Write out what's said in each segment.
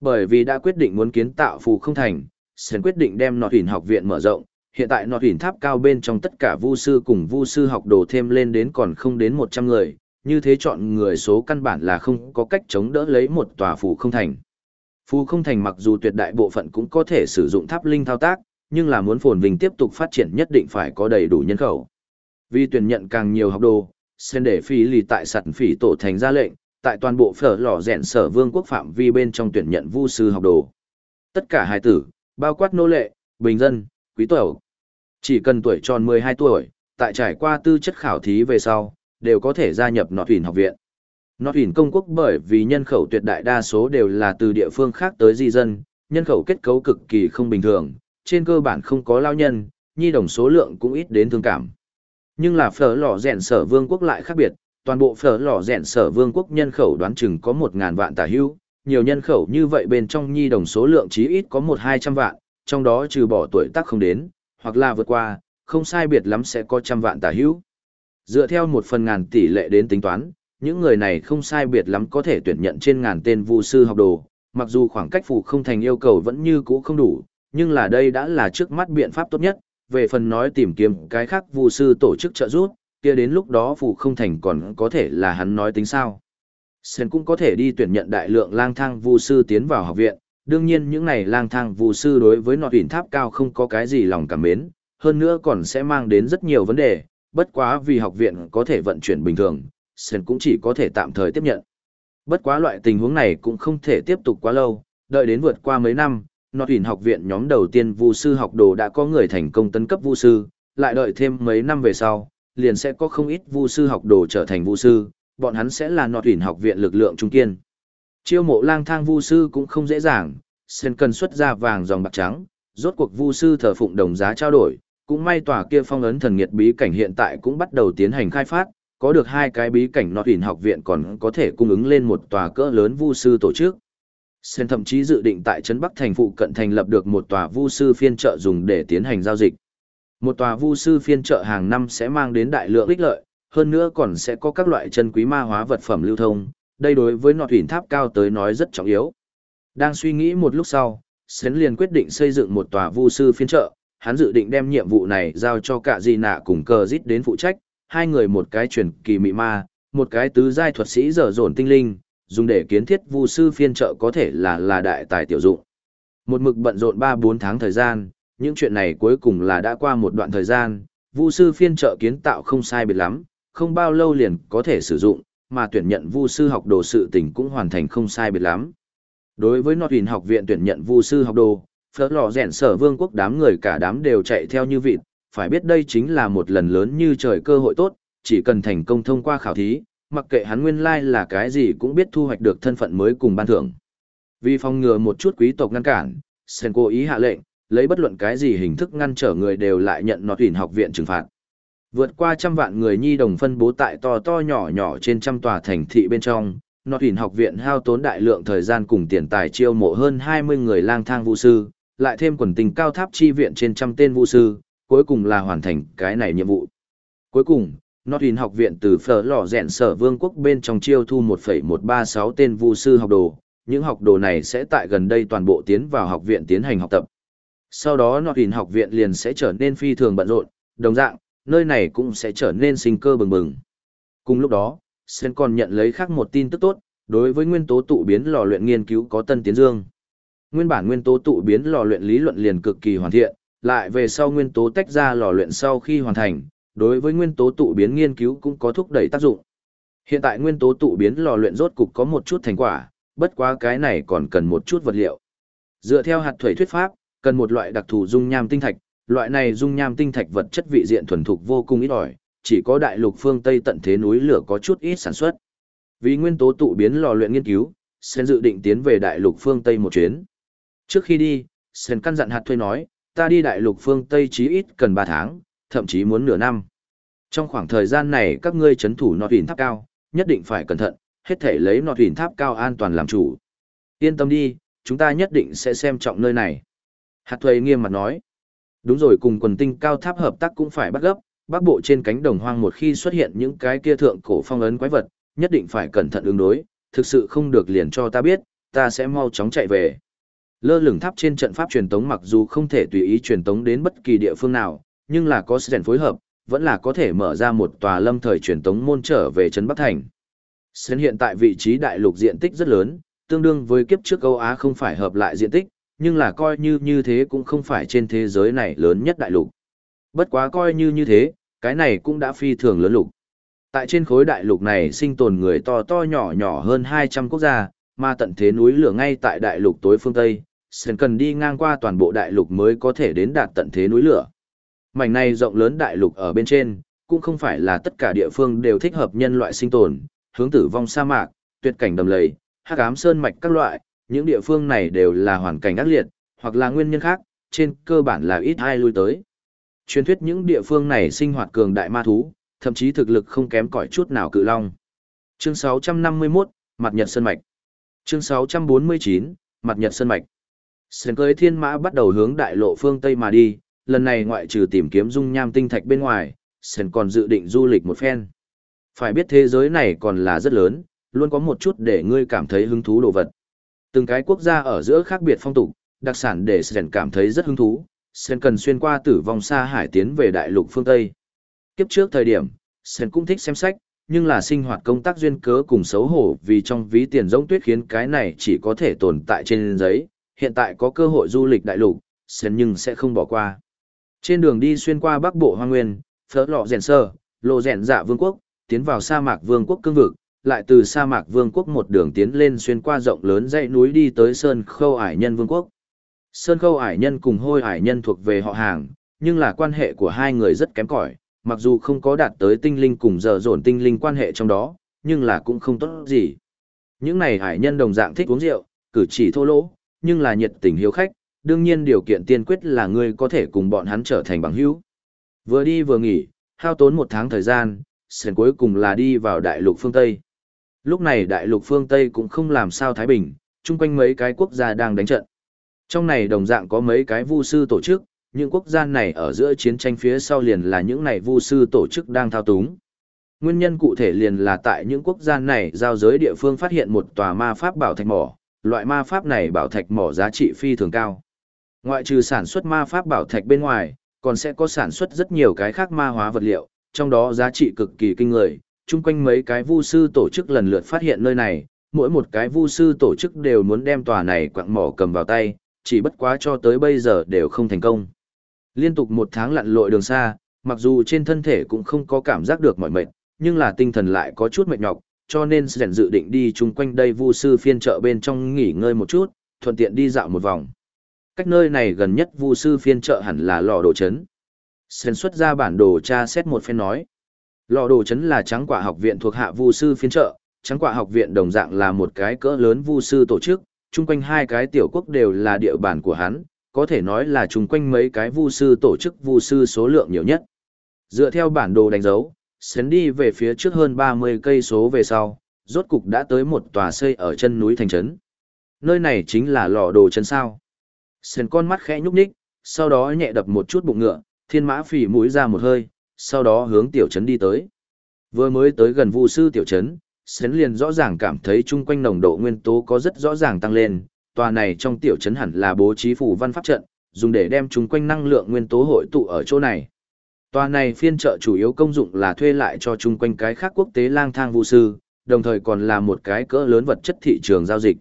Bởi vì đã quyết định muốn kiến tạo phù không thành, Sến quyết định đem nọt hình học viện mở rộng, hiện tại nọt hình tháp cao bên trong tất cả vu sư cùng vu sư học đồ thêm lên đến còn không đến 100 người, như thế chọn người số căn bản là không có cách chống đỡ lấy một tòa phù không thành. Phù không thành mặc dù tuyệt đại bộ phận cũng có thể sử dụng tháp linh thao tác, nhưng là muốn phồn vinh tiếp tục phát triển nhất định phải có đầy đủ nhân khẩu. Vì tuyển nhận càng nhiều học đồ, sen để phi lì tại sẵn phỉ tổ thành ra lệnh, tại toàn bộ phở lò rèn sở vương quốc phạm vi bên trong tuyển nhận vu sư học đồ. Tất cả hài tử, bao quát nô lệ, bình dân, quý tẩu. Chỉ cần tuổi tròn 12 tuổi, tại trải qua tư chất khảo thí về sau, đều có thể gia nhập nọt huyền học viện. Nọt huyền công quốc bởi vì nhân khẩu tuyệt đại đa số đều là từ địa phương khác tới di dân, nhân khẩu kết cấu cực kỳ không bình thường, trên cơ bản không có lao nhân, nhi đồng số lượng cũng ít đến thương cảm. Nhưng là phở lò rèn sở vương quốc lại khác biệt, toàn bộ phở lò rèn sở vương quốc nhân khẩu đoán chừng có một ngàn vạn tả hữu, nhiều nhân khẩu như vậy bên trong nhi đồng số lượng chí ít có 1-200 vạn, trong đó trừ bỏ tuổi tác không đến, hoặc là vượt qua, không sai biệt lắm sẽ có trăm vạn tả hữu. Dựa theo một phần ngàn tỷ lệ đến tính toán, những người này không sai biệt lắm có thể tuyển nhận trên ngàn tên vu sư học đồ, mặc dù khoảng cách phù không thành yêu cầu vẫn như cũ không đủ, nhưng là đây đã là trước mắt biện pháp tốt nhất, về phần nói tìm kiếm cái khác vu sư tổ chức trợ giúp, kia đến lúc đó phụ không thành còn có thể là hắn nói tính sao. Sơn cũng có thể đi tuyển nhận đại lượng lang thang vu sư tiến vào học viện, đương nhiên những này lang thang vu sư đối với nọt đỉnh tháp cao không có cái gì lòng cảm mến, hơn nữa còn sẽ mang đến rất nhiều vấn đề, bất quá vì học viện có thể vận chuyển bình thường, Sơn cũng chỉ có thể tạm thời tiếp nhận. Bất quá loại tình huống này cũng không thể tiếp tục quá lâu, đợi đến vượt qua mấy năm, nọt đỉnh học viện nhóm đầu tiên vu sư học đồ đã có người thành công tấn cấp vu sư, lại đợi thêm mấy năm về sau, liền sẽ có không ít vu sư học đồ trở thành vu sư, bọn hắn sẽ là nọt huyền học viện lực lượng trung kiên. Chiêu mộ lang thang vu sư cũng không dễ dàng, sen cần xuất ra vàng dòng bạc trắng, rốt cuộc vu sư thờ phụng đồng giá trao đổi, cũng may tòa kia phong ấn thần nghiệt bí cảnh hiện tại cũng bắt đầu tiến hành khai phát, có được hai cái bí cảnh nọt huyền học viện còn có thể cung ứng lên một tòa cỡ lớn vu sư tổ chức. Sen thậm chí dự định tại trấn Bắc thành phụ cận thành lập được một tòa vu sư phiên trợ dùng để tiến hành giao dịch. Một tòa vu sư phiên chợ hàng năm sẽ mang đến đại lượng ích lợi, hơn nữa còn sẽ có các loại chân quý ma hóa vật phẩm lưu thông, đây đối với nọ thủy tháp cao tới nói rất trọng yếu. Đang suy nghĩ một lúc sau, Sến liền quyết định xây dựng một tòa vu sư phiên chợ. hắn dự định đem nhiệm vụ này giao cho cả Di Nạ cùng cờ dít đến phụ trách, hai người một cái truyền kỳ mị ma, một cái tứ giai thuật sĩ dở dồn tinh linh, dùng để kiến thiết vu sư phiên chợ có thể là là đại tài tiểu dụng. Một mực bận rộn 3-4 tháng thời gian, những chuyện này cuối cùng là đã qua một đoạn thời gian, vu sư phiên trợ kiến tạo không sai biệt lắm, không bao lâu liền có thể sử dụng, mà tuyển nhận vu sư học đồ sự tình cũng hoàn thành không sai biệt lắm. Đối với Nọt Huyền học viện tuyển nhận vu sư học đồ, phở lò rèn sở vương quốc đám người cả đám đều chạy theo như vịt, phải biết đây chính là một lần lớn như trời cơ hội tốt, chỉ cần thành công thông qua khảo thí, mặc kệ hắn nguyên lai like là cái gì cũng biết thu hoạch được thân phận mới cùng ban thưởng. Vì phòng ngừa một chút quý tộc ngăn cản, Sen cố ý hạ lệnh, lấy bất luận cái gì hình thức ngăn trở người đều lại nhận nọt tuyển học viện trừng phạt. Vượt qua trăm vạn người nhi đồng phân bố tại to to nhỏ nhỏ trên trăm tòa thành thị bên trong, nọt tuyển học viện hao tốn đại lượng thời gian cùng tiền tài chiêu mộ hơn 20 người lang thang vũ sư, lại thêm quần tình cao tháp chi viện trên trăm tên vũ sư, cuối cùng là hoàn thành cái này nhiệm vụ. Cuối cùng, Nottin học viện từ phở lò rèn sở vương quốc bên trong chiêu thu 1,136 tên vu sư học đồ, những học đồ này sẽ tại gần đây toàn bộ tiến vào học viện tiến hành học tập. Sau đó Nottin học viện liền sẽ trở nên phi thường bận rộn, đồng dạng, nơi này cũng sẽ trở nên sinh cơ bừng bừng. Cùng lúc đó, Sen còn nhận lấy khác một tin tức tốt, đối với nguyên tố tụ biến lò luyện nghiên cứu có tân tiến dương. Nguyên bản nguyên tố tụ biến lò luyện lý luận liền cực kỳ hoàn thiện, lại về sau nguyên tố tách ra lò luyện sau khi hoàn thành, đối với nguyên tố tụ biến nghiên cứu cũng có thúc đẩy tác dụng. Hiện tại nguyên tố tụ biến lò luyện rốt cục có một chút thành quả, bất quá cái này còn cần một chút vật liệu. Dựa theo hạt thủy thuyết pháp, cần một loại đặc thù dung nham tinh thạch, loại này dung nham tinh thạch vật chất vị diện thuần thục vô cùng ít ỏi, chỉ có đại lục phương Tây tận thế núi lửa có chút ít sản xuất. Vì nguyên tố tụ biến lò luyện nghiên cứu, Sen dự định tiến về đại lục phương Tây một chuyến. Trước khi đi, Sen căn dặn hạt thuê nói, ta đi đại lục phương Tây chí ít cần 3 tháng, thậm chí muốn nửa năm. Trong khoảng thời gian này các ngươi chấn thủ nọt huyền tháp cao, nhất định phải cẩn thận, hết thể lấy nọt huyền tháp cao an toàn làm chủ. Yên tâm đi, chúng ta nhất định sẽ xem trọng nơi này. Hạt thuê nghiêm mặt nói. Đúng rồi cùng quần tinh cao tháp hợp tác cũng phải bắt gấp, bắc bộ trên cánh đồng hoang một khi xuất hiện những cái kia thượng cổ phong ấn quái vật, nhất định phải cẩn thận ứng đối, thực sự không được liền cho ta biết, ta sẽ mau chóng chạy về. Lơ lửng tháp trên trận pháp truyền tống mặc dù không thể tùy ý truyền tống đến bất kỳ địa phương nào, nhưng là có sự phối hợp, vẫn là có thể mở ra một tòa lâm thời truyền tống môn trở về trấn Bắc Thành. Sến hiện tại vị trí đại lục diện tích rất lớn, tương đương với kiếp trước Âu Á không phải hợp lại diện tích, nhưng là coi như như thế cũng không phải trên thế giới này lớn nhất đại lục. Bất quá coi như như thế, cái này cũng đã phi thường lớn lục. Tại trên khối đại lục này sinh tồn người to to nhỏ nhỏ hơn 200 quốc gia, mà tận thế núi lửa ngay tại đại lục tối phương Tây, sẽ cần đi ngang qua toàn bộ đại lục mới có thể đến đạt tận thế núi lửa. Mảnh này rộng lớn đại lục ở bên trên, cũng không phải là tất cả địa phương đều thích hợp nhân loại sinh tồn, hướng tử vong sa mạc, tuyệt cảnh đầm lầy, hắc ám sơn mạch các loại, những địa phương này đều là hoàn cảnh ác liệt, hoặc là nguyên nhân khác, trên cơ bản là ít ai lui tới. Truyền thuyết những địa phương này sinh hoạt cường đại ma thú, thậm chí thực lực không kém cỏi chút nào cự long. Chương 651, Mặt Nhật Sơn Mạch. Chương 649, Mặt Nhật Sơn Mạch. Sơn cưới thiên mã bắt đầu hướng đại lộ phương Tây mà đi, lần này ngoại trừ tìm kiếm dung nham tinh thạch bên ngoài, Sơn còn dự định du lịch một phen. Phải biết thế giới này còn là rất lớn, luôn có một chút để ngươi cảm thấy hứng thú đồ vật. Từng cái quốc gia ở giữa khác biệt phong tục, đặc sản để Sren cảm thấy rất hứng thú, Sren cần xuyên qua tử vong xa hải tiến về đại lục phương Tây. Kiếp trước thời điểm, Sren cũng thích xem sách, nhưng là sinh hoạt công tác duyên cớ cùng xấu hổ vì trong ví tiền giống tuyết khiến cái này chỉ có thể tồn tại trên giấy, hiện tại có cơ hội du lịch đại lục, Sren nhưng sẽ không bỏ qua. Trên đường đi xuyên qua Bắc Bộ Hoa Nguyên, phớ lọ rèn sơ, lộ rèn dạ vương quốc, tiến vào sa mạc vương quốc cương vực, lại từ sa mạc vương quốc một đường tiến lên xuyên qua rộng lớn dãy núi đi tới Sơn Khâu Ải Nhân vương quốc. Sơn Khâu Ải Nhân cùng Hôi Ải Nhân thuộc về họ hàng, nhưng là quan hệ của hai người rất kém cỏi, mặc dù không có đạt tới tinh linh cùng giờ dồn tinh linh quan hệ trong đó, nhưng là cũng không tốt gì. Những này Ải Nhân đồng dạng thích uống rượu, cử chỉ thô lỗ, nhưng là nhiệt tình hiếu khách, đương nhiên điều kiện tiên quyết là ngươi có thể cùng bọn hắn trở thành bằng hữu. Vừa đi vừa nghỉ, hao tốn một tháng thời gian, sền cuối cùng là đi vào đại lục phương Tây. Lúc này đại lục phương Tây cũng không làm sao thái bình, chung quanh mấy cái quốc gia đang đánh trận. Trong này đồng dạng có mấy cái vu sư tổ chức, những quốc gia này ở giữa chiến tranh phía sau liền là những này vu sư tổ chức đang thao túng. Nguyên nhân cụ thể liền là tại những quốc gia này giao giới địa phương phát hiện một tòa ma pháp bảo thạch mỏ, loại ma pháp này bảo thạch mỏ giá trị phi thường cao. Ngoại trừ sản xuất ma pháp bảo thạch bên ngoài, còn sẽ có sản xuất rất nhiều cái khác ma hóa vật liệu, trong đó giá trị cực kỳ kinh người, chung quanh mấy cái vu sư tổ chức lần lượt phát hiện nơi này, mỗi một cái vu sư tổ chức đều muốn đem tòa này quặng mỏ cầm vào tay, chỉ bất quá cho tới bây giờ đều không thành công. Liên tục một tháng lặn lội đường xa, mặc dù trên thân thể cũng không có cảm giác được mỏi mệt, nhưng là tinh thần lại có chút mệt nhọc, cho nên Sren dự định đi chung quanh đây vu sư phiên chợ bên trong nghỉ ngơi một chút, thuận tiện đi dạo một vòng. Cách nơi này gần nhất vu sư phiên chợ hẳn là lò đồ chấn. Sren xuất ra bản đồ tra xét một phen nói. Lò đồ chấn là trắng quả học viện thuộc hạ vu sư phiên trợ, trắng quả học viện đồng dạng là một cái cỡ lớn vu sư tổ chức, chung quanh hai cái tiểu quốc đều là địa bàn của hắn, có thể nói là chung quanh mấy cái vu sư tổ chức vu sư số lượng nhiều nhất. Dựa theo bản đồ đánh dấu, sến đi về phía trước hơn 30 cây số về sau, rốt cục đã tới một tòa xây ở chân núi thành trấn. Nơi này chính là lò đồ chân sao. Sến con mắt khẽ nhúc nhích, sau đó nhẹ đập một chút bụng ngựa, thiên mã phỉ mũi ra một hơi, sau đó hướng tiểu trấn đi tới. Vừa mới tới gần Vu sư tiểu trấn, Sến liền rõ ràng cảm thấy chung quanh nồng độ nguyên tố có rất rõ ràng tăng lên, tòa này trong tiểu trấn hẳn là bố trí phủ văn pháp trận, dùng để đem chung quanh năng lượng nguyên tố hội tụ ở chỗ này. Tòa này phiên trợ chủ yếu công dụng là thuê lại cho chung quanh cái khác quốc tế lang thang Vu sư, đồng thời còn là một cái cỡ lớn vật chất thị trường giao dịch.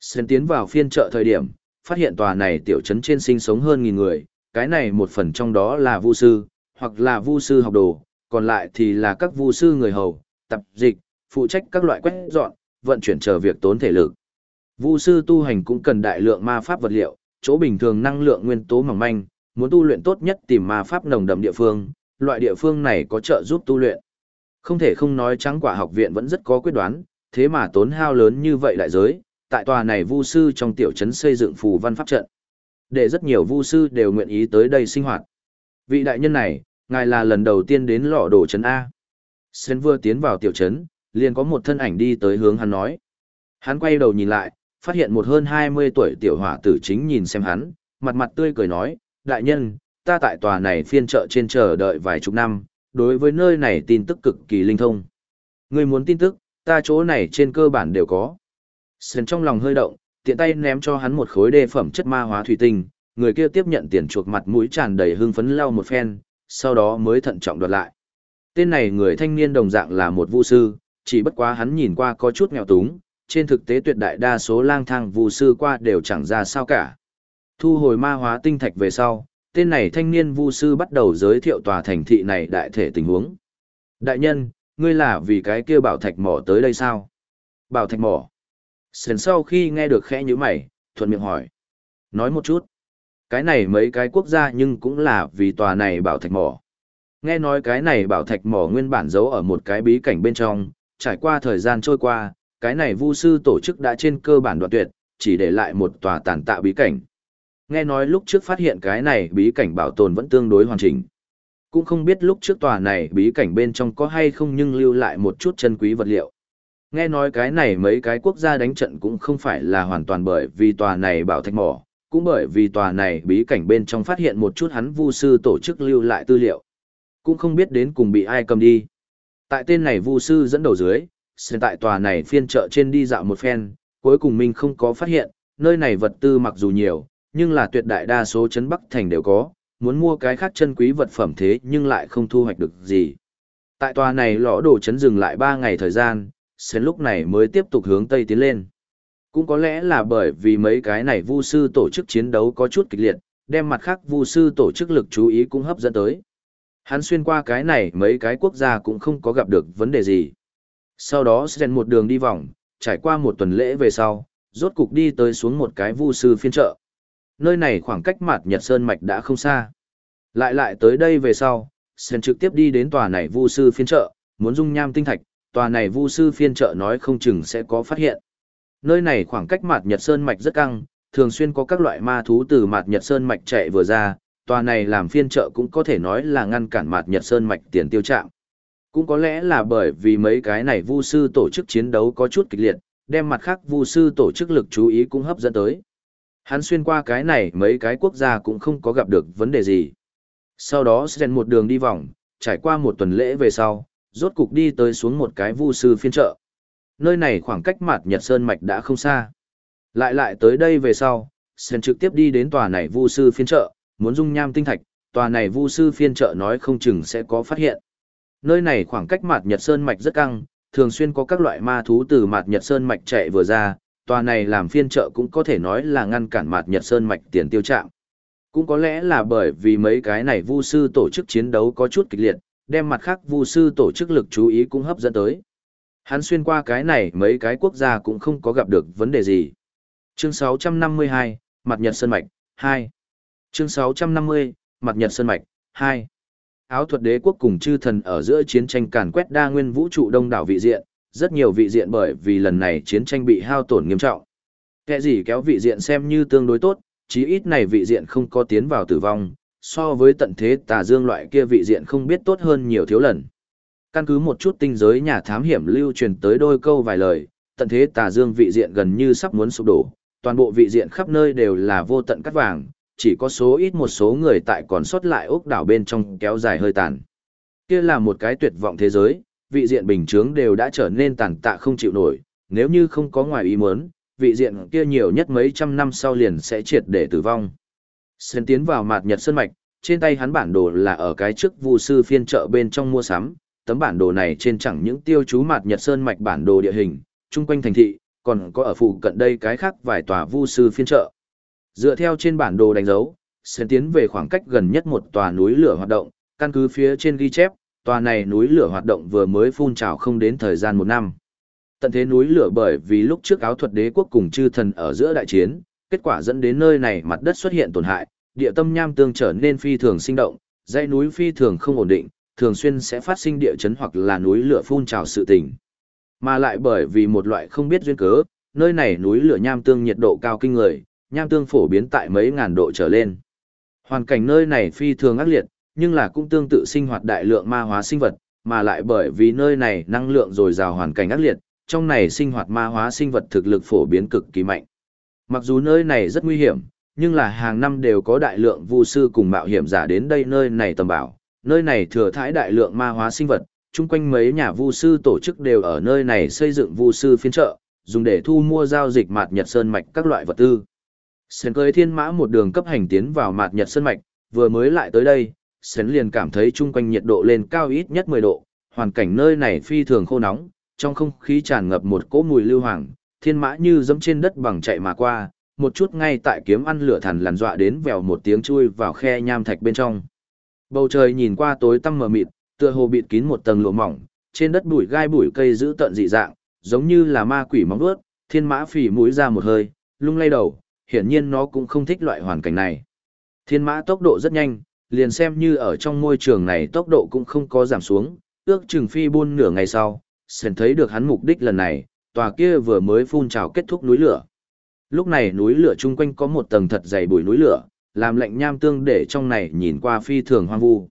Sến tiến vào phiên trợ thời điểm, phát hiện tòa này tiểu trấn trên sinh sống hơn nghìn người, cái này một phần trong đó là Vu sư, hoặc là vu sư học đồ, còn lại thì là các vu sư người hầu, tập dịch, phụ trách các loại quét dọn, vận chuyển chờ việc tốn thể lực. Vu sư tu hành cũng cần đại lượng ma pháp vật liệu, chỗ bình thường năng lượng nguyên tố mỏng manh, muốn tu luyện tốt nhất tìm ma pháp nồng đậm địa phương, loại địa phương này có trợ giúp tu luyện. Không thể không nói trắng quả học viện vẫn rất có quyết đoán, thế mà tốn hao lớn như vậy đại giới, tại tòa này vu sư trong tiểu trấn xây dựng phù văn pháp trận. Để rất nhiều vu sư đều nguyện ý tới đây sinh hoạt. Vị đại nhân này, ngài là lần đầu tiên đến lọ đồ trấn A. Sen vừa tiến vào tiểu trấn, liền có một thân ảnh đi tới hướng hắn nói. Hắn quay đầu nhìn lại, phát hiện một hơn 20 tuổi tiểu hỏa tử chính nhìn xem hắn, mặt mặt tươi cười nói, đại nhân, ta tại tòa này phiên chợ trên chờ đợi vài chục năm, đối với nơi này tin tức cực kỳ linh thông. Người muốn tin tức, ta chỗ này trên cơ bản đều có. Sen trong lòng hơi động, tiện tay ném cho hắn một khối đề phẩm chất ma hóa thủy tinh, người kia tiếp nhận tiền chuộc mặt mũi tràn đầy hưng phấn lau một phen, sau đó mới thận trọng đoạt lại. Tên này người thanh niên đồng dạng là một vu sư, chỉ bất quá hắn nhìn qua có chút nghèo túng, trên thực tế tuyệt đại đa số lang thang vu sư qua đều chẳng ra sao cả. Thu hồi ma hóa tinh thạch về sau, tên này thanh niên vu sư bắt đầu giới thiệu tòa thành thị này đại thể tình huống. Đại nhân, ngươi là vì cái kia bảo thạch mỏ tới đây sao? Bảo thạch mỏ. Sến sau khi nghe được khẽ như mày, thuận miệng hỏi. Nói một chút. Cái này mấy cái quốc gia nhưng cũng là vì tòa này bảo thạch mỏ. Nghe nói cái này bảo thạch mỏ nguyên bản giấu ở một cái bí cảnh bên trong, trải qua thời gian trôi qua, cái này vu sư tổ chức đã trên cơ bản đoạn tuyệt, chỉ để lại một tòa tàn tạ bí cảnh. Nghe nói lúc trước phát hiện cái này bí cảnh bảo tồn vẫn tương đối hoàn chỉnh. Cũng không biết lúc trước tòa này bí cảnh bên trong có hay không nhưng lưu lại một chút chân quý vật liệu. Nghe nói cái này mấy cái quốc gia đánh trận cũng không phải là hoàn toàn bởi vì tòa này bảo thạch mỏ, cũng bởi vì tòa này bí cảnh bên trong phát hiện một chút hắn vu sư tổ chức lưu lại tư liệu. Cũng không biết đến cùng bị ai cầm đi. Tại tên này vu sư dẫn đầu dưới, hiện tại tòa này phiên chợ trên đi dạo một phen, cuối cùng mình không có phát hiện, nơi này vật tư mặc dù nhiều, nhưng là tuyệt đại đa số chấn Bắc Thành đều có, muốn mua cái khác chân quý vật phẩm thế nhưng lại không thu hoạch được gì. Tại tòa này lõ đồ chấn dừng lại 3 ngày thời gian, Sến lúc này mới tiếp tục hướng Tây tiến lên. Cũng có lẽ là bởi vì mấy cái này vu sư tổ chức chiến đấu có chút kịch liệt, đem mặt khác vu sư tổ chức lực chú ý cũng hấp dẫn tới. Hắn xuyên qua cái này mấy cái quốc gia cũng không có gặp được vấn đề gì. Sau đó Sến một đường đi vòng, trải qua một tuần lễ về sau, rốt cục đi tới xuống một cái vu sư phiên chợ. Nơi này khoảng cách mặt Nhật Sơn Mạch đã không xa. Lại lại tới đây về sau, Sen trực tiếp đi đến tòa này vu sư phiên chợ, muốn dung nham tinh thạch, tòa này vu sư phiên chợ nói không chừng sẽ có phát hiện. Nơi này khoảng cách mạt Nhật Sơn Mạch rất căng, thường xuyên có các loại ma thú từ mạt Nhật Sơn Mạch chạy vừa ra, tòa này làm phiên chợ cũng có thể nói là ngăn cản mạt Nhật Sơn Mạch tiền tiêu trạng. Cũng có lẽ là bởi vì mấy cái này vu sư tổ chức chiến đấu có chút kịch liệt, đem mặt khác vu sư tổ chức lực chú ý cũng hấp dẫn tới. Hắn xuyên qua cái này mấy cái quốc gia cũng không có gặp được vấn đề gì. Sau đó Sren một đường đi vòng, trải qua một tuần lễ về sau, rốt cục đi tới xuống một cái vu sư phiên chợ. Nơi này khoảng cách mặt Nhật Sơn Mạch đã không xa. Lại lại tới đây về sau, Sren trực tiếp đi đến tòa này vu sư phiên trợ, muốn dung nham tinh thạch, tòa này vu sư phiên trợ nói không chừng sẽ có phát hiện. Nơi này khoảng cách mặt Nhật Sơn Mạch rất căng, thường xuyên có các loại ma thú từ mặt Nhật Sơn Mạch chạy vừa ra, tòa này làm phiên trợ cũng có thể nói là ngăn cản mặt Nhật Sơn mạch tiền tiêu trạng. Cũng có lẽ là bởi vì mấy cái này vu sư tổ chức chiến đấu có chút kịch liệt, đem mặt khác vu sư tổ chức lực chú ý cũng hấp dẫn tới. Hắn xuyên qua cái này mấy cái quốc gia cũng không có gặp được vấn đề gì. Chương 652, Mặt Nhật Sơn Mạch, 2. Chương 650, Mặt Nhật Sơn Mạch, 2. Áo thuật đế quốc cùng chư thần ở giữa chiến tranh càn quét đa nguyên vũ trụ đông đảo vị diện, rất nhiều vị diện bởi vì lần này chiến tranh bị hao tổn nghiêm trọng. Kẻ gì kéo vị diện xem như tương đối tốt, chí ít này vị diện không có tiến vào tử vong, so với tận thế tà dương loại kia vị diện không biết tốt hơn nhiều thiếu lần. Căn cứ một chút tinh giới nhà thám hiểm lưu truyền tới đôi câu vài lời, tận thế tà dương vị diện gần như sắp muốn sụp đổ, toàn bộ vị diện khắp nơi đều là vô tận cắt vàng, chỉ có số ít một số người tại còn sót lại ốc đảo bên trong kéo dài hơi tàn. Kia là một cái tuyệt vọng thế giới, vị diện bình chướng đều đã trở nên tàn tạ không chịu nổi, nếu như không có ngoài ý muốn, vị diện kia nhiều nhất mấy trăm năm sau liền sẽ triệt để tử vong. Sơn tiến vào mạt nhật sơn mạch, trên tay hắn bản đồ là ở cái trước vu sư phiên chợ bên trong mua sắm, tấm bản đồ này trên chẳng những tiêu chú mạt nhật sơn mạch bản đồ địa hình, chung quanh thành thị, còn có ở phụ cận đây cái khác vài tòa vu sư phiên trợ. Dựa theo trên bản đồ đánh dấu, sẽ tiến về khoảng cách gần nhất một tòa núi lửa hoạt động, căn cứ phía trên ghi chép, tòa này núi lửa hoạt động vừa mới phun trào không đến thời gian một năm. Tận thế núi lửa bởi vì lúc trước áo thuật đế quốc cùng chư thần ở giữa đại chiến, kết quả dẫn đến nơi này mặt đất xuất hiện tổn hại, địa tâm nham tương trở nên phi thường sinh động, dãy núi phi thường không ổn định, thường xuyên sẽ phát sinh địa chấn hoặc là núi lửa phun trào sự tình. Mà lại bởi vì một loại không biết duyên cớ, nơi này núi lửa nham tương nhiệt độ cao kinh người, nham tương phổ biến tại mấy ngàn độ trở lên. Hoàn cảnh nơi này phi thường ác liệt, nhưng là cũng tương tự sinh hoạt đại lượng ma hóa sinh vật, mà lại bởi vì nơi này năng lượng dồi dào hoàn cảnh ác liệt, trong này sinh hoạt ma hóa sinh vật thực lực phổ biến cực kỳ mạnh. Mặc dù nơi này rất nguy hiểm, nhưng là hàng năm đều có đại lượng vu sư cùng mạo hiểm giả đến đây nơi này tầm bảo, nơi này thừa thãi đại lượng ma hóa sinh vật, chung quanh mấy nhà vu sư tổ chức đều ở nơi này xây dựng vu sư phiên chợ, dùng để thu mua giao dịch mạt nhật sơn mạch các loại vật tư. Sến cưới thiên mã một đường cấp hành tiến vào mạt nhật sơn mạch, vừa mới lại tới đây, Sến liền cảm thấy chung quanh nhiệt độ lên cao ít nhất 10 độ, hoàn cảnh nơi này phi thường khô nóng, trong không khí tràn ngập một cỗ mùi lưu hoàng, thiên mã như dẫm trên đất bằng chạy mà qua, một chút ngay tại kiếm ăn lửa thần lằn dọa đến vèo một tiếng chui vào khe nham thạch bên trong. Bầu trời nhìn qua tối tăm mờ mịt, tựa hồ bịt kín một tầng lụa mỏng, trên đất bụi gai bụi cây giữ tận dị dạng, giống như là ma quỷ móng vuốt, thiên mã phỉ mũi ra một hơi, lung lay đầu, hiển nhiên nó cũng không thích loại hoàn cảnh này. Thiên mã tốc độ rất nhanh, liền xem như ở trong môi trường này tốc độ cũng không có giảm xuống, ước chừng phi buôn nửa ngày sau, sền thấy được hắn mục đích lần này, tòa kia vừa mới phun trào kết thúc núi lửa. Lúc này núi lửa chung quanh có một tầng thật dày bụi núi lửa, làm lệnh nham tương để trong này nhìn qua phi thường hoang vu.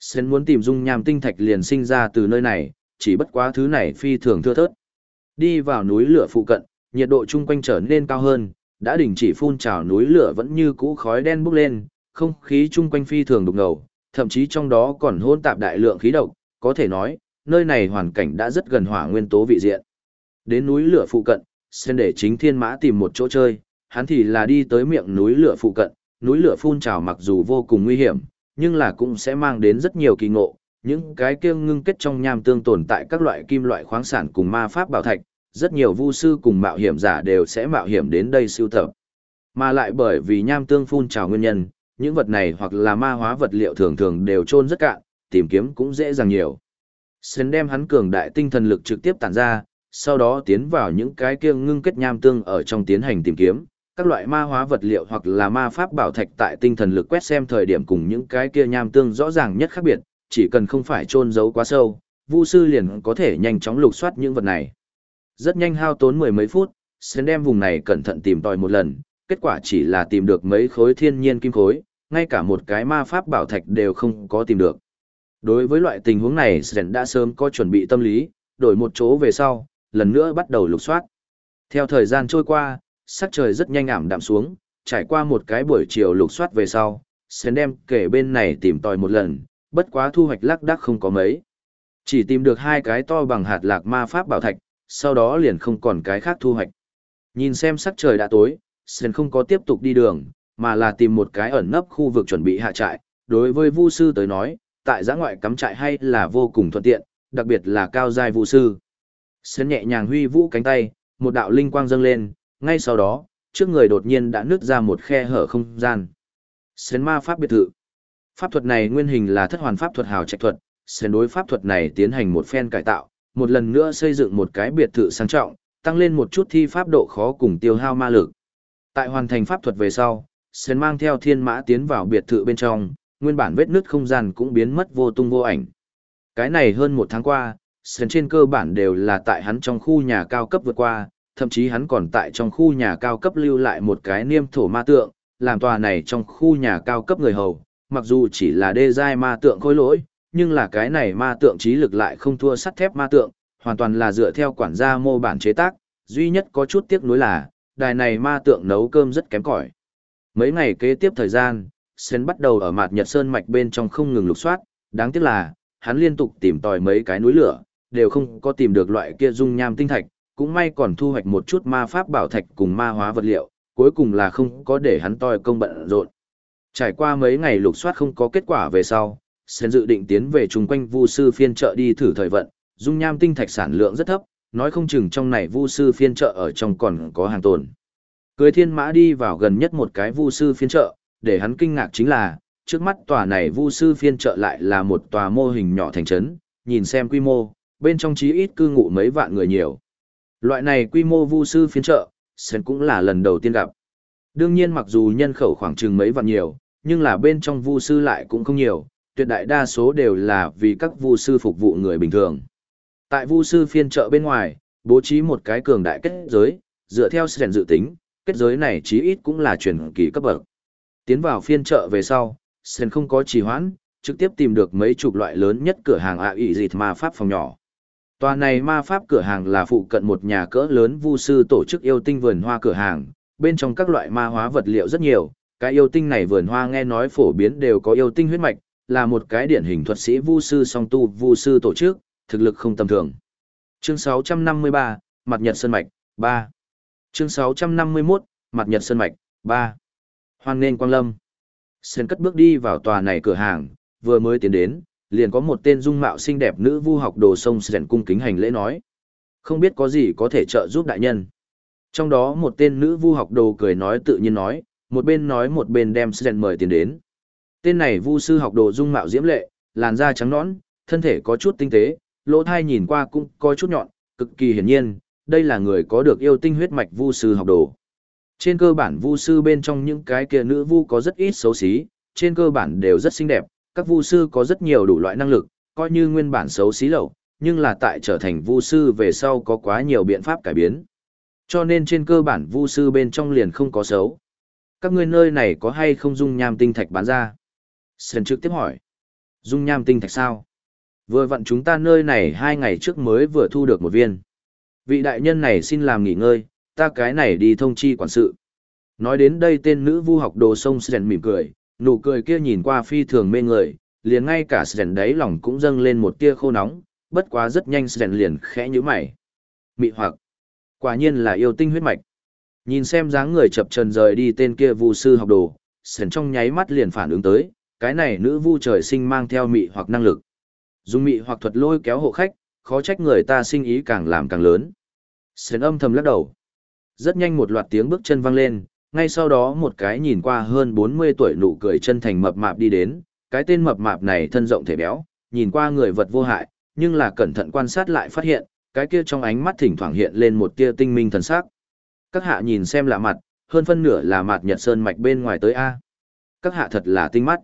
Sến muốn tìm dung nham tinh thạch liền sinh ra từ nơi này, chỉ bất quá thứ này phi thường thưa thớt. Đi vào núi lửa phụ cận, nhiệt độ chung quanh trở nên cao hơn, đã đình chỉ phun trào núi lửa vẫn như cũ khói đen bốc lên, không khí chung quanh phi thường đục ngầu, thậm chí trong đó còn hôn tạp đại lượng khí độc, có thể nói, nơi này hoàn cảnh đã rất gần hỏa nguyên tố vị diện. Đến núi lửa phụ cận, sen để chính thiên mã tìm một chỗ chơi, hắn thì là đi tới miệng núi lửa phụ cận, núi lửa phun trào mặc dù vô cùng nguy hiểm, nhưng là cũng sẽ mang đến rất nhiều kỳ ngộ, những cái kia ngưng kết trong nham tương tồn tại các loại kim loại khoáng sản cùng ma pháp bảo thạch, rất nhiều vu sư cùng mạo hiểm giả đều sẽ mạo hiểm đến đây siêu tập. Mà lại bởi vì nham tương phun trào nguyên nhân, những vật này hoặc là ma hóa vật liệu thường thường đều trôn rất cạn, tìm kiếm cũng dễ dàng nhiều. Sến đem hắn cường đại tinh thần lực trực tiếp tản ra, sau đó tiến vào những cái kia ngưng kết nham tương ở trong tiến hành tìm kiếm, các loại ma hóa vật liệu hoặc là ma pháp bảo thạch tại tinh thần lực quét xem thời điểm cùng những cái kia nham tương rõ ràng nhất khác biệt, chỉ cần không phải chôn giấu quá sâu, Vu sư liền có thể nhanh chóng lục soát những vật này. Rất nhanh hao tốn mười mấy phút, Sến đem vùng này cẩn thận tìm tòi một lần, kết quả chỉ là tìm được mấy khối thiên nhiên kim khối, ngay cả một cái ma pháp bảo thạch đều không có tìm được. Đối với loại tình huống này Sến đã sớm có chuẩn bị tâm lý, đổi một chỗ về sau, lần nữa bắt đầu lục soát. Theo thời gian trôi qua, sắc trời rất nhanh ảm đạm xuống, trải qua một cái buổi chiều lục soát về sau, Sến đem kể bên này tìm tòi một lần, bất quá thu hoạch lác đác không có mấy. Chỉ tìm được hai cái to bằng hạt lạc ma pháp bảo thạch, sau đó liền không còn cái khác thu hoạch. Nhìn xem sắc trời đã tối, Sến không có tiếp tục đi đường, mà là tìm một cái ẩn nấp khu vực chuẩn bị hạ trại. Đối với Vu sư tới nói, tại giã ngoại cắm trại hay là vô cùng thuận tiện, đặc biệt là cao giai Vu sư. Sến nhẹ nhàng huy vũ cánh tay, một đạo linh quang dâng lên, ngay sau đó, trước người đột nhiên đã nứt ra một khe hở không gian. Sến ma pháp biệt thự. Pháp thuật này nguyên hình là thất hoàn pháp thuật hào trạch thuật, Sến đối pháp thuật này tiến hành một phen cải tạo, một lần nữa xây dựng một cái biệt thự sang trọng, tăng lên một chút thi pháp độ khó cùng tiêu hao ma lực. Tại hoàn thành pháp thuật về sau, Sến mang theo thiên mã tiến vào biệt thự bên trong, nguyên bản vết nứt không gian cũng biến mất vô tung vô ảnh. Cái này hơn một tháng qua, Sến trên cơ bản đều là tại hắn trong khu nhà cao cấp vượt qua, thậm chí hắn còn tại trong khu nhà cao cấp lưu lại một cái niêm thổ ma tượng, làm tòa này trong khu nhà cao cấp người hầu, mặc dù chỉ là đê giai ma tượng khôi lỗi, nhưng là cái này ma tượng trí lực lại không thua sắt thép ma tượng, hoàn toàn là dựa theo quản gia mô bản chế tác, duy nhất có chút tiếc nuối là, đài này ma tượng nấu cơm rất kém cỏi. Mấy ngày kế tiếp thời gian, Sến bắt đầu ở mặt Nhật Sơn mạch bên trong không ngừng lục soát, đáng tiếc là, hắn liên tục tìm tòi mấy cái núi lửa, đều không có tìm được loại kia dung nham tinh thạch, cũng may còn thu hoạch một chút ma pháp bảo thạch cùng ma hóa vật liệu, cuối cùng là không có để hắn toi công bận rộn. Trải qua mấy ngày lục soát không có kết quả về sau, Sen dự định tiến về chung quanh Vu sư phiên chợ đi thử thời vận, dung nham tinh thạch sản lượng rất thấp, nói không chừng trong này Vu sư phiên chợ ở trong còn có hàng tồn. Cưới thiên mã đi vào gần nhất một cái Vu sư phiên chợ, để hắn kinh ngạc chính là, trước mắt tòa này Vu sư phiên chợ lại là một tòa mô hình nhỏ thành trấn, nhìn xem quy mô, bên trong chí ít cư ngụ mấy vạn người nhiều. Loại này quy mô vu sư phiên trợ, sơn cũng là lần đầu tiên gặp. Đương nhiên mặc dù nhân khẩu khoảng chừng mấy vạn nhiều, nhưng là bên trong vu sư lại cũng không nhiều, tuyệt đại đa số đều là vì các vu sư phục vụ người bình thường. Tại vu sư phiên chợ bên ngoài, bố trí một cái cường đại kết giới, dựa theo sơn dự tính, kết giới này chí ít cũng là truyền kỳ cấp bậc. Tiến vào phiên chợ về sau, sơn không có trì hoãn, trực tiếp tìm được mấy chục loại lớn nhất cửa hàng ạ à ị dịt ma pháp phòng nhỏ. Tòa này ma pháp cửa hàng là phụ cận một nhà cỡ lớn vu sư tổ chức yêu tinh vườn hoa cửa hàng, bên trong các loại ma hóa vật liệu rất nhiều, cái yêu tinh này vườn hoa nghe nói phổ biến đều có yêu tinh huyết mạch, là một cái điển hình thuật sĩ vu sư song tu vu sư tổ chức, thực lực không tầm thường. Chương 653, Mặt Nhật Sơn Mạch, 3. Chương 651, Mặt Nhật Sơn Mạch, 3. Hoan nên Quang Lâm. Sơn cất bước đi vào tòa này cửa hàng, vừa mới tiến đến, liền có một tên dung mạo xinh đẹp nữ vu học đồ sông sèn cung kính hành lễ nói. Không biết có gì có thể trợ giúp đại nhân. Trong đó một tên nữ vu học đồ cười nói tự nhiên nói, một bên nói một bên đem sèn mời tiền đến. Tên này vu sư học đồ dung mạo diễm lệ, làn da trắng nõn, thân thể có chút tinh tế, lỗ thai nhìn qua cũng có chút nhọn, cực kỳ hiển nhiên, đây là người có được yêu tinh huyết mạch vu sư học đồ. Trên cơ bản vu sư bên trong những cái kia nữ vu có rất ít xấu xí, trên cơ bản đều rất xinh đẹp, các vu sư có rất nhiều đủ loại năng lực, coi như nguyên bản xấu xí lậu, nhưng là tại trở thành vu sư về sau có quá nhiều biện pháp cải biến. Cho nên trên cơ bản vu sư bên trong liền không có xấu. Các ngươi nơi này có hay không dung nham tinh thạch bán ra? Sơn trực tiếp hỏi. Dung nham tinh thạch sao? Vừa vặn chúng ta nơi này hai ngày trước mới vừa thu được một viên. Vị đại nhân này xin làm nghỉ ngơi, ta cái này đi thông chi quản sự. Nói đến đây tên nữ vu học đồ sông Sơn mỉm cười, nụ cười kia nhìn qua phi thường mê người, liền ngay cả Sren đấy lòng cũng dâng lên một tia khô nóng, bất quá rất nhanh Sren liền khẽ nhíu mày. Mị hoặc, quả nhiên là yêu tinh huyết mạch. Nhìn xem dáng người chập trần rời đi tên kia vu sư học đồ, Sren trong nháy mắt liền phản ứng tới, cái này nữ vu trời sinh mang theo mị hoặc năng lực. Dùng mị hoặc thuật lôi kéo hộ khách, khó trách người ta sinh ý càng làm càng lớn. Sến âm thầm lắc đầu. Rất nhanh một loạt tiếng bước chân vang lên, ngay sau đó một cái nhìn qua hơn 40 tuổi nụ cười chân thành mập mạp đi đến, cái tên mập mạp này thân rộng thể béo, nhìn qua người vật vô hại, nhưng là cẩn thận quan sát lại phát hiện, cái kia trong ánh mắt thỉnh thoảng hiện lên một tia tinh minh thần sắc. Các hạ nhìn xem lạ mặt, hơn phân nửa là mặt Nhật Sơn mạch bên ngoài tới a. Các hạ thật là tinh mắt.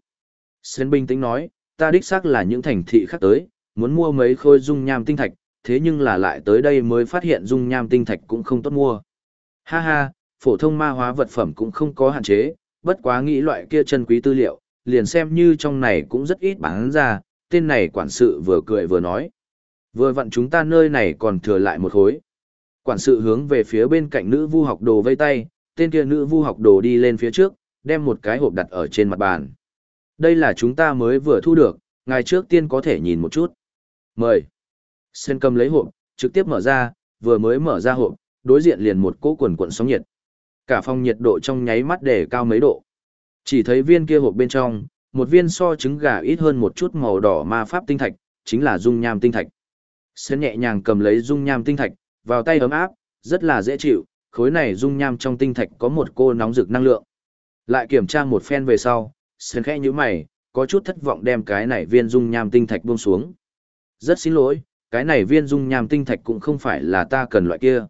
xuyên binh tĩnh nói, ta đích xác là những thành thị khác tới, muốn mua mấy khối dung nham tinh thạch, thế nhưng là lại tới đây mới phát hiện dung nham tinh thạch cũng không tốt mua. Ha ha, phổ thông ma hóa vật phẩm cũng không có hạn chế, bất quá nghĩ loại kia chân quý tư liệu, liền xem như trong này cũng rất ít bán ra, tên này quản sự vừa cười vừa nói. Vừa vặn chúng ta nơi này còn thừa lại một khối. Quản sự hướng về phía bên cạnh nữ vu học đồ vây tay, tên kia nữ vu học đồ đi lên phía trước, đem một cái hộp đặt ở trên mặt bàn. Đây là chúng ta mới vừa thu được, ngài trước tiên có thể nhìn một chút. Mời. Sen cầm lấy hộp, trực tiếp mở ra, vừa mới mở ra hộp, đối diện liền một cỗ quần cuộn sóng nhiệt. Cả phòng nhiệt độ trong nháy mắt để cao mấy độ. Chỉ thấy viên kia hộp bên trong, một viên so trứng gà ít hơn một chút màu đỏ ma pháp tinh thạch, chính là dung nham tinh thạch. Sến nhẹ nhàng cầm lấy dung nham tinh thạch, vào tay ấm áp, rất là dễ chịu, khối này dung nham trong tinh thạch có một cô nóng rực năng lượng. Lại kiểm tra một phen về sau, Sến khẽ như mày, có chút thất vọng đem cái này viên dung nham tinh thạch buông xuống. Rất xin lỗi, cái này viên dung nham tinh thạch cũng không phải là ta cần loại kia.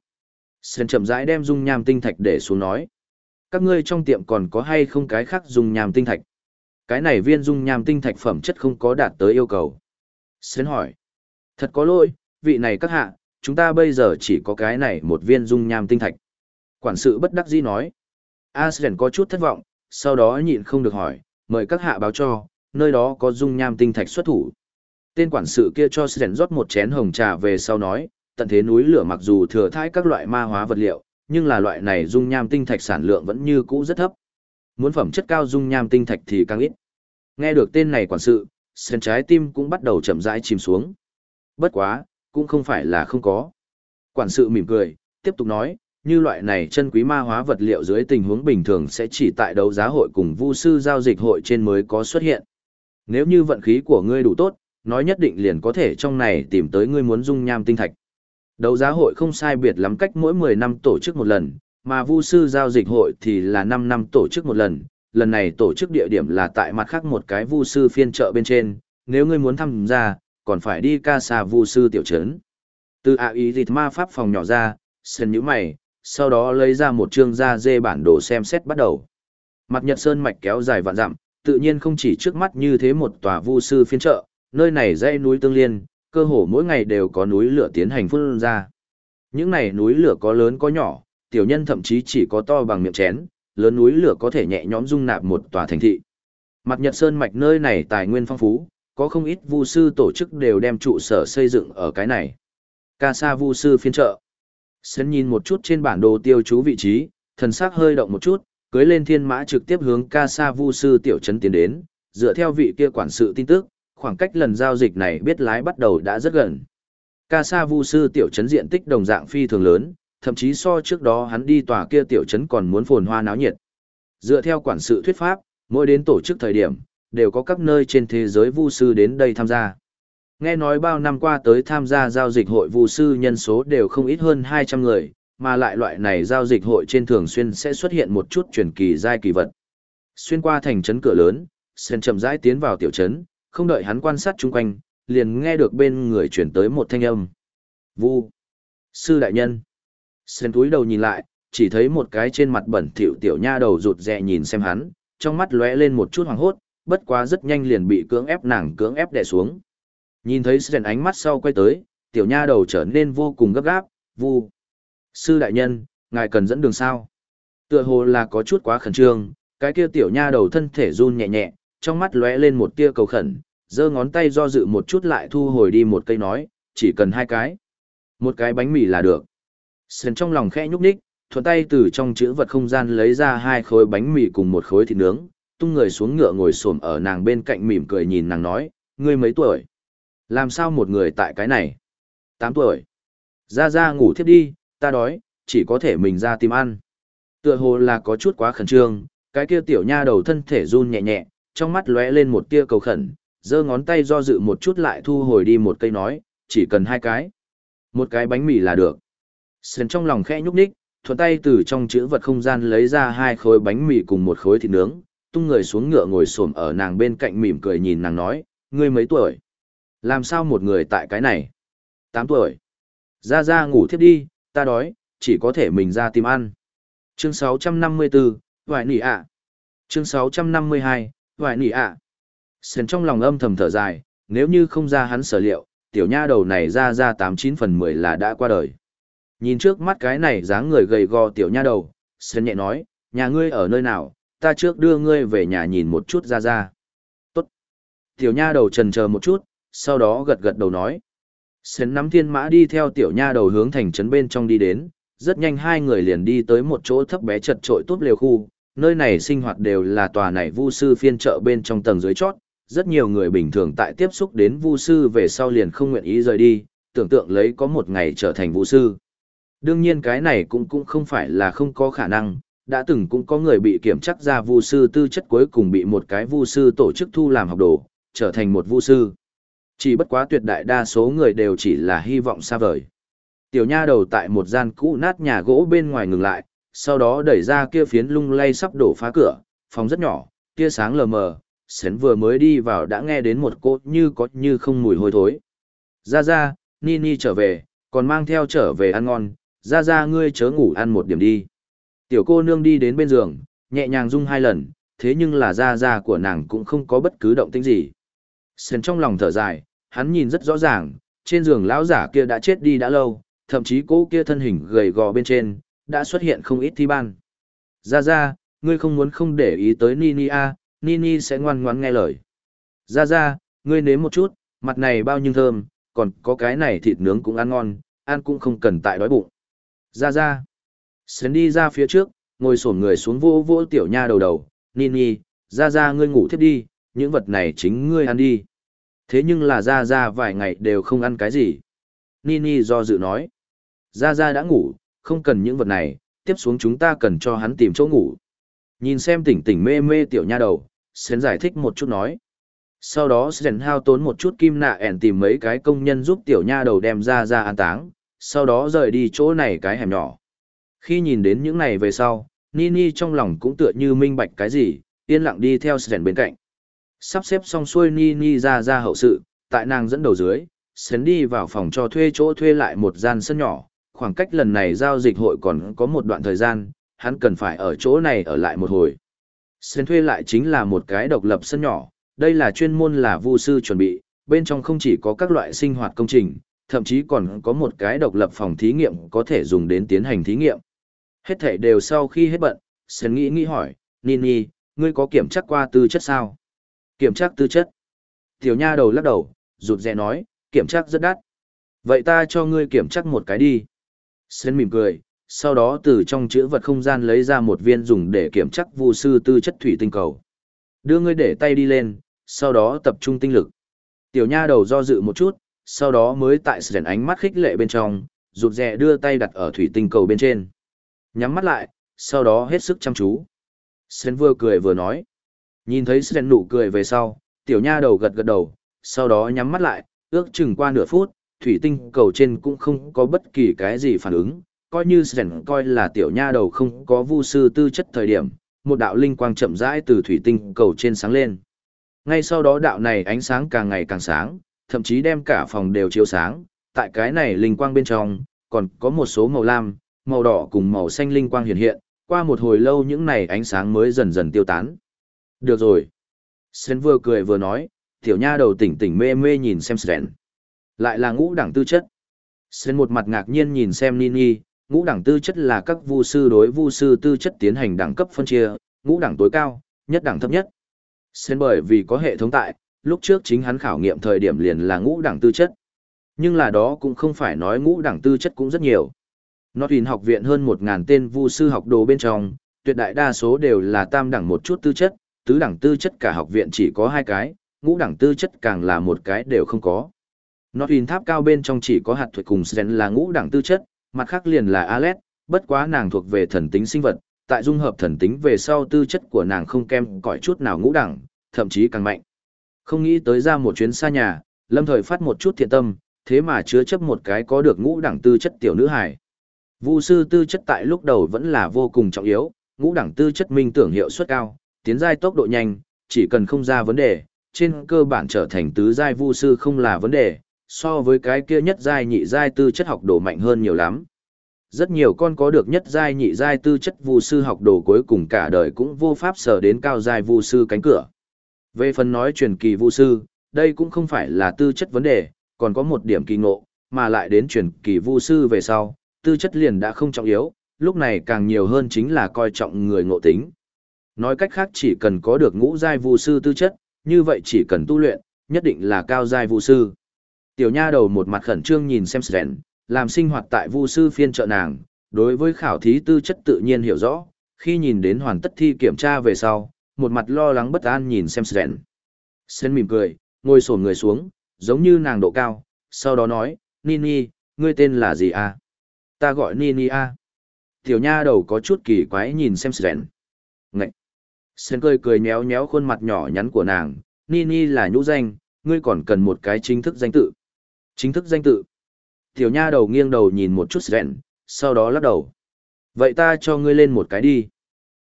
Sơn chậm rãi đem dung nham tinh thạch để xuống nói. Các ngươi trong tiệm còn có hay không cái khác dung nham tinh thạch? Cái này viên dung nham tinh thạch phẩm chất không có đạt tới yêu cầu. Sơn hỏi. Thật có lỗi, vị này các hạ, chúng ta bây giờ chỉ có cái này một viên dung nham tinh thạch. Quản sự bất đắc dĩ nói. Asren có chút thất vọng, sau đó nhịn không được hỏi, mời các hạ báo cho, nơi đó có dung nham tinh thạch xuất thủ. Tên quản sự kia cho Sren rót một chén hồng trà về sau nói, tận thế núi lửa mặc dù thừa thãi các loại ma hóa vật liệu, nhưng là loại này dung nham tinh thạch sản lượng vẫn như cũ rất thấp. Muốn phẩm chất cao dung nham tinh thạch thì càng ít. Nghe được tên này quản sự, Sren trái tim cũng bắt đầu chậm rãi chìm xuống. Bất quá, cũng không phải là không có. Quản sự mỉm cười, tiếp tục nói, như loại này chân quý ma hóa vật liệu dưới tình huống bình thường sẽ chỉ tại đấu giá hội cùng vu sư giao dịch hội trên mới có xuất hiện. Nếu như vận khí của ngươi đủ tốt, nói nhất định liền có thể trong này tìm tới ngươi muốn dung nham tinh thạch. Đấu giá hội không sai biệt lắm cách mỗi 10 năm tổ chức một lần, mà vu sư giao dịch hội thì là 5 năm tổ chức một lần, lần này tổ chức địa điểm là tại mặt khác một cái vu sư phiên chợ bên trên, nếu ngươi muốn tham gia, còn phải đi ca xa vu sư tiểu trấn. Từ ạ ý dịch ma pháp phòng nhỏ ra, sân nhíu mày, sau đó lấy ra một chương da dê bản đồ xem xét bắt đầu. Mặt Nhật Sơn mạch kéo dài vạn dặm, tự nhiên không chỉ trước mắt như thế một tòa vu sư phiên chợ, nơi này dãy núi tương liên, cơ hồ mỗi ngày đều có núi lửa tiến hành phun ra. Những này núi lửa có lớn có nhỏ, tiểu nhân thậm chí chỉ có to bằng miệng chén, lớn núi lửa có thể nhẹ nhõm dung nạp một tòa thành thị. Mặt Nhật Sơn mạch nơi này tài nguyên phong phú, có không ít vu sư tổ chức đều đem trụ sở xây dựng ở cái này. Ca sa vu sư phiên trợ. Sến nhìn một chút trên bản đồ tiêu chú vị trí, thần sắc hơi động một chút, cưới lên thiên mã trực tiếp hướng ca sa vu sư tiểu trấn tiến đến, dựa theo vị kia quản sự tin tức, khoảng cách lần giao dịch này biết lái bắt đầu đã rất gần. Ca sa vu sư tiểu trấn diện tích đồng dạng phi thường lớn, thậm chí so trước đó hắn đi tòa kia tiểu trấn còn muốn phồn hoa náo nhiệt. Dựa theo quản sự thuyết pháp, mỗi đến tổ chức thời điểm, đều có các nơi trên thế giới vu sư đến đây tham gia. Nghe nói bao năm qua tới tham gia giao dịch hội vu sư nhân số đều không ít hơn 200 người, mà lại loại này giao dịch hội trên thường xuyên sẽ xuất hiện một chút truyền kỳ giai kỳ vật. Xuyên qua thành trấn cửa lớn, Sen chậm rãi tiến vào tiểu trấn, không đợi hắn quan sát chung quanh, liền nghe được bên người chuyển tới một thanh âm. Vu. Sư đại nhân. Sen túi đầu nhìn lại, chỉ thấy một cái trên mặt bẩn thỉu tiểu nha đầu rụt rè nhìn xem hắn, trong mắt lóe lên một chút hoàng hốt, bất quá rất nhanh liền bị cưỡng ép nàng cưỡng ép đè xuống. Nhìn thấy Sen ánh mắt sau quay tới, tiểu nha đầu trở nên vô cùng gấp gáp, vu. Sư đại nhân, ngài cần dẫn đường sao? Tựa hồ là có chút quá khẩn trương, cái kia tiểu nha đầu thân thể run nhẹ nhẹ, trong mắt lóe lên một tia cầu khẩn, giơ ngón tay do dự một chút lại thu hồi đi một cây nói, chỉ cần hai cái. Một cái bánh mì là được. Sơn trong lòng khẽ nhúc nhích, thuận tay từ trong chữ vật không gian lấy ra hai khối bánh mì cùng một khối thịt nướng, tung người xuống ngựa ngồi xổm ở nàng bên cạnh mỉm cười nhìn nàng nói, ngươi mấy tuổi? Làm sao một người tại cái này? Tám tuổi. Ra ra ngủ thiếp đi, ta đói, chỉ có thể mình ra tìm ăn. Tựa hồ là có chút quá khẩn trương, cái kia tiểu nha đầu thân thể run nhẹ nhẹ, trong mắt lóe lên một tia cầu khẩn, giơ ngón tay do dự một chút lại thu hồi đi một cây nói, chỉ cần hai cái. Một cái bánh mì là được. Sền trong lòng khẽ nhúc nhích, thuận tay từ trong chữ vật không gian lấy ra hai khối bánh mì cùng một khối thịt nướng, tung người xuống ngựa ngồi xổm ở nàng bên cạnh mỉm cười nhìn nàng nói, ngươi mấy tuổi? Làm sao một người tại cái này? Tám tuổi. Ra ra ngủ thiếp đi, ta đói, chỉ có thể mình ra tìm ăn. Chương 654, Hoài Nị ạ. Chương 652, Hoài nỉ ạ. sơn trong lòng âm thầm thở dài, nếu như không ra hắn sở liệu, tiểu nha đầu này ra ra 89 phần 10 là đã qua đời. Nhìn trước mắt cái này dáng người gầy gò tiểu nha đầu, sơn nhẹ nói, nhà ngươi ở nơi nào, ta trước đưa ngươi về nhà nhìn một chút ra ra. Tốt. Tiểu nha đầu trần chờ một chút, sau đó gật gật đầu nói. sơn nắm thiên mã đi theo tiểu nha đầu hướng thành trấn bên trong đi đến, rất nhanh hai người liền đi tới một chỗ thấp bé chật trội tốt lều khu, nơi này sinh hoạt đều là tòa này vu sư phiên chợ bên trong tầng dưới chót, rất nhiều người bình thường tại tiếp xúc đến vu sư về sau liền không nguyện ý rời đi, tưởng tượng lấy có một ngày trở thành vu sư. Đương nhiên cái này cũng cũng không phải là không có khả năng, đã từng cũng có người bị kiểm chắc ra vu sư tư chất cuối cùng bị một cái vu sư tổ chức thu làm học đồ, trở thành một vu sư. Chỉ bất quá tuyệt đại đa số người đều chỉ là hy vọng xa vời. Tiểu nha đầu tại một gian cũ nát nhà gỗ bên ngoài ngừng lại, sau đó đẩy ra kia phiến lung lay sắp đổ phá cửa, phòng rất nhỏ, tia sáng lờ mờ, sến vừa mới đi vào đã nghe đến một cốt như có như không mùi hôi thối. Ra ra, Nini trở về, còn mang theo trở về ăn ngon, ra ra ngươi chớ ngủ ăn một điểm đi. Tiểu cô nương đi đến bên giường, nhẹ nhàng rung hai lần, thế nhưng là ra ra của nàng cũng không có bất cứ động tĩnh gì. Sến trong lòng thở dài, hắn nhìn rất rõ ràng, trên giường lão giả kia đã chết đi đã lâu, thậm chí cô kia thân hình gầy gò bên trên, đã xuất hiện không ít thi ban. Ra ra, ngươi không muốn không để ý tới Nini à, Nini sẽ ngoan ngoãn nghe lời. Ra ra, ngươi nếm một chút, mặt này bao nhiêu thơm, còn có cái này thịt nướng cũng ăn ngon, ăn cũng không cần tại đói bụng. Ra ra. Sến đi ra phía trước, ngồi sổn người xuống vô vô tiểu nha đầu đầu, Nini, ra ra ngươi ngủ thiếp đi, những vật này chính ngươi ăn đi. Thế nhưng là ra ra vài ngày đều không ăn cái gì. Nini do dự nói. Ra ra đã ngủ, không cần những vật này, tiếp xuống chúng ta cần cho hắn tìm chỗ ngủ. Nhìn xem tỉnh tỉnh mê mê tiểu nha đầu, Sến giải thích một chút nói. Sau đó Sến hao tốn một chút kim nạ ẻn tìm mấy cái công nhân giúp tiểu nha đầu đem ra ra an táng, sau đó rời đi chỗ này cái hẻm nhỏ. Khi nhìn đến những này về sau, Nini trong lòng cũng tựa như minh bạch cái gì, yên lặng đi theo Sến bên cạnh. Sắp xếp xong xuôi Nini ra ra hậu sự, tại nàng dẫn đầu dưới, Sến đi vào phòng cho thuê chỗ thuê lại một gian sân nhỏ, khoảng cách lần này giao dịch hội còn có một đoạn thời gian, hắn cần phải ở chỗ này ở lại một hồi. Sến thuê lại chính là một cái độc lập sân nhỏ, đây là chuyên môn là vu sư chuẩn bị, bên trong không chỉ có các loại sinh hoạt công trình, thậm chí còn có một cái độc lập phòng thí nghiệm có thể dùng đến tiến hành thí nghiệm. Hết thể đều sau khi hết bận, Sến nghĩ nghĩ hỏi, Nini, ngươi có kiểm tra qua tư chất sao? Kiểm tra tư chất. Tiểu nha đầu lắc đầu, rụt rè nói, kiểm tra rất đắt. Vậy ta cho ngươi kiểm tra một cái đi. Sến mỉm cười, sau đó từ trong chữ vật không gian lấy ra một viên dùng để kiểm chắc vu sư tư chất thủy tinh cầu. Đưa ngươi để tay đi lên, sau đó tập trung tinh lực. Tiểu nha đầu do dự một chút, sau đó mới tại sến ánh mắt khích lệ bên trong, rụt rè đưa tay đặt ở thủy tinh cầu bên trên. Nhắm mắt lại, sau đó hết sức chăm chú. Sến vừa cười vừa nói. Nhìn thấy Sến nụ cười về sau, tiểu nha đầu gật gật đầu, sau đó nhắm mắt lại, ước chừng qua nửa phút, thủy tinh cầu trên cũng không có bất kỳ cái gì phản ứng, coi như Sren coi là tiểu nha đầu không có vu sư tư chất thời điểm, một đạo linh quang chậm rãi từ thủy tinh cầu trên sáng lên. Ngay sau đó đạo này ánh sáng càng ngày càng sáng, thậm chí đem cả phòng đều chiếu sáng, tại cái này linh quang bên trong, còn có một số màu lam, màu đỏ cùng màu xanh linh quang hiện hiện, qua một hồi lâu những này ánh sáng mới dần dần tiêu tán. Được rồi. Sren vừa cười vừa nói, tiểu nha đầu tỉnh tỉnh mê mê nhìn xem Sren. Lại là ngũ đẳng tư chất. Sơn một mặt ngạc nhiên nhìn xem Nini, ngũ đẳng tư chất là các vu sư đối vu sư tư chất tiến hành đẳng cấp phân chia, ngũ đẳng tối cao, nhất đẳng thấp nhất. Sơn bởi vì có hệ thống tại, lúc trước chính hắn khảo nghiệm thời điểm liền là ngũ đẳng tư chất. Nhưng là đó cũng không phải nói ngũ đẳng tư chất cũng rất nhiều. nó Notwin học viện hơn 1000 tên vu sư học đồ bên trong, tuyệt đại đa số đều là tam đẳng một chút tư chất, tứ đẳng tư chất cả học viện chỉ có hai cái, ngũ đẳng tư chất càng là một cái đều không có. Nó Notwin tháp cao bên trong chỉ có hạt thuật cùng Sren là ngũ đẳng tư chất, mặt khác liền là Alet, bất quá nàng thuộc về thần tính sinh vật, tại dung hợp thần tính về sau tư chất của nàng không kem cỏi chút nào ngũ đẳng, thậm chí càng mạnh. Không nghĩ tới ra một chuyến xa nhà, lâm thời phát một chút thiện tâm, thế mà chứa chấp một cái có được ngũ đẳng tư chất tiểu nữ hải. Vu sư tư chất tại lúc đầu vẫn là vô cùng trọng yếu, ngũ đẳng tư chất minh tưởng hiệu suất cao, tiến giai tốc độ nhanh, chỉ cần không ra vấn đề, trên cơ bản trở thành tứ giai vu sư không là vấn đề, so với cái kia nhất giai nhị giai tư chất học đồ mạnh hơn nhiều lắm. Rất nhiều con có được nhất giai nhị giai tư chất vu sư học đồ cuối cùng cả đời cũng vô pháp sở đến cao giai vu sư cánh cửa. Về phần nói truyền kỳ vu sư, đây cũng không phải là tư chất vấn đề, còn có một điểm kỳ ngộ, mà lại đến truyền kỳ vu sư về sau, tư chất liền đã không trọng yếu, lúc này càng nhiều hơn chính là coi trọng người ngộ tính. Nói cách khác chỉ cần có được ngũ giai vu sư tư chất, như vậy chỉ cần tu luyện, nhất định là cao giai vu sư. Tiểu nha đầu một mặt khẩn trương nhìn xem Sren, làm sinh hoạt tại vu sư phiên trợ nàng, đối với khảo thí tư chất tự nhiên hiểu rõ, khi nhìn đến hoàn tất thi kiểm tra về sau, một mặt lo lắng bất an nhìn xem Sren. Sren mỉm cười, ngồi sổn người xuống, giống như nàng độ cao, sau đó nói, Nini, ngươi tên là gì à? Ta gọi Nini à? Tiểu nha đầu có chút kỳ quái nhìn xem Sren. Ngậy! Sren cười cười nhéo nhéo khuôn mặt nhỏ nhắn của nàng, Nini là nhũ danh, ngươi còn cần một cái chính thức danh tự. Chính thức danh tự. Tiểu nha đầu nghiêng đầu nhìn một chút Sren, sau đó lắc đầu. Vậy ta cho ngươi lên một cái đi.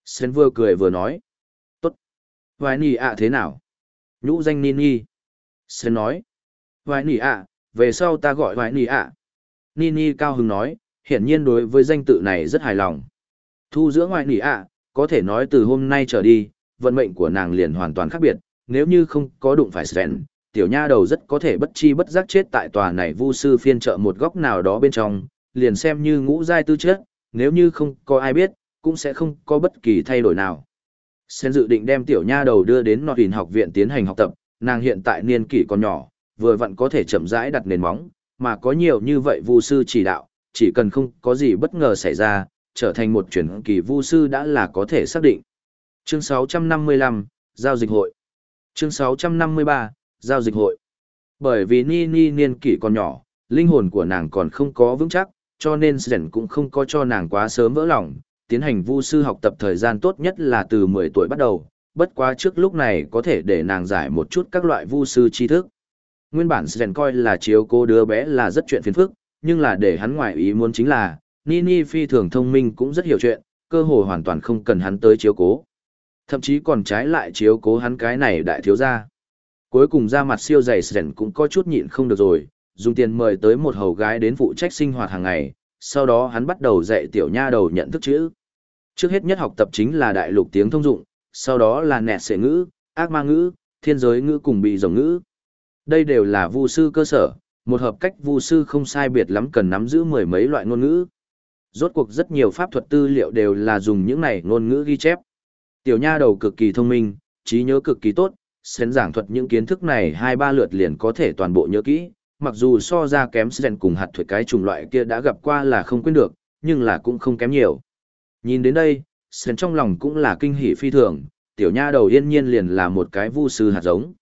Sren vừa cười vừa nói. Tốt. Vài nỉ ạ thế nào? Nhũ danh Nini. Sren nói. Vài nỉ ạ, về sau ta gọi vài nỉ ạ. Nini cao hứng nói, hiển nhiên đối với danh tự này rất hài lòng. Thu giữa ngoại nỉ ạ, có thể nói từ hôm nay trở đi, vận mệnh của nàng liền hoàn toàn khác biệt, nếu như không có đụng phải Sren, tiểu nha đầu rất có thể bất chi bất giác chết tại tòa này vu sư phiên trợ một góc nào đó bên trong, liền xem như ngũ giai tư chất, nếu như không có ai biết, cũng sẽ không có bất kỳ thay đổi nào. Sen dự định đem tiểu nha đầu đưa đến nọt hình học viện tiến hành học tập, nàng hiện tại niên kỷ còn nhỏ, vừa vặn có thể chậm rãi đặt nền móng, mà có nhiều như vậy vu sư chỉ đạo, chỉ cần không có gì bất ngờ xảy ra, trở thành một chuyển kỳ vu sư đã là có thể xác định. Chương 655, Giao dịch hội. Chương 653, Giao dịch hội. Bởi vì Ni Ni niên kỷ còn nhỏ, linh hồn của nàng còn không có vững chắc, cho nên Sren cũng không có cho nàng quá sớm vỡ lòng, tiến hành vu sư học tập thời gian tốt nhất là từ 10 tuổi bắt đầu, bất quá trước lúc này có thể để nàng giải một chút các loại vu sư tri thức. Nguyên bản Sren coi là chiếu cô đứa bé là rất chuyện phiền phức, nhưng là để hắn ngoại ý muốn chính là, Nini phi thường thông minh cũng rất hiểu chuyện, cơ hồ hoàn toàn không cần hắn tới chiếu cố. Thậm chí còn trái lại chiếu cố hắn cái này đại thiếu gia. Cuối cùng ra mặt siêu dày sẻn cũng có chút nhịn không được rồi, dùng tiền mời tới một hầu gái đến phụ trách sinh hoạt hàng ngày, sau đó hắn bắt đầu dạy tiểu nha đầu nhận thức chữ. Trước hết nhất học tập chính là đại lục tiếng thông dụng, sau đó là nẹt sệ ngữ, ác ma ngữ, thiên giới ngữ cùng bị dòng ngữ. Đây đều là vu sư cơ sở, một hợp cách vu sư không sai biệt lắm cần nắm giữ mười mấy loại ngôn ngữ. Rốt cuộc rất nhiều pháp thuật tư liệu đều là dùng những này ngôn ngữ ghi chép. Tiểu nha đầu cực kỳ thông minh, trí nhớ cực kỳ tốt, sến giảng thuật những kiến thức này hai ba lượt liền có thể toàn bộ nhớ kỹ, mặc dù so ra kém sến cùng hạt thuật cái chủng loại kia đã gặp qua là không quên được, nhưng là cũng không kém nhiều. Nhìn đến đây, sến trong lòng cũng là kinh hỉ phi thường, tiểu nha đầu yên nhiên liền là một cái vu sư hạt giống.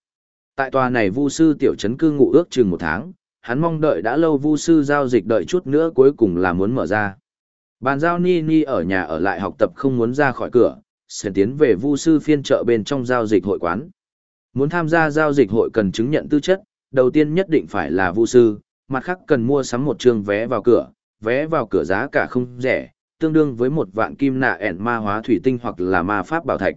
Tại tòa này vu sư tiểu trấn cư ngụ ước chừng một tháng, hắn mong đợi đã lâu vu sư giao dịch đợi chút nữa cuối cùng là muốn mở ra. Bàn giao Ni Ni ở nhà ở lại học tập không muốn ra khỏi cửa, sẽ tiến về vu sư phiên chợ bên trong giao dịch hội quán. Muốn tham gia giao dịch hội cần chứng nhận tư chất, đầu tiên nhất định phải là vu sư, mặt khác cần mua sắm một trường vé vào cửa, vé vào cửa giá cả không rẻ, tương đương với một vạn kim nạ ẻn ma hóa thủy tinh hoặc là ma pháp bảo thạch.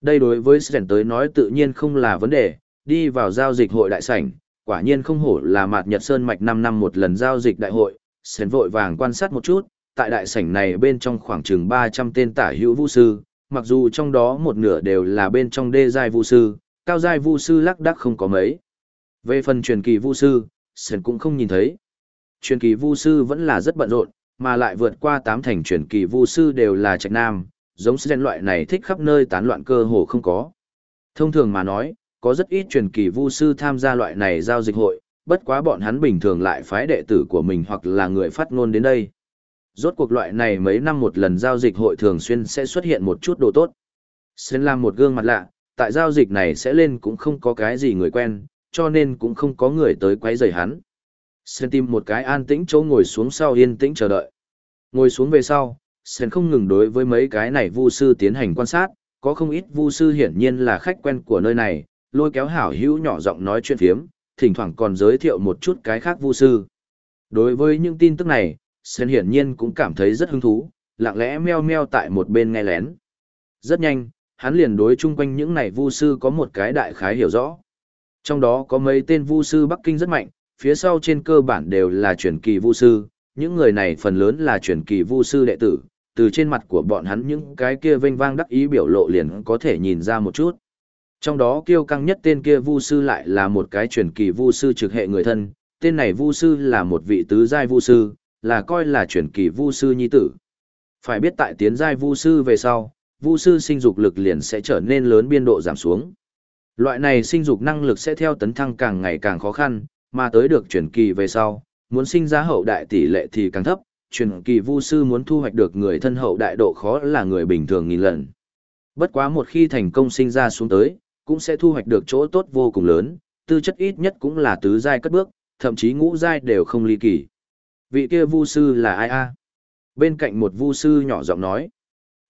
Đây đối với Sren tới nói tự nhiên không là vấn đề, đi vào giao dịch hội đại sảnh, quả nhiên không hổ là mạt Nhật Sơn Mạch 5 năm một lần giao dịch đại hội, Sren vội vàng quan sát một chút, tại đại sảnh này bên trong khoảng chừng 300 tên tả hữu vũ sư, mặc dù trong đó một nửa đều là bên trong đê giai vũ sư, cao giai Vu sư lắc đắc không có mấy. Về phần truyền kỳ Vu sư, sơn cũng không nhìn thấy. Truyền kỳ Vu sư vẫn là rất bận rộn, mà lại vượt qua tám thành truyền kỳ Vu sư đều là trạch nam, giống sơn loại này thích khắp nơi tán loạn cơ hồ không có. Thông thường mà nói, có rất ít truyền kỳ vu sư tham gia loại này giao dịch hội, bất quá bọn hắn bình thường lại phái đệ tử của mình hoặc là người phát ngôn đến đây. Rốt cuộc loại này mấy năm một lần giao dịch hội thường xuyên sẽ xuất hiện một chút đồ tốt. Sơn làm một gương mặt lạ, tại giao dịch này sẽ lên cũng không có cái gì người quen, cho nên cũng không có người tới quấy rầy hắn. Sen tìm một cái an tĩnh chỗ ngồi xuống sau yên tĩnh chờ đợi. Ngồi xuống về sau, Sen không ngừng đối với mấy cái này vu sư tiến hành quan sát, có không ít vu sư hiển nhiên là khách quen của nơi này, lôi kéo hảo hữu nhỏ giọng nói chuyện phiếm, thỉnh thoảng còn giới thiệu một chút cái khác vu sư. Đối với những tin tức này, Sen hiển nhiên cũng cảm thấy rất hứng thú, lặng lẽ meo meo tại một bên nghe lén. Rất nhanh, hắn liền đối chung quanh những này vu sư có một cái đại khái hiểu rõ. Trong đó có mấy tên vu sư Bắc Kinh rất mạnh, phía sau trên cơ bản đều là truyền kỳ vu sư, những người này phần lớn là truyền kỳ vu sư đệ tử, từ trên mặt của bọn hắn những cái kia vênh vang đắc ý biểu lộ liền có thể nhìn ra một chút. Trong đó kiêu căng nhất tên kia vu sư lại là một cái truyền kỳ vu sư trực hệ người thân, tên này vu sư là một vị tứ giai vu sư, là coi là truyền kỳ vu sư nhi tử. Phải biết tại tiến giai vu sư về sau, vu sư sinh dục lực liền sẽ trở nên lớn biên độ giảm xuống. Loại này sinh dục năng lực sẽ theo tấn thăng càng ngày càng khó khăn, mà tới được truyền kỳ về sau, muốn sinh ra hậu đại tỷ lệ thì càng thấp, truyền kỳ vu sư muốn thu hoạch được người thân hậu đại độ khó là người bình thường nghìn lần. Bất quá một khi thành công sinh ra xuống tới, cũng sẽ thu hoạch được chỗ tốt vô cùng lớn, tư chất ít nhất cũng là tứ giai cất bước, thậm chí ngũ giai đều không ly kỳ. Vị kia vu sư là ai a? Bên cạnh một vu sư nhỏ giọng nói.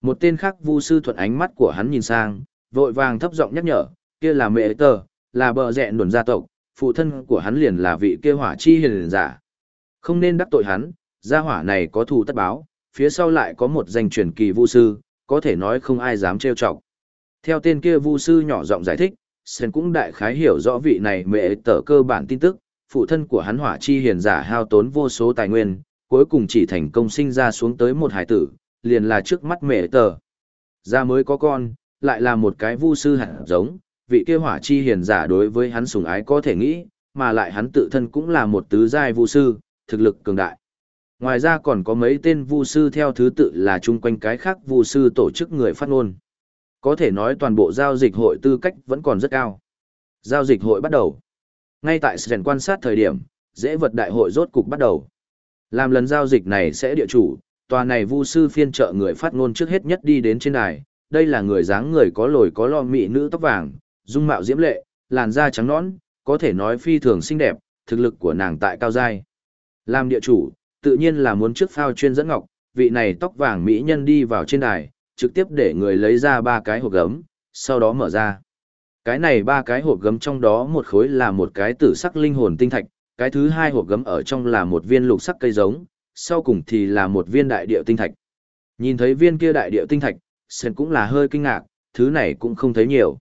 Một tên khác vu sư thuận ánh mắt của hắn nhìn sang, vội vàng thấp giọng nhắc nhở, kia là mẹ tờ, là bờ rẹ nổn gia tộc, phụ thân của hắn liền là vị kia hỏa chi hiền giả. Không nên đắc tội hắn, gia hỏa này có thù tất báo, phía sau lại có một danh truyền kỳ vu sư, có thể nói không ai dám trêu chọc. Theo tên kia vu sư nhỏ giọng giải thích, Sen cũng đại khái hiểu rõ vị này mẹ tờ cơ bản tin tức, phụ thân của hắn hỏa chi hiền giả hao tốn vô số tài nguyên, cuối cùng chỉ thành công sinh ra xuống tới một hải tử, liền là trước mắt mẹ tờ. Ra mới có con, lại là một cái vu sư hẳn giống, vị kia hỏa chi hiền giả đối với hắn sủng ái có thể nghĩ, mà lại hắn tự thân cũng là một tứ giai vu sư, thực lực cường đại. Ngoài ra còn có mấy tên vu sư theo thứ tự là chung quanh cái khác vu sư tổ chức người phát ngôn. Có thể nói toàn bộ giao dịch hội tư cách vẫn còn rất cao. Giao dịch hội bắt đầu. Ngay tại sàn quan sát thời điểm, dễ vật đại hội rốt cục bắt đầu. Làm lần giao dịch này sẽ địa chủ, tòa này vu sư phiên trợ người phát ngôn trước hết nhất đi đến trên đài. Đây là người dáng người có lồi có lo mị nữ tóc vàng, dung mạo diễm lệ, làn da trắng nõn, có thể nói phi thường xinh đẹp, thực lực của nàng tại cao giai. Làm địa chủ, tự nhiên là muốn trước phao chuyên dẫn ngọc, vị này tóc vàng mỹ nhân đi vào trên đài, trực tiếp để người lấy ra ba cái hộp gấm, sau đó mở ra. Cái này ba cái hộp gấm trong đó một khối là một cái tử sắc linh hồn tinh thạch, cái thứ hai hộp gấm ở trong là một viên lục sắc cây giống, sau cùng thì là một viên đại địa tinh thạch. Nhìn thấy viên kia đại địa tinh thạch, sơn cũng là hơi kinh ngạc, thứ này cũng không thấy nhiều.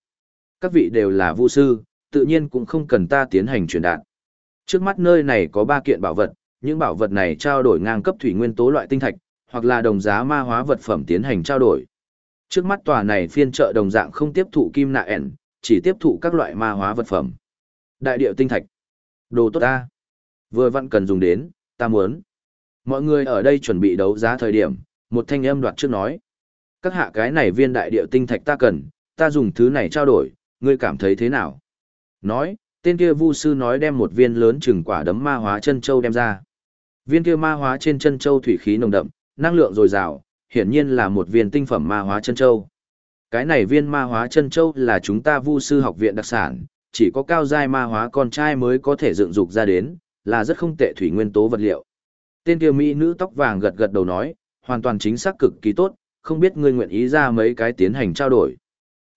Các vị đều là vu sư, tự nhiên cũng không cần ta tiến hành truyền đạt. Trước mắt nơi này có ba kiện bảo vật, những bảo vật này trao đổi ngang cấp thủy nguyên tố loại tinh thạch, hoặc là đồng giá ma hóa vật phẩm tiến hành trao đổi. Trước mắt tòa này phiên trợ đồng dạng không tiếp thụ kim nạ ẻn, chỉ tiếp thụ các loại ma hóa vật phẩm. Đại điệu tinh thạch. Đồ tốt ta. Vừa vặn cần dùng đến, ta muốn. Mọi người ở đây chuẩn bị đấu giá thời điểm, một thanh âm đoạt trước nói. Các hạ cái này viên đại điệu tinh thạch ta cần, ta dùng thứ này trao đổi, ngươi cảm thấy thế nào? Nói, tên kia vu sư nói đem một viên lớn chừng quả đấm ma hóa chân châu đem ra. Viên kia ma hóa trên chân châu thủy khí nồng đậm, năng lượng dồi dào, hiển nhiên là một viên tinh phẩm ma hóa chân châu. Cái này viên ma hóa chân châu là chúng ta vu sư học viện đặc sản, chỉ có cao giai ma hóa con trai mới có thể dựng dục ra đến, là rất không tệ thủy nguyên tố vật liệu. Tên kia mỹ nữ tóc vàng gật gật đầu nói, hoàn toàn chính xác cực kỳ tốt, không biết ngươi nguyện ý ra mấy cái tiến hành trao đổi.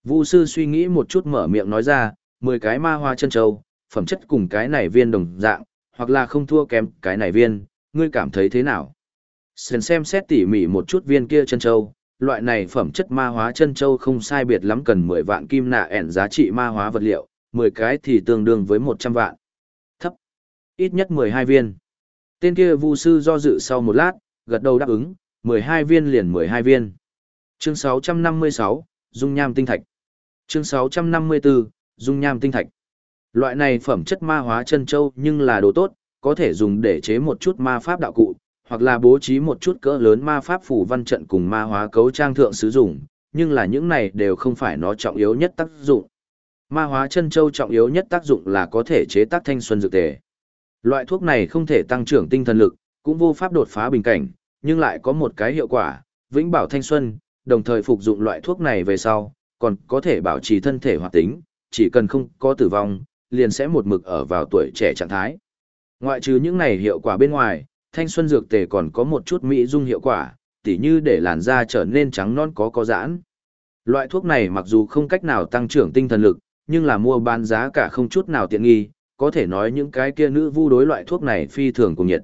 Vu sư suy nghĩ một chút mở miệng nói ra, 10 cái ma hoa chân châu, phẩm chất cùng cái này viên đồng dạng, hoặc là không thua kém cái này viên, ngươi cảm thấy thế nào? Xem xem xét tỉ mỉ một chút viên kia chân châu, loại này phẩm chất ma hóa chân châu không sai biệt lắm cần 10 vạn kim nạ ẻn giá trị ma hóa vật liệu, 10 cái thì tương đương với 100 vạn. Thấp. Ít nhất 12 viên. Tên kia vu sư do dự sau một lát, gật đầu đáp ứng, 12 viên liền 12 viên. Chương 656, Dung Nham Tinh Thạch. Chương 654, Dung Nham Tinh Thạch. Loại này phẩm chất ma hóa chân châu nhưng là đồ tốt, có thể dùng để chế một chút ma pháp đạo cụ, hoặc là bố trí một chút cỡ lớn ma pháp phủ văn trận cùng ma hóa cấu trang thượng sử dụng, nhưng là những này đều không phải nó trọng yếu nhất tác dụng. Ma hóa chân châu trọng yếu nhất tác dụng là có thể chế tác thanh xuân dược tề. Loại thuốc này không thể tăng trưởng tinh thần lực, cũng vô pháp đột phá bình cảnh, nhưng lại có một cái hiệu quả, vĩnh bảo thanh xuân, đồng thời phục dụng loại thuốc này về sau, còn có thể bảo trì thân thể hoạt tính, chỉ cần không có tử vong, liền sẽ một mực ở vào tuổi trẻ trạng thái. Ngoại trừ những này hiệu quả bên ngoài, thanh xuân dược tề còn có một chút mỹ dung hiệu quả, tỉ như để làn da trở nên trắng non có có giãn. Loại thuốc này mặc dù không cách nào tăng trưởng tinh thần lực, nhưng là mua bán giá cả không chút nào tiện nghi, có thể nói những cái kia nữ vu đối loại thuốc này phi thường cùng nhiệt.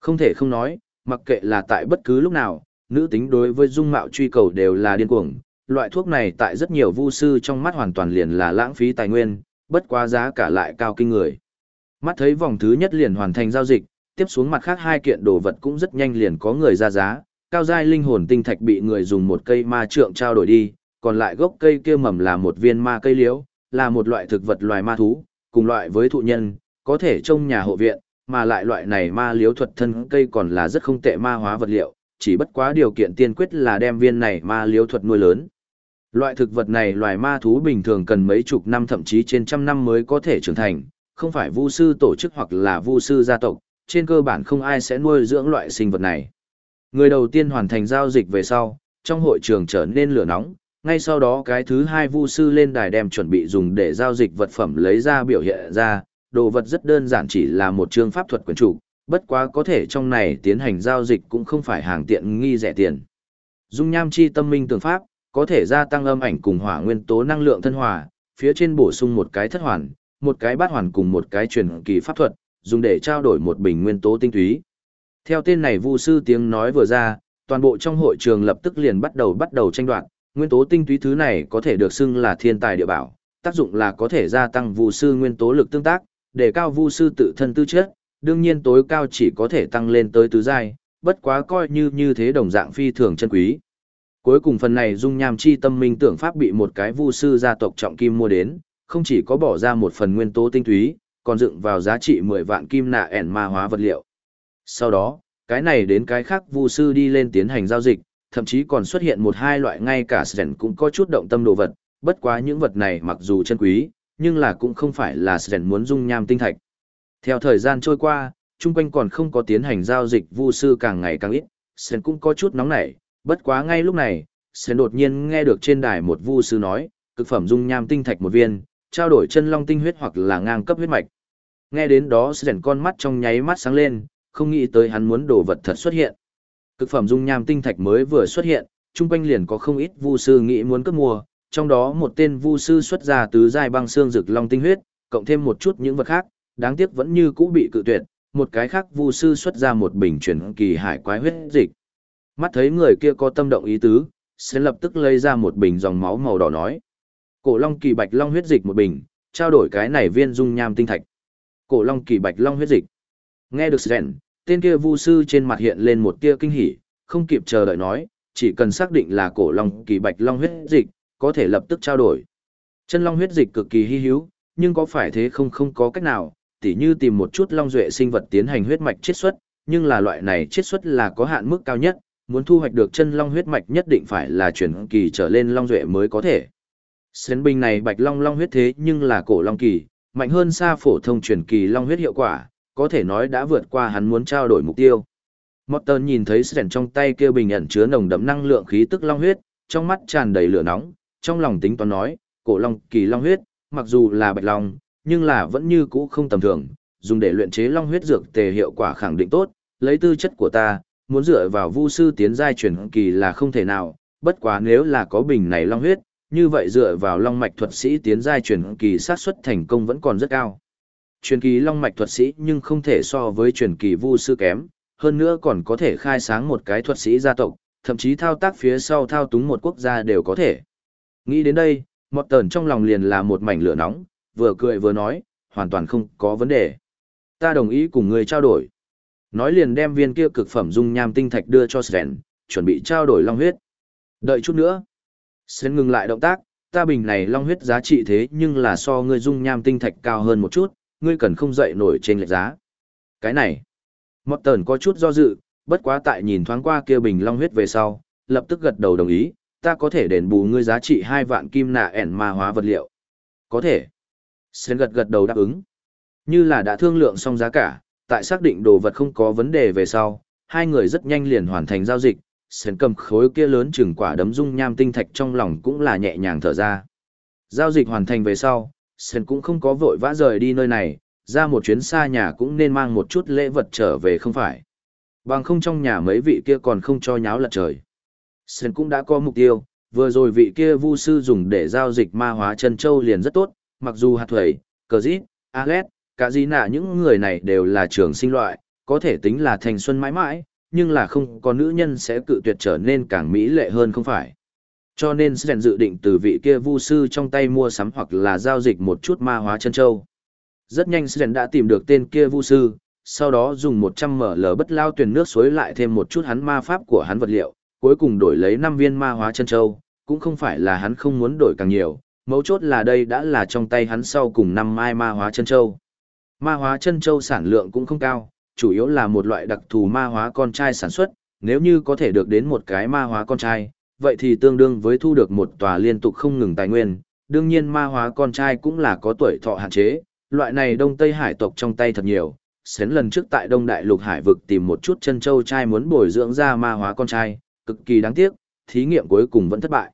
Không thể không nói, mặc kệ là tại bất cứ lúc nào, nữ tính đối với dung mạo truy cầu đều là điên cuồng. Loại thuốc này tại rất nhiều vu sư trong mắt hoàn toàn liền là lãng phí tài nguyên, bất quá giá cả lại cao kinh người. Mắt thấy vòng thứ nhất liền hoàn thành giao dịch, tiếp xuống mặt khác hai kiện đồ vật cũng rất nhanh liền có người ra giá, cao giai linh hồn tinh thạch bị người dùng một cây ma trượng trao đổi đi, còn lại gốc cây kia mầm là một viên ma cây liễu, là một loại thực vật loài ma thú, cùng loại với thụ nhân, có thể trông nhà hộ viện, mà lại loại này ma liếu thuật thân cây còn là rất không tệ ma hóa vật liệu, chỉ bất quá điều kiện tiên quyết là đem viên này ma liếu thuật nuôi lớn. Loại thực vật này loài ma thú bình thường cần mấy chục năm thậm chí trên trăm năm mới có thể trưởng thành, không phải vu sư tổ chức hoặc là vu sư gia tộc, trên cơ bản không ai sẽ nuôi dưỡng loại sinh vật này. Người đầu tiên hoàn thành giao dịch về sau, trong hội trường trở nên lửa nóng, ngay sau đó cái thứ hai vu sư lên đài đem chuẩn bị dùng để giao dịch vật phẩm lấy ra biểu hiện ra, đồ vật rất đơn giản chỉ là một chương pháp thuật quyền chủ, bất quá có thể trong này tiến hành giao dịch cũng không phải hàng tiện nghi rẻ tiền. Dung nham chi tâm minh tường pháp, có thể gia tăng âm ảnh cùng hỏa nguyên tố năng lượng thân hòa, phía trên bổ sung một cái thất hoàn, một cái bát hoàn cùng một cái truyền kỳ pháp thuật, dùng để trao đổi một bình nguyên tố tinh túy. Theo tên này Vu sư tiếng nói vừa ra, toàn bộ trong hội trường lập tức liền bắt đầu bắt đầu tranh đoạt, nguyên tố tinh túy thứ này có thể được xưng là thiên tài địa bảo, tác dụng là có thể gia tăng Vu sư nguyên tố lực tương tác, để cao Vu sư tự thân tư chất, đương nhiên tối cao chỉ có thể tăng lên tới tứ giai, bất quá coi như như thế đồng dạng phi thường chân quý. Cuối cùng phần này dung nham chi tâm minh tưởng pháp bị một cái Vu sư gia tộc trọng kim mua đến, không chỉ có bỏ ra một phần nguyên tố tinh túy, còn dựng vào giá trị 10 vạn kim nạ ẻn ma hóa vật liệu. Sau đó, cái này đến cái khác Vu sư đi lên tiến hành giao dịch, thậm chí còn xuất hiện một hai loại ngay cả Sren cũng có chút động tâm đồ vật, bất quá những vật này mặc dù chân quý, nhưng là cũng không phải là Sren muốn dung nham tinh thạch. Theo thời gian trôi qua, chung quanh còn không có tiến hành giao dịch Vu sư càng ngày càng ít, Sren cũng có chút nóng nảy, bất quá ngay lúc này, Sren đột nhiên nghe được trên đài một Vu sư nói, cực phẩm dung nham tinh thạch một viên, trao đổi chân long tinh huyết hoặc là ngang cấp huyết mạch. Nghe đến đó Sren con mắt trong nháy mắt sáng lên, không nghĩ tới hắn muốn đồ vật thật xuất hiện. Cực phẩm dung nham tinh thạch mới vừa xuất hiện, chung quanh liền có không ít vu sư nghĩ muốn cướp mua, trong đó một tên vu sư xuất ra tứ giai băng xương rực long tinh huyết, cộng thêm một chút những vật khác, đáng tiếc vẫn như cũ bị cự tuyệt, một cái khác vu sư xuất ra một bình truyền kỳ hải quái huyết dịch. Mắt thấy người kia có tâm động ý tứ, sẽ lập tức lấy ra một bình dòng máu màu đỏ nói. Cổ long kỳ bạch long huyết dịch một bình, trao đổi cái này viên dung nham tinh thạch. Cổ long kỳ bạch long huyết dịch. Nghe được Sren, tên kia vu sư trên mặt hiện lên một tia kinh hỉ, không kịp chờ đợi nói, chỉ cần xác định là cổ long kỳ bạch long huyết dịch, có thể lập tức trao đổi. Chân long huyết dịch cực kỳ hy hữu, nhưng có phải thế không không có cách nào, tỉ như tìm một chút long duệ sinh vật tiến hành huyết mạch chiết xuất, nhưng là loại này chiết xuất là có hạn mức cao nhất, muốn thu hoạch được chân long huyết mạch nhất định phải là chuyển kỳ trở lên long duệ mới có thể. Sến binh này bạch long long huyết thế nhưng là cổ long kỳ, mạnh hơn xa phổ thông chuyển kỳ long huyết hiệu quả, có thể nói đã vượt qua hắn muốn trao đổi mục tiêu. Morton nhìn thấy Sren trong tay kia bình ẩn chứa nồng đậm năng lượng khí tức long huyết, trong mắt tràn đầy lửa nóng, trong lòng tính toán nói, cổ long kỳ long huyết, mặc dù là bạch long, nhưng là vẫn như cũ không tầm thường, dùng để luyện chế long huyết dược tề hiệu quả khẳng định tốt, lấy tư chất của ta, muốn dựa vào vu sư tiến giai truyền kỳ là không thể nào, bất quá nếu là có bình này long huyết, như vậy dựa vào long mạch thuật sĩ tiến giai truyền kỳ xác suất thành công vẫn còn rất cao. Truyền kỳ long mạch thuật sĩ nhưng không thể so với truyền kỳ vu sư kém, hơn nữa còn có thể khai sáng một cái thuật sĩ gia tộc, thậm chí thao tác phía sau thao túng một quốc gia đều có thể. Nghĩ đến đây, một tờn trong lòng liền là một mảnh lửa nóng, vừa cười vừa nói, hoàn toàn không có vấn đề. Ta đồng ý cùng người trao đổi. Nói liền đem viên kia cực phẩm dung nham tinh thạch đưa cho Sven, chuẩn bị trao đổi long huyết. Đợi chút nữa. Sven ngừng lại động tác, ta bình này long huyết giá trị thế nhưng là so ngươi dung nham tinh thạch cao hơn một chút, ngươi cần không dậy nổi trên lệch giá. Cái này. Mọt tờn có chút do dự, bất quá tại nhìn thoáng qua kia bình long huyết về sau, lập tức gật đầu đồng ý, ta có thể đền bù ngươi giá trị hai vạn kim nạ ẻn ma hóa vật liệu. Có thể. Sến gật gật đầu đáp ứng. Như là đã thương lượng xong giá cả, tại xác định đồ vật không có vấn đề về sau, hai người rất nhanh liền hoàn thành giao dịch, Sến cầm khối kia lớn chừng quả đấm dung nham tinh thạch trong lòng cũng là nhẹ nhàng thở ra. Giao dịch hoàn thành về sau, Sơn cũng không có vội vã rời đi nơi này, ra một chuyến xa nhà cũng nên mang một chút lễ vật trở về không phải. Bằng không trong nhà mấy vị kia còn không cho nháo lật trời. Sơn cũng đã có mục tiêu, vừa rồi vị kia vu sư dùng để giao dịch ma hóa chân châu liền rất tốt, mặc dù hạt thuẩy, cờ dít, alet, cả gì nạ những người này đều là trường sinh loại, có thể tính là thành xuân mãi mãi, nhưng là không có nữ nhân sẽ cự tuyệt trở nên càng mỹ lệ hơn không phải. Cho nên Sven dự định từ vị kia vu sư trong tay mua sắm hoặc là giao dịch một chút ma hóa chân châu. Rất nhanh Sven đã tìm được tên kia vu sư, sau đó dùng 100 ml bất lao tuyển nước suối lại thêm một chút hắn ma pháp của hắn vật liệu, cuối cùng đổi lấy 5 viên ma hóa chân châu, cũng không phải là hắn không muốn đổi càng nhiều, mấu chốt là đây đã là trong tay hắn sau cùng năm mai ma hóa chân châu. Ma hóa chân châu sản lượng cũng không cao, chủ yếu là một loại đặc thù ma hóa con trai sản xuất, nếu như có thể được đến một cái ma hóa con trai, vậy thì tương đương với thu được một tòa liên tục không ngừng tài nguyên. Đương nhiên ma hóa con trai cũng là có tuổi thọ hạn chế, loại này Đông Tây Hải tộc trong tay thật nhiều. Xến lần trước tại Đông Đại Lục Hải vực tìm một chút chân châu trai muốn bồi dưỡng ra ma hóa con trai, cực kỳ đáng tiếc, thí nghiệm cuối cùng vẫn thất bại.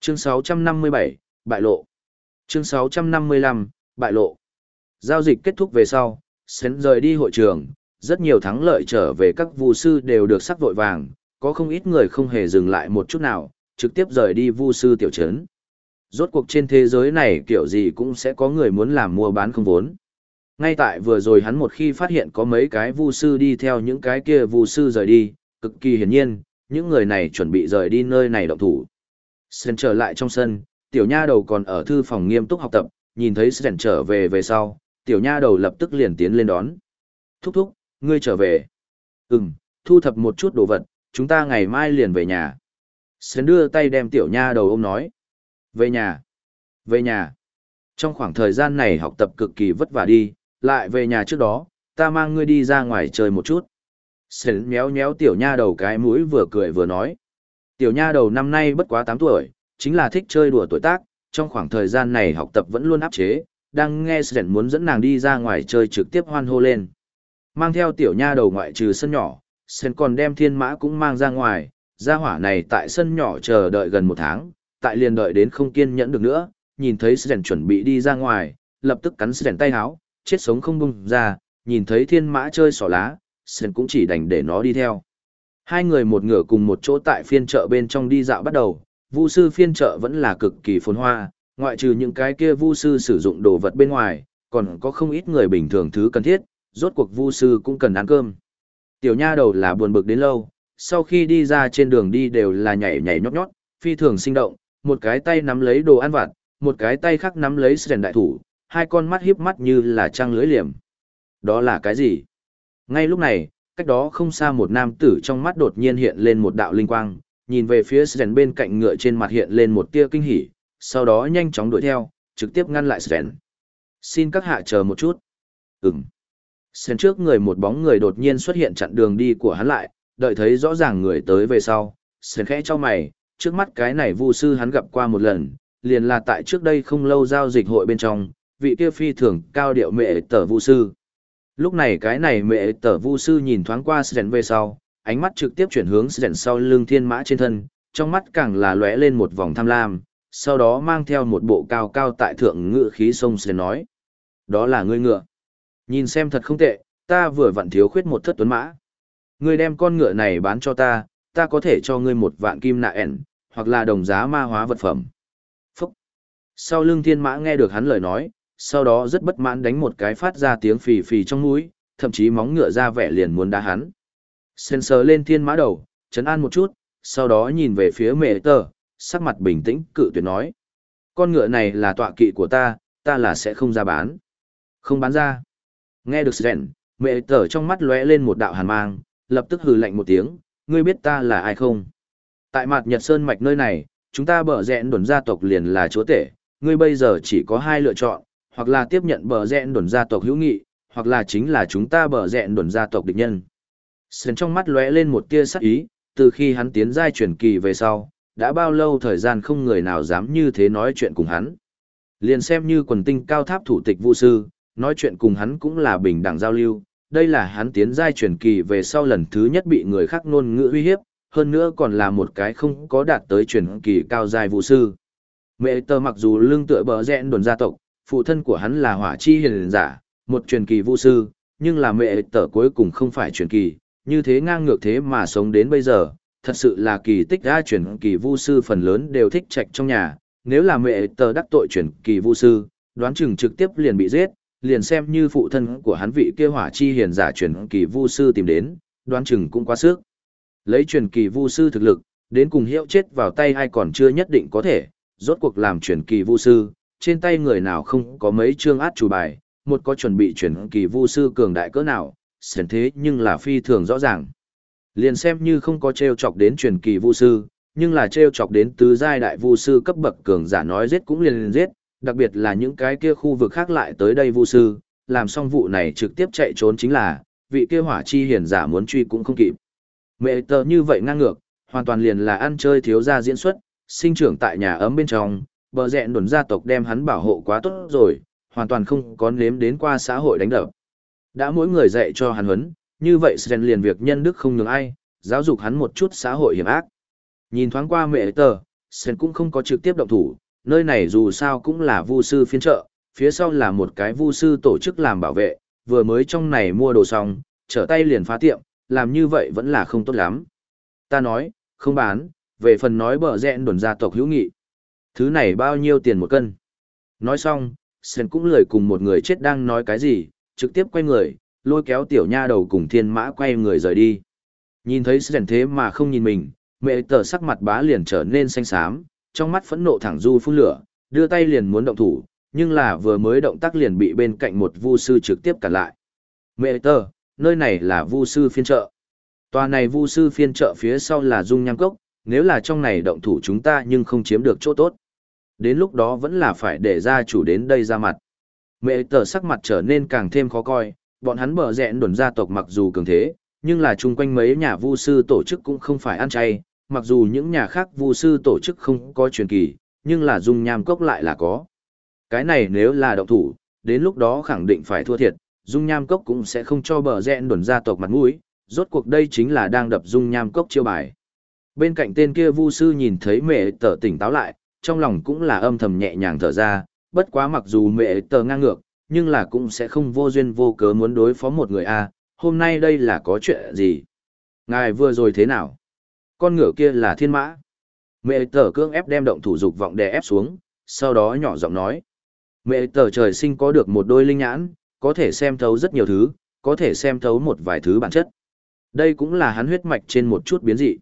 Chương 657, Bại lộ. Chương 655, Bại lộ. Giao dịch kết thúc về sau, Sến rời đi hội trường, rất nhiều thắng lợi trở về các vù sư đều được sắc vội vàng, có không ít người không hề dừng lại một chút nào, trực tiếp rời đi vu sư tiểu trấn. Rốt cuộc trên thế giới này kiểu gì cũng sẽ có người muốn làm mua bán không vốn. Ngay tại vừa rồi hắn một khi phát hiện có mấy cái vu sư đi theo những cái kia vu sư rời đi, cực kỳ hiển nhiên, những người này chuẩn bị rời đi nơi này động thủ. Sơn trở lại trong sân, tiểu nha đầu còn ở thư phòng nghiêm túc học tập, nhìn thấy Sơn trở về về sau, tiểu nha đầu lập tức liền tiến lên đón. Thúc thúc, ngươi trở về. Ừm, thu thập một chút đồ vật, chúng ta ngày mai liền về nhà. Sến đưa tay đem tiểu nha đầu ôm nói. Về nhà. Về nhà. Trong khoảng thời gian này học tập cực kỳ vất vả đi, lại về nhà trước đó, ta mang ngươi đi ra ngoài chơi một chút. Sến méo méo tiểu nha đầu cái mũi vừa cười vừa nói. Tiểu nha đầu năm nay bất quá 8 tuổi, chính là thích chơi đùa tuổi tác, trong khoảng thời gian này học tập vẫn luôn áp chế, đang nghe Sến muốn dẫn nàng đi ra ngoài chơi trực tiếp hoan hô lên. Mang theo tiểu nha đầu ngoại trừ sân nhỏ, Sen còn đem thiên mã cũng mang ra ngoài, gia hỏa này tại sân nhỏ chờ đợi gần một tháng, tại liền đợi đến không kiên nhẫn được nữa, nhìn thấy Sen chuẩn bị đi ra ngoài, lập tức cắn Sen tay háo, chết sống không bung ra, nhìn thấy thiên mã chơi xỏ lá, Sen cũng chỉ đành để nó đi theo. Hai người một ngửa cùng một chỗ tại phiên chợ bên trong đi dạo bắt đầu, vu sư phiên chợ vẫn là cực kỳ phồn hoa, ngoại trừ những cái kia vu sư sử dụng đồ vật bên ngoài, còn có không ít người bình thường thứ cần thiết, rốt cuộc vu sư cũng cần ăn cơm. Tiểu nha đầu là buồn bực đến lâu, sau khi đi ra trên đường đi đều là nhảy nhảy nhót nhót, phi thường sinh động, một cái tay nắm lấy đồ ăn vặt, một cái tay khác nắm lấy sền đại thủ, hai con mắt hiếp mắt như là trăng lưới liềm. Đó là cái gì? Ngay lúc này, cách đó không xa một nam tử trong mắt đột nhiên hiện lên một đạo linh quang, nhìn về phía sền bên cạnh ngựa trên mặt hiện lên một tia kinh hỉ, sau đó nhanh chóng đuổi theo, trực tiếp ngăn lại sền. Xin các hạ chờ một chút. Ừm. Sen trước người một bóng người đột nhiên xuất hiện chặn đường đi của hắn lại, đợi thấy rõ ràng người tới về sau, Sen khẽ cho mày, trước mắt cái này vu sư hắn gặp qua một lần, liền là tại trước đây không lâu giao dịch hội bên trong, vị kia phi thường cao điệu mẹ tở vu sư. Lúc này cái này mẹ tở vu sư nhìn thoáng qua Sen về sau, ánh mắt trực tiếp chuyển hướng Sen sau lưng thiên mã trên thân, trong mắt càng là lóe lên một vòng tham lam, sau đó mang theo một bộ cao cao tại thượng ngựa khí sông Sen nói. Đó là ngươi ngựa. Nhìn xem thật không tệ, ta vừa vặn thiếu khuyết một thất tuấn mã. Ngươi đem con ngựa này bán cho ta, ta có thể cho ngươi một vạn kim nạ ẻn, hoặc là đồng giá ma hóa vật phẩm. Phúc! Sau lưng thiên mã nghe được hắn lời nói, sau đó rất bất mãn đánh một cái phát ra tiếng phì phì trong mũi, thậm chí móng ngựa ra vẻ liền muốn đá hắn. Sen sờ lên thiên mã đầu, chấn an một chút, sau đó nhìn về phía mẹ tờ, sắc mặt bình tĩnh, cự tuyệt nói. Con ngựa này là tọa kỵ của ta, ta là sẽ không ra bán. Không bán ra. Nghe được Sren, mẹ tở trong mắt lóe lên một đạo hàn mang, lập tức hừ lạnh một tiếng, ngươi biết ta là ai không? Tại mặt Nhật Sơn mạch nơi này, chúng ta bở rẽn đồn gia tộc liền là chúa tể, ngươi bây giờ chỉ có hai lựa chọn, hoặc là tiếp nhận bờ rẽn đồn gia tộc hữu nghị, hoặc là chính là chúng ta bờ rẽn đồn gia tộc địch nhân. Sren trong mắt lóe lên một tia sắc ý, từ khi hắn tiến giai truyền kỳ về sau, đã bao lâu thời gian không người nào dám như thế nói chuyện cùng hắn. Liền xem như quần tinh cao tháp thủ tịch vũ sư, nói chuyện cùng hắn cũng là bình đẳng giao lưu, đây là hắn tiến giai truyền kỳ về sau lần thứ nhất bị người khác ngôn ngữ uy hiếp, hơn nữa còn là một cái không có đạt tới truyền kỳ cao giai vũ sư. Mẹ tờ mặc dù lương tựa bờ rẽn đồn gia tộc, phụ thân của hắn là hỏa chi hiền giả, một truyền kỳ vũ sư, nhưng là mẹ tờ cuối cùng không phải truyền kỳ, như thế ngang ngược thế mà sống đến bây giờ, thật sự là kỳ tích đã truyền kỳ vũ sư phần lớn đều thích trạch trong nhà, nếu là mẹ tờ đắc tội truyền kỳ vũ sư, đoán chừng trực tiếp liền bị giết, liền xem như phụ thân của hắn vị kia hỏa chi hiền giả truyền kỳ vu sư tìm đến, đoán chừng cũng quá sức. Lấy truyền kỳ vu sư thực lực, đến cùng hiệu chết vào tay ai còn chưa nhất định có thể, rốt cuộc làm truyền kỳ vu sư, trên tay người nào không có mấy chương át chủ bài, một có chuẩn bị truyền kỳ vu sư cường đại cỡ nào, sẵn thế nhưng là phi thường rõ ràng. Liền xem như không có treo chọc đến truyền kỳ vu sư, nhưng là treo chọc đến tứ giai đại vu sư cấp bậc cường giả nói giết cũng liền liền giết, đặc biệt là những cái kia khu vực khác lại tới đây vu sư, làm xong vụ này trực tiếp chạy trốn chính là, vị kia hỏa chi hiền giả muốn truy cũng không kịp. Mẹ tờ như vậy ngang ngược, hoàn toàn liền là ăn chơi thiếu gia diễn xuất, sinh trưởng tại nhà ấm bên trong, bờ rẹn đồn gia tộc đem hắn bảo hộ quá tốt rồi, hoàn toàn không có nếm đến qua xã hội đánh đập. Đã mỗi người dạy cho hắn huấn, như vậy Sren liền việc nhân đức không nhường ai, giáo dục hắn một chút xã hội hiểm ác. Nhìn thoáng qua mẹ tờ, Sren cũng không có trực tiếp động thủ, nơi này dù sao cũng là vu sư phiên trợ, phía sau là một cái vu sư tổ chức làm bảo vệ, vừa mới trong này mua đồ xong, trở tay liền phá tiệm, làm như vậy vẫn là không tốt lắm. Ta nói, không bán, về phần nói bờ rẽn đồn gia tộc hữu nghị. Thứ này bao nhiêu tiền một cân? Nói xong, Sen cũng lười cùng một người chết đang nói cái gì, trực tiếp quay người, lôi kéo tiểu nha đầu cùng thiên mã quay người rời đi. Nhìn thấy Sen thế mà không nhìn mình, mẹ tờ sắc mặt bá liền trở nên xanh xám, trong mắt phẫn nộ thẳng du phun lửa, đưa tay liền muốn động thủ, nhưng là vừa mới động tác liền bị bên cạnh một vu sư trực tiếp cản lại. Mẹ tờ, nơi này là vu sư phiên trợ. Tòa này vu sư phiên trợ phía sau là dung nham cốc, nếu là trong này động thủ chúng ta nhưng không chiếm được chỗ tốt. Đến lúc đó vẫn là phải để gia chủ đến đây ra mặt. Mẹ tờ sắc mặt trở nên càng thêm khó coi, bọn hắn bờ rẽn đồn gia tộc mặc dù cường thế, nhưng là chung quanh mấy nhà vu sư tổ chức cũng không phải ăn chay, mặc dù những nhà khác vu sư tổ chức không có truyền kỳ, nhưng là dung nham cốc lại là có. Cái này nếu là động thủ, đến lúc đó khẳng định phải thua thiệt, dung nham cốc cũng sẽ không cho bờ rẽn đồn gia tộc mặt mũi, rốt cuộc đây chính là đang đập dung nham cốc chiêu bài. Bên cạnh tên kia vu sư nhìn thấy mẹ tờ tỉnh táo lại, trong lòng cũng là âm thầm nhẹ nhàng thở ra, bất quá mặc dù mẹ tờ ngang ngược, nhưng là cũng sẽ không vô duyên vô cớ muốn đối phó một người a. hôm nay đây là có chuyện gì? Ngài vừa rồi thế nào? Con ngựa kia là thiên mã. Mẹ tờ cưỡng ép đem động thủ dục vọng đè ép xuống, sau đó nhỏ giọng nói. Mẹ tờ trời sinh có được một đôi linh nhãn, có thể xem thấu rất nhiều thứ, có thể xem thấu một vài thứ bản chất. Đây cũng là hắn huyết mạch trên một chút biến dị.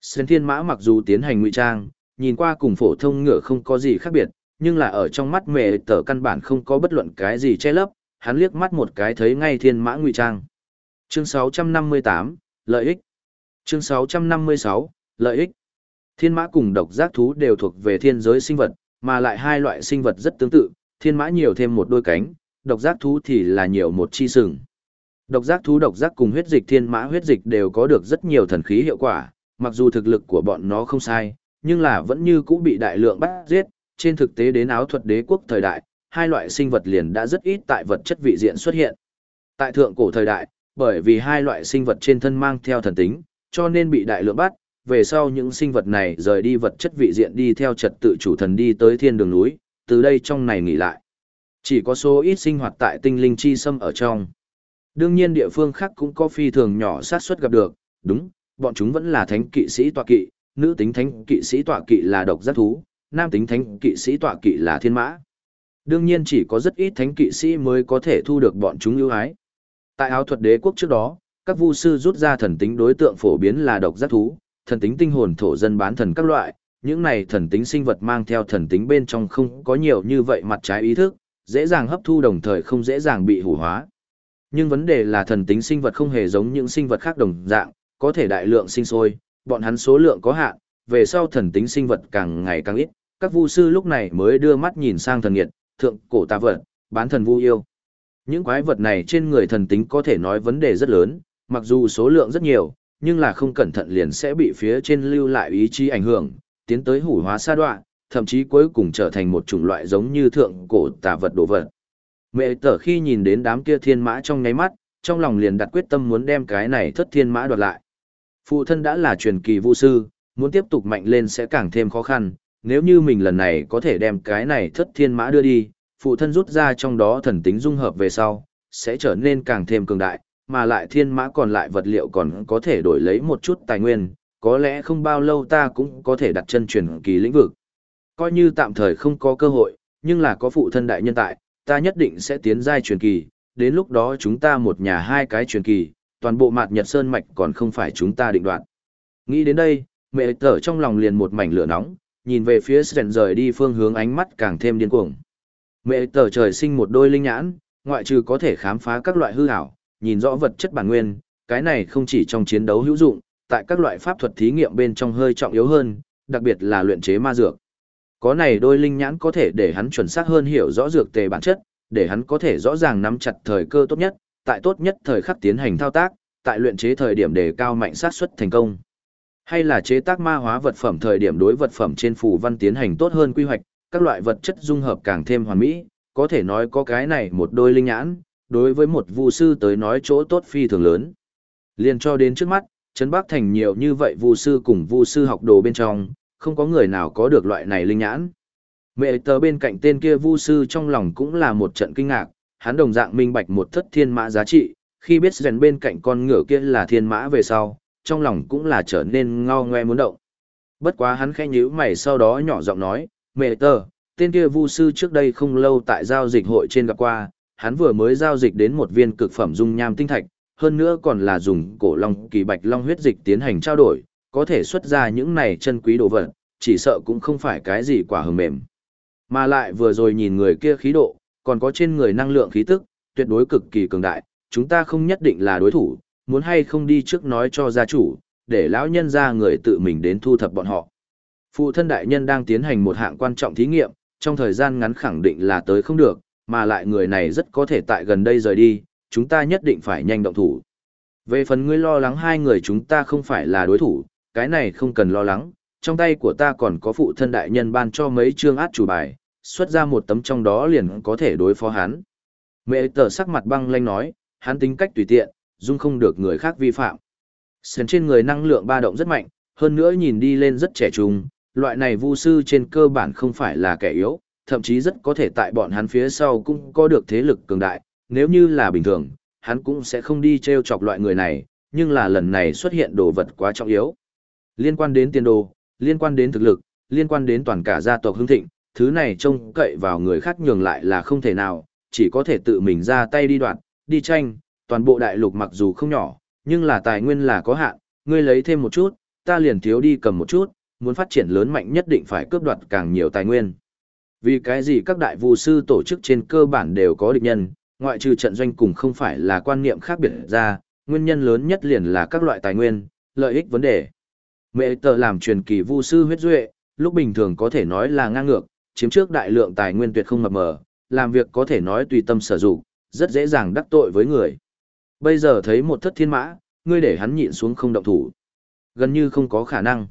Sơn thiên mã mặc dù tiến hành ngụy trang, nhìn qua cùng phổ thông ngựa không có gì khác biệt, nhưng là ở trong mắt mẹ tờ căn bản không có bất luận cái gì che lấp, hắn liếc mắt một cái thấy ngay thiên mã ngụy trang. Chương 658, lợi ích. Chương 656, lợi ích. Thiên mã cùng độc giác thú đều thuộc về thiên giới sinh vật, mà lại hai loại sinh vật rất tương tự, thiên mã nhiều thêm một đôi cánh, độc giác thú thì là nhiều một chi sừng. Độc giác thú độc giác cùng huyết dịch thiên mã huyết dịch đều có được rất nhiều thần khí hiệu quả, mặc dù thực lực của bọn nó không sai, nhưng là vẫn như cũ bị đại lượng bắt giết, trên thực tế đến áo thuật đế quốc thời đại, hai loại sinh vật liền đã rất ít tại vật chất vị diện xuất hiện. Tại thượng cổ thời đại, bởi vì hai loại sinh vật trên thân mang theo thần tính, cho nên bị đại lượng bắt, về sau những sinh vật này rời đi vật chất vị diện đi theo trật tự chủ thần đi tới thiên đường núi, từ đây trong này nghỉ lại. Chỉ có số ít sinh hoạt tại tinh linh chi sâm ở trong. Đương nhiên địa phương khác cũng có phi thường nhỏ sát suất gặp được, đúng, bọn chúng vẫn là thánh kỵ sĩ tọa kỵ, nữ tính thánh kỵ sĩ tọa kỵ là độc giác thú, nam tính thánh kỵ sĩ tọa kỵ là thiên mã. Đương nhiên chỉ có rất ít thánh kỵ sĩ mới có thể thu được bọn chúng ưu ái. Tại áo thuật đế quốc trước đó, các vu sư rút ra thần tính đối tượng phổ biến là độc giác thú, thần tính tinh hồn thổ dân bán thần các loại, những này thần tính sinh vật mang theo thần tính bên trong không có nhiều như vậy mặt trái ý thức, dễ dàng hấp thu đồng thời không dễ dàng bị hủ hóa. Nhưng vấn đề là thần tính sinh vật không hề giống những sinh vật khác đồng dạng, có thể đại lượng sinh sôi, bọn hắn số lượng có hạn, về sau thần tính sinh vật càng ngày càng ít, các vu sư lúc này mới đưa mắt nhìn sang thần nghiệt, thượng cổ tà vật, bán thần vu yêu. Những quái vật này trên người thần tính có thể nói vấn đề rất lớn, mặc dù số lượng rất nhiều, nhưng là không cẩn thận liền sẽ bị phía trên lưu lại ý chí ảnh hưởng, tiến tới hủ hóa sa đoạn, thậm chí cuối cùng trở thành một chủng loại giống như thượng cổ tà vật đồ vật. Mẹ tở khi nhìn đến đám kia thiên mã trong ngáy mắt, trong lòng liền đặt quyết tâm muốn đem cái này thất thiên mã đoạt lại. Phụ thân đã là truyền kỳ vũ sư, muốn tiếp tục mạnh lên sẽ càng thêm khó khăn, nếu như mình lần này có thể đem cái này thất thiên mã đưa đi, phụ thân rút ra trong đó thần tính dung hợp về sau, sẽ trở nên càng thêm cường đại, mà lại thiên mã còn lại vật liệu còn có thể đổi lấy một chút tài nguyên, có lẽ không bao lâu ta cũng có thể đặt chân truyền kỳ lĩnh vực. Coi như tạm thời không có cơ hội, nhưng là có phụ thân đại nhân tại, ta nhất định sẽ tiến giai truyền kỳ, đến lúc đó chúng ta một nhà hai cái truyền kỳ, toàn bộ mạt nhật sơn mạch còn không phải chúng ta định đoạt. Nghĩ đến đây, mẹ tở trong lòng liền một mảnh lửa nóng, nhìn về phía Sven rời đi phương hướng ánh mắt càng thêm điên cuồng. Mẹ tở trời sinh một đôi linh nhãn, ngoại trừ có thể khám phá các loại hư ảo, nhìn rõ vật chất bản nguyên, cái này không chỉ trong chiến đấu hữu dụng, tại các loại pháp thuật thí nghiệm bên trong hơi trọng yếu hơn, đặc biệt là luyện chế ma dược. Có này đôi linh nhãn có thể để hắn chuẩn xác hơn hiểu rõ dược tề bản chất, để hắn có thể rõ ràng nắm chặt thời cơ tốt nhất, tại tốt nhất thời khắc tiến hành thao tác, tại luyện chế thời điểm để cao mạnh sát suất thành công. Hay là chế tác ma hóa vật phẩm thời điểm đối vật phẩm trên phù văn tiến hành tốt hơn quy hoạch, các loại vật chất dung hợp càng thêm hoàn mỹ, có thể nói có cái này một đôi linh nhãn, đối với một vu sư tới nói chỗ tốt phi thường lớn. Liên cho đến trước mắt, Trấn Bắc Thành nhiều như vậy vu sư cùng vu sư học đồ bên trong, không có người nào có được loại này linh nhãn. Mẹ tờ bên cạnh tên kia vu sư trong lòng cũng là một trận kinh ngạc, hắn đồng dạng minh bạch một thất thiên mã giá trị, khi biết rèn bên cạnh con ngựa kia là thiên mã về sau, trong lòng cũng là trở nên ngao ngoe muốn động. Bất quá hắn khẽ nhíu mày sau đó nhỏ giọng nói, mẹ tờ, tên kia vu sư trước đây không lâu tại giao dịch hội trên gặp qua, hắn vừa mới giao dịch đến một viên cực phẩm dung nham tinh thạch, hơn nữa còn là dùng cổ long kỳ bạch long huyết dịch tiến hành trao đổi, có thể xuất ra những này chân quý đồ vật, chỉ sợ cũng không phải cái gì quả hờ mềm. Mà lại vừa rồi nhìn người kia khí độ, còn có trên người năng lượng khí tức, tuyệt đối cực kỳ cường đại, chúng ta không nhất định là đối thủ, muốn hay không đi trước nói cho gia chủ, để lão nhân ra người tự mình đến thu thập bọn họ. Phụ thân đại nhân đang tiến hành một hạng quan trọng thí nghiệm, trong thời gian ngắn khẳng định là tới không được, mà lại người này rất có thể tại gần đây rời đi, chúng ta nhất định phải nhanh động thủ. Về phần ngươi lo lắng hai người chúng ta không phải là đối thủ, cái này không cần lo lắng, trong tay của ta còn có phụ thân đại nhân ban cho mấy chương át chủ bài, xuất ra một tấm trong đó liền có thể đối phó hắn. Mẹ tờ sắc mặt băng lanh nói, hắn tính cách tùy tiện, dung không được người khác vi phạm. Sến trên người năng lượng ba động rất mạnh, hơn nữa nhìn đi lên rất trẻ trung, loại này vu sư trên cơ bản không phải là kẻ yếu, thậm chí rất có thể tại bọn hắn phía sau cũng có được thế lực cường đại, nếu như là bình thường, hắn cũng sẽ không đi treo chọc loại người này, nhưng là lần này xuất hiện đồ vật quá trọng yếu. Liên quan đến tiền đồ, liên quan đến thực lực, liên quan đến toàn cả gia tộc hưng thịnh, thứ này trông cậy vào người khác nhường lại là không thể nào, chỉ có thể tự mình ra tay đi đoạn, đi tranh, toàn bộ đại lục mặc dù không nhỏ, nhưng là tài nguyên là có hạn, ngươi lấy thêm một chút, ta liền thiếu đi cầm một chút, muốn phát triển lớn mạnh nhất định phải cướp đoạt càng nhiều tài nguyên. Vì cái gì các đại vu sư tổ chức trên cơ bản đều có địch nhân, ngoại trừ trận doanh cùng không phải là quan niệm khác biệt ra, nguyên nhân lớn nhất liền là các loại tài nguyên, lợi ích vấn đề. Mẹ tờ làm truyền kỳ vu sư huyết duệ, lúc bình thường có thể nói là ngang ngược, chiếm trước đại lượng tài nguyên tuyệt không mập mờ, làm việc có thể nói tùy tâm sở dụng, rất dễ dàng đắc tội với người. Bây giờ thấy một thất thiên mã, ngươi để hắn nhịn xuống không động thủ. Gần như không có khả năng.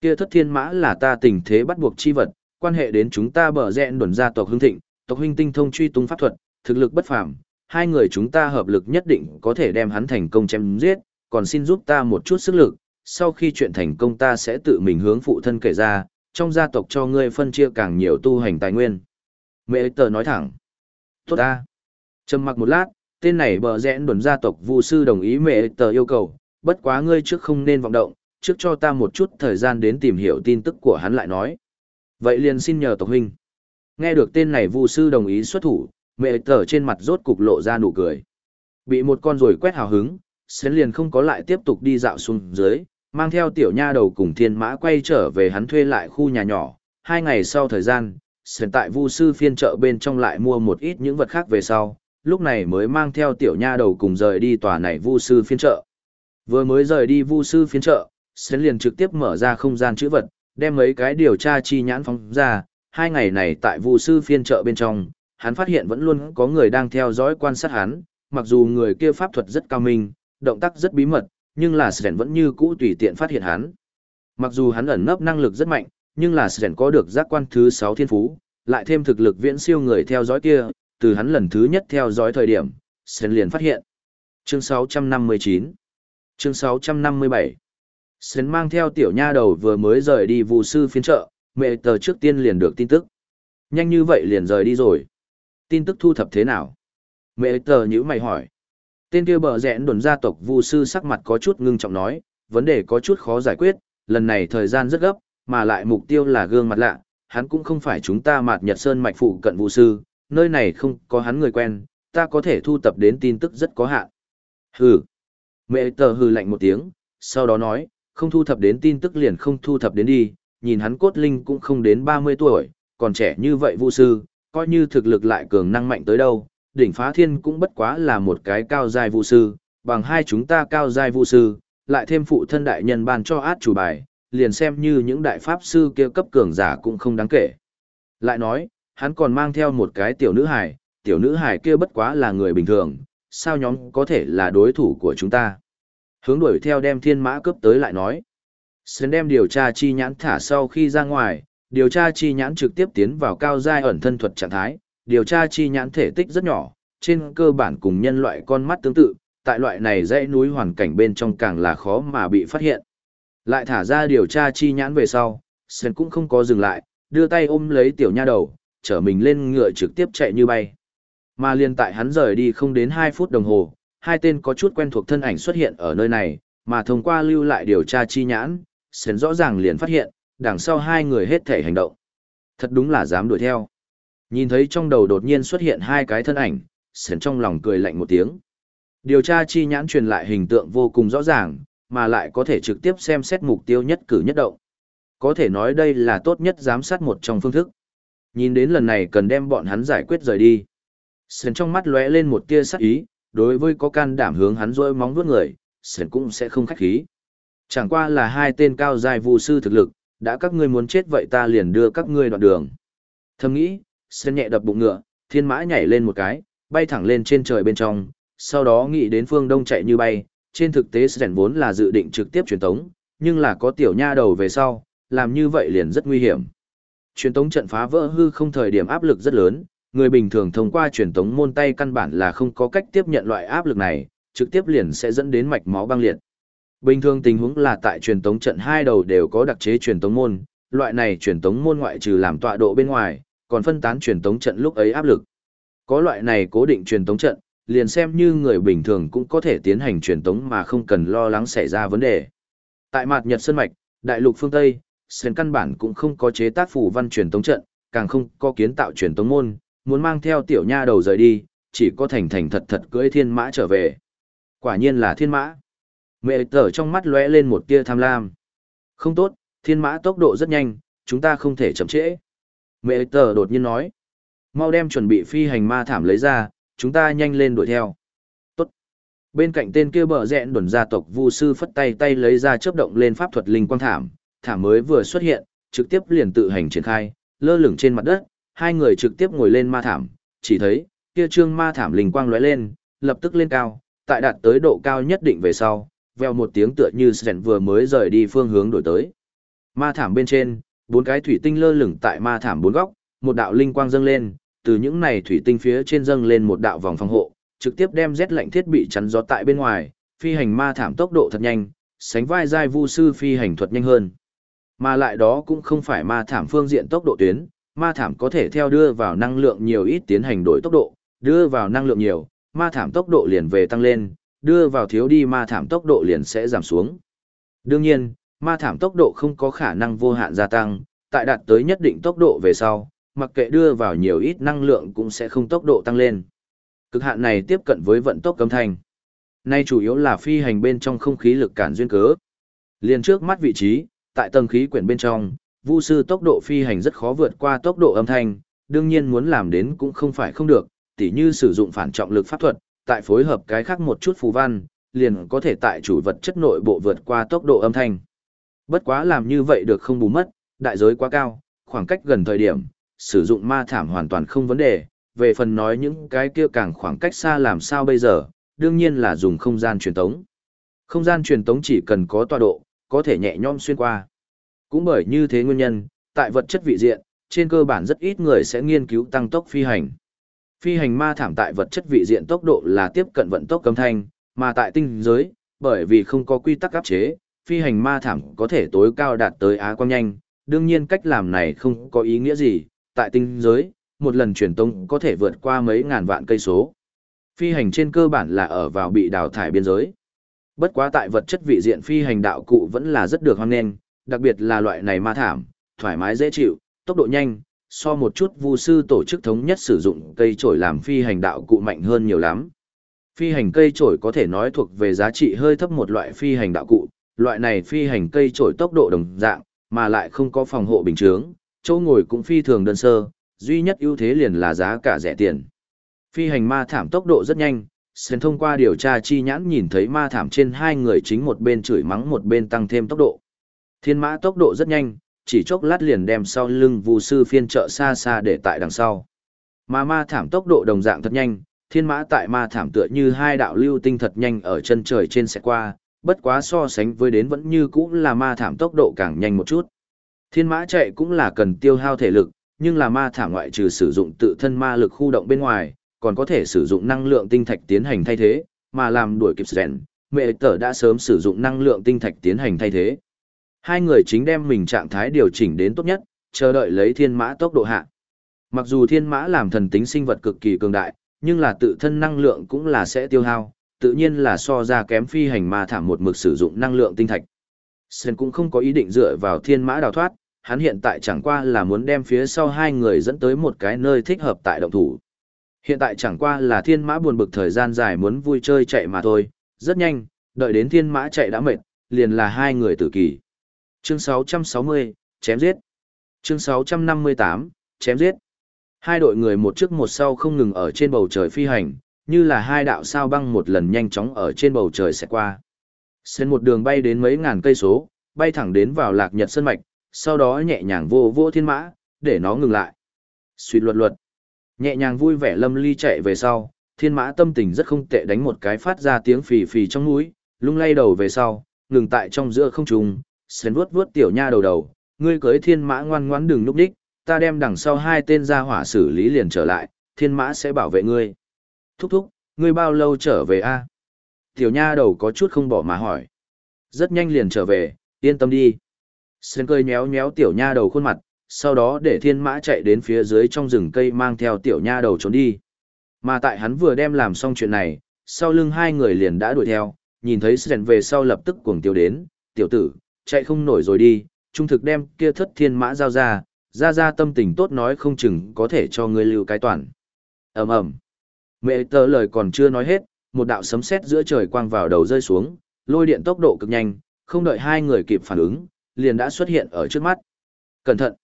Kia thất thiên mã là ta tình thế bắt buộc chi vật, quan hệ đến chúng ta bờ rẽ đuẩn gia tộc hưng thịnh, tộc huynh tinh thông truy tung pháp thuật, thực lực bất phàm, hai người chúng ta hợp lực nhất định có thể đem hắn thành công chém giết, còn xin giúp ta một chút sức lực, sau khi chuyện thành công ta sẽ tự mình hướng phụ thân kể ra, trong gia tộc cho ngươi phân chia càng nhiều tu hành tài nguyên. Mẹ tờ nói thẳng, Tốt ta. Trầm mặc một lát, tên này bờ rẽn đồn gia tộc vu sư đồng ý mẹ tờ yêu cầu, bất quá ngươi trước không nên vọng động, trước cho ta một chút thời gian đến tìm hiểu tin tức của hắn lại nói. Vậy liền xin nhờ tộc huynh. Nghe được tên này vu sư đồng ý xuất thủ, mẹ tở trên mặt rốt cục lộ ra nụ cười. Bị một con rồi quét hào hứng, Sến liền không có lại tiếp tục đi dạo xuống dưới, mang theo tiểu nha đầu cùng thiên mã quay trở về hắn thuê lại khu nhà nhỏ. Hai ngày sau thời gian, Sến tại vu sư phiên chợ bên trong lại mua một ít những vật khác về sau, lúc này mới mang theo tiểu nha đầu cùng rời đi tòa này vu sư phiên chợ. Vừa mới rời đi vu sư phiên chợ, Sến liền trực tiếp mở ra không gian chữ vật, đem mấy cái điều tra chi nhãn phóng ra. Hai ngày này tại vu sư phiên chợ bên trong, hắn phát hiện vẫn luôn có người đang theo dõi quan sát hắn, mặc dù người kia pháp thuật rất cao minh, động tác rất bí mật, nhưng là Sren vẫn như cũ tùy tiện phát hiện hắn. Mặc dù hắn ẩn nấp năng lực rất mạnh, nhưng là Sren có được giác quan thứ 6 thiên phú, lại thêm thực lực viễn siêu người theo dõi kia, từ hắn lần thứ nhất theo dõi thời điểm, Sren liền phát hiện. Chương 659 Chương 657 Sến mang theo tiểu nha đầu vừa mới rời đi vụ sư phiên trợ, mẹ tờ trước tiên liền được tin tức. Nhanh như vậy liền rời đi rồi. Tin tức thu thập thế nào? Mẹ tờ nhữ mày hỏi. Tên kia bờ rẽn đồn gia tộc vu sư sắc mặt có chút ngưng trọng nói, vấn đề có chút khó giải quyết, lần này thời gian rất gấp, mà lại mục tiêu là gương mặt lạ, hắn cũng không phải chúng ta mạt nhật sơn mạch phụ cận vu sư, nơi này không có hắn người quen, ta có thể thu tập đến tin tức rất có hạn. Hừ. Mẹ tờ hừ lạnh một tiếng, sau đó nói, không thu thập đến tin tức liền không thu thập đến đi, nhìn hắn cốt linh cũng không đến 30 tuổi, còn trẻ như vậy vu sư, coi như thực lực lại cường năng mạnh tới đâu, đỉnh phá thiên cũng bất quá là một cái cao giai vũ sư, bằng hai chúng ta cao giai vũ sư, lại thêm phụ thân đại nhân ban cho át chủ bài, liền xem như những đại pháp sư kia cấp cường giả cũng không đáng kể. Lại nói, hắn còn mang theo một cái tiểu nữ hài, tiểu nữ hài kia bất quá là người bình thường, sao nhóm có thể là đối thủ của chúng ta. Hướng đuổi theo đem thiên mã cướp tới lại nói. Sơn đem điều tra chi nhãn thả sau khi ra ngoài, điều tra chi nhãn trực tiếp tiến vào cao giai ẩn thân thuật trạng thái, điều tra chi nhãn thể tích rất nhỏ, trên cơ bản cùng nhân loại con mắt tương tự, tại loại này dãy núi hoàn cảnh bên trong càng là khó mà bị phát hiện. Lại thả ra điều tra chi nhãn về sau, sơn cũng không có dừng lại, đưa tay ôm lấy tiểu nha đầu, chở mình lên ngựa trực tiếp chạy như bay. Mà liên tại hắn rời đi không đến 2 phút đồng hồ, hai tên có chút quen thuộc thân ảnh xuất hiện ở nơi này, mà thông qua lưu lại điều tra chi nhãn, Sến rõ ràng liền phát hiện, đằng sau hai người hết thể hành động. Thật đúng là dám đuổi theo. Nhìn thấy trong đầu đột nhiên xuất hiện hai cái thân ảnh, Sến trong lòng cười lạnh một tiếng. Điều tra chi nhãn truyền lại hình tượng vô cùng rõ ràng, mà lại có thể trực tiếp xem xét mục tiêu nhất cử nhất động. Có thể nói đây là tốt nhất giám sát một trong phương thức. Nhìn đến lần này cần đem bọn hắn giải quyết rời đi. Sến trong mắt lóe lên một tia sắc ý, đối với có can đảm hướng hắn rỗi móng vuốt người, Sển cũng sẽ không khách khí. Chẳng qua là hai tên cao dài vu sư thực lực, đã các ngươi muốn chết vậy ta liền đưa các ngươi đoạn đường. Thầm nghĩ, sơn nhẹ đập bụng ngựa, thiên mã nhảy lên một cái, bay thẳng lên trên trời bên trong, sau đó nghĩ đến phương đông chạy như bay, trên thực tế sơn vốn là dự định trực tiếp truyền tống, nhưng là có tiểu nha đầu về sau, làm như vậy liền rất nguy hiểm. Truyền tống trận phá vỡ hư không thời điểm áp lực rất lớn, người bình thường thông qua truyền tống môn tay căn bản là không có cách tiếp nhận loại áp lực này, trực tiếp liền sẽ dẫn đến mạch máu băng liệt. Bình thường tình huống là tại truyền tống trận hai đầu đều có đặc chế truyền tống môn, loại này truyền tống môn ngoại trừ làm tọa độ bên ngoài, còn phân tán truyền tống trận lúc ấy áp lực. Có loại này cố định truyền tống trận, liền xem như người bình thường cũng có thể tiến hành truyền tống mà không cần lo lắng xảy ra vấn đề. Tại mặt Nhật Sơn Mạch, Đại lục phương Tây, Sơn căn bản cũng không có chế tác phủ văn truyền tống trận, càng không có kiến tạo truyền tống môn, muốn mang theo tiểu nha đầu rời đi, chỉ có thành thành thật thật cưỡi thiên mã trở về. Quả nhiên là thiên mã. Mẹ tở trong mắt lóe lên một tia tham lam. Không tốt, thiên mã tốc độ rất nhanh, chúng ta không thể chậm trễ. Mẹ tở đột nhiên nói. Mau đem chuẩn bị phi hành ma thảm lấy ra, chúng ta nhanh lên đuổi theo. Tốt. Bên cạnh tên kia bờ rẹn đồn gia tộc vu sư phất tay tay lấy ra chớp động lên pháp thuật linh quang thảm. Thảm mới vừa xuất hiện, trực tiếp liền tự hành triển khai, lơ lửng trên mặt đất, hai người trực tiếp ngồi lên ma thảm, chỉ thấy, kia trương ma thảm linh quang lóe lên, lập tức lên cao, tại đạt tới độ cao nhất định về sau, veo một tiếng tựa như sẹn vừa mới rời đi phương hướng đổi tới. Ma thảm bên trên, bốn cái thủy tinh lơ lửng tại ma thảm bốn góc, một đạo linh quang dâng lên, từ những này thủy tinh phía trên dâng lên một đạo vòng phòng hộ, trực tiếp đem rét lạnh thiết bị chắn gió tại bên ngoài, phi hành ma thảm tốc độ thật nhanh, sánh vai giai vu sư phi hành thuật nhanh hơn. Mà lại đó cũng không phải ma thảm phương diện tốc độ tuyến, ma thảm có thể theo đưa vào năng lượng nhiều ít tiến hành đổi tốc độ, đưa vào năng lượng nhiều, ma thảm tốc độ liền về tăng lên, đưa vào thiếu đi ma thảm tốc độ liền sẽ giảm xuống. Đương nhiên, ma thảm tốc độ không có khả năng vô hạn gia tăng, tại đạt tới nhất định tốc độ về sau, mặc kệ đưa vào nhiều ít năng lượng cũng sẽ không tốc độ tăng lên. Cực hạn này tiếp cận với vận tốc cấm thanh. Nay chủ yếu là phi hành bên trong không khí lực cản duyên cớ. Liền trước mắt vị trí, tại tầng khí quyển bên trong, vu sư tốc độ phi hành rất khó vượt qua tốc độ âm thanh, đương nhiên muốn làm đến cũng không phải không được, tỉ như sử dụng phản trọng lực pháp thuật, tại phối hợp cái khác một chút phù văn, liền có thể tại chủ vật chất nội bộ vượt qua tốc độ âm thanh. Bất quá làm như vậy được không bù mất, đại giới quá cao, khoảng cách gần thời điểm, sử dụng ma thảm hoàn toàn không vấn đề, về phần nói những cái kia càng khoảng cách xa làm sao bây giờ, đương nhiên là dùng không gian truyền tống. Không gian truyền tống chỉ cần có tọa độ, có thể nhẹ nhõm xuyên qua. Cũng bởi như thế nguyên nhân, tại vật chất vị diện, trên cơ bản rất ít người sẽ nghiên cứu tăng tốc phi hành. Phi hành ma thảm tại vật chất vị diện tốc độ là tiếp cận vận tốc cấm thanh, mà tại tinh giới, bởi vì không có quy tắc áp chế, phi hành ma thảm có thể tối cao đạt tới á quang nhanh, đương nhiên cách làm này không có ý nghĩa gì, tại tinh giới, một lần truyền tông có thể vượt qua mấy ngàn vạn cây số. Phi hành trên cơ bản là ở vào bị đào thải biên giới. Bất quá tại vật chất vị diện phi hành đạo cụ vẫn là rất được hoan nghênh, đặc biệt là loại này ma thảm, thoải mái dễ chịu, tốc độ nhanh, so một chút vu sư tổ chức thống nhất sử dụng cây trổi làm phi hành đạo cụ mạnh hơn nhiều lắm. Phi hành cây trổi có thể nói thuộc về giá trị hơi thấp một loại phi hành đạo cụ, loại này phi hành cây trổi tốc độ đồng dạng, mà lại không có phòng hộ bình chướng, chỗ ngồi cũng phi thường đơn sơ, duy nhất ưu thế liền là giá cả rẻ tiền. Phi hành ma thảm tốc độ rất nhanh, Sơn thông qua điều tra chi nhãn nhìn thấy ma thảm trên hai người chính một bên chửi mắng một bên tăng thêm tốc độ. Thiên mã tốc độ rất nhanh, chỉ chốc lát liền đem sau lưng Vu sư phiên trợ xa xa để tại đằng sau. Mà ma thảm tốc độ đồng dạng thật nhanh, thiên mã tại ma thảm tựa như hai đạo lưu tinh thật nhanh ở chân trời trên sẽ qua, bất quá so sánh với đến vẫn như cũ là ma thảm tốc độ càng nhanh một chút. Thiên mã chạy cũng là cần tiêu hao thể lực, nhưng là ma thảm ngoại trừ sử dụng tự thân ma lực khu động bên ngoài, còn có thể sử dụng năng lượng tinh thạch tiến hành thay thế, mà làm đuổi kịp rèn, mẹ tở đã sớm sử dụng năng lượng tinh thạch tiến hành thay thế. Hai người chính đem mình trạng thái điều chỉnh đến tốt nhất, chờ đợi lấy thiên mã tốc độ hạ. Mặc dù thiên mã làm thần tính sinh vật cực kỳ cường đại, nhưng là tự thân năng lượng cũng là sẽ tiêu hao, tự nhiên là so ra kém phi hành ma thảm một mực sử dụng năng lượng tinh thạch. Sen cũng không có ý định dựa vào thiên mã đào thoát, hắn hiện tại chẳng qua là muốn đem phía sau hai người dẫn tới một cái nơi thích hợp tại động thủ. Hiện tại chẳng qua là thiên mã buồn bực thời gian dài muốn vui chơi chạy mà thôi, rất nhanh, đợi đến thiên mã chạy đã mệt, liền là hai người tử kỳ. Chương 660, chém giết. Chương 658, chém giết. Hai đội người một trước một sau không ngừng ở trên bầu trời phi hành, như là hai đạo sao băng một lần nhanh chóng ở trên bầu trời sẽ qua. Xuyên một đường bay đến mấy ngàn cây số, bay thẳng đến vào lạc nhật sơn mạch, sau đó nhẹ nhàng vô vô thiên mã, để nó ngừng lại. Suy luật luật. Nhẹ nhàng vui vẻ lâm ly chạy về sau, thiên mã tâm tình rất không tệ đánh một cái phát ra tiếng phì phì trong mũi, lung lay đầu về sau, ngừng tại trong giữa không trung, sến vuốt vuốt tiểu nha đầu đầu, ngươi cưới thiên mã ngoan ngoãn đừng núp đích, ta đem đằng sau hai tên ra hỏa xử lý liền trở lại, thiên mã sẽ bảo vệ ngươi. Thúc thúc, ngươi bao lâu trở về a? Tiểu nha đầu có chút không bỏ mà hỏi. Rất nhanh liền trở về, yên tâm đi. Sến cười nhéo nhéo tiểu nha đầu khuôn mặt, sau đó để thiên mã chạy đến phía dưới trong rừng cây mang theo tiểu nha đầu trốn đi. Mà tại hắn vừa đem làm xong chuyện này, sau lưng hai người liền đã đuổi theo, nhìn thấy Sến về sau lập tức cuồng tiêu đến, tiểu tử, chạy không nổi rồi đi, trung thực đem kia thất thiên mã giao ra, ra ra tâm tình tốt nói không chừng có thể cho ngươi lưu cái toàn. ầm ầm Mẹ tờ lời còn chưa nói hết, một đạo sấm sét giữa trời quang vào đầu rơi xuống, lôi điện tốc độ cực nhanh, không đợi hai người kịp phản ứng, liền đã xuất hiện ở trước mắt. Cẩn thận!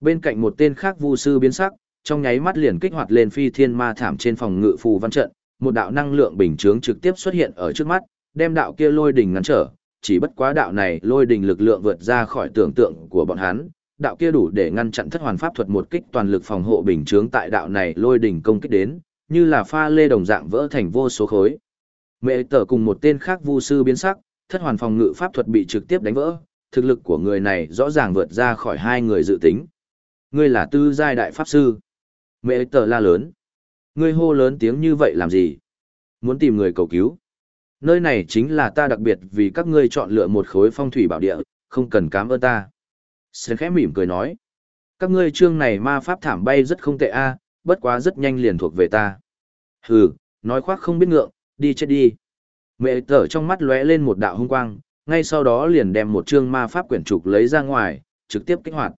Bên cạnh một tên khác vu sư biến sắc, trong nháy mắt liền kích hoạt lên phi thiên ma thảm trên phòng ngự phù văn trận, một đạo năng lượng bình chướng trực tiếp xuất hiện ở trước mắt, đem đạo kia lôi đỉnh ngăn trở, chỉ bất quá đạo này lôi đỉnh lực lượng vượt ra khỏi tưởng tượng của bọn hắn, đạo kia đủ để ngăn chặn thất hoàn pháp thuật một kích toàn lực phòng hộ bình chướng tại đạo này lôi đỉnh công kích đến, như là pha lê đồng dạng vỡ thành vô số khối. Mẹ tở cùng một tên khác vu sư biến sắc, thất hoàn phòng ngự pháp thuật bị trực tiếp đánh vỡ, thực lực của người này rõ ràng vượt ra khỏi hai người dự tính. Ngươi là tư giai đại pháp sư. Mẹ tở la lớn. Ngươi hô lớn tiếng như vậy làm gì? Muốn tìm người cầu cứu. Nơi này chính là ta đặc biệt vì các ngươi chọn lựa một khối phong thủy bảo địa, không cần cảm ơn ta. Sơn khẽ mỉm cười nói. Các ngươi chương này ma pháp thảm bay rất không tệ a, bất quá rất nhanh liền thuộc về ta. Hừ, nói khoác không biết ngượng, đi chết đi. Mẹ tở trong mắt lóe lên một đạo hung quang, ngay sau đó liền đem một chương ma pháp quyển trục lấy ra ngoài, trực tiếp kích hoạt.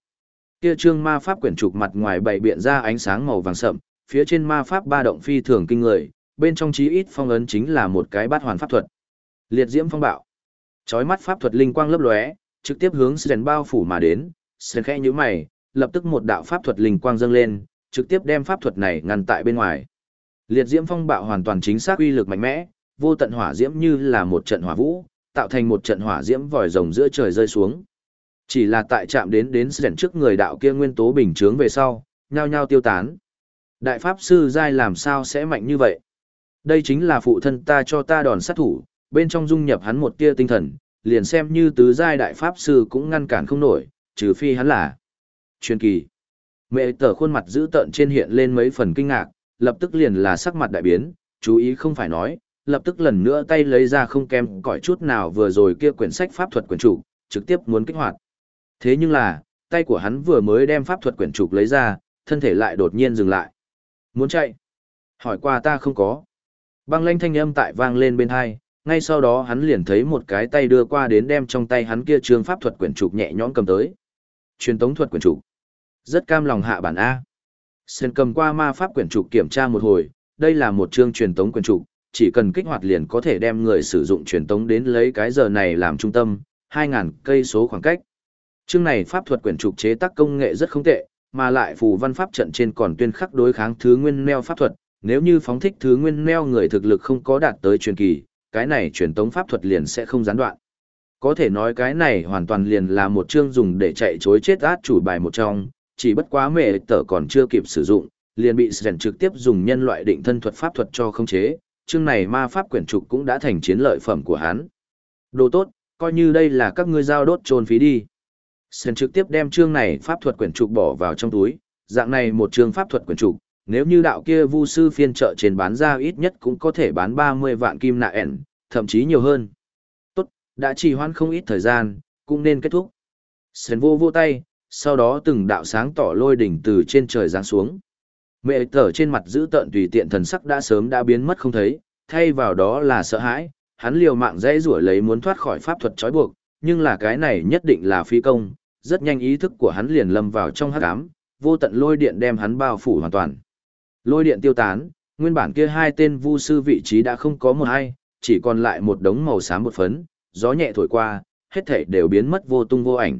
Kia chương ma pháp quyển trục mặt ngoài bày biện ra ánh sáng màu vàng sậm, phía trên ma pháp ba động phi thường kinh người, bên trong chí ít phong ấn chính là một cái bát hoàn pháp thuật. Liệt diễm phong bạo. Chói mắt pháp thuật linh quang lấp lóe, trực tiếp hướng Sren bao phủ mà đến, Sren khẽ nhíu mày, lập tức một đạo pháp thuật linh quang dâng lên, trực tiếp đem pháp thuật này ngăn tại bên ngoài. Liệt diễm phong bạo hoàn toàn chính xác uy lực mạnh mẽ, vô tận hỏa diễm như là một trận hỏa vũ, tạo thành một trận hỏa diễm vòi rồng giữa trời rơi xuống. Chỉ là tại chạm đến đến Sren trước người đạo kia nguyên tố bình chướng về sau, nhao nhao tiêu tán. Đại pháp sư giai làm sao sẽ mạnh như vậy? Đây chính là phụ thân ta cho ta đòn sát thủ, bên trong dung nhập hắn một tia tinh thần, liền xem như tứ giai đại pháp sư cũng ngăn cản không nổi, trừ phi hắn là truyền kỳ. Mẹ tờ khuôn mặt dữ tợn trên hiện lên mấy phần kinh ngạc, lập tức liền là sắc mặt đại biến, chú ý không phải nói, lập tức lần nữa tay lấy ra không kém cỏi chút nào vừa rồi kia quyển sách pháp thuật quyển chủ, trực tiếp muốn kích hoạt. Thế nhưng là, tay của hắn vừa mới đem pháp thuật quyển trục lấy ra, thân thể lại đột nhiên dừng lại. Muốn chạy? Hỏi qua ta không có. Băng lanh thanh âm tại vang lên bên hai, ngay sau đó hắn liền thấy một cái tay đưa qua đến đem trong tay hắn kia trường pháp thuật quyển trục nhẹ nhõm cầm tới. Truyền tống thuật quyển trục. Rất cam lòng hạ bản A. Sơn cầm qua ma pháp quyển trục kiểm tra một hồi, đây là một chương truyền tống quyển trục, chỉ cần kích hoạt liền có thể đem người sử dụng truyền tống đến lấy cái giờ này làm trung tâm, hai ngàn cây số khoảng cách. Chương này pháp thuật quyển trục chế tác công nghệ rất không tệ, mà lại phù văn pháp trận trên còn tuyên khắc đối kháng thứ nguyên neo pháp thuật, nếu như phóng thích thứ nguyên neo người thực lực không có đạt tới truyền kỳ, cái này truyền tống pháp thuật liền sẽ không gián đoạn. Có thể nói cái này hoàn toàn liền là một chương dùng để chạy chối chết át chủ bài một trong, chỉ bất quá mẹ tở còn chưa kịp sử dụng, liền bị Sren trực tiếp dùng nhân loại định thân thuật pháp thuật cho không chế, chương này ma pháp quyển trục cũng đã thành chiến lợi phẩm của hắn. Đồ tốt, coi như đây là các ngươi giao đốt trôn phí đi. Sren trực tiếp đem chương này pháp thuật quyển trục bỏ vào trong túi, dạng này một chương pháp thuật quyển trục, nếu như đạo kia vu sư phiên trợ trên bán ra ít nhất cũng có thể bán 30 vạn kim nạ ẻn, thậm chí nhiều hơn. Tốt, đã trì hoãn không ít thời gian, cũng nên kết thúc. Sến vô vô tay, sau đó từng đạo sáng tỏ lôi đỉnh từ trên trời giáng xuống. Mẹ tở trên mặt giữ tợn tùy tiện thần sắc đã sớm đã biến mất không thấy, thay vào đó là sợ hãi, hắn liều mạng dãy rủa lấy muốn thoát khỏi pháp thuật trói buộc, nhưng là cái này nhất định là phi công, rất nhanh ý thức của hắn liền lâm vào trong hắc ám, vô tận lôi điện đem hắn bao phủ hoàn toàn. Lôi điện tiêu tán, nguyên bản kia hai tên vu sư vị trí đã không có một ai, chỉ còn lại một đống màu xám một phấn, gió nhẹ thổi qua, hết thảy đều biến mất vô tung vô ảnh.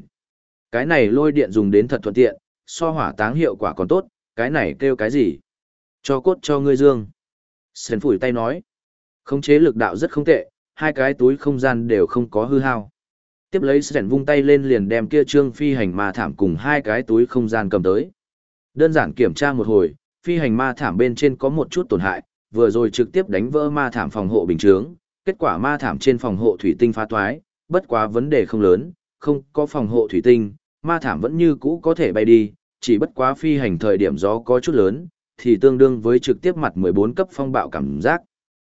Cái này lôi điện dùng đến thật thuận tiện, so hỏa táng hiệu quả còn tốt, cái này kêu cái gì? Cho cốt cho ngươi dương. Sến phủi tay nói. Khống chế lực đạo rất không tệ, hai cái túi không gian đều không có hư hao. Tiếp lấy Sến vung tay lên liền đem kia trương phi hành ma thảm cùng hai cái túi không gian cầm tới. Đơn giản kiểm tra một hồi, phi hành ma thảm bên trên có một chút tổn hại, vừa rồi trực tiếp đánh vỡ ma thảm phòng hộ bình chướng, kết quả ma thảm trên phòng hộ thủy tinh phá toái, bất quá vấn đề không lớn, không có phòng hộ thủy tinh, ma thảm vẫn như cũ có thể bay đi, chỉ bất quá phi hành thời điểm gió có chút lớn, thì tương đương với trực tiếp mặt 14 cấp phong bạo cảm giác.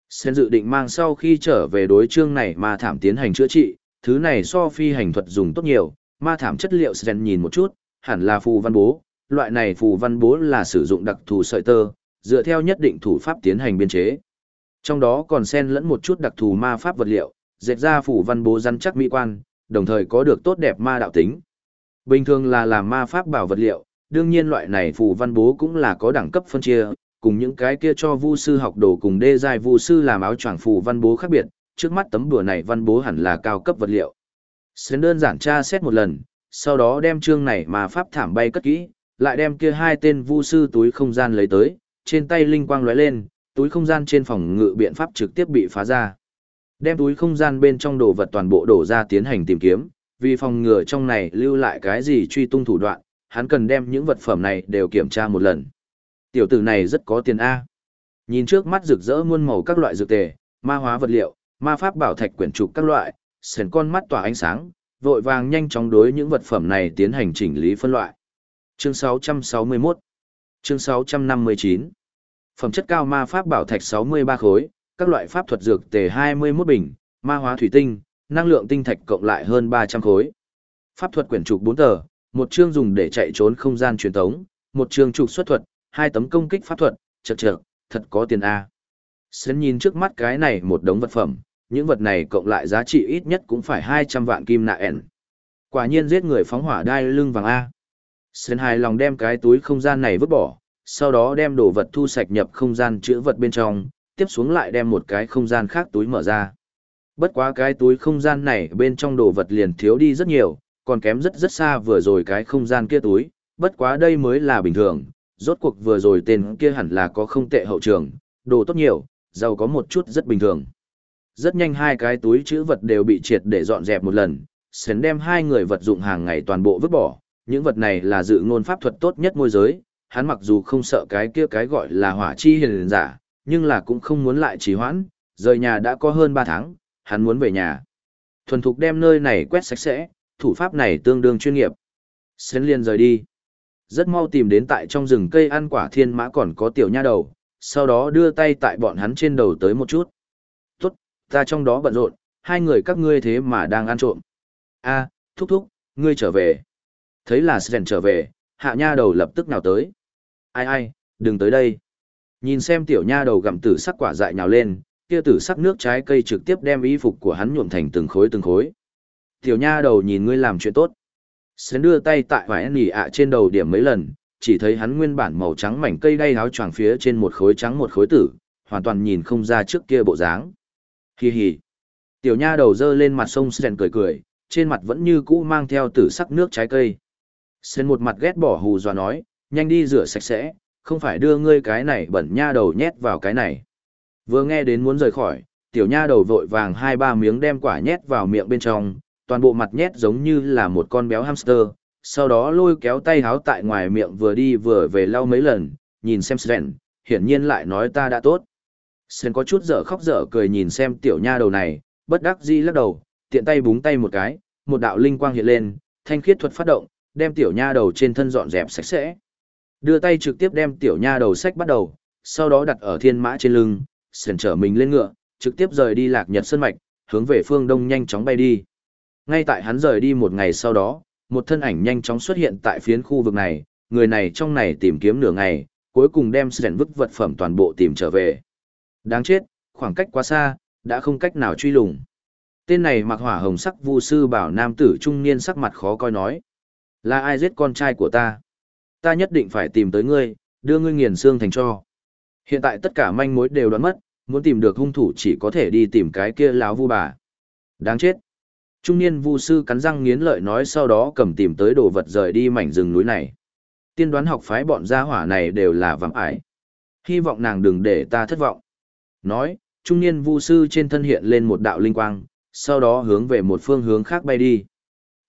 Sen dự định mang sau khi trở về đối chương này ma thảm tiến hành chữa trị, thứ này so phi hành thuật dùng tốt nhiều, ma thảm chất liệu Sen nhìn một chút, hẳn là phù văn bố, loại này phù văn bố là sử dụng đặc thù sợi tơ, dựa theo nhất định thủ pháp tiến hành biên chế. Trong đó còn xen lẫn một chút đặc thù ma pháp vật liệu, dệt ra phù văn bố rắn chắc mỹ quan, đồng thời có được tốt đẹp ma đạo tính. Bình thường là làm ma pháp bảo vật liệu, đương nhiên loại này phù văn bố cũng là có đẳng cấp phân chia, cùng những cái kia cho vu sư học đồ cùng đê giai vu sư làm áo choàng phù văn bố khác biệt, trước mắt tấm đùa này văn bố hẳn là cao cấp vật liệu. Xuyên đơn giản tra xét một lần, sau đó đem chương này ma pháp thảm bay cất kỹ, lại đem kia hai tên vu sư túi không gian lấy tới, trên tay linh quang lóe lên, túi không gian trên phòng ngự biện pháp trực tiếp bị phá ra. Đem túi không gian bên trong đồ vật toàn bộ đổ ra tiến hành tìm kiếm, vì phòng ngừa trong này lưu lại cái gì truy tung thủ đoạn, hắn cần đem những vật phẩm này đều kiểm tra một lần. Tiểu tử này rất có tiền A. Nhìn trước mắt rực rỡ muôn màu các loại dược tề, ma hóa vật liệu, ma pháp bảo thạch quyển trục các loại, sền con mắt tỏa ánh sáng, vội vàng nhanh chóng đối những vật phẩm này tiến hành chỉnh lý phân loại. Chương 661 Chương 659 Phẩm chất cao ma pháp bảo thạch 63 khối, các loại pháp thuật dược tề 21 bình, ma hóa thủy tinh, năng lượng tinh thạch cộng lại hơn 300 khối. Pháp thuật quyển trục 4 tờ, một chương dùng để chạy trốn không gian truyền tống, một chương trục xuất thuật, hai tấm công kích pháp thuật, chật chật, thật có tiền a. Sến nhìn trước mắt cái này một đống vật phẩm, những vật này cộng lại giá trị ít nhất cũng phải 200 vạn kim nạ ẻn. Quả nhiên giết người phóng hỏa đai lưng vàng A. Sơn hài lòng đem cái túi không gian này vứt bỏ, sau đó đem đồ vật thu sạch nhập không gian chữa vật bên trong, tiếp xuống lại đem một cái không gian khác túi mở ra. Bất quá cái túi không gian này bên trong đồ vật liền thiếu đi rất nhiều, còn kém rất rất xa vừa rồi cái không gian kia túi, bất quá đây mới là bình thường, rốt cuộc vừa rồi tên kia hẳn là có không tệ hậu trường, đồ tốt nhiều, giàu có một chút rất bình thường. Rất nhanh hai cái túi chữ vật đều bị triệt để dọn dẹp một lần, sến đem hai người vật dụng hàng ngày toàn bộ vứt bỏ, những vật này là dự ngôn pháp thuật tốt nhất môi giới, hắn mặc dù không sợ cái kia cái gọi là hỏa chi hiền giả, nhưng là cũng không muốn lại trì hoãn, rời nhà đã có hơn 3 tháng, hắn muốn về nhà. Thuần thục đem nơi này quét sạch sẽ, thủ pháp này tương đương chuyên nghiệp. Sến liền rời đi. Rất mau tìm đến tại trong rừng cây ăn quả thiên mã còn có tiểu nha đầu, sau đó đưa tay tại bọn hắn trên đầu tới một chút. Tốt, ta trong đó bận rộn, hai người các ngươi thế mà đang ăn trộm. a thúc thúc, ngươi trở về. Thấy là Sren trở về, hạ nha đầu lập tức nào tới. Ai ai, đừng tới đây. Nhìn xem tiểu nha đầu gặm tử sắc quả dại nhào lên, kia tử sắc nước trái cây trực tiếp đem y phục của hắn nhuộm thành từng khối từng khối. Tiểu nha đầu nhìn ngươi làm chuyện tốt. Sến đưa tay tại vải nỉ ạ trên đầu điểm mấy lần, chỉ thấy hắn nguyên bản màu trắng mảnh cây đay áo choàng phía trên một khối trắng một khối tử, hoàn toàn nhìn không ra trước kia bộ dáng. Hi hi. Tiểu nha đầu dơ lên mặt sông Sến cười cười, trên mặt vẫn như cũ mang theo tử sắc nước trái cây. Sơn một mặt ghét bỏ hù dọa nói, nhanh đi rửa sạch sẽ, không phải đưa ngươi cái này bẩn nha đầu nhét vào cái này. Vừa nghe đến muốn rời khỏi, tiểu nha đầu vội vàng hai ba miếng đem quả nhét vào miệng bên trong, toàn bộ mặt nhét giống như là một con béo hamster, sau đó lôi kéo tay háo tại ngoài miệng vừa đi vừa về lau mấy lần, nhìn xem Sven, hiển nhiên lại nói ta đã tốt. Sven có chút dở khóc dở cười nhìn xem tiểu nha đầu này, bất đắc dĩ lắc đầu, tiện tay búng tay một cái, một đạo linh quang hiện lên, thanh khiết thuật phát động, đem tiểu nha đầu trên thân dọn dẹp sạch sẽ. Đưa tay trực tiếp đem tiểu nha đầu sách bắt đầu, sau đó đặt ở thiên mã trên lưng, sền trở mình lên ngựa, trực tiếp rời đi lạc nhật sơn mạch, hướng về phương đông nhanh chóng bay đi. Ngay tại hắn rời đi một ngày sau đó, một thân ảnh nhanh chóng xuất hiện tại phiến khu vực này, người này trong này tìm kiếm nửa ngày, cuối cùng đem sền vứt vật phẩm toàn bộ tìm trở về. Đáng chết, khoảng cách quá xa, đã không cách nào truy lùng. Tên này mặc hỏa hồng sắc vu sư bảo nam tử trung niên sắc mặt khó coi nói. Là ai giết con trai của ta? Ta nhất định phải tìm tới ngươi, đưa ngươi nghiền xương thành cho. Hiện tại tất cả manh mối đều đoán mất, muốn tìm được hung thủ chỉ có thể đi tìm cái kia láo vu bà. Đáng chết. Trung niên vu sư cắn răng nghiến lợi nói sau đó cầm tìm tới đồ vật rời đi mảnh rừng núi này. Tiên đoán học phái bọn gia hỏa này đều là vắng ải. Hy vọng nàng đừng để ta thất vọng. Nói, trung niên vu sư trên thân hiện lên một đạo linh quang, sau đó hướng về một phương hướng khác bay đi.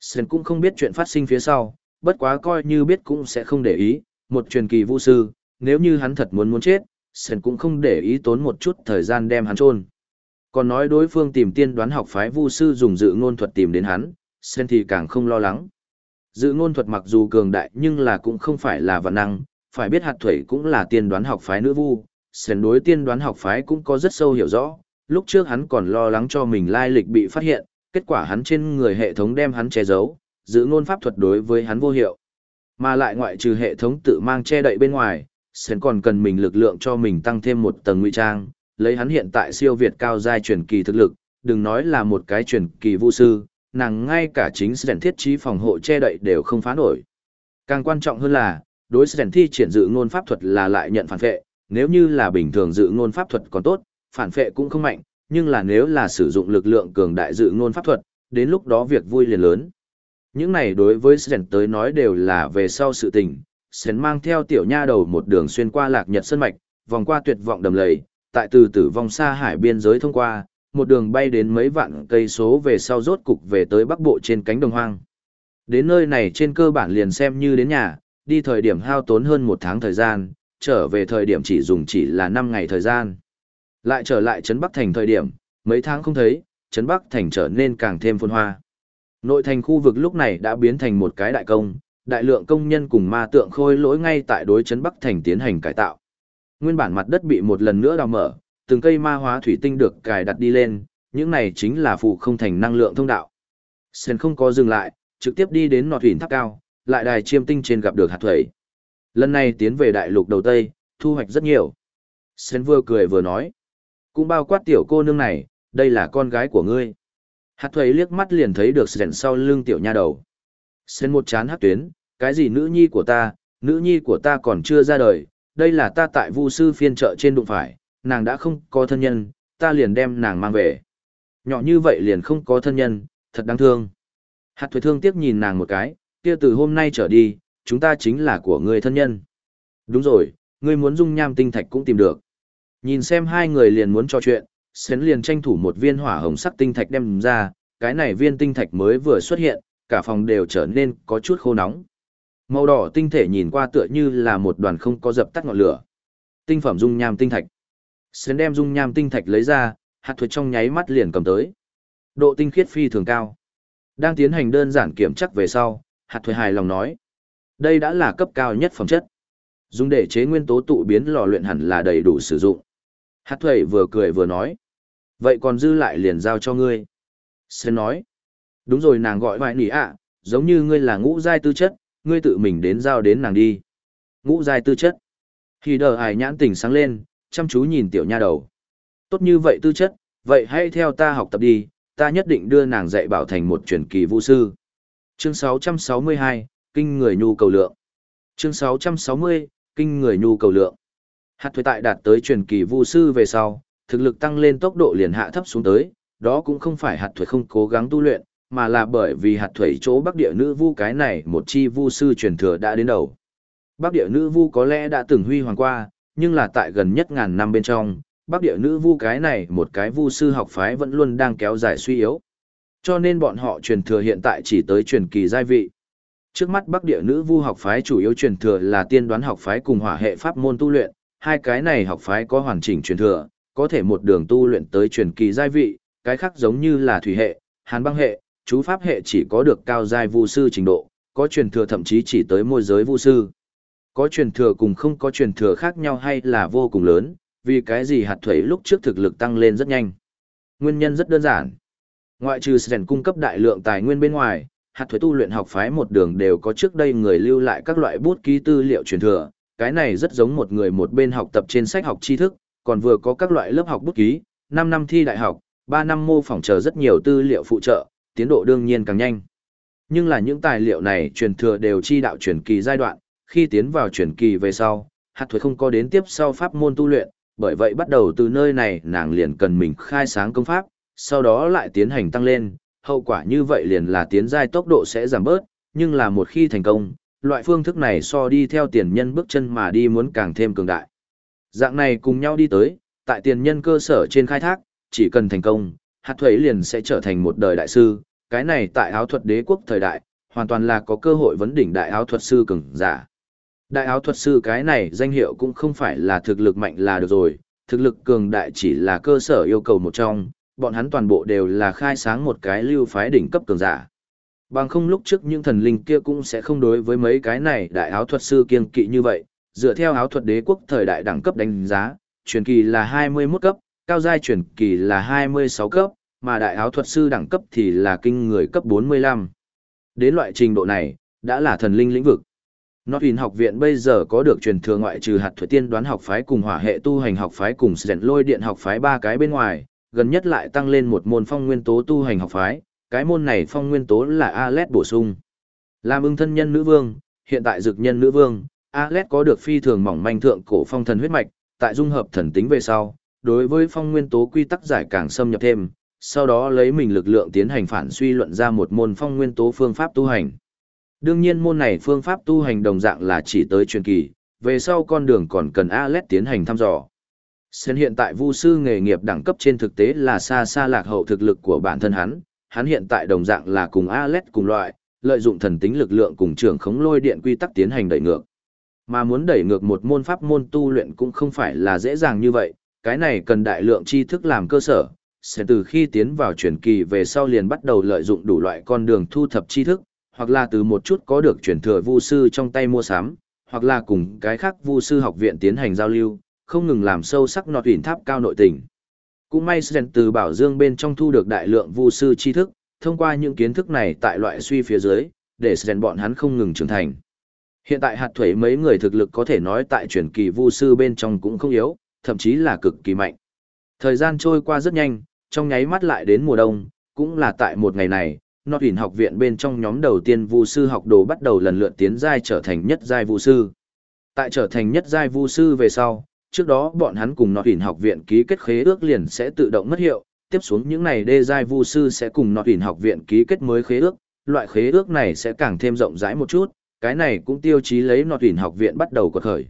Sơn cũng không biết chuyện phát sinh phía sau, bất quá coi như biết cũng sẽ không để ý, một truyền kỳ vu sư, nếu như hắn thật muốn muốn chết, Sơn cũng không để ý tốn một chút thời gian đem hắn chôn. Còn nói đối phương tìm tiên đoán học phái vu sư dùng dự ngôn thuật tìm đến hắn, Sơn thì càng không lo lắng. Dự ngôn thuật mặc dù cường đại nhưng là cũng không phải là vạn năng, phải biết hạt thủy cũng là tiên đoán học phái nữ vu, Sơn đối tiên đoán học phái cũng có rất sâu hiểu rõ, lúc trước hắn còn lo lắng cho mình lai lịch bị phát hiện, kết quả hắn trên người hệ thống đem hắn che giấu, giữ ngôn pháp thuật đối với hắn vô hiệu. Mà lại ngoại trừ hệ thống tự mang che đậy bên ngoài, Sen còn cần mình lực lượng cho mình tăng thêm một tầng ngụy trang, lấy hắn hiện tại siêu việt cao giai truyền kỳ thực lực, đừng nói là một cái truyền kỳ vũ sư, nàng ngay cả chính Sen thiết trí phòng hộ che đậy đều không phá nổi. Càng quan trọng hơn là, đối Sen thi triển dự ngôn pháp thuật là lại nhận phản vệ, nếu như là bình thường dự ngôn pháp thuật còn tốt, phản vệ cũng không mạnh, nhưng là nếu là sử dụng lực lượng cường đại dự ngôn pháp thuật, đến lúc đó việc vui liền lớn. Những này đối với Sren tới nói đều là về sau sự tình, Sren mang theo tiểu nha đầu một đường xuyên qua lạc nhật sơn mạch, vòng qua tuyệt vọng đầm lầy, tại từ tử vong xa hải biên giới thông qua, một đường bay đến mấy vạn cây số về sau rốt cục về tới bắc bộ trên cánh đồng hoang. Đến nơi này trên cơ bản liền xem như đến nhà, đi thời điểm hao tốn hơn một tháng thời gian, trở về thời điểm chỉ dùng chỉ là 5 ngày thời gian. Lại trở lại Trấn Bắc Thành thời điểm, mấy tháng không thấy, Trấn Bắc Thành trở nên càng thêm phồn hoa. Nội thành khu vực lúc này đã biến thành một cái đại công, đại lượng công nhân cùng ma tượng khôi lỗi ngay tại đối Trấn Bắc Thành tiến hành cải tạo. Nguyên bản mặt đất bị một lần nữa đào mở, từng cây ma hóa thủy tinh được cài đặt đi lên, những này chính là phụ không thành năng lượng thông đạo. Sen không có dừng lại, trực tiếp đi đến nọt thủy tháp cao, lại đài chiêm tinh trên gặp được hạt thủy. Lần này tiến về đại lục đầu Tây, thu hoạch rất nhiều. Sen vừa cười vừa nói. Cũng bao quát tiểu cô nương này, đây là con gái của ngươi. Hạt thuế liếc mắt liền thấy được Sren sau lưng tiểu nha đầu. Sren một chán hát tuyến, cái gì nữ nhi của ta, nữ nhi của ta còn chưa ra đời, đây là ta tại vu sư phiên chợ trên đụng phải, nàng đã không có thân nhân, ta liền đem nàng mang về. Nhỏ như vậy liền không có thân nhân, thật đáng thương. Hạt thuế thương tiếc nhìn nàng một cái, kia từ hôm nay trở đi, chúng ta chính là của người thân nhân. Đúng rồi, ngươi muốn dung nham tinh thạch cũng tìm được. Nhìn xem hai người liền muốn trò chuyện, Sến liền tranh thủ một viên hỏa hồng sắc tinh thạch đem ra, cái này viên tinh thạch mới vừa xuất hiện, cả phòng đều trở nên có chút khô nóng. Màu đỏ tinh thể nhìn qua tựa như là một đoàn không có dập tắt ngọn lửa. Tinh phẩm dung nham tinh thạch. Sến đem dung nham tinh thạch lấy ra, hạt thuật trong nháy mắt liền cầm tới. Độ tinh khiết phi thường cao. Đang tiến hành đơn giản kiểm chắc về sau, hạt thuật hài lòng nói. Đây đã là cấp cao nhất phẩm chất. Dùng để chế nguyên tố tụ biến lò luyện hẳn là đầy đủ sử dụng. Hát thuẩy vừa cười vừa nói. Vậy còn dư lại liền giao cho ngươi. Sơn nói. Đúng rồi nàng gọi vài nỉ ạ, giống như ngươi là ngũ giai tư chất, ngươi tự mình đến giao đến nàng đi. Ngũ giai tư chất. Khi đờ ải nhãn tỉnh sáng lên, chăm chú nhìn tiểu nha đầu. Tốt như vậy tư chất, vậy hãy theo ta học tập đi, ta nhất định đưa nàng dạy bảo thành một truyền kỳ vũ sư. Chương 662, Kinh người nhu cầu lượng. Chương 660, Kinh người nhu cầu lượng. Hạt thuế tại đạt tới truyền kỳ vu sư về sau, thực lực tăng lên tốc độ liền hạ thấp xuống tới, đó cũng không phải hạt thuế không cố gắng tu luyện, mà là bởi vì hạt thuế chỗ bắc địa nữ vu cái này một chi vu sư truyền thừa đã đến đầu. Bắc địa nữ vu có lẽ đã từng huy hoàng qua, nhưng là tại gần nhất ngàn năm bên trong, bắc địa nữ vu cái này một cái vu sư học phái vẫn luôn đang kéo dài suy yếu. Cho nên bọn họ truyền thừa hiện tại chỉ tới truyền kỳ giai vị. Trước mắt Bắc Địa Nữ Vu học phái chủ yếu truyền thừa là tiên đoán học phái cùng hỏa hệ pháp môn tu luyện, hai cái này học phái có hoàn chỉnh truyền thừa, có thể một đường tu luyện tới truyền kỳ giai vị, cái khác giống như là thủy hệ, hàn băng hệ, chú pháp hệ chỉ có được cao giai vu sư trình độ, có truyền thừa thậm chí chỉ tới môi giới vu sư. Có truyền thừa cùng không có truyền thừa khác nhau hay là vô cùng lớn, vì cái gì hạt thuế lúc trước thực lực tăng lên rất nhanh. Nguyên nhân rất đơn giản. Ngoại trừ Sren cung cấp đại lượng tài nguyên bên ngoài, hạt thuế tu luyện học phái một đường đều có trước đây người lưu lại các loại bút ký tư liệu truyền thừa, cái này rất giống một người một bên học tập trên sách học tri thức, còn vừa có các loại lớp học bút ký, 5 năm thi đại học, 3 năm mô phỏng chờ rất nhiều tư liệu phụ trợ, tiến độ đương nhiên càng nhanh. Nhưng là những tài liệu này truyền thừa đều chi đạo truyền kỳ giai đoạn, khi tiến vào truyền kỳ về sau, hạt thuế không có đến tiếp sau pháp môn tu luyện, bởi vậy bắt đầu từ nơi này nàng liền cần mình khai sáng công pháp, sau đó lại tiến hành tăng lên, hậu quả như vậy liền là tiến giai tốc độ sẽ giảm bớt, nhưng là một khi thành công, loại phương thức này so đi theo tiền nhân bước chân mà đi muốn càng thêm cường đại. Dạng này cùng nhau đi tới, tại tiền nhân cơ sở trên khai thác, chỉ cần thành công, hạt thuế liền sẽ trở thành một đời đại sư, cái này tại áo thuật đế quốc thời đại, hoàn toàn là có cơ hội vấn đỉnh đại áo thuật sư cường giả. Đại áo thuật sư cái này danh hiệu cũng không phải là thực lực mạnh là được rồi, thực lực cường đại chỉ là cơ sở yêu cầu một trong, bọn hắn toàn bộ đều là khai sáng một cái lưu phái đỉnh cấp cường giả. Bằng không lúc trước những thần linh kia cũng sẽ không đối với mấy cái này đại áo thuật sư kiên kỵ như vậy, dựa theo áo thuật đế quốc thời đại đẳng cấp đánh giá, truyền kỳ là 21 cấp, cao giai truyền kỳ là 26 cấp, mà đại áo thuật sư đẳng cấp thì là kinh người cấp 45. Đến loại trình độ này, đã là thần linh lĩnh vực. Northwin học viện bây giờ có được truyền thừa ngoại trừ hạt thuật tiên đoán học phái cùng hỏa hệ tu hành học phái cùng sẻn lôi điện học phái ba cái bên ngoài, gần nhất lại tăng lên một môn phong nguyên tố tu hành học phái, cái môn này phong nguyên tố là Alet bổ sung. Làm ưng thân nhân nữ vương, hiện tại dực nhân nữ vương, Alet có được phi thường mỏng manh thượng cổ phong thần huyết mạch, tại dung hợp thần tính về sau, đối với phong nguyên tố quy tắc giải càng xâm nhập thêm, sau đó lấy mình lực lượng tiến hành phản suy luận ra một môn phong nguyên tố phương pháp tu hành. Đương nhiên môn này phương pháp tu hành đồng dạng là chỉ tới truyền kỳ, về sau con đường còn cần Alet tiến hành thăm dò. Sen hiện tại vu sư nghề nghiệp đẳng cấp trên thực tế là xa xa lạc hậu thực lực của bản thân hắn, hắn hiện tại đồng dạng là cùng Alet cùng loại, lợi dụng thần tính lực lượng cùng trưởng khống lôi điện quy tắc tiến hành đẩy ngược. Mà muốn đẩy ngược một môn pháp môn tu luyện cũng không phải là dễ dàng như vậy, cái này cần đại lượng tri thức làm cơ sở. Sẽ từ khi tiến vào truyền kỳ về sau liền bắt đầu lợi dụng đủ loại con đường thu thập tri thức, hoặc là từ một chút có được truyền thừa vu sư trong tay mua sắm, hoặc là cùng cái khác vu sư học viện tiến hành giao lưu, không ngừng làm sâu sắc nọt ủy tháp cao nội tình. Cũng may Sren từ Bảo Dương bên trong thu được đại lượng vu sư tri thức, thông qua những kiến thức này tại loại suy phía dưới, để Sren bọn hắn không ngừng trưởng thành. Hiện tại hạt thuế mấy người thực lực có thể nói tại truyền kỳ vu sư bên trong cũng không yếu, thậm chí là cực kỳ mạnh. Thời gian trôi qua rất nhanh, trong nháy mắt lại đến mùa đông, cũng là tại một ngày này, Nọt Huyền học viện bên trong nhóm đầu tiên vu sư học đồ bắt đầu lần lượt tiến giai trở thành nhất giai vu sư. Tại trở thành nhất giai vu sư về sau, trước đó bọn hắn cùng Nọt hình học viện ký kết khế ước liền sẽ tự động mất hiệu, tiếp xuống những này đê giai vu sư sẽ cùng Nọt hình học viện ký kết mới khế ước, loại khế ước này sẽ càng thêm rộng rãi một chút, cái này cũng tiêu chí lấy Nọt hình học viện bắt đầu cuộc khởi.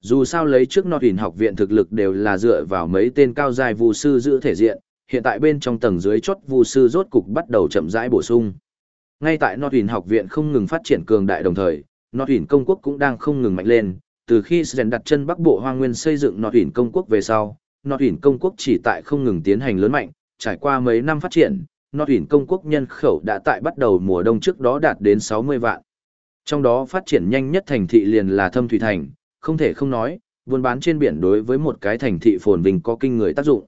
Dù sao lấy trước Nọt hình học viện thực lực đều là dựa vào mấy tên cao giai vu sư giữ thể diện, hiện tại bên trong tầng dưới chốt vu sư rốt cục bắt đầu chậm rãi bổ sung. Ngay tại Nọt hình học viện không ngừng phát triển cường đại đồng thời, Nọt hình công quốc cũng đang không ngừng mạnh lên, từ khi Sren đặt chân Bắc Bộ Hoa Nguyên xây dựng Nọt Huyền công quốc về sau, Nọt Huyền công quốc chỉ tại không ngừng tiến hành lớn mạnh, trải qua mấy năm phát triển, Nọt Huyền công quốc nhân khẩu đã tại bắt đầu mùa đông trước đó đạt đến 60 vạn. Trong đó phát triển nhanh nhất thành thị liền là Thâm Thủy Thành, không thể không nói, buôn bán trên biển đối với một cái thành thị phồn vinh có kinh người tác dụng.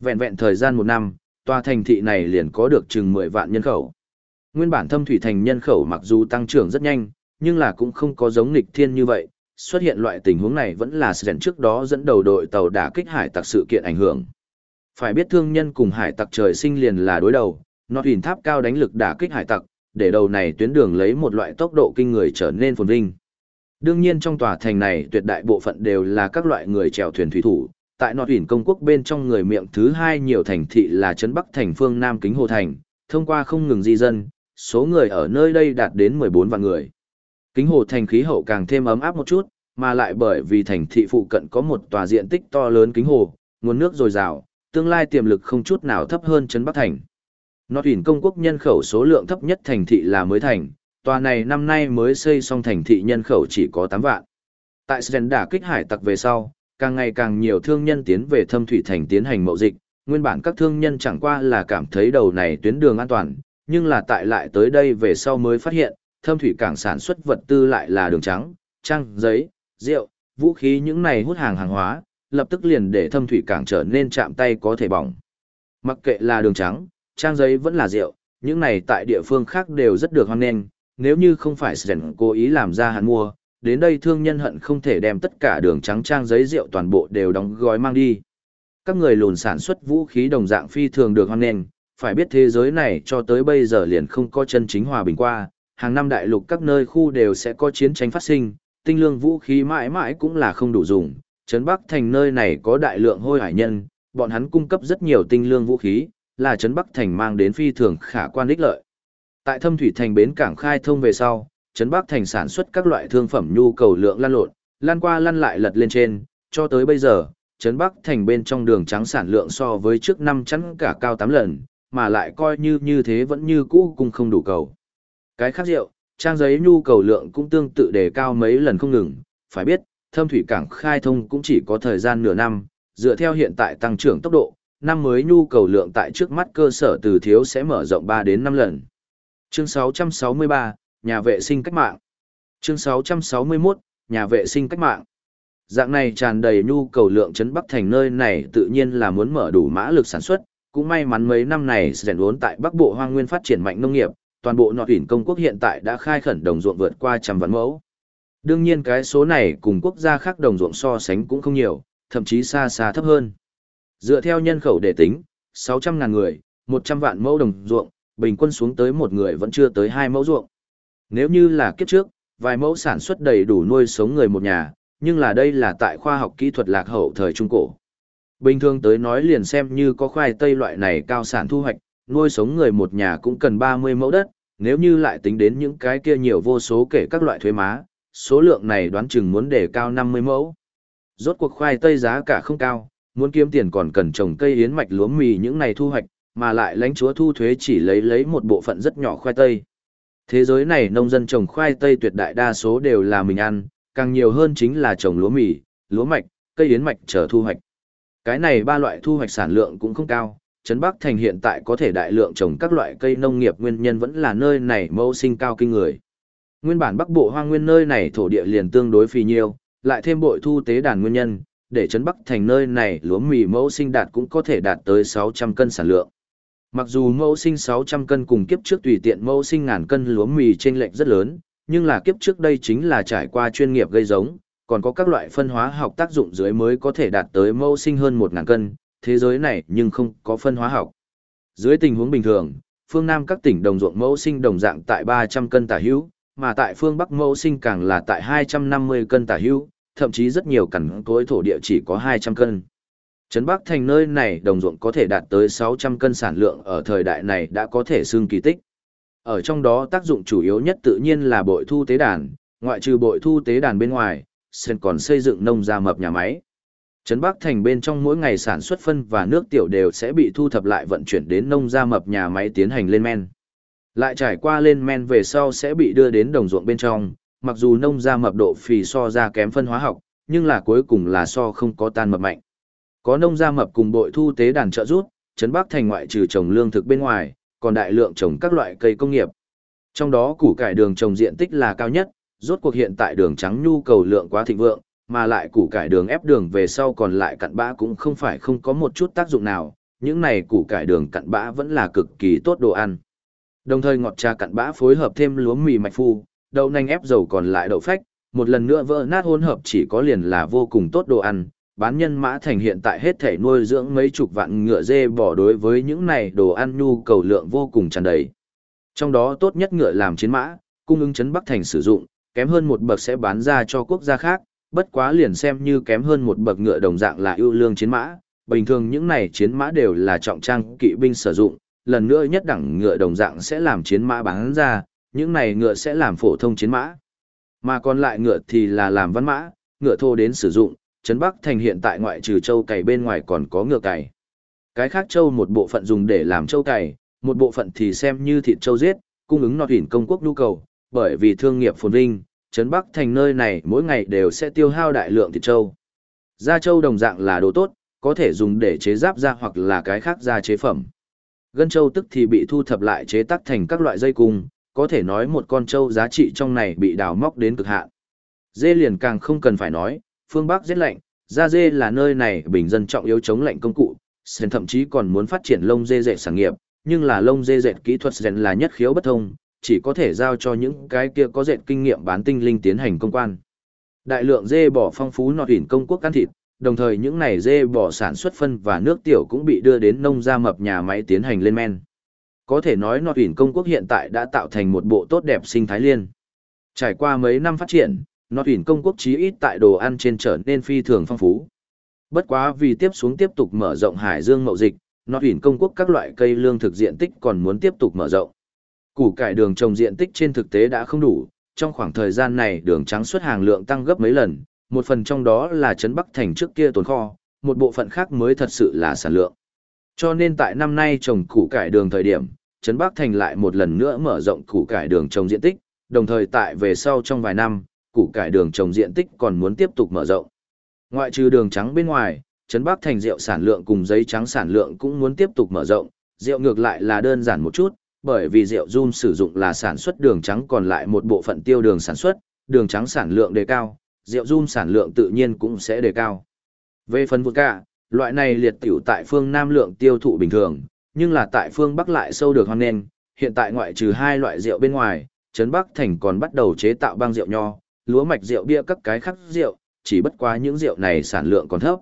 Vẹn vẹn thời gian một năm, tòa thành thị này liền có được chừng 10 vạn nhân khẩu. Nguyên bản Thâm Thủy Thành nhân khẩu mặc dù tăng trưởng rất nhanh, nhưng là cũng không có giống nghịch thiên như vậy, xuất hiện loại tình huống này vẫn là Sren trước đó dẫn đầu đội tàu đả kích hải tặc sự kiện ảnh hưởng. Phải biết thương nhân cùng hải tặc trời sinh liền là đối đầu, nó thuyền tháp cao đánh lực đả kích hải tặc, để đầu này tuyến đường lấy một loại tốc độ kinh người trở nên phồn vinh. Đương nhiên trong tòa thành này tuyệt đại bộ phận đều là các loại người chèo thuyền thủy thủ, tại nọ huyền công quốc bên trong người miệng thứ hai nhiều thành thị là Trấn Bắc thành phương Nam Kính Hồ Thành, thông qua không ngừng di dân, số người ở nơi đây đạt đến 14 vạn người. Kính Hồ Thành khí hậu càng thêm ấm áp một chút, mà lại bởi vì thành thị phụ cận có một tòa diện tích to lớn kính hồ, nguồn nước dồi dào, tương lai tiềm lực không chút nào thấp hơn Trấn Bắc Thành. Nó huyền công quốc nhân khẩu số lượng thấp nhất thành thị là mới thành, tòa này năm nay mới xây xong thành thị nhân khẩu chỉ có 8 vạn. Tại Sren đả kích hải tặc về sau, càng ngày càng nhiều thương nhân tiến về thâm thủy thành tiến hành mậu dịch, nguyên bản các thương nhân chẳng qua là cảm thấy đầu này tuyến đường an toàn, nhưng là tại lại tới đây về sau mới phát hiện, thâm thủy cảng sản xuất vật tư lại là đường trắng, trăng, giấy, rượu, vũ khí những này hút hàng hàng hóa, lập tức liền để thâm thủy cảng trở nên chạm tay có thể bỏng. Mặc kệ là đường trắng, trang giấy vẫn là rượu, những này tại địa phương khác đều rất được hoan nghênh, nếu như không phải Sren cố ý làm ra hắn mua, đến đây thương nhân hận không thể đem tất cả đường trắng trang giấy rượu toàn bộ đều đóng gói mang đi. Các người lùn sản xuất vũ khí đồng dạng phi thường được hoan nghênh, phải biết thế giới này cho tới bây giờ liền không có chân chính hòa bình qua, hàng năm đại lục các nơi khu đều sẽ có chiến tranh phát sinh, tinh lương vũ khí mãi mãi cũng là không đủ dùng. Trấn Bắc thành nơi này có đại lượng hôi hải nhân, bọn hắn cung cấp rất nhiều tinh lương vũ khí, là Trấn Bắc thành mang đến phi thường khả quan ích lợi. Tại Thâm Thủy thành bến cảng khai thông về sau, Trấn Bắc thành sản xuất các loại thương phẩm nhu cầu lượng lan lộn, lan qua lăn lại lật lên trên, cho tới bây giờ, Trấn Bắc thành bên trong đường trắng sản lượng so với trước năm chắn cả cao 8 lần, mà lại coi như như thế vẫn như cũ cũng không đủ cầu. Cái khác rượu, trang giấy nhu cầu lượng cũng tương tự đề cao mấy lần không ngừng, phải biết, thâm thủy cảng khai thông cũng chỉ có thời gian nửa năm, dựa theo hiện tại tăng trưởng tốc độ, năm mới nhu cầu lượng tại trước mắt cơ sở từ thiếu sẽ mở rộng 3 đến 5 lần. Chương 663, nhà vệ sinh cách mạng. Chương 661, nhà vệ sinh cách mạng. Dạng này tràn đầy nhu cầu lượng chấn Bắc thành nơi này tự nhiên là muốn mở đủ mã lực sản xuất, cũng may mắn mấy năm này rèn vốn tại Bắc Bộ Hoang Nguyên phát triển mạnh nông nghiệp, toàn bộ nọ tuyển công quốc hiện tại đã khai khẩn đồng ruộng vượt qua trăm vạn mẫu. Đương nhiên cái số này cùng quốc gia khác đồng ruộng so sánh cũng không nhiều, thậm chí xa xa thấp hơn. Dựa theo nhân khẩu để tính, 600.000 người, 100 vạn mẫu đồng ruộng, bình quân xuống tới một người vẫn chưa tới hai mẫu ruộng. Nếu như là kiếp trước, vài mẫu sản xuất đầy đủ nuôi sống người một nhà, nhưng là đây là tại khoa học kỹ thuật lạc hậu thời Trung Cổ. Bình thường tới nói liền xem như có khoai tây loại này cao sản thu hoạch, nuôi sống người một nhà cũng cần 30 mẫu đất, nếu như lại tính đến những cái kia nhiều vô số kể các loại thuế má, số lượng này đoán chừng muốn để cao 50 mẫu. Rốt cuộc khoai tây giá cả không cao, muốn kiếm tiền còn cần trồng cây yến mạch lúa mì những này thu hoạch, mà lại lãnh chúa thu thuế chỉ lấy lấy một bộ phận rất nhỏ khoai tây. Thế giới này nông dân trồng khoai tây tuyệt đại đa số đều là mình ăn, càng nhiều hơn chính là trồng lúa mì, lúa mạch, cây yến mạch chờ thu hoạch. Cái này ba loại thu hoạch sản lượng cũng không cao, Trấn Bắc Thành hiện tại có thể đại lượng trồng các loại cây nông nghiệp nguyên nhân vẫn là nơi này mẫu sinh cao kinh người. Nguyên bản Bắc Bộ hoang nguyên nơi này thổ địa liền tương đối phì nhiêu, lại thêm bội thu tế đàn nguyên nhân, để Trấn Bắc Thành nơi này lúa mì mẫu sinh đạt cũng có thể đạt tới 600 cân sản lượng. Mặc dù mẫu sinh 600 cân cùng kiếp trước tùy tiện mẫu sinh ngàn cân lúa mì trên lệch rất lớn, nhưng là kiếp trước đây chính là trải qua chuyên nghiệp gây giống, còn có các loại phân hóa học tác dụng dưới mới có thể đạt tới mẫu sinh hơn 1000 cân, thế giới này nhưng không có phân hóa học. Dưới tình huống bình thường, phương Nam các tỉnh đồng ruộng mẫu sinh đồng dạng tại 300 cân tả hữu, mà tại phương Bắc mẫu sinh càng là tại 250 cân tả hữu, thậm chí rất nhiều cằn cối thổ địa chỉ có 200 cân. Trấn Bắc thành nơi này đồng ruộng có thể đạt tới 600 cân sản lượng ở thời đại này đã có thể xương kỳ tích. Ở trong đó tác dụng chủ yếu nhất tự nhiên là bội thu tế đàn, ngoại trừ bội thu tế đàn bên ngoài, sen còn xây dựng nông gia mập nhà máy. Trấn Bắc Thành bên trong mỗi ngày sản xuất phân và nước tiểu đều sẽ bị thu thập lại vận chuyển đến nông gia mập nhà máy tiến hành lên men. Lại trải qua lên men về sau sẽ bị đưa đến đồng ruộng bên trong, mặc dù nông gia mập độ phì so ra kém phân hóa học, nhưng là cuối cùng là so không có tan mập mạnh. Có nông gia mập cùng bội thu tế đàn trợ rút, Trấn Bắc Thành ngoại trừ trồng lương thực bên ngoài, còn đại lượng trồng các loại cây công nghiệp. Trong đó củ cải đường trồng diện tích là cao nhất, rốt cuộc hiện tại đường trắng nhu cầu lượng quá thịnh vượng, mà lại củ cải đường ép đường về sau còn lại cặn bã cũng không phải không có một chút tác dụng nào, những này củ cải đường cặn bã vẫn là cực kỳ tốt đồ ăn. Đồng thời ngọt trà cặn bã phối hợp thêm lúa mì mạch phu, đậu nành ép dầu còn lại đậu phách, một lần nữa vỡ nát hỗn hợp chỉ có liền là vô cùng tốt đồ ăn. Bán nhân mã thành hiện tại hết thể nuôi dưỡng mấy chục vạn ngựa dê bỏ đối với những này đồ ăn nhu cầu lượng vô cùng tràn đầy. Trong đó tốt nhất ngựa làm chiến mã, cung ứng chấn Bắc Thành sử dụng, kém hơn một bậc sẽ bán ra cho quốc gia khác, bất quá liền xem như kém hơn một bậc ngựa đồng dạng là ưu lương chiến mã, bình thường những này chiến mã đều là trọng trang kỵ binh sử dụng, lần nữa nhất đẳng ngựa đồng dạng sẽ làm chiến mã bán ra, những này ngựa sẽ làm phổ thông chiến mã. Mà còn lại ngựa thì là làm văn mã, ngựa thô đến sử dụng, Trấn Bắc Thành hiện tại ngoại trừ châu cày bên ngoài còn có ngựa cày. Cái khác châu một bộ phận dùng để làm châu cày, một bộ phận thì xem như thịt châu giết, cung ứng nọt hỉn công quốc nhu cầu, bởi vì thương nghiệp phồn vinh, Trấn Bắc thành nơi này mỗi ngày đều sẽ tiêu hao đại lượng thịt trâu. Da trâu đồng dạng là đồ tốt, có thể dùng để chế giáp da hoặc là cái khác da chế phẩm. Gân trâu tức thì bị thu thập lại chế tác thành các loại dây cung, có thể nói một con trâu giá trị trong này bị đào móc đến cực hạn. Dê liền càng không cần phải nói, phương Bắc rất lạnh, da dê là nơi này bình dân trọng yếu chống lạnh công cụ, Sen thậm chí còn muốn phát triển lông dê dệt sản nghiệp, nhưng là lông dê dệt kỹ thuật Sen là nhất khiếu bất thông, chỉ có thể giao cho những cái kia có dệt kinh nghiệm bán tinh linh tiến hành công quan. Đại lượng dê bò phong phú nọt ỉn công quốc can thịt, đồng thời những này dê bò sản xuất phân và nước tiểu cũng bị đưa đến nông gia mập nhà máy tiến hành lên men. Có thể nói nọt ỉn công quốc hiện tại đã tạo thành một bộ tốt đẹp sinh thái liên. Trải qua mấy năm phát triển, nọt ỉn công quốc chí ít tại đồ ăn trên trở nên phi thường phong phú. Bất quá vì tiếp xuống tiếp tục mở rộng hải dương mậu dịch, nọt ỉn công quốc các loại cây lương thực diện tích còn muốn tiếp tục mở rộng. Củ cải đường trồng diện tích trên thực tế đã không đủ, trong khoảng thời gian này đường trắng xuất hàng lượng tăng gấp mấy lần, một phần trong đó là trấn Bắc Thành trước kia tồn kho, một bộ phận khác mới thật sự là sản lượng. Cho nên tại năm nay trồng củ cải đường thời điểm, trấn Bắc Thành lại một lần nữa mở rộng củ cải đường trồng diện tích, đồng thời tại về sau trong vài năm, củ cải đường trồng diện tích còn muốn tiếp tục mở rộng. Ngoại trừ đường trắng bên ngoài, trấn Bắc Thành rượu sản lượng cùng giấy trắng sản lượng cũng muốn tiếp tục mở rộng, rượu ngược lại là đơn giản một chút, bởi vì rượu rum sử dụng là sản xuất đường trắng còn lại một bộ phận tiêu đường sản xuất, đường trắng sản lượng đề cao, rượu rum sản lượng tự nhiên cũng sẽ đề cao. Về phần vodka, loại này liệt tiểu tại phương Nam lượng tiêu thụ bình thường, nhưng là tại phương Bắc lại sâu được hoan nên. hiện tại ngoại trừ hai loại rượu bên ngoài, Trấn Bắc Thành còn bắt đầu chế tạo băng rượu nho, lúa mạch rượu bia các cái khác rượu, chỉ bất quá những rượu này sản lượng còn thấp.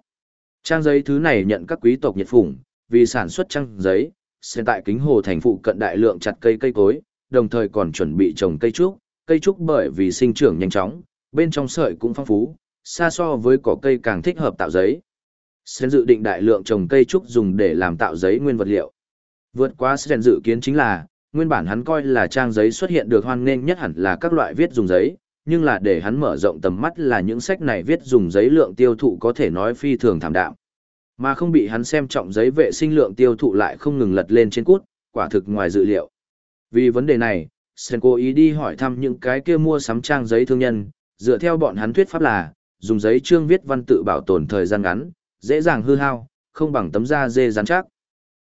Trang giấy thứ này nhận các quý tộc nhiệt phủng, vì sản xuất trang giấy, Xem tại kính hồ thành phụ cận đại lượng chặt cây cây cối, đồng thời còn chuẩn bị trồng cây trúc, cây trúc bởi vì sinh trưởng nhanh chóng, bên trong sợi cũng phong phú, xa so với cỏ cây càng thích hợp tạo giấy. Sen dự định đại lượng trồng cây trúc dùng để làm tạo giấy nguyên vật liệu. Vượt qua Sen dự kiến chính là, nguyên bản hắn coi là trang giấy xuất hiện được hoan nghênh nhất hẳn là các loại viết dùng giấy, nhưng là để hắn mở rộng tầm mắt là những sách này viết dùng giấy lượng tiêu thụ có thể nói phi thường thảm đạm. Mà không bị hắn xem trọng giấy vệ sinh lượng tiêu thụ lại không ngừng lật lên trên cút, quả thực ngoài dự liệu. Vì vấn đề này, Sen cố ý đi hỏi thăm những cái kia mua sắm trang giấy thương nhân, dựa theo bọn hắn thuyết pháp là, dùng giấy trương viết văn tự bảo tồn thời gian ngắn, dễ dàng hư hao, không bằng tấm da dê rắn chắc.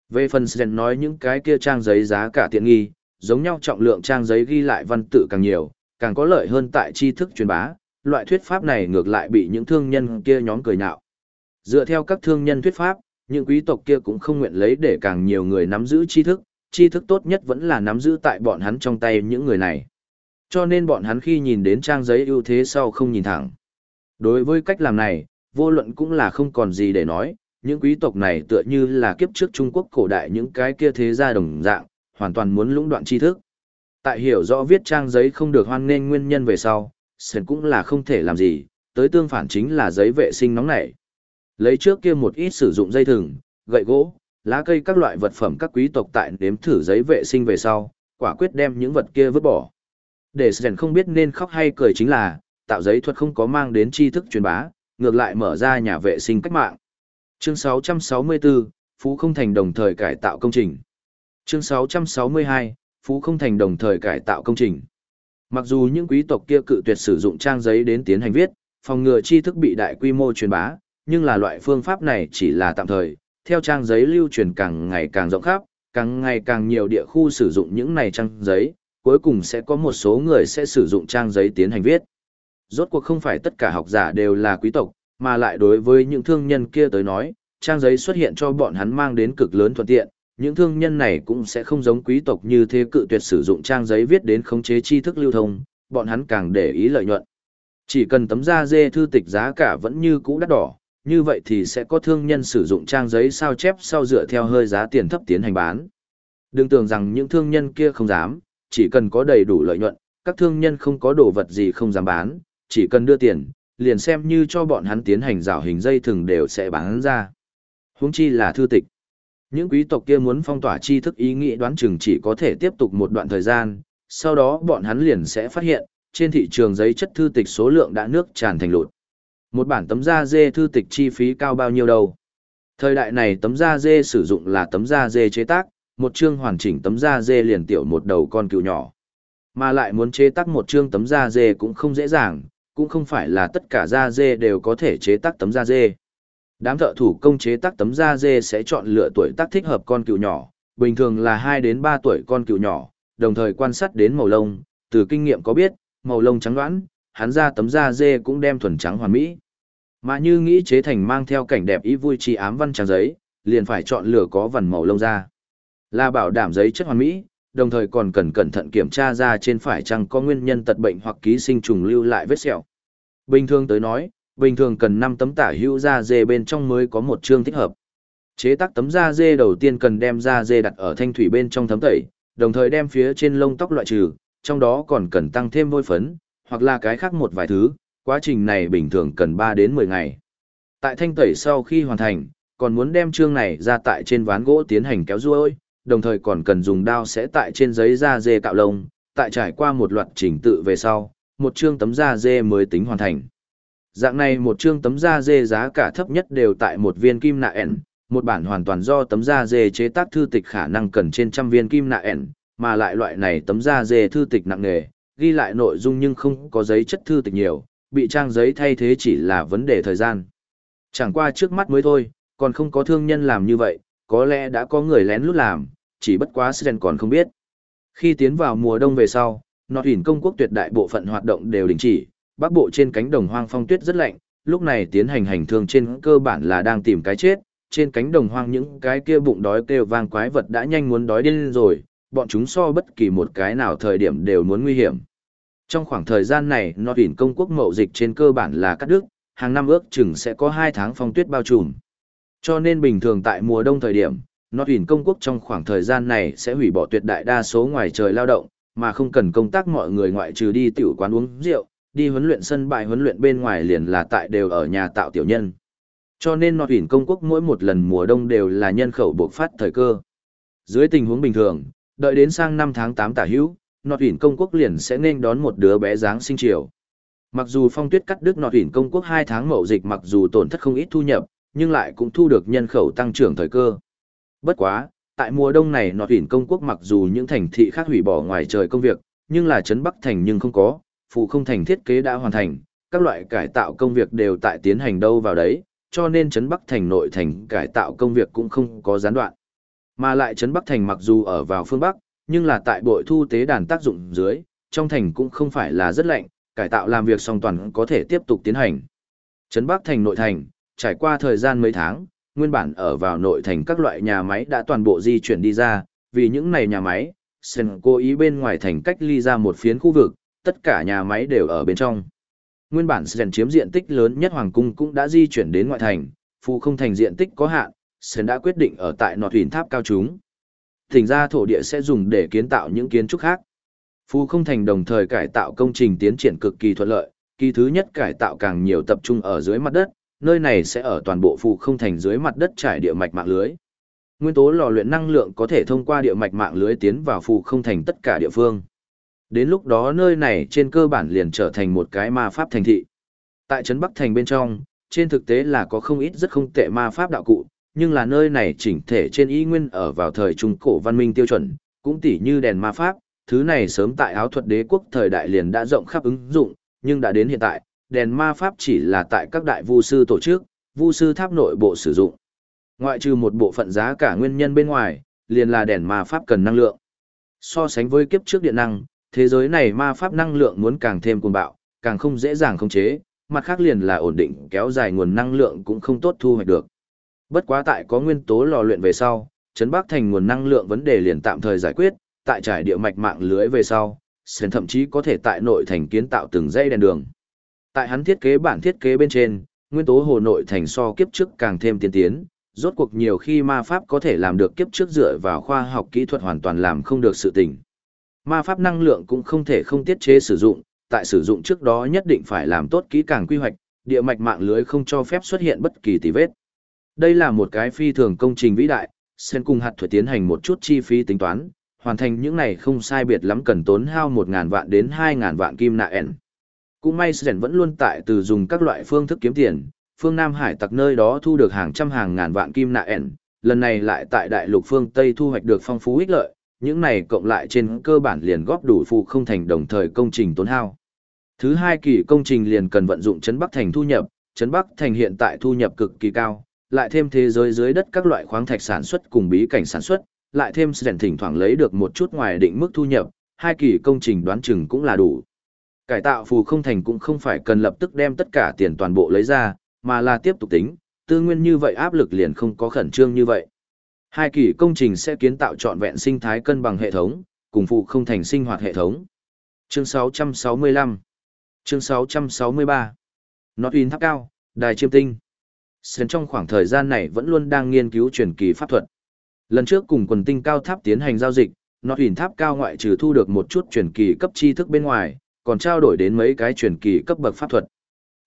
Về phần Sen nói những cái kia trang giấy giá cả tiện nghi, giống nhau trọng lượng trang giấy ghi lại văn tự càng nhiều, càng có lợi hơn tại tri thức truyền bá, loại thuyết pháp này ngược lại bị những thương nhân kia nhóm cười nhạo. Dựa theo các thương nhân thuyết pháp, những quý tộc kia cũng không nguyện lấy để càng nhiều người nắm giữ tri thức, tri thức tốt nhất vẫn là nắm giữ tại bọn hắn trong tay những người này. Cho nên bọn hắn khi nhìn đến trang giấy ưu thế sau không nhìn thẳng. Đối với cách làm này, vô luận cũng là không còn gì để nói, những quý tộc này tựa như là kiếp trước Trung Quốc cổ đại những cái kia thế gia đồng dạng, hoàn toàn muốn lũng đoạn tri thức. Tại hiểu rõ viết trang giấy không được hoan nghênh nguyên nhân về sau, Sơn cũng là không thể làm gì, tới tương phản chính là giấy vệ sinh nóng nảy. Lấy trước kia một ít sử dụng dây thừng, gậy gỗ, lá cây các loại vật phẩm các quý tộc tại nếm thử giấy vệ sinh về sau, quả quyết đem những vật kia vứt bỏ. Để Sren không biết nên khóc hay cười chính là, tạo giấy thuật không có mang đến tri thức truyền bá, ngược lại mở ra nhà vệ sinh cách mạng. Chương 664, Phú không thành đồng thời cải tạo công trình. Chương 662, Phú không thành đồng thời cải tạo công trình. Mặc dù những quý tộc kia cự tuyệt sử dụng trang giấy đến tiến hành viết, phòng ngừa tri thức bị đại quy mô truyền bá, nhưng là loại phương pháp này chỉ là tạm thời, theo trang giấy lưu truyền càng ngày càng rộng khắp, càng ngày càng nhiều địa khu sử dụng những này trang giấy, cuối cùng sẽ có một số người sẽ sử dụng trang giấy tiến hành viết. Rốt cuộc không phải tất cả học giả đều là quý tộc, mà lại đối với những thương nhân kia tới nói, trang giấy xuất hiện cho bọn hắn mang đến cực lớn thuận tiện, những thương nhân này cũng sẽ không giống quý tộc như thế cự tuyệt sử dụng trang giấy viết đến khống chế tri thức lưu thông, bọn hắn càng để ý lợi nhuận. Chỉ cần tấm da dê thư tịch giá cả vẫn như cũ đắt đỏ, như vậy thì sẽ có thương nhân sử dụng trang giấy sao chép sau dựa theo hơi giá tiền thấp tiến hành bán. Đừng tưởng rằng những thương nhân kia không dám, chỉ cần có đầy đủ lợi nhuận, các thương nhân không có đồ vật gì không dám bán, chỉ cần đưa tiền, liền xem như cho bọn hắn tiến hành rào hình dây thừng đều sẽ bán ra. Huống chi là thư tịch. Những quý tộc kia muốn phong tỏa tri thức ý nghĩ đoán chừng chỉ có thể tiếp tục một đoạn thời gian, sau đó bọn hắn liền sẽ phát hiện, trên thị trường giấy chất thư tịch số lượng đã nước tràn thành lụt. Một bản tấm da dê thư tịch chi phí cao bao nhiêu đâu? Thời đại này tấm da dê sử dụng là tấm da dê chế tác, một chương hoàn chỉnh tấm da dê liền tiểu một đầu con cừu nhỏ. Mà lại muốn chế tác một chương tấm da dê cũng không dễ dàng, cũng không phải là tất cả da dê đều có thể chế tác tấm da dê. Đám thợ thủ công chế tác tấm da dê sẽ chọn lựa tuổi tác thích hợp con cừu nhỏ, bình thường là 2 đến 3 tuổi con cừu nhỏ, đồng thời quan sát đến màu lông, từ kinh nghiệm có biết, màu lông trắng đoán, hắn ra tấm da dê cũng đem thuần trắng hoàn mỹ. Mà như nghĩ chế thành mang theo cảnh đẹp ý vui chi ám văn trang giấy, liền phải chọn lựa có vằn màu lông da. Là bảo đảm giấy chất hoàn mỹ, đồng thời còn cần cẩn thận kiểm tra ra trên phải chăng có nguyên nhân tật bệnh hoặc ký sinh trùng lưu lại vết sẹo. Bình thường tới nói, bình thường cần 5 tấm tả hữu da dê bên trong mới có một chương thích hợp. Chế tác tấm da dê đầu tiên cần đem da dê đặt ở thanh thủy bên trong thấm tẩy, đồng thời đem phía trên lông tóc loại trừ, trong đó còn cần tăng thêm vôi phấn, hoặc là cái khác một vài thứ, quá trình này bình thường cần 3 đến 10 ngày. Tại thanh tẩy sau khi hoàn thành, còn muốn đem chương này ra tại trên ván gỗ tiến hành kéo ruôi, đồng thời còn cần dùng đao sẽ tại trên giấy da dê cạo lông, tại trải qua một loạt trình tự về sau, một chương tấm da dê mới tính hoàn thành. Dạng này một chương tấm da dê giá cả thấp nhất đều tại một viên kim nạ ẻn, một bản hoàn toàn do tấm da dê chế tác thư tịch khả năng cần trên trăm viên kim nạ ẻn, mà lại loại này tấm da dê thư tịch nặng nghề, ghi lại nội dung nhưng không có giấy chất thư tịch nhiều, bị trang giấy thay thế chỉ là vấn đề thời gian. Chẳng qua trước mắt mới thôi, còn không có thương nhân làm như vậy, có lẽ đã có người lén lút làm, chỉ bất quá Sren còn không biết. Khi tiến vào mùa đông về sau, nọt hỉn công quốc tuyệt đại bộ phận hoạt động đều đình chỉ, bắc bộ trên cánh đồng hoang phong tuyết rất lạnh, lúc này tiến hành hành thương trên cơ bản là đang tìm cái chết, trên cánh đồng hoang những cái kia bụng đói kêu vang quái vật đã nhanh muốn đói điên rồi, bọn chúng so bất kỳ một cái nào thời điểm đều muốn nguy hiểm. Trong khoảng thời gian này, nó ỉn công quốc mậu dịch trên cơ bản là cắt đứt, hàng năm ước chừng sẽ có 2 tháng phong tuyết bao trùm. Cho nên bình thường tại mùa đông thời điểm, nó ỉn công quốc trong khoảng thời gian này sẽ hủy bỏ tuyệt đại đa số ngoài trời lao động, mà không cần công tác mọi người ngoại trừ đi tiểu quán uống rượu, đi huấn luyện sân bãi huấn luyện bên ngoài liền là tại đều ở nhà tạo tiểu nhân. Cho nên nó ỉn công quốc mỗi một lần mùa đông đều là nhân khẩu buộc phát thời cơ. Dưới tình huống bình thường, đợi đến sang năm tháng 8 tả hữu, Nọt Hìn công quốc liền sẽ nên đón một đứa bé dáng sinh chiều. Mặc dù phong tuyết cắt đứt Nọt Hìn công quốc 2 tháng mậu dịch mặc dù tổn thất không ít thu nhập, nhưng lại cũng thu được nhân khẩu tăng trưởng thời cơ. Bất quá, tại mùa đông này nọt ủy công quốc mặc dù những thành thị khác hủy bỏ ngoài trời công việc, nhưng là trấn Bắc Thành nhưng không có, phụ không thành thiết kế đã hoàn thành, các loại cải tạo công việc đều tại tiến hành đâu vào đấy, cho nên trấn Bắc Thành nội thành cải tạo công việc cũng không có gián đoạn. Mà lại trấn Bắc Thành mặc dù ở vào phương Bắc, nhưng là tại bội thu tế đàn tác dụng dưới, trong thành cũng không phải là rất lạnh, cải tạo làm việc song toàn có thể tiếp tục tiến hành. Trấn Bắc Thành nội thành, trải qua thời gian mấy tháng, nguyên bản ở vào nội thành các loại nhà máy đã toàn bộ di chuyển đi ra, vì những này nhà máy, Sen cố ý bên ngoài thành cách ly ra một phiến khu vực, tất cả nhà máy đều ở bên trong. Nguyên bản Sen chiếm diện tích lớn nhất hoàng cung cũng đã di chuyển đến ngoại thành, phù không thành diện tích có hạn, Sơn đã quyết định ở tại nọt thuyền tháp cao chúng. Thỉnh ra thổ địa sẽ dùng để kiến tạo những kiến trúc khác. Phù không thành đồng thời cải tạo công trình tiến triển cực kỳ thuận lợi, kỳ thứ nhất cải tạo càng nhiều tập trung ở dưới mặt đất, nơi này sẽ ở toàn bộ phù không thành dưới mặt đất trải địa mạch mạng lưới. Nguyên tố lò luyện năng lượng có thể thông qua địa mạch mạng lưới tiến vào phù không thành tất cả địa phương. Đến lúc đó nơi này trên cơ bản liền trở thành một cái ma pháp thành thị. Tại trấn Bắc Thành bên trong, trên thực tế là có không ít rất không tệ ma pháp đạo cụ, nhưng là nơi này chỉnh thể trên y nguyên ở vào thời trung cổ văn minh tiêu chuẩn, cũng tỉ như đèn ma pháp, thứ này sớm tại áo thuật đế quốc thời đại liền đã rộng khắp ứng dụng, nhưng đã đến hiện tại, đèn ma pháp chỉ là tại các đại vu sư tổ chức, vu sư tháp nội bộ sử dụng. Ngoại trừ một bộ phận giá cả nguyên nhân bên ngoài, liền là đèn ma pháp cần năng lượng. So sánh với kiếp trước điện năng, thế giới này ma pháp năng lượng muốn càng thêm cuồng bạo, càng không dễ dàng khống chế, mặt khác liền là ổn định kéo dài nguồn năng lượng cũng không tốt thu hoạch được. Bất quá tại có nguyên tố lò luyện về sau, chấn bắc thành nguồn năng lượng vấn đề liền tạm thời giải quyết, tại trải địa mạch mạng lưới về sau, Sen thậm chí có thể tại nội thành kiến tạo từng dây đèn đường. Tại hắn thiết kế bản thiết kế bên trên, nguyên tố hồ nội thành so kiếp trước càng thêm tiên tiến, rốt cuộc nhiều khi ma pháp có thể làm được kiếp trước dựa vào khoa học kỹ thuật hoàn toàn làm không được sự tình. Ma pháp năng lượng cũng không thể không tiết chế sử dụng, tại sử dụng trước đó nhất định phải làm tốt kỹ càng quy hoạch, địa mạch mạng lưới không cho phép xuất hiện bất kỳ tì vết. Đây là một cái phi thường công trình vĩ đại, Sen cùng hạt Thuật tiến hành một chút chi phí tính toán, hoàn thành những này không sai biệt lắm cần tốn hao 1.000 vạn đến 2.000 vạn kim nạ ẻn. Cũng may Sen vẫn luôn tại từ dùng các loại phương thức kiếm tiền, phương Nam Hải tặc nơi đó thu được hàng trăm hàng ngàn vạn kim nạ ẻn, lần này lại tại đại lục phương Tây thu hoạch được phong phú ích lợi, những này cộng lại trên cơ bản liền góp đủ phụ không thành đồng thời công trình tốn hao. Thứ hai kỳ công trình liền cần vận dụng Trấn Bắc Thành thu nhập, Trấn Bắc Thành hiện tại thu nhập cực kỳ cao, lại thêm thế giới dưới đất các loại khoáng thạch sản xuất cùng bí cảnh sản xuất, lại thêm rèn thỉnh thoảng lấy được một chút ngoài định mức thu nhập, hai kỳ công trình đoán chừng cũng là đủ. Cải tạo phù không thành cũng không phải cần lập tức đem tất cả tiền toàn bộ lấy ra, mà là tiếp tục tính, tư nguyên như vậy áp lực liền không có khẩn trương như vậy. Hai kỳ công trình sẽ kiến tạo trọn vẹn sinh thái cân bằng hệ thống, cùng phụ không thành sinh hoạt hệ thống. Chương 665 Chương 663 Nó tuyên tháp cao, đài chiêm tinh. Sen trong khoảng thời gian này vẫn luôn đang nghiên cứu truyền kỳ pháp thuật. Lần trước cùng quần tinh cao tháp tiến hành giao dịch, nó huyền tháp cao ngoại trừ thu được một chút truyền kỳ cấp tri thức bên ngoài, còn trao đổi đến mấy cái truyền kỳ cấp bậc pháp thuật.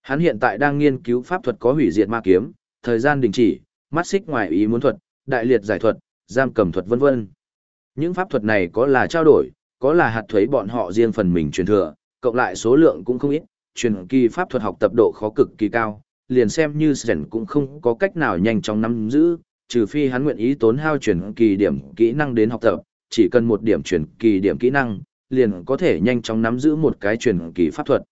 Hắn hiện tại đang nghiên cứu pháp thuật có hủy diệt ma kiếm, thời gian đình chỉ, mắt xích ngoài ý muốn thuật, đại liệt giải thuật, giam cầm thuật vân vân. Những pháp thuật này có là trao đổi, có là hạt thuế bọn họ riêng phần mình truyền thừa, cộng lại số lượng cũng không ít, truyền kỳ pháp thuật học tập độ khó cực kỳ cao, liền xem như Sren cũng không có cách nào nhanh chóng nắm giữ, trừ phi hắn nguyện ý tốn hao truyền kỳ điểm kỹ năng đến học tập, chỉ cần một điểm truyền kỳ điểm kỹ năng, liền có thể nhanh chóng nắm giữ một cái truyền kỳ pháp thuật.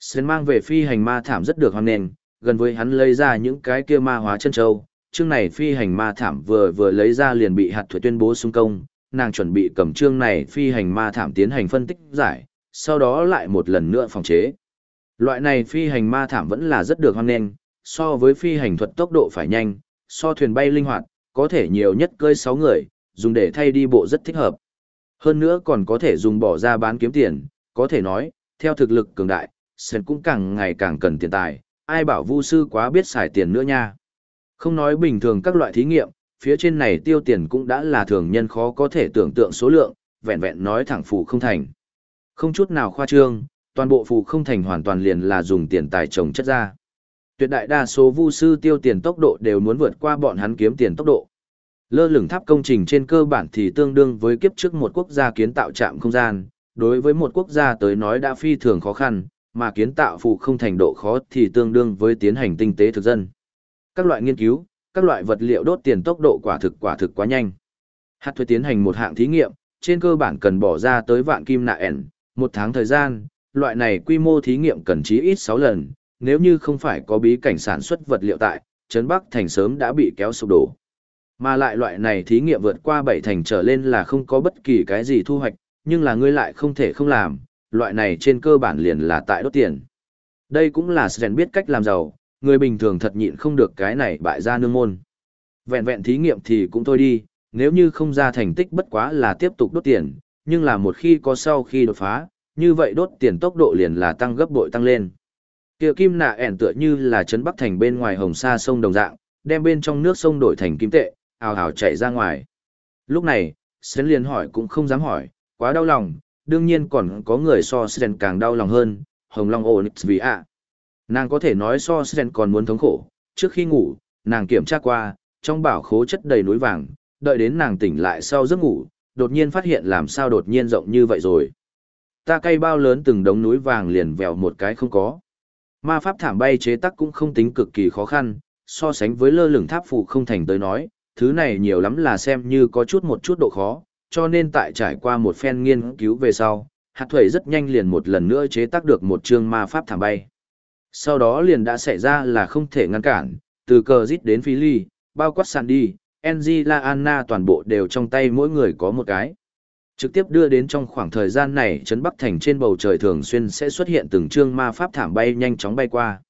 Sren mang về phi hành ma thảm rất được hoan nghênh, gần với hắn lấy ra những cái kia ma hóa chân châu, chương này phi hành ma thảm vừa vừa lấy ra liền bị hạt thuế tuyên bố xung công, nàng chuẩn bị cầm chương này phi hành ma thảm tiến hành phân tích giải, sau đó lại một lần nữa phòng chế. Loại này phi hành ma thảm vẫn là rất được hoan nghênh, so với phi hành thuật tốc độ phải nhanh, so thuyền bay linh hoạt, có thể nhiều nhất cơi 6 người, dùng để thay đi bộ rất thích hợp. Hơn nữa còn có thể dùng bỏ ra bán kiếm tiền, có thể nói, theo thực lực cường đại, Sơn cũng càng ngày càng cần tiền tài, ai bảo vu sư quá biết xài tiền nữa nha. Không nói bình thường các loại thí nghiệm, phía trên này tiêu tiền cũng đã là thường nhân khó có thể tưởng tượng số lượng, vẹn vẹn nói thẳng phủ không thành. Không chút nào khoa trương, toàn bộ phù không thành hoàn toàn liền là dùng tiền tài trồng chất ra. Tuyệt đại đa số vu sư tiêu tiền tốc độ đều muốn vượt qua bọn hắn kiếm tiền tốc độ. Lơ lửng tháp công trình trên cơ bản thì tương đương với kiếp trước một quốc gia kiến tạo trạm không gian, đối với một quốc gia tới nói đã phi thường khó khăn, mà kiến tạo phù không thành độ khó thì tương đương với tiến hành tinh tế thực dân. Các loại nghiên cứu, các loại vật liệu đốt tiền tốc độ quả thực quả thực quá nhanh. Hạt thuế tiến hành một hạng thí nghiệm, trên cơ bản cần bỏ ra tới vạn kim nạ ẻn, một tháng thời gian, loại này quy mô thí nghiệm cần chí ít 6 lần, nếu như không phải có bí cảnh sản xuất vật liệu tại, Trấn Bắc thành sớm đã bị kéo sụp đổ. Mà lại loại này thí nghiệm vượt qua 7 thành trở lên là không có bất kỳ cái gì thu hoạch, nhưng là ngươi lại không thể không làm, loại này trên cơ bản liền là tại đốt tiền. Đây cũng là Sren biết cách làm giàu, người bình thường thật nhịn không được cái này bại ra nương môn. Vẹn vẹn thí nghiệm thì cũng thôi đi, nếu như không ra thành tích bất quá là tiếp tục đốt tiền, nhưng là một khi có sau khi đột phá, như vậy đốt tiền tốc độ liền là tăng gấp bội tăng lên. Kia kim nạ ẻn tựa như là trấn bắc thành bên ngoài hồng sa sông đồng dạng, đem bên trong nước sông đổi thành kim tệ, ào ào chảy ra ngoài. Lúc này, Sến liền hỏi cũng không dám hỏi, quá đau lòng, đương nhiên còn có người so Sến càng đau lòng hơn, Hồng Long Onyx vì ạ. Nàng có thể nói so Sến còn muốn thống khổ, trước khi ngủ, nàng kiểm tra qua, trong bảo khố chất đầy núi vàng, đợi đến nàng tỉnh lại sau giấc ngủ, đột nhiên phát hiện làm sao đột nhiên rộng như vậy rồi. Ta cây bao lớn từng đống núi vàng liền vèo một cái không có. Ma pháp thảm bay chế tác cũng không tính cực kỳ khó khăn, so sánh với lơ lửng tháp phụ không thành tới nói, thứ này nhiều lắm là xem như có chút một chút độ khó, cho nên tại trải qua một phen nghiên cứu về sau, hạt thuẩy rất nhanh liền một lần nữa chế tác được một chương ma pháp thảm bay. Sau đó liền đã xảy ra là không thể ngăn cản, từ cờ Dít đến phi ly, bao quát sàn đi, Angela Anna toàn bộ đều trong tay mỗi người có một cái. Trực tiếp đưa đến trong khoảng thời gian này trấn Bắc Thành trên bầu trời thường xuyên sẽ xuất hiện từng chương ma pháp thảm bay nhanh chóng bay qua.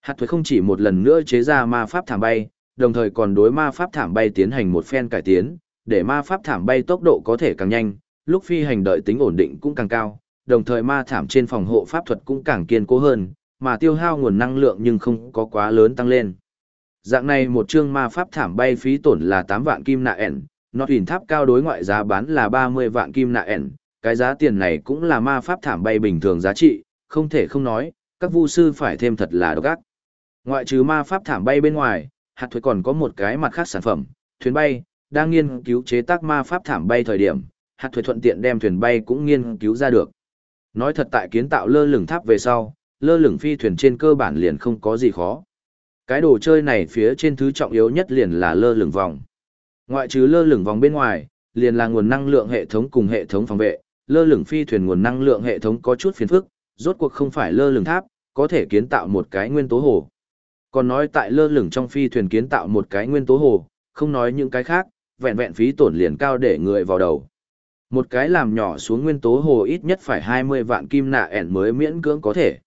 Hạt thuế không chỉ một lần nữa chế ra ma pháp thảm bay, đồng thời còn đối ma pháp thảm bay tiến hành một phen cải tiến, để ma pháp thảm bay tốc độ có thể càng nhanh, lúc phi hành đợi tính ổn định cũng càng cao, đồng thời ma thảm trên phòng hộ pháp thuật cũng càng kiên cố hơn, mà tiêu hao nguồn năng lượng nhưng không có quá lớn tăng lên. Dạng này một chương ma pháp thảm bay phí tổn là 8 vạn kim nạ ẻn, nó hình tháp cao đối ngoại giá bán là 30 vạn kim nạ ẻn, cái giá tiền này cũng là ma pháp thảm bay bình thường giá trị, không thể không nói, các vu sư phải thêm thật là độc ác. Ngoại trừ ma pháp thảm bay bên ngoài, hạt thuế còn có một cái mặt khác sản phẩm, thuyền bay, đang nghiên cứu chế tác ma pháp thảm bay thời điểm, hạt thuế thuận tiện đem thuyền bay cũng nghiên cứu ra được. Nói thật tại kiến tạo lơ lửng tháp về sau, lơ lửng phi thuyền trên cơ bản liền không có gì khó. Cái đồ chơi này phía trên thứ trọng yếu nhất liền là lơ lửng vòng. Ngoại trừ lơ lửng vòng bên ngoài, liền là nguồn năng lượng hệ thống cùng hệ thống phòng vệ, lơ lửng phi thuyền nguồn năng lượng hệ thống có chút phiền phức, rốt cuộc không phải lơ lửng tháp, có thể kiến tạo một cái nguyên tố hồ. Còn nói tại lơ lửng trong phi thuyền kiến tạo một cái nguyên tố hồ, không nói những cái khác, vẹn vẹn phí tổn liền cao để người vào đầu. Một cái làm nhỏ xuống nguyên tố hồ ít nhất phải 20 vạn kim nạ ẻn mới miễn cưỡng có thể.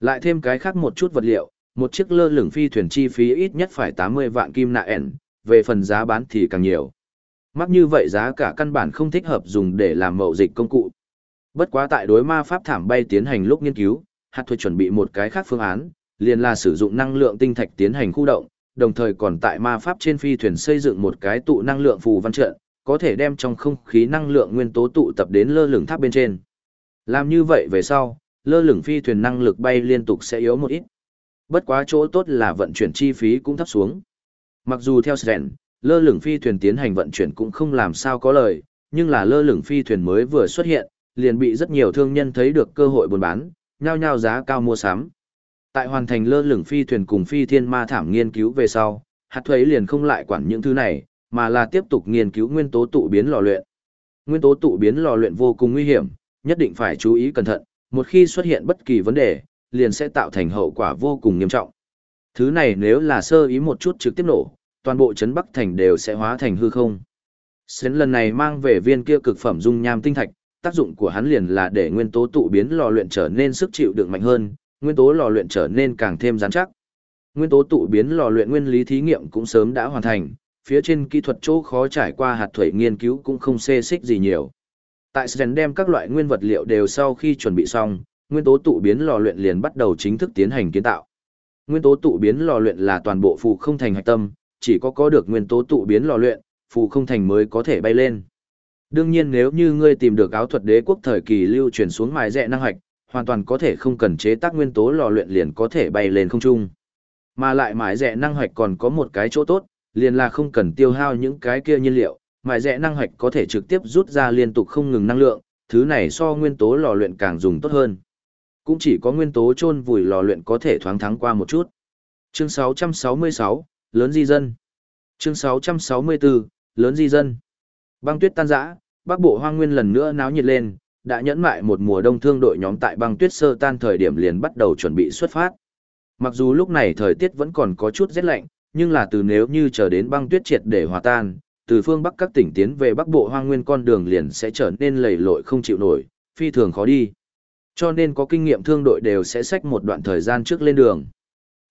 Lại thêm cái khác một chút vật liệu, một chiếc lơ lửng phi thuyền chi phí ít nhất phải 80 vạn kim nạ ẻn, về phần giá bán thì càng nhiều. Mắc như vậy giá cả căn bản không thích hợp dùng để làm mậu dịch công cụ. Bất quá tại đối ma pháp thảm bay tiến hành lúc nghiên cứu, hạt thuê chuẩn bị một cái khác phương án, liền là sử dụng năng lượng tinh thạch tiến hành khu động, đồng thời còn tại ma pháp trên phi thuyền xây dựng một cái tụ năng lượng phù văn trận, có thể đem trong không khí năng lượng nguyên tố tụ tập đến lơ lửng tháp bên trên. Làm như vậy về sau, lơ lửng phi thuyền năng lực bay liên tục sẽ yếu một ít. Bất quá chỗ tốt là vận chuyển chi phí cũng thấp xuống. Mặc dù theo Sren, lơ lửng phi thuyền tiến hành vận chuyển cũng không làm sao có lời, nhưng là lơ lửng phi thuyền mới vừa xuất hiện, liền bị rất nhiều thương nhân thấy được cơ hội buôn bán, nhao nhao giá cao mua sắm. Tại hoàn thành lơ lửng phi thuyền cùng phi thiên ma thảm nghiên cứu về sau, hạt thuế liền không lại quản những thứ này, mà là tiếp tục nghiên cứu nguyên tố tụ biến lò luyện. Nguyên tố tụ biến lò luyện vô cùng nguy hiểm, nhất định phải chú ý cẩn thận, một khi xuất hiện bất kỳ vấn đề, liền sẽ tạo thành hậu quả vô cùng nghiêm trọng. Thứ này nếu là sơ ý một chút trực tiếp nổ, toàn bộ trấn Bắc Thành đều sẽ hóa thành hư không. Sến lần này mang về viên kia cực phẩm dung nham tinh thạch, tác dụng của hắn liền là để nguyên tố tụ biến lò luyện trở nên sức chịu đựng mạnh hơn, nguyên tố lò luyện trở nên càng thêm rắn chắc. Nguyên tố tụ biến lò luyện nguyên lý thí nghiệm cũng sớm đã hoàn thành, phía trên kỹ thuật chỗ khó trải qua hạt thủy nghiên cứu cũng không xê xích gì nhiều. Tại Sren đem các loại nguyên vật liệu đều sau khi chuẩn bị xong, nguyên tố tụ biến lò luyện liền bắt đầu chính thức tiến hành kiến tạo. Nguyên tố tụ biến lò luyện là toàn bộ phù không thành hạch tâm, chỉ có có được nguyên tố tụ biến lò luyện, phù không thành mới có thể bay lên. Đương nhiên nếu như ngươi tìm được áo thuật đế quốc thời kỳ lưu truyền xuống mài rẽ năng hạch, hoàn toàn có thể không cần chế tác nguyên tố lò luyện liền có thể bay lên không trung. Mà lại mài rẽ năng hạch còn có một cái chỗ tốt, liền là không cần tiêu hao những cái kia nhiên liệu, mài rẽ năng hạch có thể trực tiếp rút ra liên tục không ngừng năng lượng, thứ này so nguyên tố lò luyện càng dùng tốt hơn. Cũng chỉ có nguyên tố chôn vùi lò luyện có thể thoáng thắng qua một chút. Chương 666, lớn di dân. Chương 664, lớn di dân. Băng tuyết tan rã, Bắc Bộ Hoang Nguyên lần nữa náo nhiệt lên, đã nhẫn mại một mùa đông thương đội nhóm tại băng tuyết sơ tan thời điểm liền bắt đầu chuẩn bị xuất phát. Mặc dù lúc này thời tiết vẫn còn có chút rét lạnh, nhưng là từ nếu như chờ đến băng tuyết triệt để hòa tan, từ phương Bắc các tỉnh tiến về Bắc Bộ Hoang Nguyên con đường liền sẽ trở nên lầy lội không chịu nổi, phi thường khó đi. Cho nên có kinh nghiệm thương đội đều sẽ xách một đoạn thời gian trước lên đường.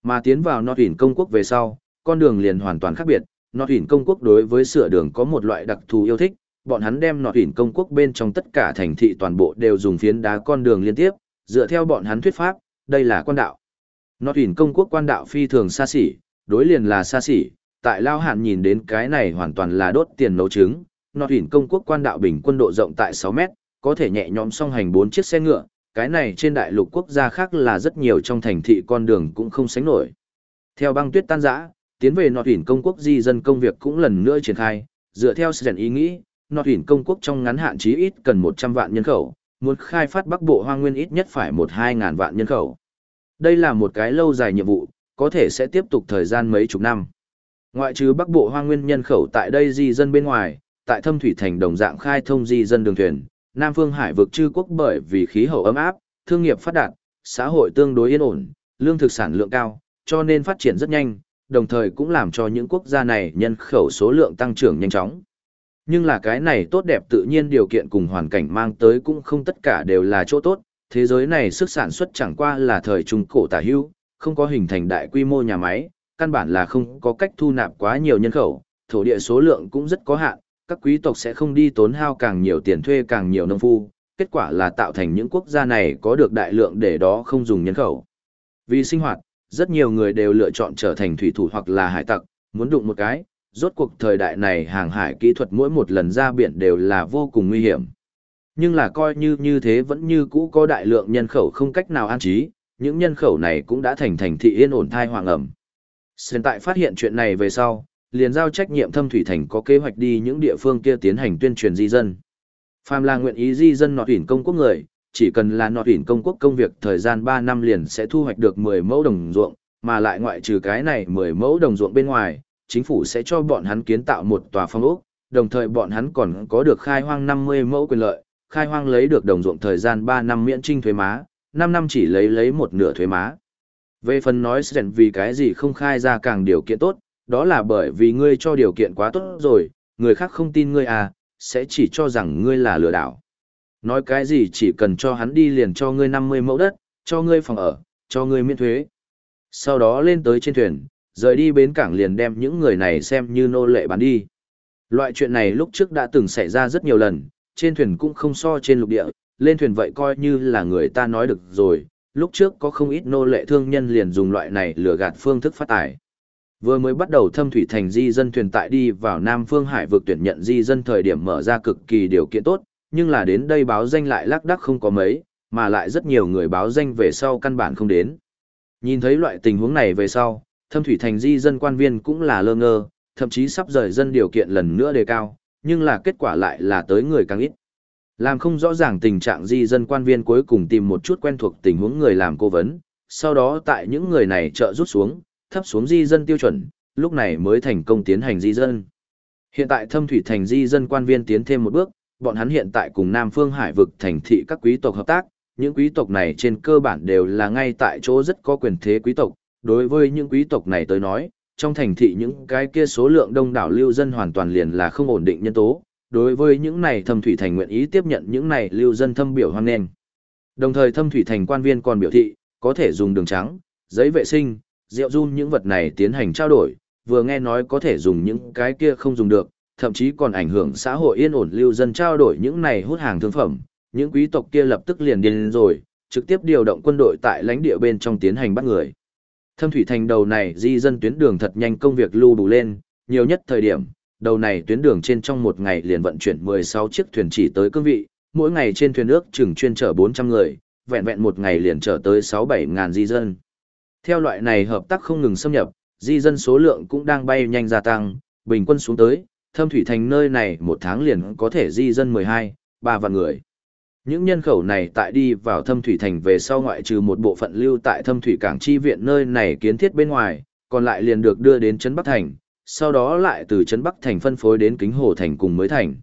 Mà tiến vào Nọt Hỉn công quốc về sau, con đường liền hoàn toàn khác biệt. Nọt Hỉn công quốc đối với sửa đường có một loại đặc thù yêu thích, bọn hắn đem Nọt Hỉn công quốc bên trong tất cả thành thị toàn bộ đều dùng phiến đá con đường liên tiếp, dựa theo bọn hắn thuyết pháp, đây là quan đạo. Nọt Hỉn công quốc quan đạo phi thường xa xỉ, đối liền là xa xỉ, tại Lao Hạn nhìn đến cái này hoàn toàn là đốt tiền nấu trứng, nọt hỉn công quốc quan đạo bình quân độ rộng tại 6 mét, có thể nhẹ nhõm song hành 4 chiếc xe ngựa, cái này trên đại lục quốc gia khác là rất nhiều trong thành thị con đường cũng không sánh nổi. Theo băng tuyết tan rã, tiến về nọt hỉn công quốc di dân công việc cũng lần nữa triển khai, dựa theo sự ý nghĩ, nọt hỉn công quốc trong ngắn hạn chí ít cần 100 vạn nhân khẩu, muốn khai phát bắc bộ hoang nguyên ít nhất phải 1-2 ngàn vạn nhân khẩu. Đây là một cái lâu dài nhiệm vụ, có thể sẽ tiếp tục thời gian mấy chục năm. Ngoại trừ bắc bộ hoang nguyên nhân khẩu tại đây di dân bên ngoài, tại thâm thủy thành đồng dạng khai thông di dân đường thuyền, Nam Phương Hải vực chư quốc bởi vì khí hậu ấm áp, thương nghiệp phát đạt, xã hội tương đối yên ổn, lương thực sản lượng cao, cho nên phát triển rất nhanh, đồng thời cũng làm cho những quốc gia này nhân khẩu số lượng tăng trưởng nhanh chóng. Nhưng là cái này tốt đẹp tự nhiên điều kiện cùng hoàn cảnh mang tới cũng không tất cả đều là chỗ tốt, thế giới này sức sản xuất chẳng qua là thời trung cổ tả hưu, không có hình thành đại quy mô nhà máy, căn bản là không có cách thu nạp quá nhiều nhân khẩu, thổ địa số lượng cũng rất có hạn, các quý tộc sẽ không đi tốn hao càng nhiều tiền thuê càng nhiều nông phu, kết quả là tạo thành những quốc gia này có được đại lượng để đó không dùng nhân khẩu. Vì sinh hoạt, rất nhiều người đều lựa chọn trở thành thủy thủ hoặc là hải tặc, muốn đụng một cái, rốt cuộc thời đại này hàng hải kỹ thuật mỗi một lần ra biển đều là vô cùng nguy hiểm. Nhưng là coi như như thế vẫn như cũ có đại lượng nhân khẩu không cách nào an trí, những nhân khẩu này cũng đã thành thành thị yên ổn thai hoàng ẩm. Hiện tại phát hiện chuyện này về sau, liền giao trách nhiệm thâm thủy thành có kế hoạch đi những địa phương kia tiến hành tuyên truyền di dân. Phàm là nguyện ý di dân nọt tuyển công quốc người, chỉ cần là nọt tuyển công quốc công việc thời gian 3 năm liền sẽ thu hoạch được 10 mẫu đồng ruộng, mà lại ngoại trừ cái này 10 mẫu đồng ruộng bên ngoài, chính phủ sẽ cho bọn hắn kiến tạo một tòa phong ốc, đồng thời bọn hắn còn có được khai hoang 50 mẫu quyền lợi, khai hoang lấy được đồng ruộng thời gian 3 năm miễn trinh thuế má, 5 năm chỉ lấy lấy một nửa thuế má. Về phần nói sẽ vì cái gì không khai ra càng điều kiện tốt, đó là bởi vì ngươi cho điều kiện quá tốt rồi, người khác không tin ngươi à, sẽ chỉ cho rằng ngươi là lừa đảo. Nói cái gì chỉ cần cho hắn đi liền cho ngươi 50 mẫu đất, cho ngươi phòng ở, cho ngươi miễn thuế. Sau đó lên tới trên thuyền, rời đi bến cảng liền đem những người này xem như nô lệ bán đi. Loại chuyện này lúc trước đã từng xảy ra rất nhiều lần, trên thuyền cũng không so trên lục địa, lên thuyền vậy coi như là người ta nói được rồi, lúc trước có không ít nô lệ thương nhân liền dùng loại này lừa gạt phương thức phát tài. Vừa mới bắt đầu thâm thủy thành di dân thuyền tại đi vào Nam Phương Hải vực tuyển nhận di dân thời điểm mở ra cực kỳ điều kiện tốt, nhưng là đến đây báo danh lại lác đắc không có mấy, mà lại rất nhiều người báo danh về sau căn bản không đến. Nhìn thấy loại tình huống này về sau, thâm thủy thành di dân quan viên cũng là lơ ngơ, thậm chí sắp rời dân điều kiện lần nữa đề cao, nhưng là kết quả lại là tới người càng ít. Làm không rõ ràng tình trạng di dân quan viên cuối cùng tìm một chút quen thuộc tình huống người làm cố vấn, sau đó tại những người này trợ rút xuống, thấp xuống di dân tiêu chuẩn, lúc này mới thành công tiến hành di dân. Hiện tại thâm thủy thành di dân quan viên tiến thêm một bước, bọn hắn hiện tại cùng Nam Phương Hải vực thành thị các quý tộc hợp tác, những quý tộc này trên cơ bản đều là ngay tại chỗ rất có quyền thế quý tộc, đối với những quý tộc này tới nói, trong thành thị những cái kia số lượng đông đảo lưu dân hoàn toàn liền là không ổn định nhân tố, đối với những này thâm thủy thành nguyện ý tiếp nhận những này lưu dân thâm biểu hoan nghênh. Đồng thời thâm thủy thành quan viên còn biểu thị, có thể dùng đường trắng, giấy vệ sinh, rượu run những vật này tiến hành trao đổi, vừa nghe nói có thể dùng những cái kia không dùng được, thậm chí còn ảnh hưởng xã hội yên ổn lưu dân trao đổi những này hút hàng thương phẩm, những quý tộc kia lập tức liền điên rồi, trực tiếp điều động quân đội tại lãnh địa bên trong tiến hành bắt người. Thâm thủy thành đầu này di dân tuyến đường thật nhanh công việc lưu đủ lên, nhiều nhất thời điểm, đầu này tuyến đường trên trong một ngày liền vận chuyển 16 chiếc thuyền chỉ tới cương vị, mỗi ngày trên thuyền ước chừng chuyên chở 400 người, vẹn vẹn một ngày liền chở tới 6-7 ngàn di dân. Theo loại này hợp tác không ngừng xâm nhập, di dân số lượng cũng đang bay nhanh gia tăng, bình quân xuống tới, thâm thủy thành nơi này một tháng liền có thể di dân 12, 3 vạn người. Những nhân khẩu này tại đi vào thâm thủy thành về sau ngoại trừ một bộ phận lưu tại thâm thủy cảng chi viện nơi này kiến thiết bên ngoài, còn lại liền được đưa đến Trấn Bắc Thành, sau đó lại từ Trấn Bắc Thành phân phối đến Kính Hồ Thành cùng mới thành.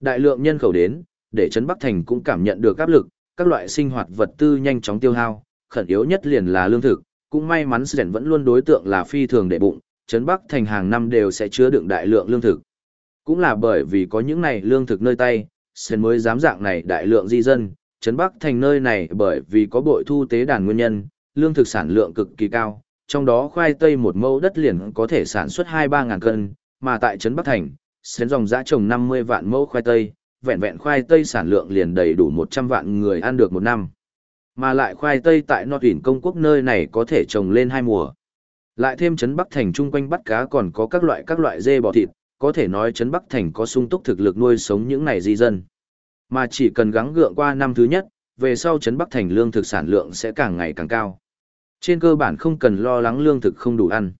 Đại lượng nhân khẩu đến, để Trấn Bắc Thành cũng cảm nhận được áp lực, các loại sinh hoạt vật tư nhanh chóng tiêu hao, khẩn yếu nhất liền là lương thực, cũng may mắn Sren vẫn luôn đối tượng là phi thường đệ bụng, Trấn Bắc Thành hàng năm đều sẽ chứa đựng đại lượng lương thực. Cũng là bởi vì có những này lương thực nơi tay, Sren mới dám dạng này đại lượng di dân, Trấn Bắc Thành nơi này bởi vì có bội thu tế đàn nguyên nhân, lương thực sản lượng cực kỳ cao, trong đó khoai tây một mẫu đất liền có thể sản xuất 2-3 ngàn cân, mà tại Trấn Bắc Thành, Sren dòng dã trồng 50 vạn mẫu khoai tây, vẹn vẹn khoai tây sản lượng liền đầy đủ 100 vạn người ăn được một năm. Mà lại khoai tây tại Nọt Uyển công quốc nơi này có thể trồng lên hai mùa. Lại thêm trấn Bắc Thành chung quanh bắt cá còn có các loại các loại dê bò thịt, có thể nói trấn Bắc Thành có sung túc thực lực nuôi sống những này di dân. Mà chỉ cần gắng gượng qua năm thứ nhất, về sau trấn Bắc Thành lương thực sản lượng sẽ càng ngày càng cao. Trên cơ bản không cần lo lắng lương thực không đủ ăn.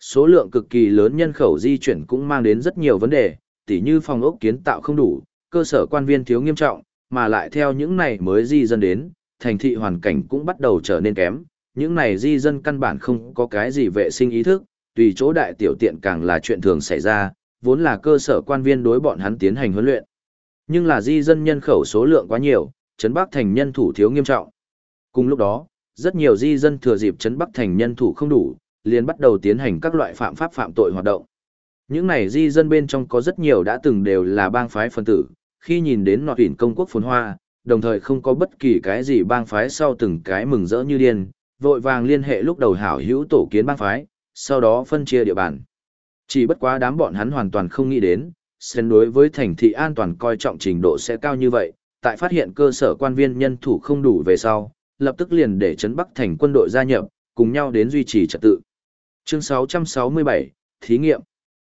Số lượng cực kỳ lớn nhân khẩu di chuyển cũng mang đến rất nhiều vấn đề, tỉ như phòng ốc kiến tạo không đủ, cơ sở quan viên thiếu nghiêm trọng, mà lại theo những này mới di dân đến, thành thị hoàn cảnh cũng bắt đầu trở nên kém. Những này di dân căn bản không có cái gì vệ sinh ý thức, tùy chỗ đại tiểu tiện càng là chuyện thường xảy ra, vốn là cơ sở quan viên đối bọn hắn tiến hành huấn luyện. Nhưng là di dân nhân khẩu số lượng quá nhiều, Trấn Bắc Thành nhân thủ thiếu nghiêm trọng. Cùng lúc đó, rất nhiều di dân thừa dịp Trấn Bắc Thành nhân thủ không đủ, liền bắt đầu tiến hành các loại phạm pháp phạm tội hoạt động. Những này di dân bên trong có rất nhiều đã từng đều là bang phái phân tử, khi nhìn đến nọt hình công quốc phồn hoa, đồng thời không có bất kỳ cái gì bang phái sau từng cái mừng rỡ như điên, vội vàng liên hệ lúc đầu hảo hữu tổ kiến bang phái, sau đó phân chia địa bàn. Chỉ bất quá đám bọn hắn hoàn toàn không nghĩ đến, Sen đối với thành thị an toàn coi trọng trình độ sẽ cao như vậy, tại phát hiện cơ sở quan viên nhân thủ không đủ về sau, lập tức liền để Trấn Bắc thành quân đội gia nhập, cùng nhau đến duy trì trật tự. Chương 667, Thí nghiệm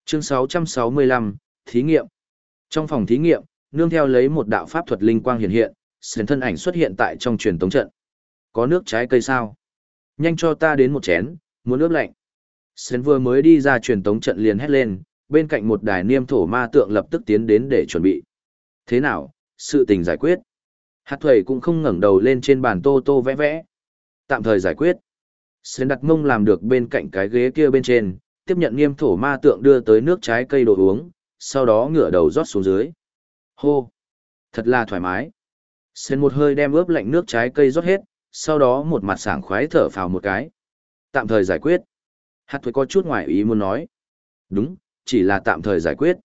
Chương 665, Thí nghiệm Trong phòng thí nghiệm, nương theo lấy một đạo pháp thuật linh quang hiện hiện, Sen thân ảnh xuất hiện tại trong truyền tống trận. Có nước trái cây sao? Nhanh cho ta đến một chén, muốn nước lạnh. Sến vừa mới đi ra truyền tống trận liền hét lên, bên cạnh một đài niêm thổ ma tượng lập tức tiến đến để chuẩn bị. Thế nào, sự tình giải quyết. Hạt thuầy cũng không ngẩng đầu lên trên bàn tô tô vẽ vẽ. Tạm thời giải quyết. Sến đặt mông làm được bên cạnh cái ghế kia bên trên, tiếp nhận niêm thổ ma tượng đưa tới nước trái cây đồ uống, sau đó ngửa đầu rót xuống dưới. Hô! Thật là thoải mái. Sen một hơi đem ướp lạnh nước trái cây rót hết, sau đó một mặt sảng khoái thở phào một cái. Tạm thời giải quyết. Hạt thuế có chút ngoài ý muốn nói. Đúng, chỉ là tạm thời giải quyết.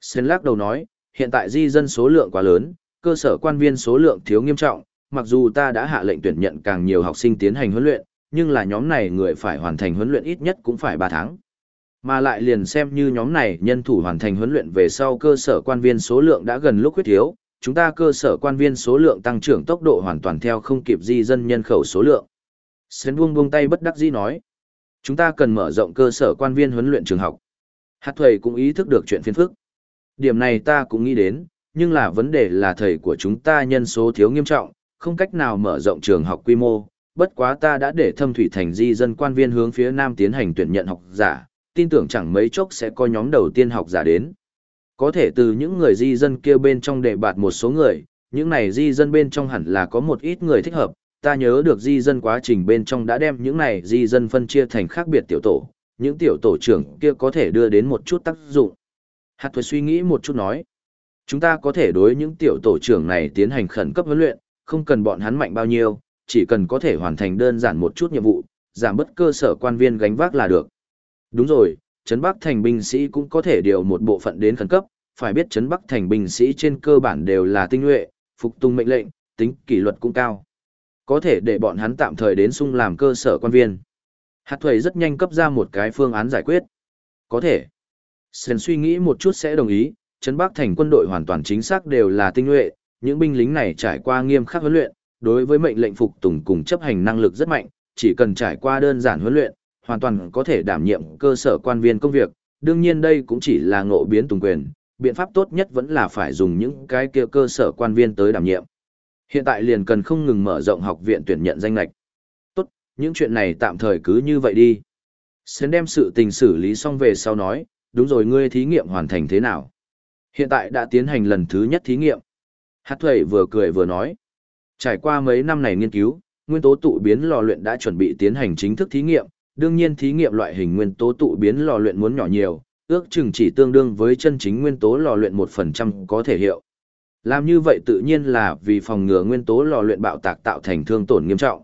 Sen lắc đầu nói, hiện tại di dân số lượng quá lớn, cơ sở quan viên số lượng thiếu nghiêm trọng, mặc dù ta đã hạ lệnh tuyển nhận càng nhiều học sinh tiến hành huấn luyện, nhưng là nhóm này người phải hoàn thành huấn luyện ít nhất cũng phải 3 tháng. Mà lại liền xem như nhóm này nhân thủ hoàn thành huấn luyện về sau cơ sở quan viên số lượng đã gần lúc huyết thiếu, chúng ta cơ sở quan viên số lượng tăng trưởng tốc độ hoàn toàn theo không kịp di dân nhân khẩu số lượng. Sến buông buông tay bất đắc dĩ nói. Chúng ta cần mở rộng cơ sở quan viên huấn luyện trường học. Hát thầy cũng ý thức được chuyện phiền phức. Điểm này ta cũng nghĩ đến, nhưng là vấn đề là thầy của chúng ta nhân số thiếu nghiêm trọng, không cách nào mở rộng trường học quy mô. Bất quá ta đã để thâm thủy thành di dân quan viên hướng phía nam tiến hành tuyển nhận học giả, tin tưởng chẳng mấy chốc sẽ có nhóm đầu tiên học giả đến. Có thể từ những người di dân kia bên trong đề bạt một số người, những này di dân bên trong hẳn là có một ít người thích hợp, ta nhớ được di dân quá trình bên trong đã đem những này di dân phân chia thành khác biệt tiểu tổ, những tiểu tổ trưởng kia có thể đưa đến một chút tác dụng. Hạt thuật suy nghĩ một chút nói, chúng ta có thể đối những tiểu tổ trưởng này tiến hành khẩn cấp huấn luyện, không cần bọn hắn mạnh bao nhiêu, chỉ cần có thể hoàn thành đơn giản một chút nhiệm vụ, giảm bớt cơ sở quan viên gánh vác là được. Đúng rồi, Trấn Bắc thành binh sĩ cũng có thể điều một bộ phận đến khẩn cấp, phải biết Trấn Bắc thành binh sĩ trên cơ bản đều là tinh nhuệ, phục tùng mệnh lệnh, tính kỷ luật cũng cao. Có thể để bọn hắn tạm thời đến sung làm cơ sở quan viên. Hạt thuầy rất nhanh cấp ra một cái phương án giải quyết. Có thể. Sơn suy nghĩ một chút sẽ đồng ý, Trấn Bắc thành quân đội hoàn toàn chính xác đều là tinh nhuệ, những binh lính này trải qua nghiêm khắc huấn luyện, đối với mệnh lệnh phục tùng cùng chấp hành năng lực rất mạnh, chỉ cần trải qua đơn giản huấn luyện, hoàn toàn có thể đảm nhiệm cơ sở quan viên công việc, đương nhiên đây cũng chỉ là ngộ biến tùng quyền, biện pháp tốt nhất vẫn là phải dùng những cái kia cơ sở quan viên tới đảm nhiệm. Hiện tại liền cần không ngừng mở rộng học viện tuyển nhận danh lạch. Tốt, những chuyện này tạm thời cứ như vậy đi. Sến đem sự tình xử lý xong về sau nói, đúng rồi ngươi thí nghiệm hoàn thành thế nào? Hiện tại đã tiến hành lần thứ nhất thí nghiệm. Hát Thuệ vừa cười vừa nói. Trải qua mấy năm này nghiên cứu, nguyên tố tụ biến lò luyện đã chuẩn bị tiến hành chính thức thí nghiệm, đương nhiên thí nghiệm loại hình nguyên tố tụ biến lò luyện muốn nhỏ nhiều, ước chừng chỉ tương đương với chân chính nguyên tố lò luyện 1% có thể hiệu. Làm như vậy tự nhiên là vì phòng ngừa nguyên tố lò luyện bạo tạc tạo thành thương tổn nghiêm trọng.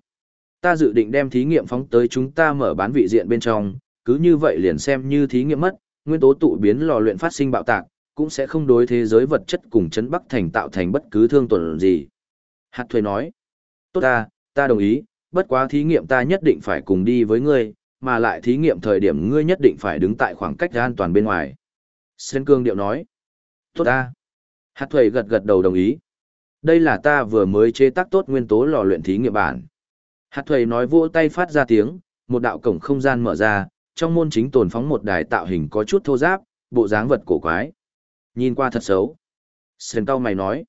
Ta dự định đem thí nghiệm phóng tới chúng ta mở bán vị diện bên trong, cứ như vậy liền xem như thí nghiệm mất, nguyên tố tụ biến lò luyện phát sinh bạo tạc, cũng sẽ không đối thế giới vật chất cùng chấn bắc thành tạo thành bất cứ thương tổn gì. Hạt thuê nói, tốt ta, ta đồng ý, bất quá thí nghiệm ta nhất định phải cùng đi với ngươi, mà lại thí nghiệm thời điểm ngươi nhất định phải đứng tại khoảng cách an toàn bên ngoài. Sơn cương điệu nói. Tốt ta. Hạt thuầy gật gật đầu đồng ý. Đây là ta vừa mới chế tác tốt nguyên tố lò luyện thí nghiệm bản. Hạt thuầy nói vỗ tay phát ra tiếng, một đạo cổng không gian mở ra, trong môn chính tồn phóng một đài tạo hình có chút thô giáp, bộ dáng vật cổ quái. Nhìn qua thật xấu. Sơn cao mày nói.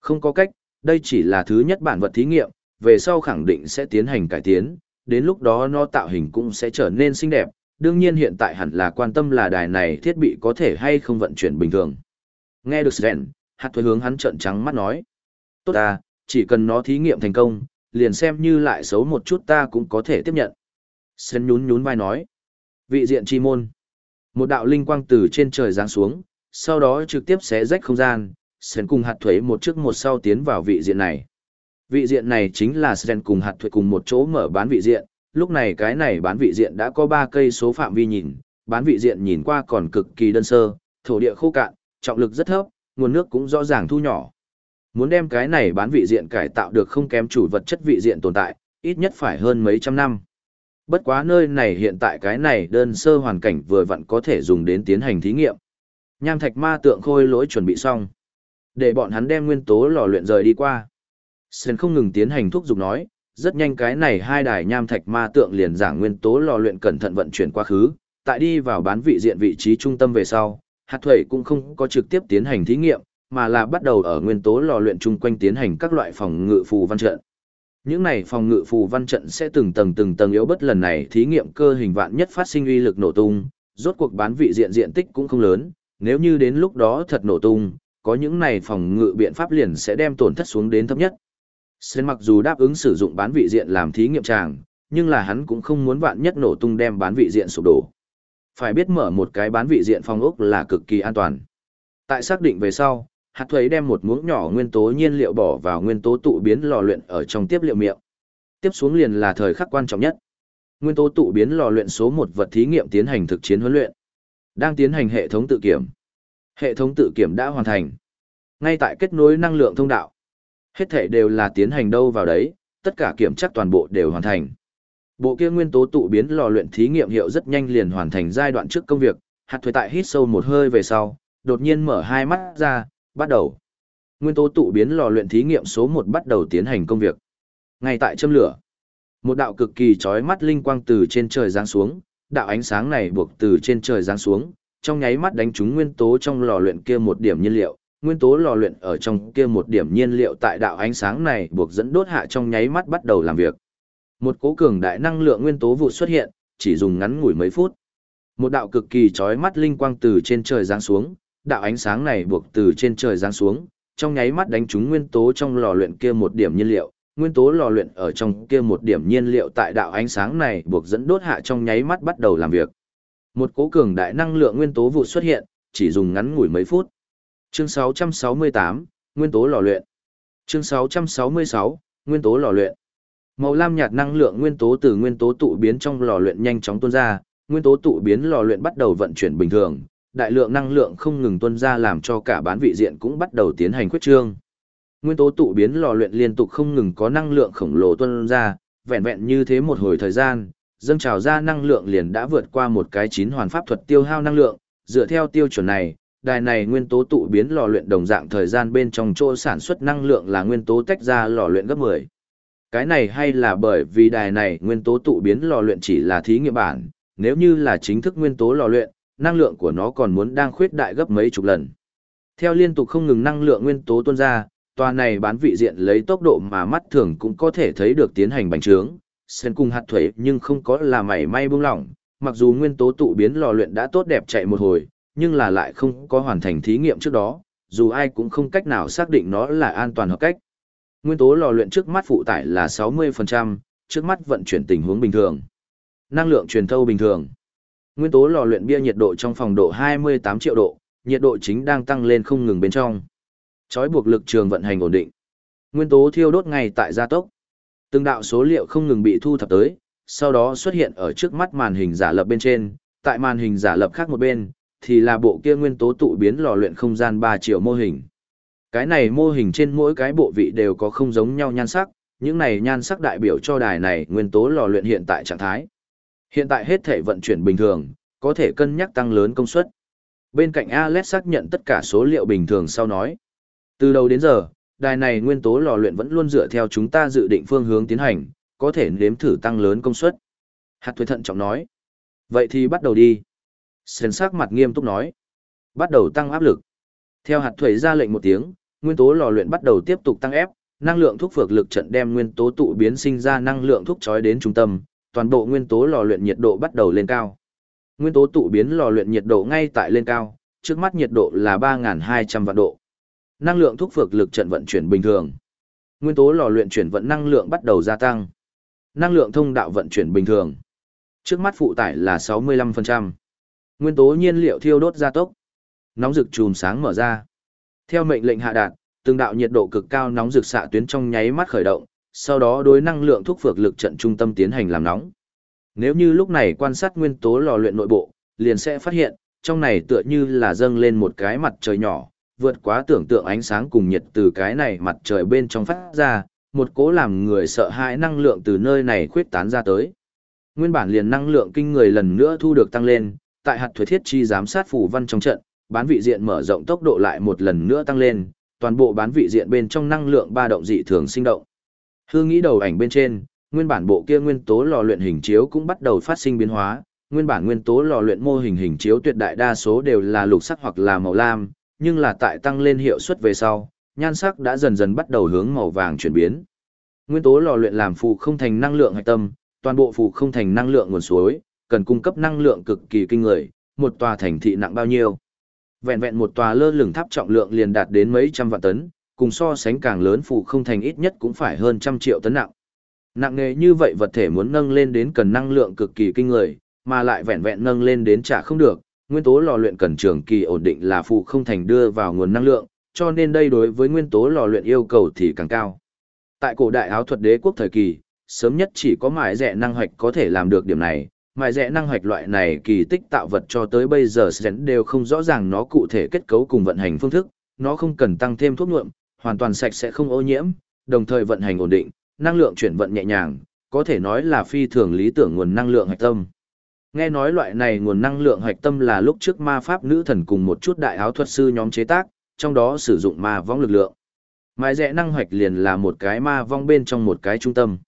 Không có cách, đây chỉ là thứ nhất bản vật thí nghiệm, về sau khẳng định sẽ tiến hành cải tiến, đến lúc đó nó tạo hình cũng sẽ trở nên xinh đẹp. Đương nhiên hiện tại hẳn là quan tâm là đài này thiết bị có thể hay không vận chuyển bình thường. Nghe được Sren, hạt thuế hướng hắn trợn trắng mắt nói. Tốt à, chỉ cần nó thí nghiệm thành công, liền xem như lại xấu một chút ta cũng có thể tiếp nhận. Sren nhún nhún vai nói. Vị diện chi môn. Một đạo linh quang từ trên trời giáng xuống, sau đó trực tiếp xé rách không gian, Sren cùng hạt thuế một trước một sau tiến vào vị diện này. Vị diện này chính là Sren cùng hạt thuệ cùng một chỗ mở bán vị diện, lúc này cái này bán vị diện đã có 3 cây số phạm vi nhìn, bán vị diện nhìn qua còn cực kỳ đơn sơ, thổ địa khô cạn, trọng lực rất thấp, nguồn nước cũng rõ ràng thu nhỏ. Muốn đem cái này bán vị diện cải tạo được không kém chủ vật chất vị diện tồn tại, ít nhất phải hơn mấy trăm năm. Bất quá nơi này hiện tại cái này đơn sơ hoàn cảnh vừa vặn có thể dùng đến tiến hành thí nghiệm. Nham thạch ma tượng khôi lỗi chuẩn bị xong. Để bọn hắn đem nguyên tố lò luyện rời đi qua. Sơn không ngừng tiến hành thuốc dục nói, rất nhanh cái này hai đài nham thạch ma tượng liền giảng nguyên tố lò luyện cẩn thận vận chuyển quá khứ, tại đi vào bán vị diện vị trí trung tâm về sau, hạt thuẩy cũng không có trực tiếp tiến hành thí nghiệm, mà là bắt đầu ở nguyên tố lò luyện chung quanh tiến hành các loại phòng ngự phù văn trận. Những này phòng ngự phù văn trận sẽ từng tầng từng tầng yếu bất lần này thí nghiệm cơ hình vạn nhất phát sinh uy lực nổ tung, rốt cuộc bán vị diện diện tích cũng không lớn, nếu như đến lúc đó thật nổ tung, có những này phòng ngự biện pháp liền sẽ đem tổn thất xuống đến thấp nhất. Sơn mặc dù đáp ứng sử dụng bán vị diện làm thí nghiệm tràng, nhưng là hắn cũng không muốn vạn nhất nổ tung đem bán vị diện sụp đổ. Phải biết mở một cái bán vị diện phong ốc là cực kỳ an toàn. Tại xác định về sau, hạt thuế đem một muỗng nhỏ nguyên tố nhiên liệu bỏ vào nguyên tố tụ biến lò luyện ở trong tiếp liệu miệng. Tiếp xuống liền là thời khắc quan trọng nhất. Nguyên tố tụ biến lò luyện số một vật thí nghiệm tiến hành thực chiến huấn luyện. Đang tiến hành hệ thống tự kiểm. Hệ thống tự kiểm đã hoàn thành. Ngay tại kết nối năng lượng thông đạo. Hết thể đều là tiến hành đâu vào đấy, tất cả kiểm tra toàn bộ đều hoàn thành. Bộ kia nguyên tố tụ biến lò luyện thí nghiệm hiệu rất nhanh liền hoàn thành giai đoạn trước công việc, hạt thuế tại hít sâu một hơi về sau, đột nhiên mở hai mắt ra, bắt đầu. Nguyên tố tụ biến lò luyện thí nghiệm số 1 bắt đầu tiến hành công việc. Ngay tại châm lửa, một đạo cực kỳ chói mắt linh quang từ trên trời giáng xuống, đạo ánh sáng này buộc từ trên trời giáng xuống, trong nháy mắt đánh trúng nguyên tố trong lò luyện kia một điểm nhiên liệu, nguyên tố lò luyện ở trong kia một điểm nhiên liệu tại đạo ánh sáng này buộc dẫn đốt hạ trong nháy mắt bắt đầu làm việc. Một cố cường đại năng lượng nguyên tố vụ xuất hiện, chỉ dùng ngắn ngủi mấy phút. Một đạo cực kỳ chói mắt linh quang từ trên trời giáng xuống, đạo ánh sáng này buộc từ trên trời giáng xuống, trong nháy mắt đánh trúng nguyên tố trong lò luyện kia một điểm nhiên liệu, nguyên tố lò luyện ở trong kia một điểm nhiên liệu tại đạo ánh sáng này buộc dẫn đốt hạ trong nháy mắt bắt đầu làm việc. Một cố cường đại năng lượng nguyên tố vụ xuất hiện, chỉ dùng ngắn ngủi mấy phút. Chương 668, Nguyên tố lò luyện. Chương 666, Nguyên tố lò luyện. Màu lam nhạt năng lượng nguyên tố từ nguyên tố tụ biến trong lò luyện nhanh chóng tuôn ra, nguyên tố tụ biến lò luyện bắt đầu vận chuyển bình thường, đại lượng năng lượng không ngừng tuôn ra làm cho cả bán vị diện cũng bắt đầu tiến hành khuyết trương. Nguyên tố tụ biến lò luyện liên tục không ngừng có năng lượng khổng lồ tuôn ra, vẹn vẹn như thế một hồi thời gian, dâng trào ra năng lượng liền đã vượt qua một cái chín hoàn pháp thuật tiêu hao năng lượng, dựa theo tiêu chuẩn này, đài này nguyên tố tụ biến lò luyện đồng dạng thời gian bên trong chỗ sản xuất năng lượng là nguyên tố tách ra lò luyện gấp 10. Cái này hay là bởi vì đài này nguyên tố tụ biến lò luyện chỉ là thí nghiệm bản, nếu như là chính thức nguyên tố lò luyện, năng lượng của nó còn muốn đang khuyết đại gấp mấy chục lần. Theo liên tục không ngừng năng lượng nguyên tố tuôn ra, tòa này bán vị diện lấy tốc độ mà mắt thường cũng có thể thấy được tiến hành bành trướng, sen cùng hạt thuế nhưng không có là mảy may buông lỏng, mặc dù nguyên tố tụ biến lò luyện đã tốt đẹp chạy một hồi, nhưng là lại không có hoàn thành thí nghiệm trước đó, dù ai cũng không cách nào xác định nó là an toàn hợp cách. Nguyên tố lò luyện trước mắt phụ tải là 60%, trước mắt vận chuyển tình huống bình thường. Năng lượng truyền thâu bình thường. Nguyên tố lò luyện bia nhiệt độ trong phòng độ 28 triệu độ, nhiệt độ chính đang tăng lên không ngừng bên trong. Chói buộc lực trường vận hành ổn định. Nguyên tố thiêu đốt ngay tại gia tốc. Từng đạo số liệu không ngừng bị thu thập tới, sau đó xuất hiện ở trước mắt màn hình giả lập bên trên, tại màn hình giả lập khác một bên, thì là bộ kia nguyên tố tụ biến lò luyện không gian 3 triệu mô hình. Cái này mô hình trên mỗi cái bộ vị đều có không giống nhau nhan sắc, những này nhan sắc đại biểu cho đài này nguyên tố lò luyện hiện tại trạng thái. Hiện tại hết thể vận chuyển bình thường, có thể cân nhắc tăng lớn công suất. Bên cạnh Alex xác nhận tất cả số liệu bình thường sau nói. Từ đầu đến giờ, đài này nguyên tố lò luyện vẫn luôn dựa theo chúng ta dự định phương hướng tiến hành, có thể nếm thử tăng lớn công suất. Hạt thuế thận trọng nói. Vậy thì bắt đầu đi. Sến sắc mặt nghiêm túc nói. Bắt đầu tăng áp lực. Theo hạt thuế ra lệnh một tiếng, nguyên tố lò luyện bắt đầu tiếp tục tăng ép, năng lượng thuốc phược lực trận đem nguyên tố tụ biến sinh ra năng lượng thuốc chói đến trung tâm, toàn bộ nguyên tố lò luyện nhiệt độ bắt đầu lên cao. Nguyên tố tụ biến lò luyện nhiệt độ ngay tại lên cao, trước mắt nhiệt độ là 3200 vạn độ. Năng lượng thuốc phược lực trận vận chuyển bình thường. Nguyên tố lò luyện chuyển vận năng lượng bắt đầu gia tăng. Năng lượng thông đạo vận chuyển bình thường. Trước mắt phụ tải là 65%. Nguyên tố nhiên liệu thiêu đốt gia tốc. Nóng rực chùm sáng mở ra. Theo mệnh lệnh hạ đạt, từng đạo nhiệt độ cực cao nóng rực xạ tuyến trong nháy mắt khởi động, sau đó đối năng lượng thuốc phược lực trận trung tâm tiến hành làm nóng. Nếu như lúc này quan sát nguyên tố lò luyện nội bộ, liền sẽ phát hiện, trong này tựa như là dâng lên một cái mặt trời nhỏ, vượt quá tưởng tượng ánh sáng cùng nhiệt từ cái này mặt trời bên trong phát ra, một cố làm người sợ hãi năng lượng từ nơi này khuyết tán ra tới. Nguyên bản liền năng lượng kinh người lần nữa thu được tăng lên, tại hạt thuế thiết chi giám sát phủ văn trong trận, bán vị diện mở rộng tốc độ lại một lần nữa tăng lên, toàn bộ bán vị diện bên trong năng lượng ba động dị thường sinh động. Hương nghĩ đầu ảnh bên trên, nguyên bản bộ kia nguyên tố lò luyện hình chiếu cũng bắt đầu phát sinh biến hóa, nguyên bản nguyên tố lò luyện mô hình hình chiếu tuyệt đại đa số đều là lục sắc hoặc là màu lam, nhưng là tại tăng lên hiệu suất về sau, nhan sắc đã dần dần bắt đầu hướng màu vàng chuyển biến. Nguyên tố lò luyện làm phụ không thành năng lượng hạch tâm, toàn bộ phụ không thành năng lượng nguồn suối, cần cung cấp năng lượng cực kỳ kinh người, một tòa thành thị nặng bao nhiêu. Vẹn vẹn một tòa lơ lửng tháp trọng lượng liền đạt đến mấy trăm vạn tấn, cùng so sánh càng lớn phụ không thành ít nhất cũng phải hơn trăm triệu tấn nặng. Nặng nghề như vậy vật thể muốn nâng lên đến cần năng lượng cực kỳ kinh người, mà lại vẹn vẹn nâng lên đến trả không được, nguyên tố lò luyện cần trường kỳ ổn định là phụ không thành đưa vào nguồn năng lượng, cho nên đây đối với nguyên tố lò luyện yêu cầu thì càng cao. Tại cổ đại áo thuật đế quốc thời kỳ, sớm nhất chỉ có mãi rẻ năng hoạch có thể làm được điểm này, mài rẽ năng hoạch loại này kỳ tích tạo vật cho tới bây giờ Sren đều không rõ ràng nó cụ thể kết cấu cùng vận hành phương thức, nó không cần tăng thêm thuốc nhuộm, hoàn toàn sạch sẽ không ô nhiễm, đồng thời vận hành ổn định, năng lượng chuyển vận nhẹ nhàng, có thể nói là phi thường lý tưởng nguồn năng lượng hạch tâm. Nghe nói loại này nguồn năng lượng hạch tâm là lúc trước ma pháp nữ thần cùng một chút đại áo thuật sư nhóm chế tác, trong đó sử dụng ma vong lực lượng. Mãi rẽ năng hoạch liền là một cái ma vong bên trong một cái trung tâm.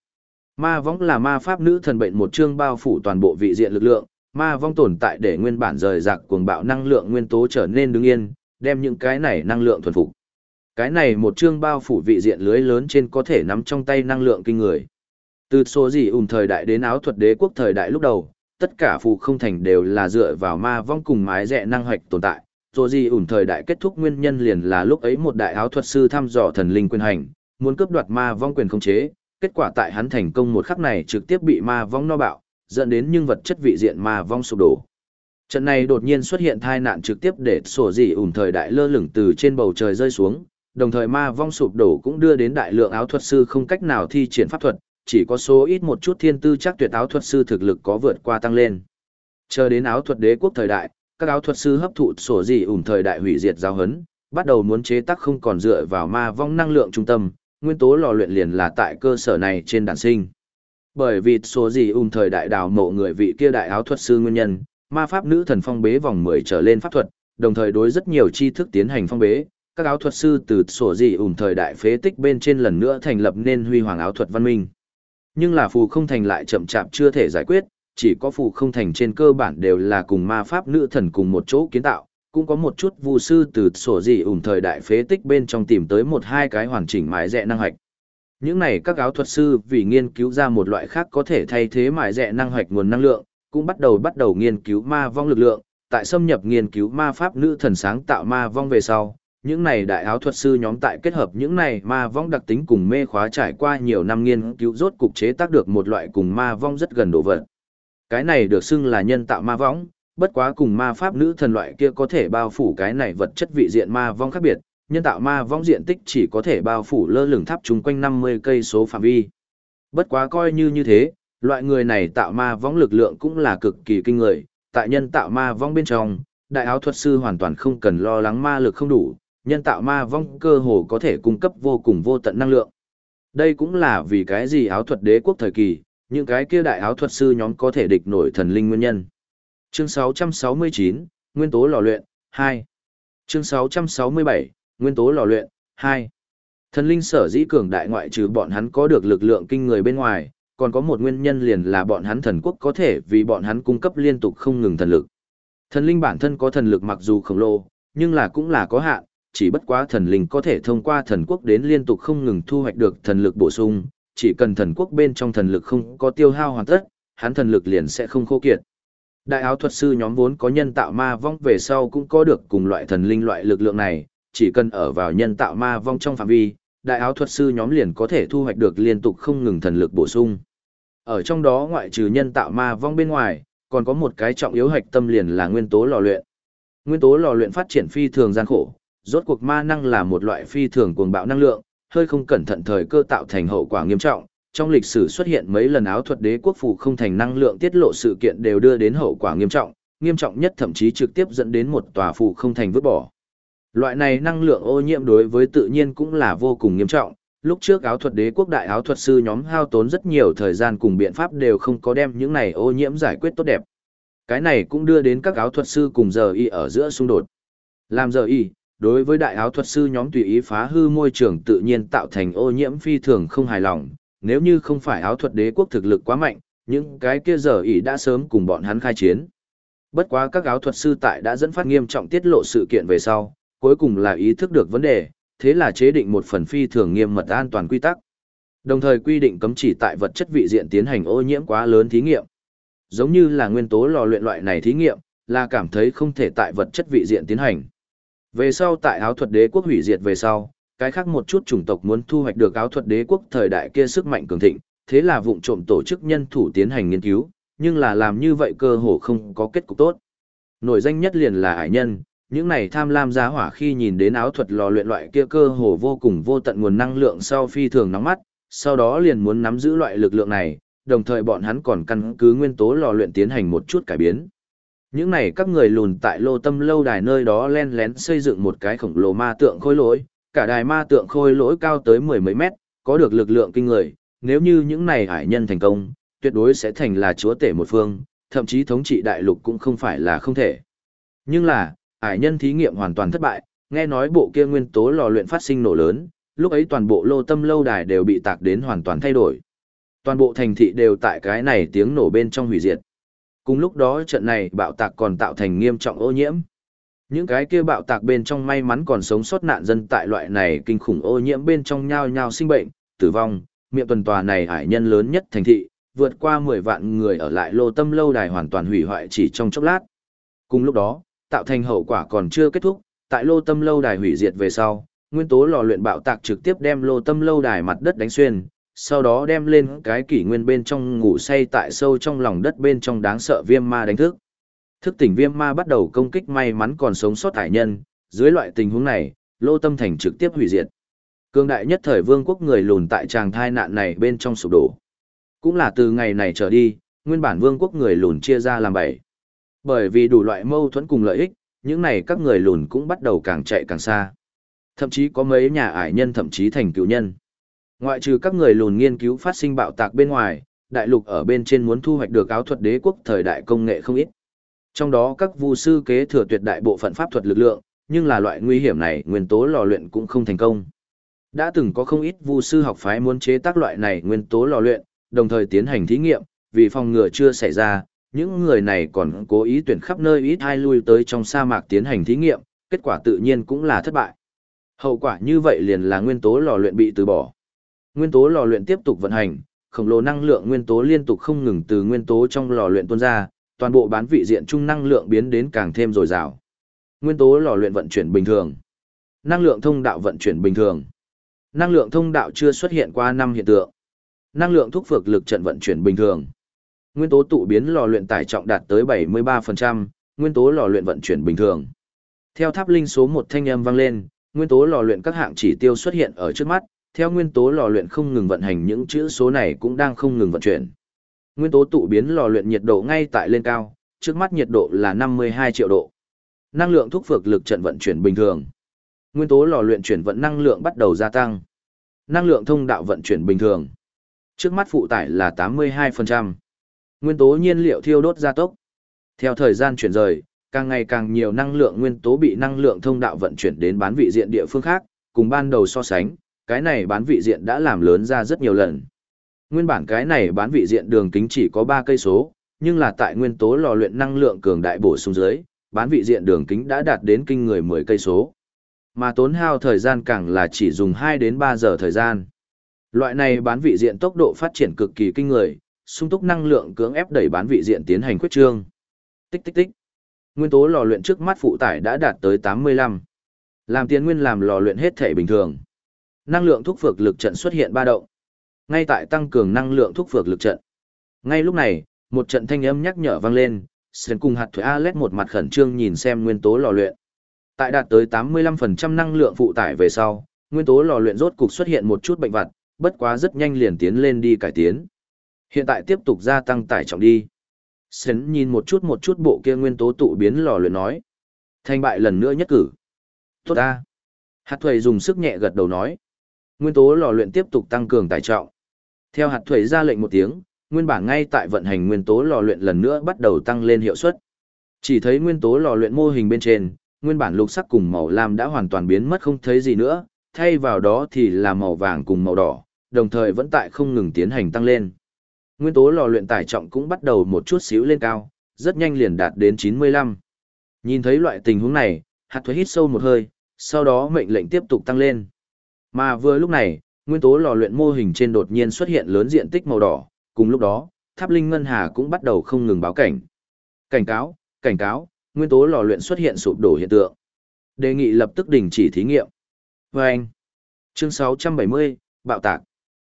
Ma vong là ma pháp nữ thần bệnh một chương bao phủ toàn bộ vị diện lực lượng, ma vong tồn tại để nguyên bản rời rạc cuồng bạo năng lượng nguyên tố trở nên đứng yên, đem những cái này năng lượng thuần phục. Cái này một chương bao phủ vị diện lưới lớn trên có thể nắm trong tay năng lượng kinh người. Từ số gì ùn thời đại đến áo thuật đế quốc thời đại lúc đầu, tất cả phù không thành đều là dựa vào ma vong cùng mái rẽ năng hoạch tồn tại. Rồi gì ủn thời đại kết thúc nguyên nhân liền là lúc ấy một đại áo thuật sư thăm dò thần linh quyền hành, muốn cướp đoạt ma vong quyền khống chế, kết quả tại hắn thành công một khắc này trực tiếp bị ma vong no bạo, dẫn đến nhưng vật chất vị diện ma vong sụp đổ. Trận này đột nhiên xuất hiện tai nạn trực tiếp để sổ dị ủn thời đại lơ lửng từ trên bầu trời rơi xuống, đồng thời ma vong sụp đổ cũng đưa đến đại lượng áo thuật sư không cách nào thi triển pháp thuật, chỉ có số ít một chút thiên tư chắc tuyệt áo thuật sư thực lực có vượt qua tăng lên. Chờ đến áo thuật đế quốc thời đại, các áo thuật sư hấp thụ sổ dị ủn thời đại hủy diệt giáo hấn, bắt đầu muốn chế tác không còn dựa vào ma vong năng lượng trung tâm, nguyên tố lò luyện liền là tại cơ sở này trên đàn sinh. Bởi vì số gì ủn thời đại đào mộ người vị kia đại áo thuật sư nguyên nhân, ma pháp nữ thần phong bế vòng 10 trở lên pháp thuật, đồng thời đối rất nhiều tri thức tiến hành phong bế, các áo thuật sư từ sổ gì ủn thời đại phế tích bên trên lần nữa thành lập nên huy hoàng áo thuật văn minh. Nhưng là phù không thành lại chậm chạp chưa thể giải quyết, chỉ có phù không thành trên cơ bản đều là cùng ma pháp nữ thần cùng một chỗ kiến tạo, cũng có một chút vu sư từ sổ gì ủng thời đại phế tích bên trong tìm tới một hai cái hoàn chỉnh mái rẽ năng hạch. Những này các áo thuật sư vì nghiên cứu ra một loại khác có thể thay thế mại rẽ năng hoạch nguồn năng lượng, cũng bắt đầu bắt đầu nghiên cứu ma vong lực lượng, tại xâm nhập nghiên cứu ma pháp nữ thần sáng tạo ma vong về sau, những này đại áo thuật sư nhóm tại kết hợp những này ma vong đặc tính cùng mê khóa trải qua nhiều năm nghiên cứu rốt cục chế tác được một loại cùng ma vong rất gần đồ vật. Cái này được xưng là nhân tạo ma vong, bất quá cùng ma pháp nữ thần loại kia có thể bao phủ cái này vật chất vị diện ma vong khác biệt, nhân tạo ma vong diện tích chỉ có thể bao phủ lơ lửng tháp chung quanh 50 cây số phạm vi. Bất quá coi như như thế, loại người này tạo ma vong lực lượng cũng là cực kỳ kinh người, tại nhân tạo ma vong bên trong, đại áo thuật sư hoàn toàn không cần lo lắng ma lực không đủ, nhân tạo ma vong cơ hồ có thể cung cấp vô cùng vô tận năng lượng. Đây cũng là vì cái gì áo thuật đế quốc thời kỳ, những cái kia đại áo thuật sư nhóm có thể địch nổi thần linh nguyên nhân. Chương 669, Nguyên tố lò luyện, 2. Chương 667, Nguyên tố lò luyện, 2. Thần linh sở dĩ cường đại ngoại trừ bọn hắn có được lực lượng kinh người bên ngoài, còn có một nguyên nhân liền là bọn hắn thần quốc có thể vì bọn hắn cung cấp liên tục không ngừng thần lực. Thần linh bản thân có thần lực mặc dù khổng lồ, nhưng là cũng là có hạn, chỉ bất quá thần linh có thể thông qua thần quốc đến liên tục không ngừng thu hoạch được thần lực bổ sung, chỉ cần thần quốc bên trong thần lực không có tiêu hao hoàn tất, hắn thần lực liền sẽ không khô kiệt. Đại áo thuật sư nhóm vốn có nhân tạo ma vong về sau cũng có được cùng loại thần linh loại lực lượng này, chỉ cần ở vào nhân tạo ma vong trong phạm vi, đại áo thuật sư nhóm liền có thể thu hoạch được liên tục không ngừng thần lực bổ sung. Ở trong đó ngoại trừ nhân tạo ma vong bên ngoài, còn có một cái trọng yếu hạch tâm liền là nguyên tố lò luyện. Nguyên tố lò luyện phát triển phi thường gian khổ, rốt cuộc ma năng là một loại phi thường cuồng bạo năng lượng, hơi không cẩn thận thời cơ tạo thành hậu quả nghiêm trọng. Trong lịch sử xuất hiện mấy lần áo thuật đế quốc phủ không thành năng lượng tiết lộ sự kiện đều đưa đến hậu quả nghiêm trọng, nghiêm trọng nhất thậm chí trực tiếp dẫn đến một tòa phủ không thành vứt bỏ. Loại này năng lượng ô nhiễm đối với tự nhiên cũng là vô cùng nghiêm trọng. Lúc trước áo thuật đế quốc đại áo thuật sư nhóm hao tốn rất nhiều thời gian cùng biện pháp đều không có đem những này ô nhiễm giải quyết tốt đẹp. Cái này cũng đưa đến các áo thuật sư cùng giờ y ở giữa xung đột. Làm giờ y, đối với đại áo thuật sư nhóm tùy ý phá hư môi trường tự nhiên tạo thành ô nhiễm phi thường không hài lòng, nếu như không phải áo thuật đế quốc thực lực quá mạnh, những cái kia giờ ỉ đã sớm cùng bọn hắn khai chiến. Bất quá các áo thuật sư tại đã dẫn phát nghiêm trọng tiết lộ sự kiện về sau, cuối cùng là ý thức được vấn đề, thế là chế định một phần phi thường nghiêm mật an toàn quy tắc. Đồng thời quy định cấm chỉ tại vật chất vị diện tiến hành ô nhiễm quá lớn thí nghiệm. Giống như là nguyên tố lò luyện loại này thí nghiệm, là cảm thấy không thể tại vật chất vị diện tiến hành. Về sau tại áo thuật đế quốc hủy diệt về sau, cái khác một chút chủng tộc muốn thu hoạch được áo thuật đế quốc thời đại kia sức mạnh cường thịnh, thế là vụng trộm tổ chức nhân thủ tiến hành nghiên cứu, nhưng là làm như vậy cơ hồ không có kết cục tốt. Nổi danh nhất liền là hải nhân, những này tham lam giá hỏa khi nhìn đến áo thuật lò luyện loại kia cơ hồ vô cùng vô tận nguồn năng lượng sau phi thường nóng mắt, sau đó liền muốn nắm giữ loại lực lượng này, đồng thời bọn hắn còn căn cứ nguyên tố lò luyện tiến hành một chút cải biến. Những này các người lùn tại lô tâm lâu đài nơi đó len lén xây dựng một cái khổng lồ ma tượng khối lỗi, cả đài ma tượng khôi lỗi cao tới mười mấy mét, có được lực lượng kinh người, nếu như những này hải nhân thành công, tuyệt đối sẽ thành là chúa tể một phương, thậm chí thống trị đại lục cũng không phải là không thể. Nhưng là, hải nhân thí nghiệm hoàn toàn thất bại, nghe nói bộ kia nguyên tố lò luyện phát sinh nổ lớn, lúc ấy toàn bộ lô tâm lâu đài đều bị tạc đến hoàn toàn thay đổi. Toàn bộ thành thị đều tại cái này tiếng nổ bên trong hủy diệt. Cùng lúc đó trận này bạo tạc còn tạo thành nghiêm trọng ô nhiễm. Những cái kia bạo tạc bên trong may mắn còn sống sót nạn dân tại loại này kinh khủng ô nhiễm bên trong nhao nhao sinh bệnh, tử vong, miệng tuần tòa này hải nhân lớn nhất thành thị, vượt qua 10 vạn người ở lại lô tâm lâu đài hoàn toàn hủy hoại chỉ trong chốc lát. Cùng lúc đó, tạo thành hậu quả còn chưa kết thúc, tại lô tâm lâu đài hủy diệt về sau, nguyên tố lò luyện bạo tạc trực tiếp đem lô tâm lâu đài mặt đất đánh xuyên, sau đó đem lên cái kỷ nguyên bên trong ngủ say tại sâu trong lòng đất bên trong đáng sợ viêm ma đánh thức. Thức tỉnh viêm ma bắt đầu công kích may mắn còn sống sót thải nhân, dưới loại tình huống này, lô tâm thành trực tiếp hủy diệt. Cương đại nhất thời vương quốc người lùn tại tràng thai nạn này bên trong sụp đổ. Cũng là từ ngày này trở đi, nguyên bản vương quốc người lùn chia ra làm bảy. Bởi vì đủ loại mâu thuẫn cùng lợi ích, những này các người lùn cũng bắt đầu càng chạy càng xa. Thậm chí có mấy nhà ải nhân thậm chí thành cựu nhân. Ngoại trừ các người lùn nghiên cứu phát sinh bạo tạc bên ngoài, đại lục ở bên trên muốn thu hoạch được áo thuật đế quốc thời đại công nghệ không ít. Trong đó các vu sư kế thừa tuyệt đại bộ phận pháp thuật lực lượng, nhưng là loại nguy hiểm này nguyên tố lò luyện cũng không thành công. Đã từng có không ít vu sư học phái muốn chế tác loại này nguyên tố lò luyện, đồng thời tiến hành thí nghiệm, vì phòng ngừa chưa xảy ra, những người này còn cố ý tuyển khắp nơi ít hai lui tới trong sa mạc tiến hành thí nghiệm, kết quả tự nhiên cũng là thất bại. Hậu quả như vậy liền là nguyên tố lò luyện bị từ bỏ. Nguyên tố lò luyện tiếp tục vận hành, khổng lồ năng lượng nguyên tố liên tục không ngừng từ nguyên tố trong lò luyện tuôn ra, toàn bộ bán vị diện trung năng lượng biến đến càng thêm dồi dào. Nguyên tố lò luyện vận chuyển bình thường. Năng lượng thông đạo vận chuyển bình thường. Năng lượng thông đạo chưa xuất hiện qua năm hiện tượng. Năng lượng thúc phược lực trận vận chuyển bình thường. Nguyên tố tụ biến lò luyện tải trọng đạt tới 73%, nguyên tố lò luyện vận chuyển bình thường. Theo tháp linh số 1 thanh âm vang lên, nguyên tố lò luyện các hạng chỉ tiêu xuất hiện ở trước mắt, theo nguyên tố lò luyện không ngừng vận hành những chữ số này cũng đang không ngừng vận chuyển. Nguyên tố tụ biến lò luyện nhiệt độ ngay tại lên cao, trước mắt nhiệt độ là 52 triệu độ. Năng lượng thúc phược lực trận vận chuyển bình thường. Nguyên tố lò luyện chuyển vận năng lượng bắt đầu gia tăng. Năng lượng thông đạo vận chuyển bình thường. Trước mắt phụ tải là 82%. Nguyên tố nhiên liệu thiêu đốt gia tốc. Theo thời gian chuyển rời, càng ngày càng nhiều năng lượng nguyên tố bị năng lượng thông đạo vận chuyển đến bán vị diện địa phương khác, cùng ban đầu so sánh, cái này bán vị diện đã làm lớn ra rất nhiều lần. Nguyên bản cái này bán vị diện đường kính chỉ có 3 cây số, nhưng là tại nguyên tố lò luyện năng lượng cường đại bổ sung dưới, bán vị diện đường kính đã đạt đến kinh người 10 cây số. Mà tốn hao thời gian càng là chỉ dùng 2 đến 3 giờ thời gian. Loại này bán vị diện tốc độ phát triển cực kỳ kinh người, sung túc năng lượng cưỡng ép đẩy bán vị diện tiến hành quyết trương. Tích tích tích. Nguyên tố lò luyện trước mắt phụ tải đã đạt tới 85. Làm tiền nguyên làm lò luyện hết thể bình thường. Năng lượng thúc phược lực trận xuất hiện ba động. Ngay tại tăng cường năng lượng thúc phược lực trận. Ngay lúc này, một trận thanh âm nhắc nhở vang lên, Sến cùng hạt thuế Alet một mặt khẩn trương nhìn xem nguyên tố lò luyện. Tại đạt tới 85% năng lượng phụ tải về sau, nguyên tố lò luyện rốt cục xuất hiện một chút bệnh vặt, bất quá rất nhanh liền tiến lên đi cải tiến. Hiện tại tiếp tục gia tăng tải trọng đi. Sến nhìn một chút một chút bộ kia nguyên tố tụ biến lò luyện nói. Thành bại lần nữa nhất cử. Tốt ta. Hạt thuế dùng sức nhẹ gật đầu nói. Nguyên tố lò luyện tiếp tục tăng cường tải trọng. Theo hạt thuế ra lệnh một tiếng, nguyên bản ngay tại vận hành nguyên tố lò luyện lần nữa bắt đầu tăng lên hiệu suất. Chỉ thấy nguyên tố lò luyện mô hình bên trên, nguyên bản lục sắc cùng màu lam đã hoàn toàn biến mất không thấy gì nữa, thay vào đó thì là màu vàng cùng màu đỏ, đồng thời vẫn tại không ngừng tiến hành tăng lên. Nguyên tố lò luyện tải trọng cũng bắt đầu một chút xíu lên cao, rất nhanh liền đạt đến 95. Nhìn thấy loại tình huống này, hạt thuế hít sâu một hơi, sau đó mệnh lệnh tiếp tục tăng lên. Mà vừa lúc này, nguyên tố lò luyện mô hình trên đột nhiên xuất hiện lớn diện tích màu đỏ, cùng lúc đó, tháp linh ngân hà cũng bắt đầu không ngừng báo cảnh. Cảnh cáo, cảnh cáo, nguyên tố lò luyện xuất hiện sụp đổ hiện tượng. Đề nghị lập tức đình chỉ thí nghiệm. Và anh. Chương 670, bạo tạc.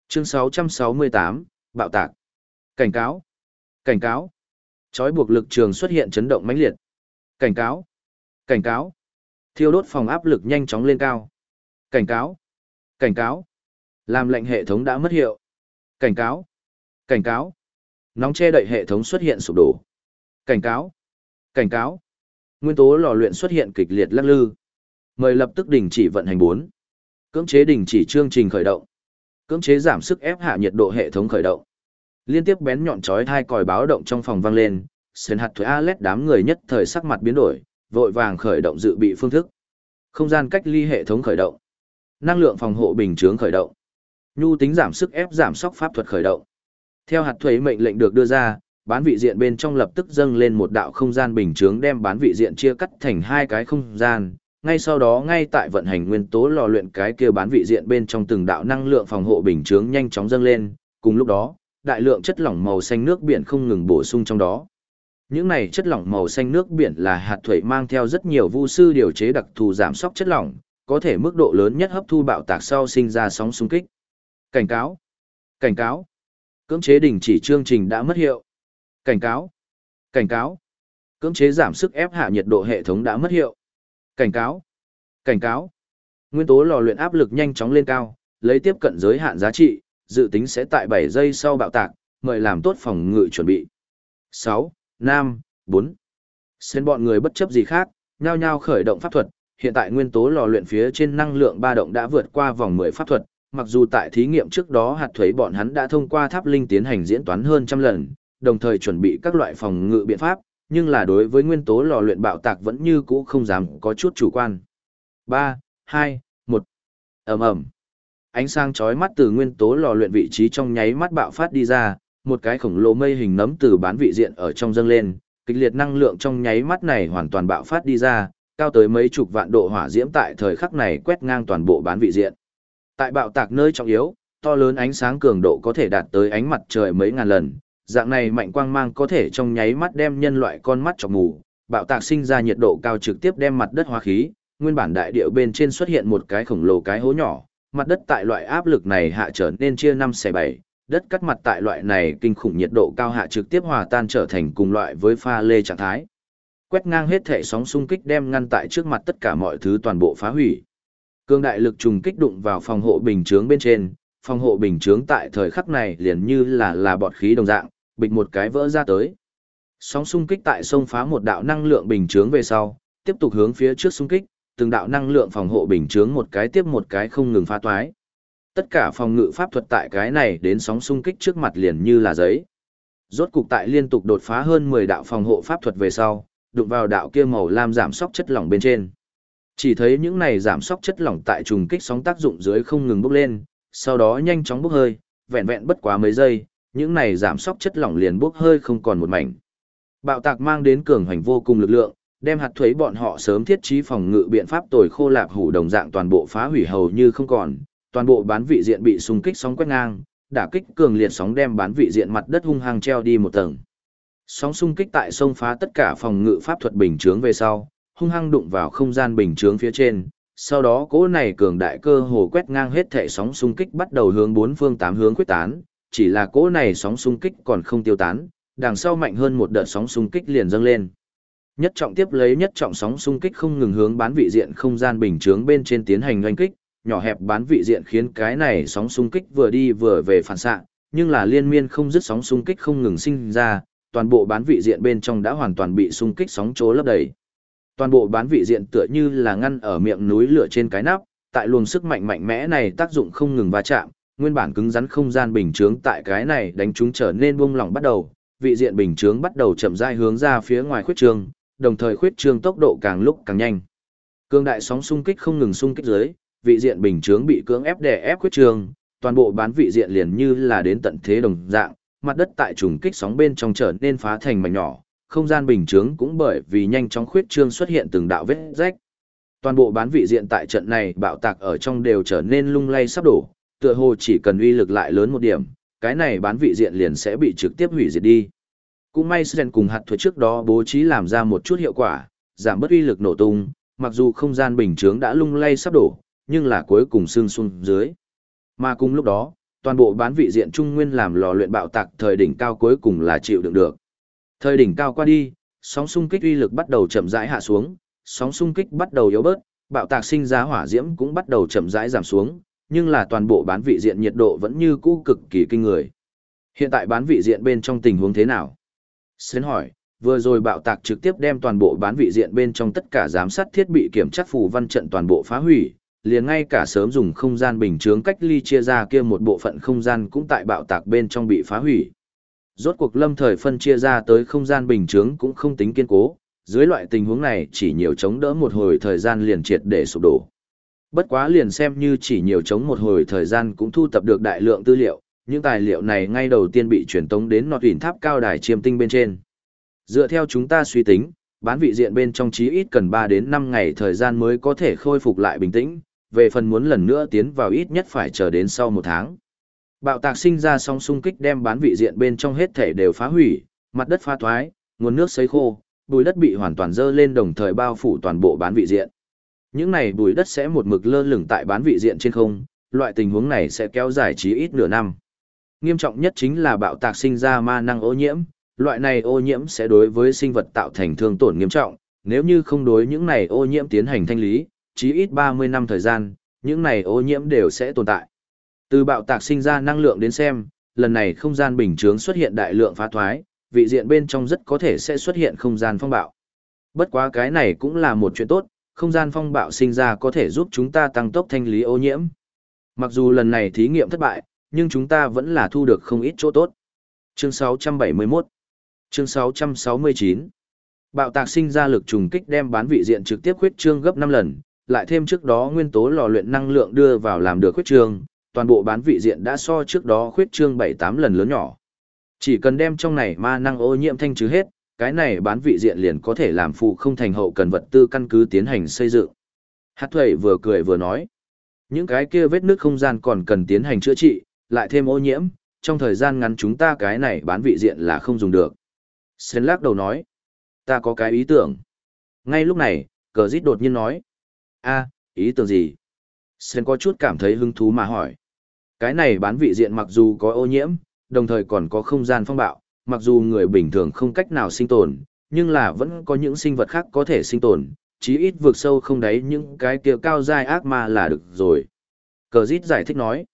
Chương 668, bạo tạc. Cảnh cáo. Cảnh cáo. Chói buộc lực trường xuất hiện chấn động mãnh liệt. Cảnh cáo. Cảnh cáo. Thiêu đốt phòng áp lực nhanh chóng lên cao. Cảnh cáo. Cảnh cáo. Làm lệnh hệ thống đã mất hiệu. Cảnh cáo. Cảnh cáo. Nóng che đậy hệ thống xuất hiện sụp đổ. Cảnh cáo. Cảnh cáo. Nguyên tố lò luyện xuất hiện kịch liệt lắc lư. Mời lập tức đình chỉ vận hành 4. Cưỡng chế đình chỉ chương trình khởi động. Cưỡng chế giảm sức ép hạ nhiệt độ hệ thống khởi động. Liên tiếp bén nhọn chói hai còi báo động trong phòng vang lên, sến hạt thuế Alet đám người nhất thời sắc mặt biến đổi, vội vàng khởi động dự bị phương thức. Không gian cách ly hệ thống khởi động. Năng lượng phòng hộ bình chướng khởi động. Nhu tính giảm sức ép giảm sóc pháp thuật khởi động. Theo hạt thuế mệnh lệnh được đưa ra, bán vị diện bên trong lập tức dâng lên một đạo không gian bình chướng đem bán vị diện chia cắt thành hai cái không gian. Ngay sau đó ngay tại vận hành nguyên tố lò luyện cái kia bán vị diện bên trong từng đạo năng lượng phòng hộ bình chướng nhanh chóng dâng lên, cùng lúc đó, đại lượng chất lỏng màu xanh nước biển không ngừng bổ sung trong đó. Những này chất lỏng màu xanh nước biển là hạt thủy mang theo rất nhiều vu sư điều chế đặc thù giảm sóc chất lỏng, có thể mức độ lớn nhất hấp thu bạo tạc sau sinh ra sóng xung kích. Cảnh cáo! Cảnh cáo! Cưỡng chế đình chỉ chương trình đã mất hiệu. Cảnh cáo! Cảnh cáo! Cưỡng chế giảm sức ép hạ nhiệt độ hệ thống đã mất hiệu. Cảnh cáo! Cảnh cáo! Nguyên tố lò luyện áp lực nhanh chóng lên cao, lấy tiếp cận giới hạn giá trị, dự tính sẽ tại 7 giây sau bạo tạc, mời làm tốt phòng ngự chuẩn bị. 6, 5, 4. Xên bọn người bất chấp gì khác, nhao nhao khởi động pháp thuật, hiện tại nguyên tố lò luyện phía trên năng lượng ba động đã vượt qua vòng 10 pháp thuật, mặc dù tại thí nghiệm trước đó hạt thuế bọn hắn đã thông qua tháp linh tiến hành diễn toán hơn trăm lần, đồng thời chuẩn bị các loại phòng ngự biện pháp, nhưng là đối với nguyên tố lò luyện bạo tạc vẫn như cũ không dám có chút chủ quan. 3, 2, 1. ầm ầm Ánh sáng chói mắt từ nguyên tố lò luyện vị trí trong nháy mắt bạo phát đi ra, một cái khổng lồ mây hình nấm từ bán vị diện ở trong dâng lên, kịch liệt năng lượng trong nháy mắt này hoàn toàn bạo phát đi ra, cao tới mấy chục vạn độ hỏa diễm tại thời khắc này quét ngang toàn bộ bán vị diện. Tại bạo tạc nơi trọng yếu, to lớn ánh sáng cường độ có thể đạt tới ánh mặt trời mấy ngàn lần, dạng này mạnh quang mang có thể trong nháy mắt đem nhân loại con mắt chọc mù, bạo tạc sinh ra nhiệt độ cao trực tiếp đem mặt đất hóa khí, nguyên bản đại địa bên trên xuất hiện một cái khổng lồ cái hố nhỏ, mặt đất tại loại áp lực này hạ trở nên chia năm x bảy, đất cắt mặt tại loại này kinh khủng nhiệt độ cao hạ trực tiếp hòa tan trở thành cùng loại với pha lê trạng thái. Quét ngang hết thể sóng xung kích đem ngăn tại trước mặt tất cả mọi thứ toàn bộ phá hủy. Cương đại lực trùng kích đụng vào phòng hộ bình chướng bên trên, phòng hộ bình chướng tại thời khắc này liền như là là bọt khí đồng dạng, bịch một cái vỡ ra tới. Sóng xung kích tại sông phá một đạo năng lượng bình chướng về sau, tiếp tục hướng phía trước xung kích, từng đạo năng lượng phòng hộ bình chướng một cái tiếp một cái không ngừng phá toái. Tất cả phòng ngự pháp thuật tại cái này đến sóng xung kích trước mặt liền như là giấy. Rốt cục tại liên tục đột phá hơn 10 đạo phòng hộ pháp thuật về sau, đụng vào đạo kia màu lam giảm sóc chất lỏng bên trên. Chỉ thấy những này giảm sóc chất lỏng tại trùng kích sóng tác dụng dưới không ngừng bốc lên, sau đó nhanh chóng bốc hơi, vẹn vẹn bất quá mấy giây, những này giảm sóc chất lỏng liền bốc hơi không còn một mảnh. Bạo tạc mang đến cường hành vô cùng lực lượng, đem hạt thuế bọn họ sớm thiết trí phòng ngự biện pháp tồi khô lạp hủ đồng dạng toàn bộ phá hủy hầu như không còn, toàn bộ bán vị diện bị xung kích sóng quét ngang, đả kích cường liệt sóng đem bán vị diện mặt đất hung hăng treo đi một tầng. Sóng xung kích tại sông phá tất cả phòng ngự pháp thuật bình chướng về sau, hung hăng đụng vào không gian bình chướng phía trên, sau đó cỗ này cường đại cơ hồ quét ngang hết thể sóng xung kích bắt đầu hướng bốn phương tám hướng quyết tán, chỉ là cỗ này sóng xung kích còn không tiêu tán, đằng sau mạnh hơn một đợt sóng xung kích liền dâng lên. Nhất trọng tiếp lấy nhất trọng sóng xung kích không ngừng hướng bán vị diện không gian bình chướng bên trên tiến hành oanh kích, nhỏ hẹp bán vị diện khiến cái này sóng xung kích vừa đi vừa về phản xạ, nhưng là liên miên không dứt sóng xung kích không ngừng sinh ra, toàn bộ bán vị diện bên trong đã hoàn toàn bị xung kích sóng chỗ lấp đầy. Toàn bộ bán vị diện tựa như là ngăn ở miệng núi lửa trên cái nắp, tại luồng sức mạnh mạnh mẽ này tác dụng không ngừng va chạm, nguyên bản cứng rắn không gian bình chướng tại cái này đánh chúng trở nên buông lỏng bắt đầu, vị diện bình chướng bắt đầu chậm rãi hướng ra phía ngoài khuyết trương, đồng thời khuyết trương tốc độ càng lúc càng nhanh. Cương đại sóng xung kích không ngừng xung kích dưới, vị diện bình chướng bị cưỡng ép đè ép khuyết trương, toàn bộ bán vị diện liền như là đến tận thế đồng dạng, mặt đất tại trùng kích sóng bên trong trở nên phá thành mảnh nhỏ, không gian bình chướng cũng bởi vì nhanh chóng khuyết trương xuất hiện từng đạo vết rách. Toàn bộ bán vị diện tại trận này bạo tạc ở trong đều trở nên lung lay sắp đổ, tựa hồ chỉ cần uy lực lại lớn một điểm, cái này bán vị diện liền sẽ bị trực tiếp hủy diệt đi. Cũng may Sren cùng hạt thuật trước đó bố trí làm ra một chút hiệu quả, giảm bớt uy lực nổ tung, mặc dù không gian bình chướng đã lung lay sắp đổ, nhưng là cuối cùng xương xuống dưới. Mà cùng lúc đó, toàn bộ bán vị diện trung nguyên làm lò luyện bạo tạc thời đỉnh cao cuối cùng là chịu đựng được. Thời đỉnh cao qua đi, sóng xung kích uy lực bắt đầu chậm rãi hạ xuống, sóng xung kích bắt đầu yếu bớt, bạo tạc sinh ra hỏa diễm cũng bắt đầu chậm rãi giảm xuống, nhưng là toàn bộ bán vị diện nhiệt độ vẫn như cũ cực kỳ kinh người. Hiện tại bán vị diện bên trong tình huống thế nào? Sến hỏi, vừa rồi bạo tạc trực tiếp đem toàn bộ bán vị diện bên trong tất cả giám sát thiết bị kiểm tra phù văn trận toàn bộ phá hủy, liền ngay cả sớm dùng không gian bình chướng cách ly chia ra kia một bộ phận không gian cũng tại bạo tạc bên trong bị phá hủy. Rốt cuộc lâm thời phân chia ra tới không gian bình chướng cũng không tính kiên cố, dưới loại tình huống này chỉ nhiều chống đỡ một hồi thời gian liền triệt để sụp đổ. Bất quá liền xem như chỉ nhiều chống một hồi thời gian cũng thu tập được đại lượng tư liệu, những tài liệu này ngay đầu tiên bị truyền tống đến nọt hình tháp cao đài chiêm tinh bên trên. Dựa theo chúng ta suy tính, bán vị diện bên trong chí ít cần 3 đến 5 ngày thời gian mới có thể khôi phục lại bình tĩnh, về phần muốn lần nữa tiến vào ít nhất phải chờ đến sau một tháng. Bạo tạc sinh ra sóng xung kích đem bán vị diện bên trong hết thể đều phá hủy, mặt đất pha thoái, nguồn nước sấy khô, bùi đất bị hoàn toàn dơ lên đồng thời bao phủ toàn bộ bán vị diện. Những này bùi đất sẽ một mực lơ lửng tại bán vị diện trên không, loại tình huống này sẽ kéo dài chí ít nửa năm. Nghiêm trọng nhất chính là bạo tạc sinh ra ma năng ô nhiễm, loại này ô nhiễm sẽ đối với sinh vật tạo thành thương tổn nghiêm trọng, nếu như không đối những này ô nhiễm tiến hành thanh lý, chí ít 30 năm thời gian, những này ô nhiễm đều sẽ tồn tại. Từ bạo tạc sinh ra năng lượng đến xem, lần này không gian bình chướng xuất hiện đại lượng phá thoái, vị diện bên trong rất có thể sẽ xuất hiện không gian phong bạo. Bất quá cái này cũng là một chuyện tốt, không gian phong bạo sinh ra có thể giúp chúng ta tăng tốc thanh lý ô nhiễm. Mặc dù lần này thí nghiệm thất bại, nhưng chúng ta vẫn là thu được không ít chỗ tốt. Chương 671 Chương 669 Bạo tạc sinh ra lực trùng kích đem bán vị diện trực tiếp khuyết trương gấp 5 lần, lại thêm trước đó nguyên tố lò luyện năng lượng đưa vào làm được khuyết trương, toàn bộ bán vị diện đã so trước đó khuyết trương 7-8 lần lớn nhỏ. Chỉ cần đem trong này ma năng ô nhiễm thanh trừ hết, cái này bán vị diện liền có thể làm phụ không thành hậu cần vật tư căn cứ tiến hành xây dựng. Hát thuẩy vừa cười vừa nói. Những cái kia vết nước không gian còn cần tiến hành chữa trị, lại thêm ô nhiễm, trong thời gian ngắn chúng ta cái này bán vị diện là không dùng được. Sến lắc đầu nói. Ta có cái ý tưởng. Ngay lúc này, cờ dít đột nhiên nói a ý tưởng gì? Sen có chút cảm thấy hứng thú mà hỏi. Cái này bán vị diện mặc dù có ô nhiễm, đồng thời còn có không gian phong bạo, mặc dù người bình thường không cách nào sinh tồn, nhưng là vẫn có những sinh vật khác có thể sinh tồn, chí ít vượt sâu không đáy những cái kia cao giai ác ma là được rồi. Cờ dít giải thích nói,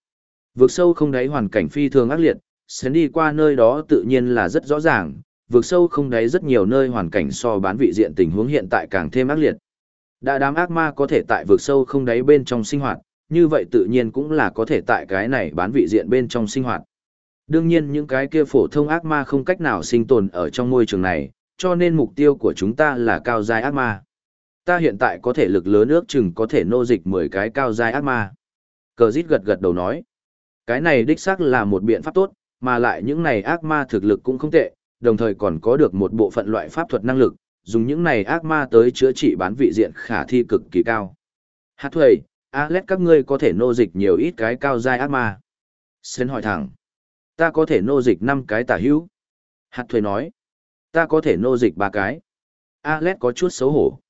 vượt sâu không đáy hoàn cảnh phi thường ác liệt, sẽ đi qua nơi đó tự nhiên là rất rõ ràng, vượt sâu không đáy rất nhiều nơi hoàn cảnh so bán vị diện tình huống hiện tại càng thêm ác liệt. Đã đám ác ma có thể tại vượt sâu không đáy bên trong sinh hoạt, như vậy tự nhiên cũng là có thể tại cái này bán vị diện bên trong sinh hoạt. Đương nhiên những cái kia phổ thông ác ma không cách nào sinh tồn ở trong môi trường này, cho nên mục tiêu của chúng ta là cao giai ác ma. Ta hiện tại có thể lực lớn ước chừng có thể nô dịch 10 cái cao giai ác ma. Cờ dít gật gật đầu nói. Cái này đích xác là một biện pháp tốt, mà lại những này ác ma thực lực cũng không tệ, đồng thời còn có được một bộ phận loại pháp thuật năng lực, dùng những này ác ma tới chữa trị bán vị diện khả thi cực kỳ cao. Hát thuầy, Alex các ngươi có thể nô dịch nhiều ít cái cao dai ác ma. Sến hỏi thẳng. Ta có thể nô dịch 5 cái tả hữu. Hát thuầy nói. Ta có thể nô dịch 3 cái. Alex có chút xấu hổ.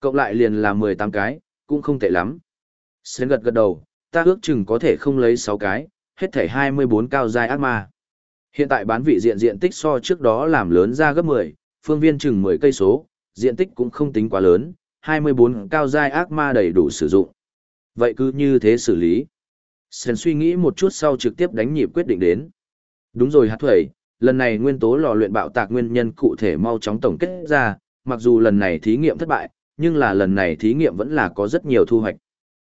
Cộng lại liền là 18 cái, cũng không tệ lắm. Sến gật gật đầu, ta ước chừng có thể không lấy 6 cái, hết thể 24 cao dai ác ma. Hiện tại bán vị diện diện tích so trước đó làm lớn ra gấp 10, phương viên chừng 10 cây số, diện tích cũng không tính quá lớn, 24 cao giai ác ma đầy đủ sử dụng. Vậy cứ như thế xử lý. Sen suy nghĩ một chút sau trực tiếp đánh nhịp quyết định đến. Đúng rồi hạt thuẩy, lần này nguyên tố lò luyện bạo tạc nguyên nhân cụ thể mau chóng tổng kết ra, mặc dù lần này thí nghiệm thất bại, nhưng là lần này thí nghiệm vẫn là có rất nhiều thu hoạch.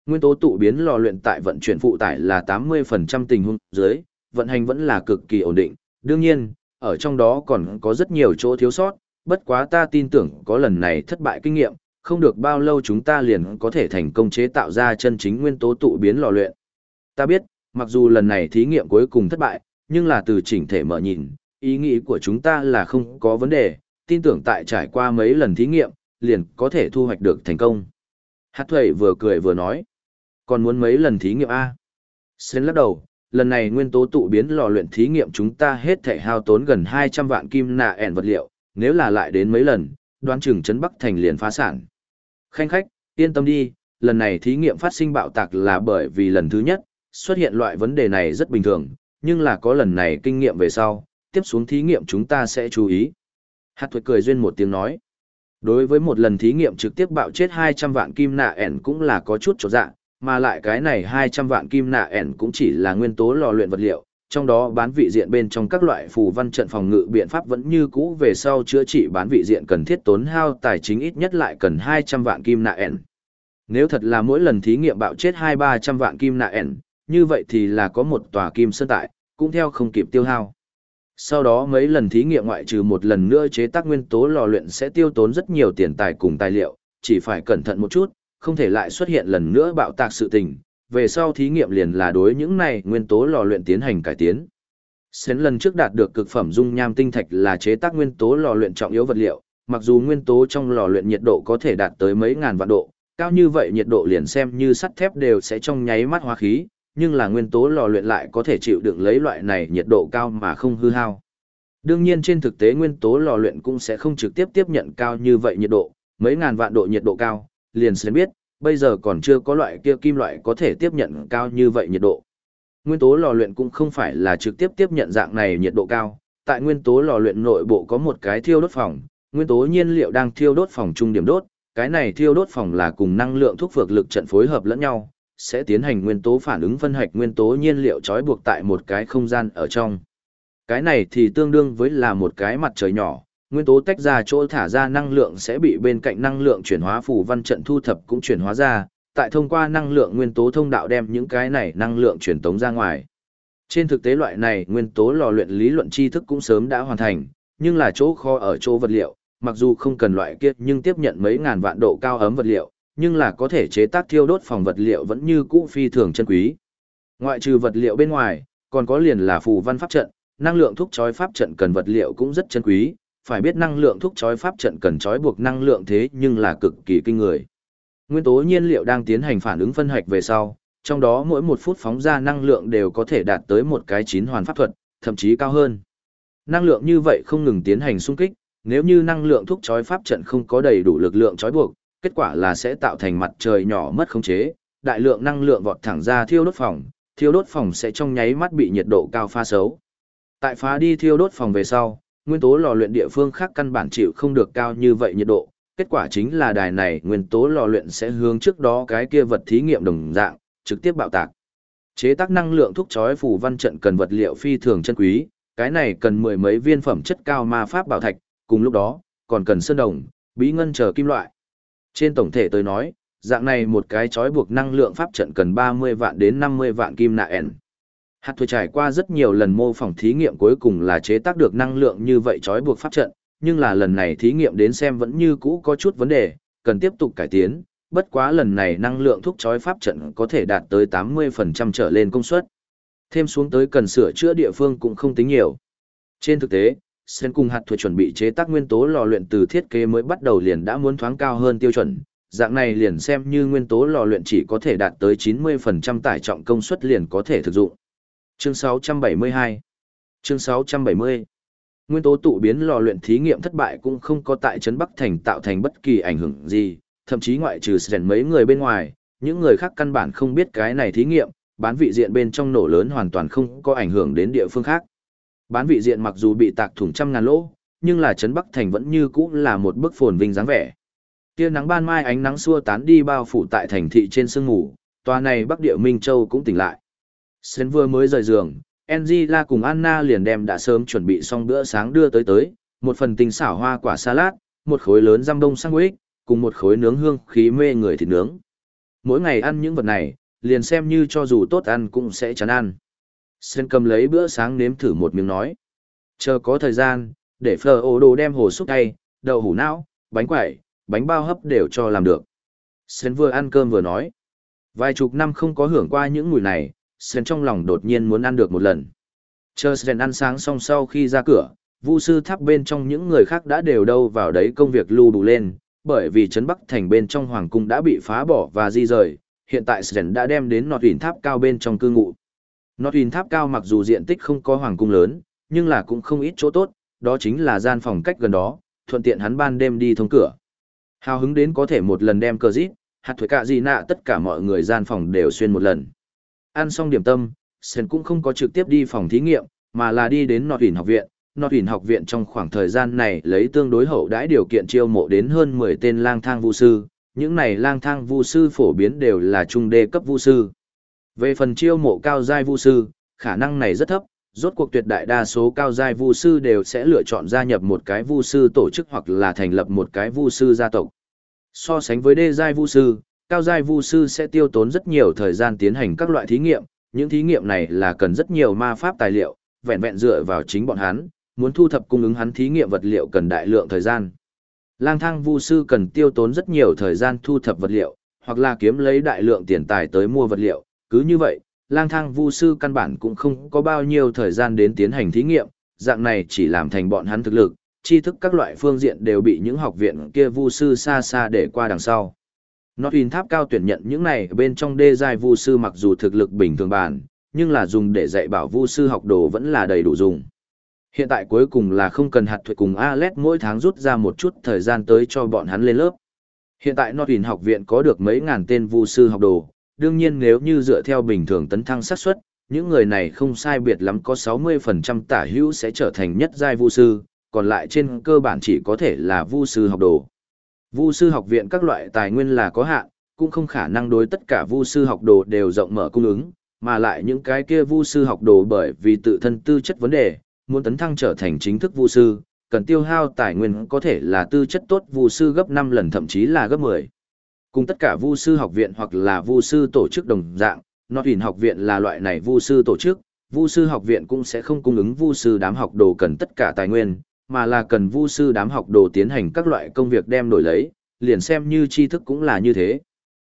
Nguyên tố tụ biến lò luyện tại vận chuyển phụ tải là 80% tình huống dưới, vận hành vẫn là cực kỳ ổn định. Đương nhiên, ở trong đó còn có rất nhiều chỗ thiếu sót, bất quá ta tin tưởng có lần này thất bại kinh nghiệm, không được bao lâu chúng ta liền có thể thành công chế tạo ra chân chính nguyên tố tụ biến lò luyện. Ta biết, mặc dù lần này thí nghiệm cuối cùng thất bại, nhưng là từ chỉnh thể mở nhìn, ý nghĩ của chúng ta là không có vấn đề, tin tưởng tại trải qua mấy lần thí nghiệm, liền có thể thu hoạch được thành công. Hát Thuệ vừa cười vừa nói, còn muốn mấy lần thí nghiệm A. Xến lắc đầu, lần này nguyên tố tụ biến lò luyện thí nghiệm chúng ta hết thể hao tốn gần 200 vạn kim nạ ẻn vật liệu, nếu là lại đến mấy lần, đoán chừng chấn Bắc Thành liền phá sản. Khanh khách, yên tâm đi, lần này thí nghiệm phát sinh bạo tạc là bởi vì lần thứ nhất, xuất hiện loại vấn đề này rất bình thường, nhưng là có lần này kinh nghiệm về sau, tiếp xuống thí nghiệm chúng ta sẽ chú ý. Hạt thuật cười duyên một tiếng nói. Đối với một lần thí nghiệm trực tiếp bạo chết 200 vạn kim nạ ẻn cũng là có chút chỗ dạ, mà lại cái này 200 vạn kim nạ ẻn cũng chỉ là nguyên tố lò luyện vật liệu, trong đó bán vị diện bên trong các loại phù văn trận phòng ngự biện pháp vẫn như cũ về sau chữa trị bán vị diện cần thiết tốn hao tài chính ít nhất lại cần 200 vạn kim nạ ẻn. Nếu thật là mỗi lần thí nghiệm bạo chết 2-300 vạn kim nạ ẻn, như vậy thì là có một tòa kim sơn tại, cũng theo không kịp tiêu hao. Sau đó mấy lần thí nghiệm ngoại trừ một lần nữa chế tác nguyên tố lò luyện sẽ tiêu tốn rất nhiều tiền tài cùng tài liệu, chỉ phải cẩn thận một chút, không thể lại xuất hiện lần nữa bạo tạc sự tình, về sau thí nghiệm liền là đối những này nguyên tố lò luyện tiến hành cải tiến. Xến lần trước đạt được cực phẩm dung nham tinh thạch là chế tác nguyên tố lò luyện trọng yếu vật liệu, mặc dù nguyên tố trong lò luyện nhiệt độ có thể đạt tới mấy ngàn vạn độ, cao như vậy nhiệt độ liền xem như sắt thép đều sẽ trong nháy mắt hóa khí, nhưng là nguyên tố lò luyện lại có thể chịu đựng lấy loại này nhiệt độ cao mà không hư hao. Đương nhiên trên thực tế nguyên tố lò luyện cũng sẽ không trực tiếp tiếp nhận cao như vậy nhiệt độ, mấy ngàn vạn độ nhiệt độ cao, liền sẽ biết, bây giờ còn chưa có loại kia kim loại có thể tiếp nhận cao như vậy nhiệt độ. Nguyên tố lò luyện cũng không phải là trực tiếp tiếp nhận dạng này nhiệt độ cao, tại nguyên tố lò luyện nội bộ có một cái thiêu đốt phòng, nguyên tố nhiên liệu đang thiêu đốt phòng trung điểm đốt, cái này thiêu đốt phòng là cùng năng lượng thuốc phược lực trận phối hợp lẫn nhau, sẽ tiến hành nguyên tố phản ứng phân hạch nguyên tố nhiên liệu trói buộc tại một cái không gian ở trong. Cái này thì tương đương với là một cái mặt trời nhỏ, nguyên tố tách ra chỗ thả ra năng lượng sẽ bị bên cạnh năng lượng chuyển hóa phù văn trận thu thập cũng chuyển hóa ra, tại thông qua năng lượng nguyên tố thông đạo đem những cái này năng lượng truyền tống ra ngoài. Trên thực tế loại này nguyên tố lò luyện lý luận tri thức cũng sớm đã hoàn thành, nhưng là chỗ kho ở chỗ vật liệu, mặc dù không cần loại kia nhưng tiếp nhận mấy ngàn vạn độ cao ấm vật liệu, nhưng là có thể chế tác thiêu đốt phòng vật liệu vẫn như cũ phi thường chân quý. Ngoại trừ vật liệu bên ngoài, còn có liền là phù văn pháp trận, năng lượng thúc chói pháp trận cần vật liệu cũng rất chân quý, phải biết năng lượng thúc chói pháp trận cần chói buộc năng lượng thế nhưng là cực kỳ kinh người. Nguyên tố nhiên liệu đang tiến hành phản ứng phân hạch về sau, trong đó mỗi một phút phóng ra năng lượng đều có thể đạt tới một cái chín hoàn pháp thuật, thậm chí cao hơn. Năng lượng như vậy không ngừng tiến hành xung kích, nếu như năng lượng thúc chói pháp trận không có đầy đủ lực lượng chói buộc, kết quả là sẽ tạo thành mặt trời nhỏ mất khống chế, đại lượng năng lượng vọt thẳng ra thiêu đốt phòng, thiêu đốt phòng sẽ trong nháy mắt bị nhiệt độ cao pha xấu. Tại phá đi thiêu đốt phòng về sau, nguyên tố lò luyện địa phương khác căn bản chịu không được cao như vậy nhiệt độ, kết quả chính là đài này nguyên tố lò luyện sẽ hướng trước đó cái kia vật thí nghiệm đồng dạng, trực tiếp bạo tạc. Chế tác năng lượng thúc chói phù văn trận cần vật liệu phi thường chân quý, cái này cần mười mấy viên phẩm chất cao ma pháp bảo thạch, cùng lúc đó, còn cần sơn đồng, bí ngân chờ kim loại. Trên tổng thể tôi nói, dạng này một cái chói buộc năng lượng pháp trận cần 30 vạn đến 50 vạn kim nạ ẻn. Hạt thuê trải qua rất nhiều lần mô phỏng thí nghiệm cuối cùng là chế tác được năng lượng như vậy trói buộc pháp trận, nhưng là lần này thí nghiệm đến xem vẫn như cũ có chút vấn đề, cần tiếp tục cải tiến, bất quá lần này năng lượng thúc trói pháp trận có thể đạt tới 80% trở lên công suất. Thêm xuống tới cần sửa chữa địa phương cũng không tính nhiều. Trên thực tế, Sen cùng hạt thuật chuẩn bị chế tác nguyên tố lò luyện từ thiết kế mới bắt đầu liền đã muốn thoáng cao hơn tiêu chuẩn, dạng này liền xem như nguyên tố lò luyện chỉ có thể đạt tới 90% tải trọng công suất liền có thể thực dụng. Chương 672 Chương 670 Nguyên tố tụ biến lò luyện thí nghiệm thất bại cũng không có tại Trấn Bắc Thành tạo thành bất kỳ ảnh hưởng gì, thậm chí ngoại trừ Sren mấy người bên ngoài, những người khác căn bản không biết cái này thí nghiệm, bán vị diện bên trong nổ lớn hoàn toàn không có ảnh hưởng đến địa phương khác. Bán vị diện mặc dù bị tạc thủng trăm ngàn lỗ, nhưng là Trấn Bắc Thành vẫn như cũ là một bức phồn vinh dáng vẻ. Tia nắng ban mai ánh nắng xua tán đi bao phủ tại thành thị trên sương ngủ, tòa này Bắc Địa Minh Châu cũng tỉnh lại. Sến vừa mới rời giường, Angela cùng Anna liền đem đã sớm chuẩn bị xong bữa sáng đưa tới tới, một phần tinh xảo hoa quả salad, một khối lớn răm đông sandwich, cùng một khối nướng hương khí mê người thịt nướng. Mỗi ngày ăn những vật này, liền xem như cho dù tốt ăn cũng sẽ chán ăn. Sến cầm lấy bữa sáng nếm thử một miếng nói. Chờ có thời gian, để phở ô đồ đem hồ xúc tay, đậu hủ não, bánh quẩy, bánh bao hấp đều cho làm được. Sến vừa ăn cơm vừa nói. Vài chục năm không có hưởng qua những mùi này, Sen trong lòng đột nhiên muốn ăn được một lần. Chờ Sen ăn sáng xong sau khi ra cửa, vu sư tháp bên trong những người khác đã đều đâu vào đấy công việc lưu đủ lên, bởi vì Trấn Bắc Thành bên trong Hoàng Cung đã bị phá bỏ và di rời, hiện tại Sen đã đem đến nọt huyền tháp cao bên trong cư ngụ. Nọt huyền tháp cao mặc dù diện tích không có Hoàng Cung lớn, nhưng là cũng không ít chỗ tốt, đó chính là gian phòng cách gần đó, thuận tiện hắn ban đêm đi thông cửa. Hào hứng đến có thể một lần đem cờ rít, hạt thuế cạ gì nạ tất cả mọi người gian phòng đều xuyên một lần. Ăn xong điểm tâm, Sen cũng không có trực tiếp đi phòng thí nghiệm, mà là đi đến nọt huyền học viện. Nọt huyền học viện trong khoảng thời gian này lấy tương đối hậu đãi điều kiện chiêu mộ đến hơn 10 tên lang thang vu sư. Những này lang thang vu sư phổ biến đều là trung đê cấp vu sư. Về phần chiêu mộ cao giai vu sư, khả năng này rất thấp, rốt cuộc tuyệt đại đa số cao giai vu sư đều sẽ lựa chọn gia nhập một cái vu sư tổ chức hoặc là thành lập một cái vu sư gia tộc. So sánh với đê giai vu sư, cao giai vu sư sẽ tiêu tốn rất nhiều thời gian tiến hành các loại thí nghiệm, những thí nghiệm này là cần rất nhiều ma pháp tài liệu, vẹn vẹn dựa vào chính bọn hắn, muốn thu thập cung ứng hắn thí nghiệm vật liệu cần đại lượng thời gian. Lang thang vu sư cần tiêu tốn rất nhiều thời gian thu thập vật liệu, hoặc là kiếm lấy đại lượng tiền tài tới mua vật liệu, cứ như vậy, lang thang vu sư căn bản cũng không có bao nhiêu thời gian đến tiến hành thí nghiệm, dạng này chỉ làm thành bọn hắn thực lực, tri thức các loại phương diện đều bị những học viện kia vu sư xa xa để qua đằng sau. Notwin tháp cao tuyển nhận những này bên trong đê giai vu sư mặc dù thực lực bình thường bản, nhưng là dùng để dạy bảo vu sư học đồ vẫn là đầy đủ dùng. Hiện tại cuối cùng là không cần hạt thuệ cùng Alet mỗi tháng rút ra một chút thời gian tới cho bọn hắn lên lớp. Hiện tại Notwin học viện có được mấy ngàn tên vu sư học đồ, đương nhiên nếu như dựa theo bình thường tấn thăng xác suất, những người này không sai biệt lắm có 60% tả hữu sẽ trở thành nhất giai vu sư, còn lại trên cơ bản chỉ có thể là vu sư học đồ. Vu sư học viện các loại tài nguyên là có hạn, cũng không khả năng đối tất cả vu sư học đồ đều rộng mở cung ứng, mà lại những cái kia vu sư học đồ bởi vì tự thân tư chất vấn đề, muốn tấn thăng trở thành chính thức vu sư, cần tiêu hao tài nguyên có thể là tư chất tốt vu sư gấp 5 lần thậm chí là gấp 10. Cùng tất cả vu sư học viện hoặc là vu sư tổ chức đồng dạng, Notwin học viện là loại này vu sư tổ chức, vu sư học viện cũng sẽ không cung ứng vu sư đám học đồ cần tất cả tài nguyên, mà là cần vu sư đám học đồ tiến hành các loại công việc đem đổi lấy, liền xem như tri thức cũng là như thế.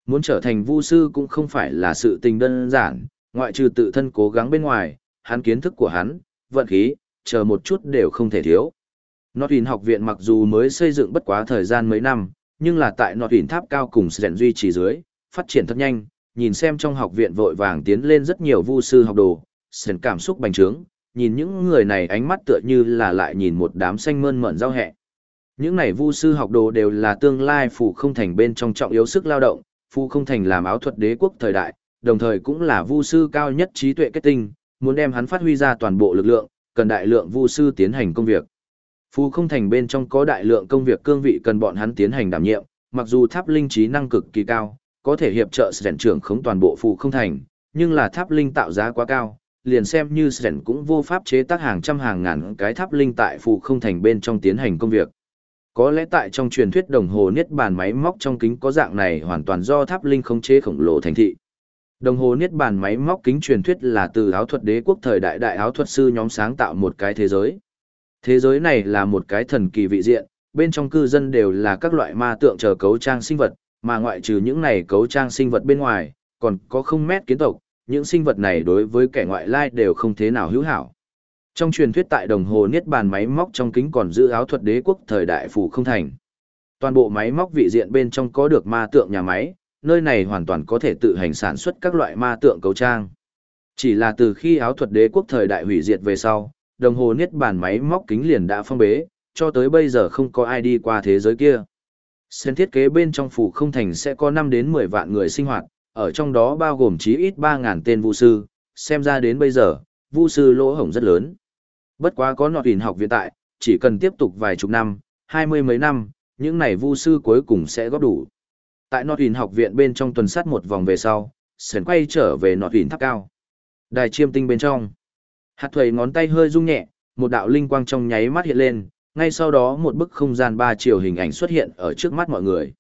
Muốn trở thành vu sư cũng không phải là sự tình đơn giản, ngoại trừ tự thân cố gắng bên ngoài, hắn kiến thức của hắn, vận khí, chờ một chút đều không thể thiếu. Notwin học viện mặc dù mới xây dựng bất quá thời gian mấy năm, nhưng là tại nọt hình tháp cao cùng sẻn duy trì dưới, phát triển thật nhanh, nhìn xem trong học viện vội vàng tiến lên rất nhiều vu sư học đồ, sẻn cảm xúc bành trướng, nhìn những người này ánh mắt tựa như là lại nhìn một đám xanh mơn mởn rau hẹ. Những này vu sư học đồ đều là tương lai phù không thành bên trong trọng yếu sức lao động, phù không thành làm áo thuật đế quốc thời đại, đồng thời cũng là vu sư cao nhất trí tuệ kết tinh, muốn đem hắn phát huy ra toàn bộ lực lượng, cần đại lượng vu sư tiến hành công việc. Phù không thành bên trong có đại lượng công việc cương vị cần bọn hắn tiến hành đảm nhiệm, mặc dù tháp linh trí năng cực kỳ cao, có thể hiệp trợ sẻn trưởng khống toàn bộ phù không thành, nhưng là tháp linh tạo giá quá cao, liền xem như Sren cũng vô pháp chế tác hàng trăm hàng ngàn cái tháp linh tại phụ không thành bên trong tiến hành công việc. Có lẽ tại trong truyền thuyết đồng hồ niết bàn máy móc trong kính có dạng này hoàn toàn do tháp linh không chế khổng lồ thành thị. Đồng hồ niết bàn máy móc kính truyền thuyết là từ áo thuật đế quốc thời đại đại áo thuật sư nhóm sáng tạo một cái thế giới. Thế giới này là một cái thần kỳ vị diện, bên trong cư dân đều là các loại ma tượng chờ cấu trang sinh vật, mà ngoại trừ những này cấu trang sinh vật bên ngoài, còn có không mét kiến tộc, những sinh vật này đối với kẻ ngoại lai đều không thế nào hữu hảo. Trong truyền thuyết tại đồng hồ niết bàn máy móc trong kính còn giữ áo thuật đế quốc thời đại phủ không thành. Toàn bộ máy móc vị diện bên trong có được ma tượng nhà máy, nơi này hoàn toàn có thể tự hành sản xuất các loại ma tượng cấu trang. Chỉ là từ khi áo thuật đế quốc thời đại hủy diệt về sau, đồng hồ niết bàn máy móc kính liền đã phong bế, cho tới bây giờ không có ai đi qua thế giới kia. Sen thiết kế bên trong phủ không thành sẽ có 5 đến 10 vạn người sinh hoạt, ở trong đó bao gồm chí ít 3.000 tên vũ sư, xem ra đến bây giờ, vũ sư lỗ hổng rất lớn. Bất quá có nọt hình học viện tại, chỉ cần tiếp tục vài chục năm, hai mươi mấy năm, những này vu sư cuối cùng sẽ góp đủ. Tại nọt hình học viện bên trong tuần sát một vòng về sau, Sến quay trở về nọt hình tháp cao. Đài chiêm tinh bên trong. Hạt thuầy ngón tay hơi rung nhẹ, một đạo linh quang trong nháy mắt hiện lên, ngay sau đó một bức không gian ba chiều hình ảnh xuất hiện ở trước mắt mọi người.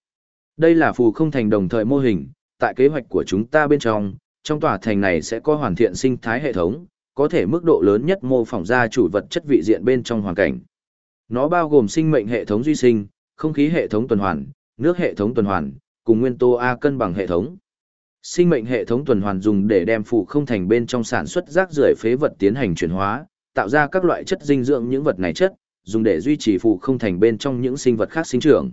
Đây là phù không thành đồng thời mô hình, tại kế hoạch của chúng ta bên trong, trong tòa thành này sẽ có hoàn thiện sinh thái hệ thống, có thể mức độ lớn nhất mô phỏng ra chủ vật chất vị diện bên trong hoàn cảnh. Nó bao gồm sinh mệnh hệ thống duy sinh, không khí hệ thống tuần hoàn, nước hệ thống tuần hoàn, cùng nguyên tố A cân bằng hệ thống. Sinh mệnh hệ thống tuần hoàn dùng để đem phụ không thành bên trong sản xuất rác rưởi phế vật tiến hành chuyển hóa, tạo ra các loại chất dinh dưỡng những vật này chất, dùng để duy trì phụ không thành bên trong những sinh vật khác sinh trưởng.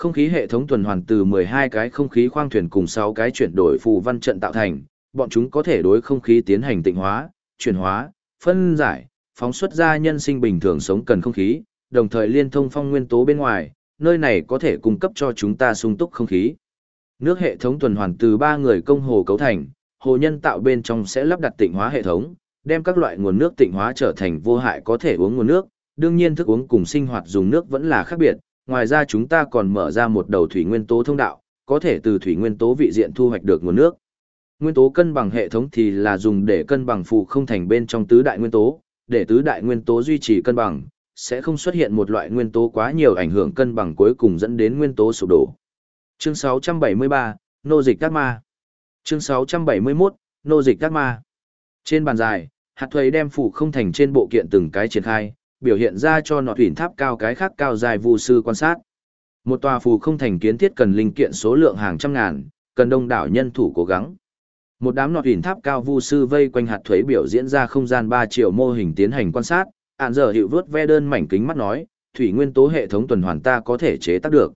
Không khí hệ thống tuần hoàn từ 12 cái không khí khoang thuyền cùng 6 cái chuyển đổi phù văn trận tạo thành, bọn chúng có thể đối không khí tiến hành tịnh hóa, chuyển hóa, phân giải, phóng xuất ra nhân sinh bình thường sống cần không khí, đồng thời liên thông phong nguyên tố bên ngoài, nơi này có thể cung cấp cho chúng ta sung túc không khí. Nước hệ thống tuần hoàn từ ba người công hồ cấu thành, hồ nhân tạo bên trong sẽ lắp đặt tịnh hóa hệ thống, đem các loại nguồn nước tịnh hóa trở thành vô hại có thể uống nguồn nước, đương nhiên thức uống cùng sinh hoạt dùng nước vẫn là khác biệt, ngoài ra chúng ta còn mở ra một đầu thủy nguyên tố thông đạo, có thể từ thủy nguyên tố vị diện thu hoạch được nguồn nước. Nguyên tố cân bằng hệ thống thì là dùng để cân bằng phụ không thành bên trong tứ đại nguyên tố, để tứ đại nguyên tố duy trì cân bằng, sẽ không xuất hiện một loại nguyên tố quá nhiều ảnh hưởng cân bằng cuối cùng dẫn đến nguyên tố sụp đổ. Chương 673, Nô dịch các ma. Chương 671, Nô dịch các ma. Trên bàn dài, hạt thuế đem phụ không thành trên bộ kiện từng cái triển khai, biểu hiện ra cho nọ thủy tháp cao cái khác cao dài vu sư quan sát. Một tòa phù không thành kiến thiết cần linh kiện số lượng hàng trăm ngàn, cần đông đảo nhân thủ cố gắng. Một đám nọ thủy tháp cao vu sư vây quanh hạt thuế biểu diễn ra không gian ba triệu mô hình tiến hành quan sát, ạn giờ hiệu vớt ve đơn mảnh kính mắt nói, thủy nguyên tố hệ thống tuần hoàn ta có thể chế tác được.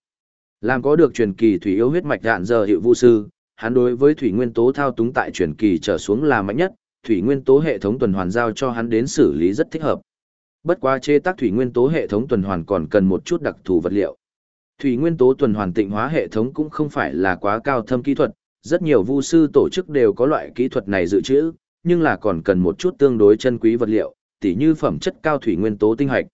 Làm có được truyền kỳ thủy yếu huyết mạch ạn giờ hiệu vu sư, hắn đối với thủy nguyên tố thao túng tại truyền kỳ trở xuống là mạnh nhất, thủy nguyên tố hệ thống tuần hoàn giao cho hắn đến xử lý rất thích hợp. Bất quá chế tác thủy nguyên tố hệ thống tuần hoàn còn cần một chút đặc thù vật liệu. Thủy nguyên tố tuần hoàn tịnh hóa hệ thống cũng không phải là quá cao thâm kỹ thuật, rất nhiều vu sư tổ chức đều có loại kỹ thuật này dự trữ, nhưng là còn cần một chút tương đối chân quý vật liệu, tỉ như phẩm chất cao thủy nguyên tố tinh hạch.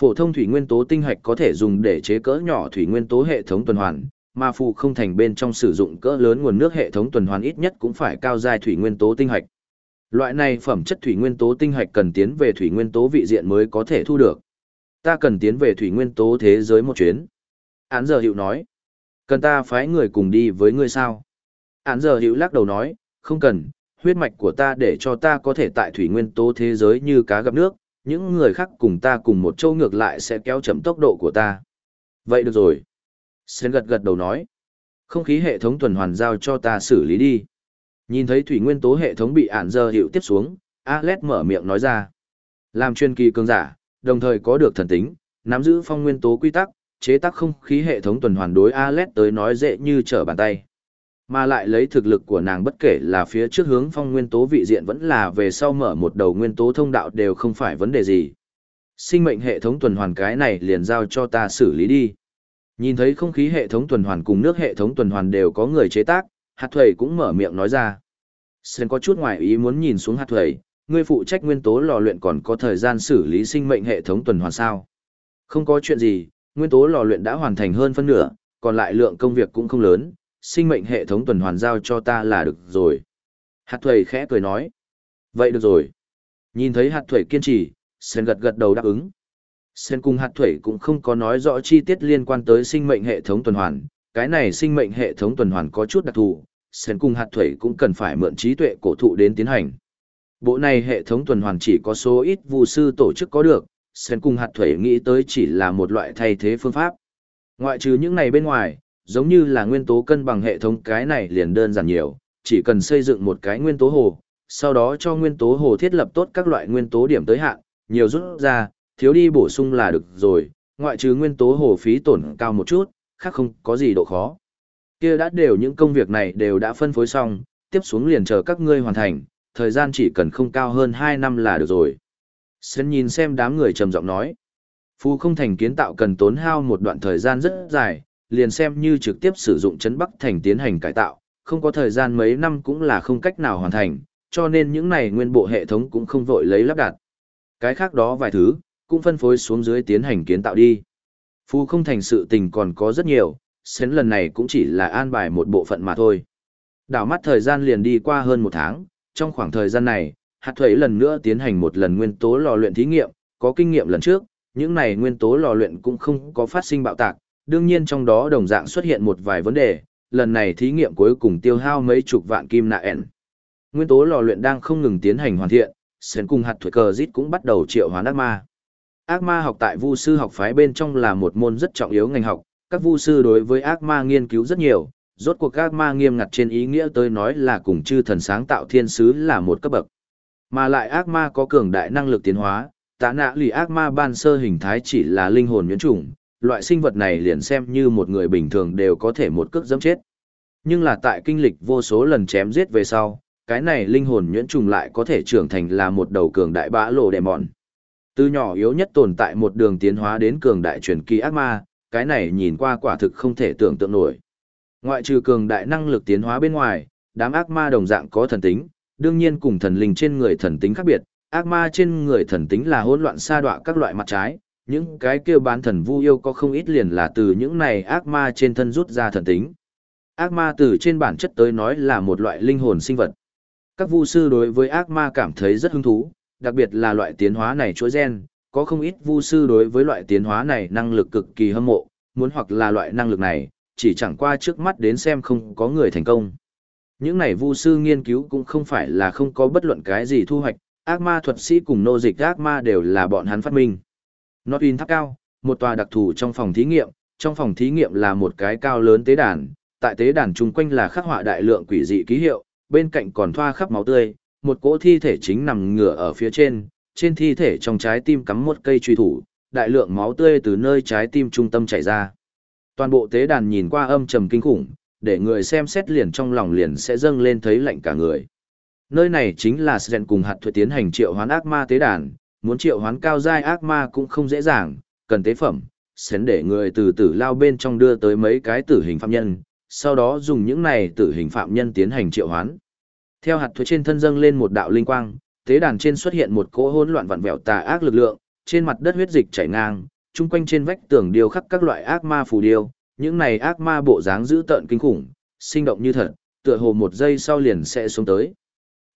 Phổ thông thủy nguyên tố tinh hạch có thể dùng để chế cỡ nhỏ thủy nguyên tố hệ thống tuần hoàn, mà phù không thành bên trong sử dụng cỡ lớn nguồn nước hệ thống tuần hoàn ít nhất cũng phải cao giai thủy nguyên tố tinh hạch. Loại này phẩm chất thủy nguyên tố tinh hạch cần tiến về thủy nguyên tố vị diện mới có thể thu được. Ta cần tiến về thủy nguyên tố thế giới một chuyến. Án giờ hiệu nói. Cần ta phái người cùng đi với ngươi sao? Án giờ hiệu lắc đầu nói, không cần, huyết mạch của ta để cho ta có thể tại thủy nguyên tố thế giới như cá gặp nước, những người khác cùng ta cùng một châu ngược lại sẽ kéo chậm tốc độ của ta. Vậy được rồi. Sến gật gật đầu nói. Không khí hệ thống tuần hoàn giao cho ta xử lý đi. Nhìn thấy thủy nguyên tố hệ thống bị ản giờ hiệu tiếp xuống, Alex mở miệng nói ra. Làm chuyên kỳ cường giả, đồng thời có được thần tính, nắm giữ phong nguyên tố quy tắc, chế tác không khí hệ thống tuần hoàn đối Alex tới nói dễ như trở bàn tay. Mà lại lấy thực lực của nàng bất kể là phía trước hướng phong nguyên tố vị diện vẫn là về sau mở một đầu nguyên tố thông đạo đều không phải vấn đề gì. Sinh mệnh hệ thống tuần hoàn cái này liền giao cho ta xử lý đi. Nhìn thấy không khí hệ thống tuần hoàn cùng nước hệ thống tuần hoàn đều có người chế tác, hạt thuầy cũng mở miệng nói ra. Sen có chút ngoài ý muốn nhìn xuống hạt thuầy, ngươi phụ trách nguyên tố lò luyện còn có thời gian xử lý sinh mệnh hệ thống tuần hoàn sao. Không có chuyện gì, nguyên tố lò luyện đã hoàn thành hơn phân nửa, còn lại lượng công việc cũng không lớn, sinh mệnh hệ thống tuần hoàn giao cho ta là được rồi. Hạt thuầy khẽ cười nói. Vậy được rồi. Nhìn thấy hạt thuầy kiên trì, Sen gật gật đầu đáp ứng. Sen cùng hạt thuầy cũng không có nói rõ chi tiết liên quan tới sinh mệnh hệ thống tuần hoàn. Cái này sinh mệnh hệ thống tuần hoàn có chút đặc thù, Sen cùng hạt thủy cũng cần phải mượn trí tuệ cổ thụ đến tiến hành. Bộ này hệ thống tuần hoàn chỉ có số ít vụ sư tổ chức có được, Sen cùng hạt thủy nghĩ tới chỉ là một loại thay thế phương pháp. Ngoại trừ những này bên ngoài, giống như là nguyên tố cân bằng hệ thống cái này liền đơn giản nhiều, chỉ cần xây dựng một cái nguyên tố hồ, sau đó cho nguyên tố hồ thiết lập tốt các loại nguyên tố điểm tới hạn, nhiều rút ra, thiếu đi bổ sung là được rồi, ngoại trừ nguyên tố hồ phí tổn cao một chút, khác không có gì độ khó. Kia đã đều những công việc này đều đã phân phối xong, tiếp xuống liền chờ các ngươi hoàn thành, thời gian chỉ cần không cao hơn 2 năm là được rồi. Sơn nhìn xem đám người trầm giọng nói. Phù không thành kiến tạo cần tốn hao một đoạn thời gian rất dài, liền xem như trực tiếp sử dụng chấn bắc thành tiến hành cải tạo, không có thời gian mấy năm cũng là không cách nào hoàn thành, cho nên những này nguyên bộ hệ thống cũng không vội lấy lắp đặt. Cái khác đó vài thứ, cũng phân phối xuống dưới tiến hành kiến tạo đi. Phu không thành sự tình còn có rất nhiều, xến lần này cũng chỉ là an bài một bộ phận mà thôi. Đảo mắt thời gian liền đi qua hơn một tháng, trong khoảng thời gian này, hạt thuế lần nữa tiến hành một lần nguyên tố lò luyện thí nghiệm, có kinh nghiệm lần trước, những này nguyên tố lò luyện cũng không có phát sinh bạo tạc, đương nhiên trong đó đồng dạng xuất hiện một vài vấn đề, lần này thí nghiệm cuối cùng tiêu hao mấy chục vạn kim nạ ẻn. Nguyên tố lò luyện đang không ngừng tiến hành hoàn thiện, Sến cùng hạt thuế cờ dít cũng bắt đầu triệu hóa ác ma. Ác ma học tại vu sư học phái bên trong là một môn rất trọng yếu ngành học, các vu sư đối với ác ma nghiên cứu rất nhiều, rốt cuộc ác ma nghiêm ngặt trên ý nghĩa tới nói là cùng chư thần sáng tạo thiên sứ là một cấp bậc. Mà lại ác ma có cường đại năng lực tiến hóa, tạ nạ lì ác ma ban sơ hình thái chỉ là linh hồn nhuyễn chủng, loại sinh vật này liền xem như một người bình thường đều có thể một cước dẫm chết. Nhưng là tại kinh lịch vô số lần chém giết về sau, cái này linh hồn nhuyễn trùng lại có thể trưởng thành là một đầu cường đại bã lộ đè mòn. Từ nhỏ yếu nhất tồn tại một đường tiến hóa đến cường đại truyền kỳ ác ma, cái này nhìn qua quả thực không thể tưởng tượng nổi. Ngoại trừ cường đại năng lực tiến hóa bên ngoài, đám ác ma đồng dạng có thần tính, đương nhiên cùng thần linh trên người thần tính khác biệt, ác ma trên người thần tính là hỗn loạn sa đọa các loại mặt trái, những cái kia bán thần vu yêu có không ít liền là từ những này ác ma trên thân rút ra thần tính. Ác ma từ trên bản chất tới nói là một loại linh hồn sinh vật. Các vu sư đối với ác ma cảm thấy rất hứng thú, đặc biệt là loại tiến hóa này chuỗi gen, có không ít vu sư đối với loại tiến hóa này năng lực cực kỳ hâm mộ, muốn hoặc là loại năng lực này, chỉ chẳng qua trước mắt đến xem không có người thành công. Những này vu sư nghiên cứu cũng không phải là không có bất luận cái gì thu hoạch, ác ma thuật sĩ cùng nô dịch ác ma đều là bọn hắn phát minh. Notin tháp cao, một tòa đặc thù trong phòng thí nghiệm, trong phòng thí nghiệm là một cái cao lớn tế đàn, tại tế đàn chung quanh là khắc họa đại lượng quỷ dị ký hiệu, bên cạnh còn thoa khắp máu tươi, một cỗ thi thể chính nằm ngửa ở phía trên, trên thi thể trong trái tim cắm một cây truy thủ, đại lượng máu tươi từ nơi trái tim trung tâm chảy ra. Toàn bộ tế đàn nhìn qua âm trầm kinh khủng, để người xem xét liền trong lòng liền sẽ dâng lên thấy lạnh cả người. Nơi này chính là Sren cùng hạt thuật tiến hành triệu hoán ác ma tế đàn, muốn triệu hoán cao giai ác ma cũng không dễ dàng, cần tế phẩm, Sren để người từ tử lao bên trong đưa tới mấy cái tử hình phạm nhân, sau đó dùng những này tử hình phạm nhân tiến hành triệu hoán. Theo hạt thuế trên thân dâng lên một đạo linh quang, tế đàn trên xuất hiện một cỗ hỗn loạn vặn vẹo tà ác lực lượng, trên mặt đất huyết dịch chảy ngang, chung quanh trên vách tường điêu khắc các loại ác ma phù điêu, những này ác ma bộ dáng dữ tợn kinh khủng, sinh động như thật, tựa hồ một giây sau liền sẽ xuống tới.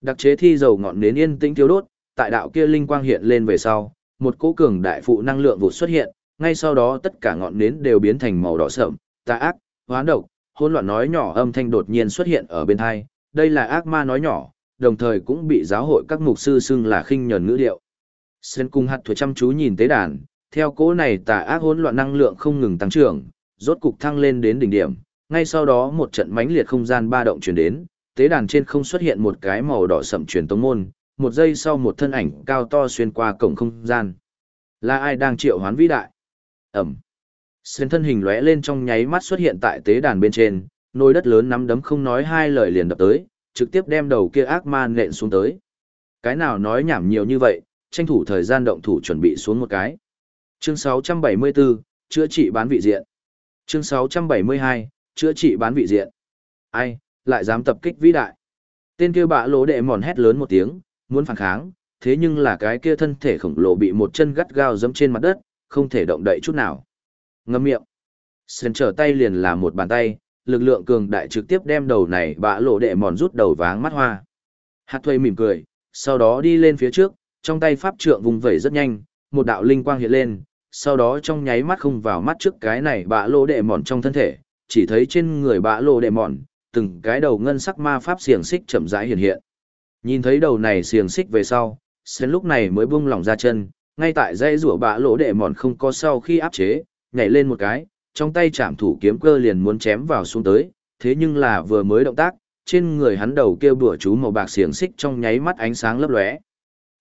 Đặc chế thi dầu ngọn nến yên tĩnh thiếu đốt, tại đạo kia linh quang hiện lên về sau, một cỗ cường đại phụ năng lượng vụt xuất hiện, ngay sau đó tất cả ngọn nến đều biến thành màu đỏ sậm, tà ác, hoán độc, hỗn loạn nói nhỏ âm thanh đột nhiên xuất hiện ở bên tai, đây là ác ma nói nhỏ, đồng thời cũng bị giáo hội các mục sư xưng là khinh nhờn ngữ điệu. Sơn cung hạt thuở chăm chú nhìn tế đàn, theo cỗ này tà ác hỗn loạn năng lượng không ngừng tăng trưởng, rốt cục thăng lên đến đỉnh điểm, ngay sau đó một trận mãnh liệt không gian ba động truyền đến, tế đàn trên không xuất hiện một cái màu đỏ sậm truyền tống môn, một giây sau một thân ảnh cao to xuyên qua cổng không gian. Là ai đang triệu hoán vĩ đại? Ẩm. Xuyên thân hình lóe lên trong nháy mắt xuất hiện tại tế đàn bên trên, nồi đất lớn nắm đấm không nói hai lời liền đập tới, trực tiếp đem đầu kia ác ma nện xuống tới. Cái nào nói nhảm nhiều như vậy, tranh thủ thời gian động thủ chuẩn bị xuống một cái. Chương 674, chữa trị bán vị diện. Chương 672, chữa trị bán vị diện. Ai, lại dám tập kích vĩ đại. Tên kia bạ lỗ đệ mòn hét lớn một tiếng, muốn phản kháng, thế nhưng là cái kia thân thể khổng lồ bị một chân gắt gao giẫm trên mặt đất, không thể động đậy chút nào. Ngâm miệng. Sơn trở tay liền là một bàn tay, lực lượng cường đại trực tiếp đem đầu này bạ lộ đệ mòn rút đầu váng mắt hoa. Hạt thuê mỉm cười, sau đó đi lên phía trước, trong tay pháp trượng vùng vẩy rất nhanh, một đạo linh quang hiện lên, sau đó trong nháy mắt không vào mắt trước cái này bạ lộ đệ mòn trong thân thể, chỉ thấy trên người bạ lộ đệ mòn, từng cái đầu ngân sắc ma pháp xiềng xích chậm rãi hiện hiện. Nhìn thấy đầu này xiềng xích về sau, Sến lúc này mới buông lỏng ra chân, ngay tại dây rủa bạ lỗ đệ mòn không có sau khi áp chế, nhảy lên một cái, trong tay chạm thủ kiếm cơ liền muốn chém vào xuống tới, thế nhưng là vừa mới động tác, trên người hắn đầu kêu bùa chú màu bạc xiềng xích trong nháy mắt ánh sáng lấp lóe.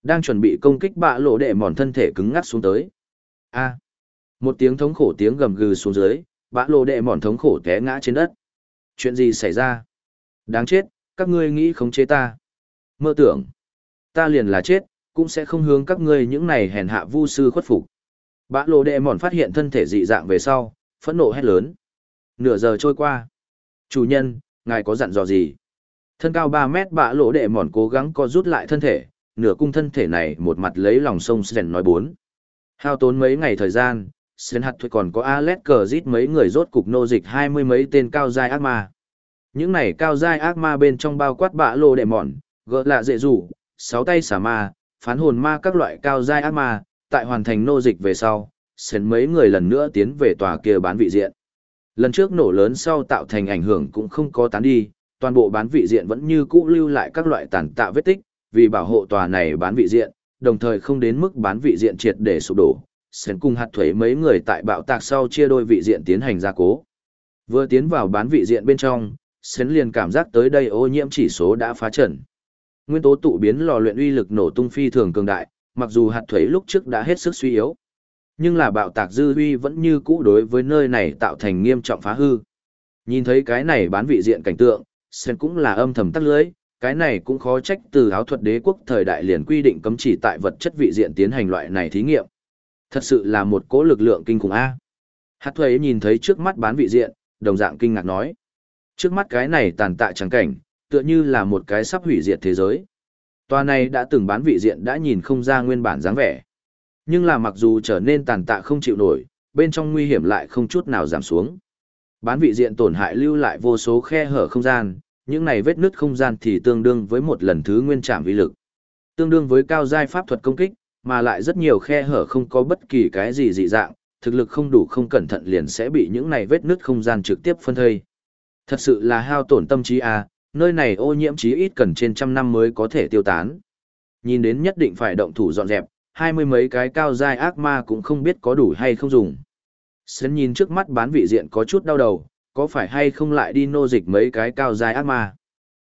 Đang chuẩn bị công kích bạ lộ đệ mòn thân thể cứng ngắc xuống tới. A. Một tiếng thống khổ tiếng gầm gừ xuống dưới, bạ lộ đệ mòn thống khổ té ngã trên đất. Chuyện gì xảy ra? Đáng chết, các ngươi nghĩ khống chế ta. Mơ tưởng. Ta liền là chết, cũng sẽ không hướng các ngươi những này hèn hạ vu sư khuất phục. Bã lộ đệ mòn phát hiện thân thể dị dạng về sau, phẫn nộ hét lớn. Nửa giờ trôi qua. Chủ nhân, ngài có dặn dò gì? Thân cao 3 mét bạ lộ đệ mòn cố gắng co rút lại thân thể, nửa cung thân thể này một mặt lấy lòng sông Sren nói bốn. Hao tốn mấy ngày thời gian, Sren hạt thuê còn có Alex cờ giết mấy người rốt cục nô dịch hai mươi mấy tên cao giai ác ma. Những này cao giai ác ma bên trong bao quát bạ lộ đệ mòn, gỡ lạ dễ rủ, sáu tay xả ma, phán hồn ma các loại cao giai ác ma, tại hoàn thành nô dịch về sau, Sven mấy người lần nữa tiến về tòa kia bán vị diện. Lần trước nổ lớn sau tạo thành ảnh hưởng cũng không có tán đi, toàn bộ bán vị diện vẫn như cũ lưu lại các loại tàn tạ vết tích, vì bảo hộ tòa này bán vị diện, đồng thời không đến mức bán vị diện triệt để sụp đổ. Sến cùng hạt thuế mấy người tại bạo tạc sau chia đôi vị diện tiến hành gia cố. Vừa tiến vào bán vị diện bên trong, Sến liền cảm giác tới đây ô nhiễm chỉ số đã phá trần. Nguyên tố tụ biến lò luyện uy lực nổ tung phi thường cường đại, mặc dù hạt thuế lúc trước đã hết sức suy yếu. Nhưng là bạo tạc dư huy vẫn như cũ đối với nơi này tạo thành nghiêm trọng phá hư. Nhìn thấy cái này bán vị diện cảnh tượng, Sen cũng là âm thầm tắt lưới, cái này cũng khó trách từ áo thuật đế quốc thời đại liền quy định cấm chỉ tại vật chất vị diện tiến hành loại này thí nghiệm. Thật sự là một cố lực lượng kinh khủng A. Hát thuế nhìn thấy trước mắt bán vị diện, đồng dạng kinh ngạc nói. Trước mắt cái này tàn tạ trắng cảnh, tựa như là một cái sắp hủy diệt thế giới. Tòa này đã từng bán vị diện đã nhìn không ra nguyên bản dáng vẻ. Nhưng là mặc dù trở nên tàn tạ không chịu nổi, bên trong nguy hiểm lại không chút nào giảm xuống. Bán vị diện tổn hại lưu lại vô số khe hở không gian, những này vết nứt không gian thì tương đương với một lần thứ nguyên trạm vi lực. Tương đương với cao giai pháp thuật công kích, mà lại rất nhiều khe hở không có bất kỳ cái gì dị dạng, thực lực không đủ không cẩn thận liền sẽ bị những này vết nứt không gian trực tiếp phân thây. Thật sự là hao tổn tâm trí à, nơi này ô nhiễm chí ít cần trên trăm năm mới có thể tiêu tán. Nhìn đến nhất định phải động thủ dọn dẹp, hai mươi mấy cái cao giai ác ma cũng không biết có đủ hay không dùng. Sến nhìn trước mắt bán vị diện có chút đau đầu, có phải hay không lại đi nô dịch mấy cái cao giai ác ma.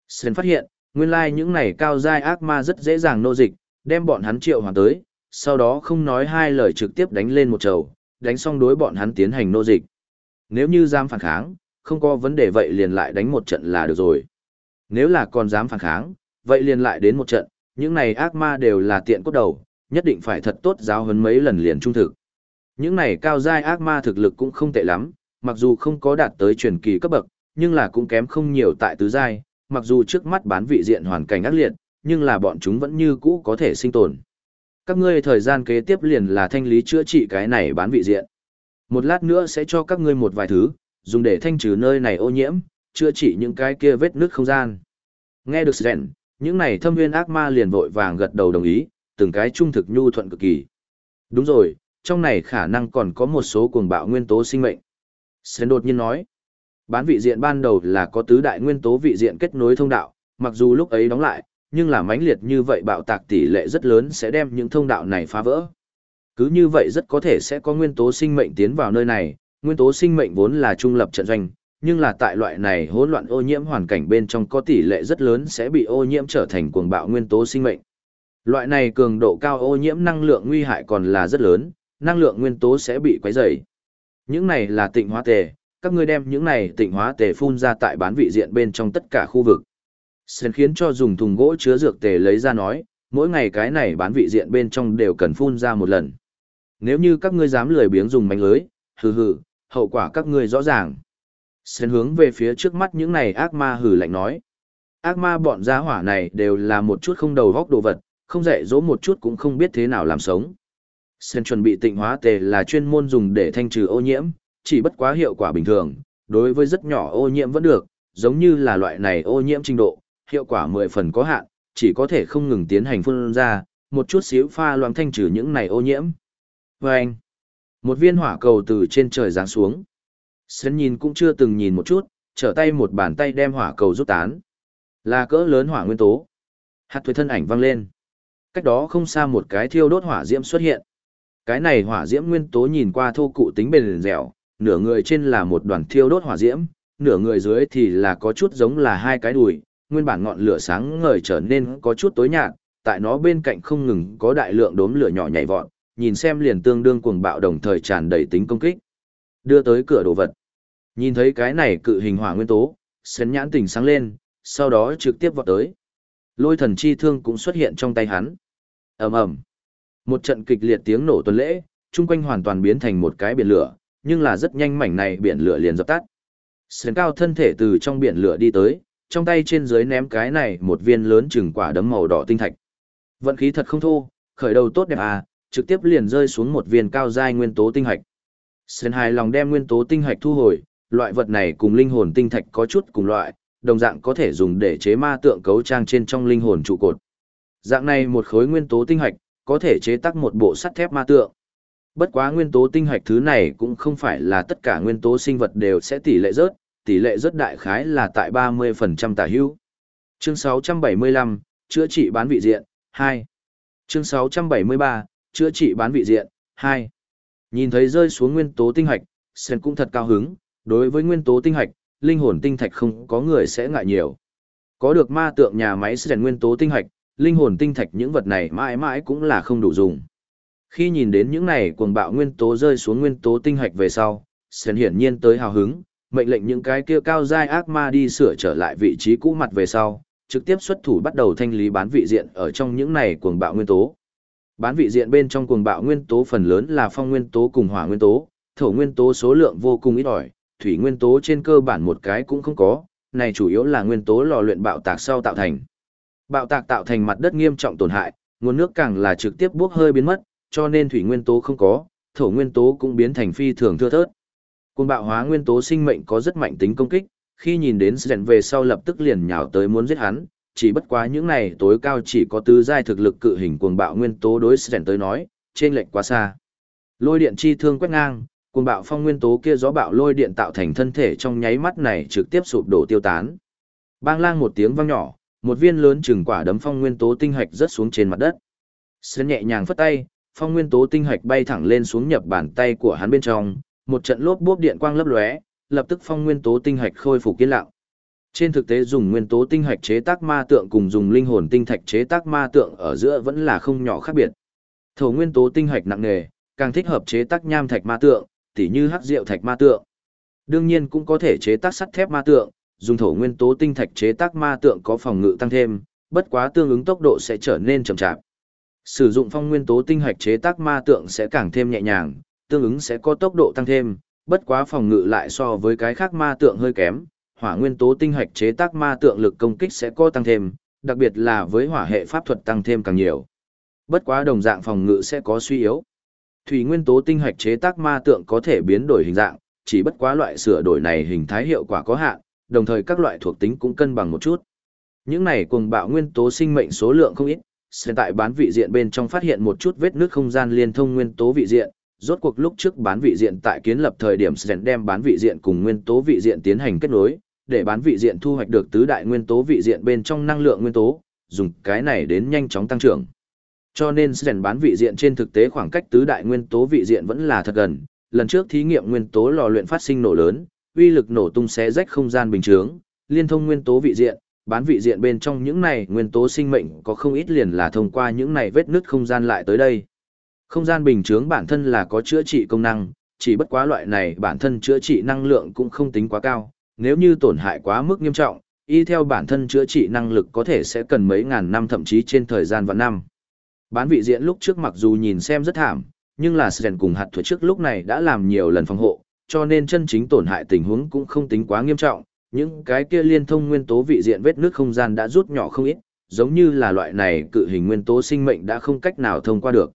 Sến phát hiện, nguyên lai like những này cao giai ác ma rất dễ dàng nô dịch, đem bọn hắn triệu hoàng tới, sau đó không nói hai lời trực tiếp đánh lên một trầu, đánh xong đối bọn hắn tiến hành nô dịch. Nếu như dám phản kháng, không có vấn đề vậy liền lại đánh một trận là được rồi. Nếu là còn dám phản kháng, vậy liền lại đến một trận, những này ác ma đều là tiện cốt đầu, nhất định phải thật tốt giáo huấn mấy lần liền trung thực. Những này cao giai ác ma thực lực cũng không tệ lắm, mặc dù không có đạt tới truyền kỳ cấp bậc, nhưng là cũng kém không nhiều tại tứ giai, mặc dù trước mắt bán vị diện hoàn cảnh ác liệt, nhưng là bọn chúng vẫn như cũ có thể sinh tồn. Các ngươi thời gian kế tiếp liền là thanh lý chữa trị cái này bán vị diện. Một lát nữa sẽ cho các ngươi một vài thứ, dùng để thanh trừ nơi này ô nhiễm, chữa trị những cái kia vết nước không gian. Nghe được Sren, những này thâm viên ác ma liền vội vàng gật đầu đồng ý, từng cái trung thực nhu thuận cực kỳ. Đúng rồi, trong này khả năng còn có một số cuồng bạo nguyên tố sinh mệnh. Sến đột nhiên nói, bán vị diện ban đầu là có tứ đại nguyên tố vị diện kết nối thông đạo, mặc dù lúc ấy đóng lại, nhưng là mãnh liệt như vậy bạo tạc tỷ lệ rất lớn sẽ đem những thông đạo này phá vỡ. Cứ như vậy rất có thể sẽ có nguyên tố sinh mệnh tiến vào nơi này, nguyên tố sinh mệnh vốn là trung lập trận doanh, nhưng là tại loại này hỗn loạn ô nhiễm hoàn cảnh bên trong có tỷ lệ rất lớn sẽ bị ô nhiễm trở thành cuồng bạo nguyên tố sinh mệnh. Loại này cường độ cao ô nhiễm năng lượng nguy hại còn là rất lớn, năng lượng nguyên tố sẽ bị quấy rầy. Những này là tịnh hóa tề, các ngươi đem những này tịnh hóa tề phun ra tại bán vị diện bên trong tất cả khu vực. Sơn khiến cho dùng thùng gỗ chứa dược tề lấy ra nói, mỗi ngày cái này bán vị diện bên trong đều cần phun ra một lần. Nếu như các ngươi dám lười biếng dùng mánh lưới, hừ hừ, hậu quả các ngươi rõ ràng. Sơn hướng về phía trước mắt những này ác ma hừ lạnh nói. Ác ma bọn gia hỏa này đều là một chút không đầu góc đồ vật, không dạy dỗ một chút cũng không biết thế nào làm sống. Sen chuẩn bị tịnh hóa tề là chuyên môn dùng để thanh trừ ô nhiễm, chỉ bất quá hiệu quả bình thường, đối với rất nhỏ ô nhiễm vẫn được, giống như là loại này ô nhiễm trình độ, hiệu quả 10 phần có hạn, chỉ có thể không ngừng tiến hành phun ra, một chút xíu pha loãng thanh trừ những này ô nhiễm. Vâng! anh, một viên hỏa cầu từ trên trời giáng xuống. Sen nhìn cũng chưa từng nhìn một chút, trở tay một bàn tay đem hỏa cầu rút tán. Là cỡ lớn hỏa nguyên tố. Hạt thuế thân ảnh văng lên. Cách đó không xa một cái thiêu đốt hỏa diễm xuất hiện. Cái này hỏa diễm nguyên tố nhìn qua thô cụ tính bền dẻo, nửa người trên là một đoàn thiêu đốt hỏa diễm, nửa người dưới thì là có chút giống là hai cái đùi, nguyên bản ngọn lửa sáng ngời trở nên có chút tối nhạt, tại nó bên cạnh không ngừng có đại lượng đốm lửa nhỏ nhảy vọt, nhìn xem liền tương đương cuồng bạo đồng thời tràn đầy tính công kích. Đưa tới cửa đồ vật. Nhìn thấy cái này cự hình hỏa nguyên tố, sến nhãn tỉnh sáng lên, sau đó trực tiếp vọt tới. Lôi thần chi thương cũng xuất hiện trong tay hắn. ầm ầm, Một trận kịch liệt tiếng nổ tuần lễ, chung quanh hoàn toàn biến thành một cái biển lửa, nhưng là rất nhanh mảnh này biển lửa liền dập tắt. Sến cao thân thể từ trong biển lửa đi tới, trong tay trên dưới ném cái này một viên lớn chừng quả đấm màu đỏ tinh thạch. Vận khí thật không thô, khởi đầu tốt đẹp à, trực tiếp liền rơi xuống một viên cao giai nguyên tố tinh hạch. Sến hài lòng đem nguyên tố tinh hạch thu hồi, loại vật này cùng linh hồn tinh thạch có chút cùng loại, đồng dạng có thể dùng để chế ma tượng cấu trang trên trong linh hồn trụ cột. Dạng này một khối nguyên tố tinh hạch, có thể chế tác một bộ sắt thép ma tượng. Bất quá nguyên tố tinh hạch thứ này cũng không phải là tất cả nguyên tố sinh vật đều sẽ tỷ lệ rớt, tỷ lệ rất đại khái là tại 30% tả hữu. Chương 675, chữa trị bán vị diện, 2. Chương 673, chữa trị bán vị diện, 2. Nhìn thấy rơi xuống nguyên tố tinh hạch, Sen cũng thật cao hứng, đối với nguyên tố tinh hạch, linh hồn tinh thạch không có người sẽ ngại nhiều. Có được ma tượng nhà máy Sen nguyên tố tinh hạch, linh hồn tinh thạch những vật này mãi mãi cũng là không đủ dùng. Khi nhìn đến những này cuồng bạo nguyên tố rơi xuống nguyên tố tinh hạch về sau, Sen hiển nhiên tới hào hứng, mệnh lệnh những cái kia cao giai ác ma đi sửa trở lại vị trí cũ mặt về sau, trực tiếp xuất thủ bắt đầu thanh lý bán vị diện ở trong những này cuồng bạo nguyên tố. Bán vị diện bên trong cuồng bạo nguyên tố phần lớn là phong nguyên tố cùng hỏa nguyên tố, thổ nguyên tố số lượng vô cùng ít ỏi, thủy nguyên tố trên cơ bản một cái cũng không có, này chủ yếu là nguyên tố lò luyện bạo tạc sau tạo thành. Bạo tạc tạo thành mặt đất nghiêm trọng tổn hại, nguồn nước càng là trực tiếp bốc hơi biến mất, cho nên thủy nguyên tố không có, thổ nguyên tố cũng biến thành phi thường thưa thớt. Cuồng bạo hóa nguyên tố sinh mệnh có rất mạnh tính công kích, khi nhìn đến Sren về sau lập tức liền nhào tới muốn giết hắn, chỉ bất quá những này tối cao chỉ có tứ giai thực lực cự hình cuồng bạo nguyên tố đối Sren tới nói, trên lệnh quá xa. Lôi điện chi thương quét ngang, cuồng bạo phong nguyên tố kia gió bạo lôi điện tạo thành thân thể trong nháy mắt này trực tiếp sụp đổ tiêu tán. Bang lang một tiếng vang nhỏ, một viên lớn chừng quả đấm phong nguyên tố tinh hạch rớt xuống trên mặt đất. sơn nhẹ nhàng phất tay, phong nguyên tố tinh hạch bay thẳng lên xuống nhập bàn tay của hắn bên trong, một trận lốp bốp điện quang lấp lóe, lập tức phong nguyên tố tinh hạch khôi phục yên lặng. Trên thực tế dùng nguyên tố tinh hạch chế tác ma tượng cùng dùng linh hồn tinh thạch chế tác ma tượng ở giữa vẫn là không nhỏ khác biệt. Thổ nguyên tố tinh hạch nặng nề, càng thích hợp chế tác nham thạch ma tượng, tỉ như hắc diệu thạch ma tượng. Đương nhiên cũng có thể chế tác sắt thép ma tượng, dùng thổ nguyên tố tinh thạch chế tác ma tượng có phòng ngự tăng thêm, bất quá tương ứng tốc độ sẽ trở nên chậm chạp. Sử dụng phong nguyên tố tinh hạch chế tác ma tượng sẽ càng thêm nhẹ nhàng, tương ứng sẽ có tốc độ tăng thêm, bất quá phòng ngự lại so với cái khác ma tượng hơi kém, hỏa nguyên tố tinh hạch chế tác ma tượng lực công kích sẽ có tăng thêm, đặc biệt là với hỏa hệ pháp thuật tăng thêm càng nhiều. Bất quá đồng dạng phòng ngự sẽ có suy yếu. Thủy nguyên tố tinh hạch chế tác ma tượng có thể biến đổi hình dạng, chỉ bất quá loại sửa đổi này hình thái hiệu quả có hạn, đồng thời các loại thuộc tính cũng cân bằng một chút. Những này cùng bạo nguyên tố sinh mệnh số lượng không ít, Hiện tại bán vị diện bên trong phát hiện một chút vết nước không gian liên thông nguyên tố vị diện, rốt cuộc lúc trước bán vị diện tại kiến lập thời điểm Sren đem bán vị diện cùng nguyên tố vị diện tiến hành kết nối, để bán vị diện thu hoạch được tứ đại nguyên tố vị diện bên trong năng lượng nguyên tố, dùng cái này đến nhanh chóng tăng trưởng. Cho nên Sren bán vị diện trên thực tế khoảng cách tứ đại nguyên tố vị diện vẫn là thật gần, lần trước thí nghiệm nguyên tố lò luyện phát sinh nổ lớn, uy lực nổ tung xé rách không gian bình thường, liên thông nguyên tố vị diện, bán vị diện bên trong những này nguyên tố sinh mệnh có không ít liền là thông qua những này vết nứt không gian lại tới đây. Không gian bình chướng bản thân là có chữa trị công năng, chỉ bất quá loại này bản thân chữa trị năng lượng cũng không tính quá cao, nếu như tổn hại quá mức nghiêm trọng, y theo bản thân chữa trị năng lực có thể sẽ cần mấy ngàn năm thậm chí trên thời gian và năm. Bán vị diện lúc trước mặc dù nhìn xem rất thảm, nhưng là Sren cùng hạt thuật trước lúc này đã làm nhiều lần phòng hộ, cho nên chân chính tổn hại tình huống cũng không tính quá nghiêm trọng, những cái kia liên thông nguyên tố vị diện vết nước không gian đã rút nhỏ không ít, giống như là loại này cự hình nguyên tố sinh mệnh đã không cách nào thông qua được.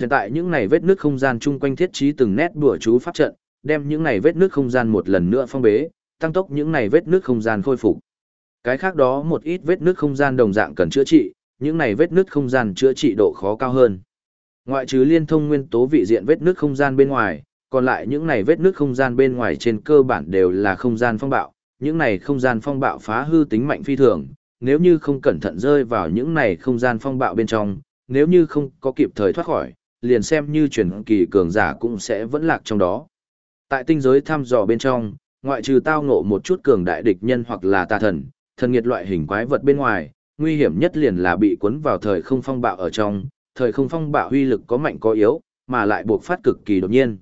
Hiện tại những này vết nước không gian chung quanh thiết trí từng nét đùa chú pháp trận, đem những này vết nước không gian một lần nữa phong bế, tăng tốc những này vết nước không gian khôi phục. Cái khác đó một ít vết nước không gian đồng dạng cần chữa trị, những này vết nứt không gian chữa trị độ khó cao hơn. Ngoại trừ liên thông nguyên tố vị diện vết nứt không gian bên ngoài, còn lại những này vết nứt không gian bên ngoài trên cơ bản đều là không gian phong bạo, những này không gian phong bạo phá hư tính mạnh phi thường, nếu như không cẩn thận rơi vào những này không gian phong bạo bên trong, nếu như không có kịp thời thoát khỏi, liền xem như truyền kỳ cường giả cũng sẽ vẫn lạc trong đó. Tại tinh giới thăm dò bên trong, ngoại trừ tao ngộ một chút cường đại địch nhân hoặc là tà thần, thần nghiệt loại hình quái vật bên ngoài, nguy hiểm nhất liền là bị cuốn vào thời không phong bạo ở trong, thời không phong bạo huy lực có mạnh có yếu, mà lại buộc phát cực kỳ đột nhiên.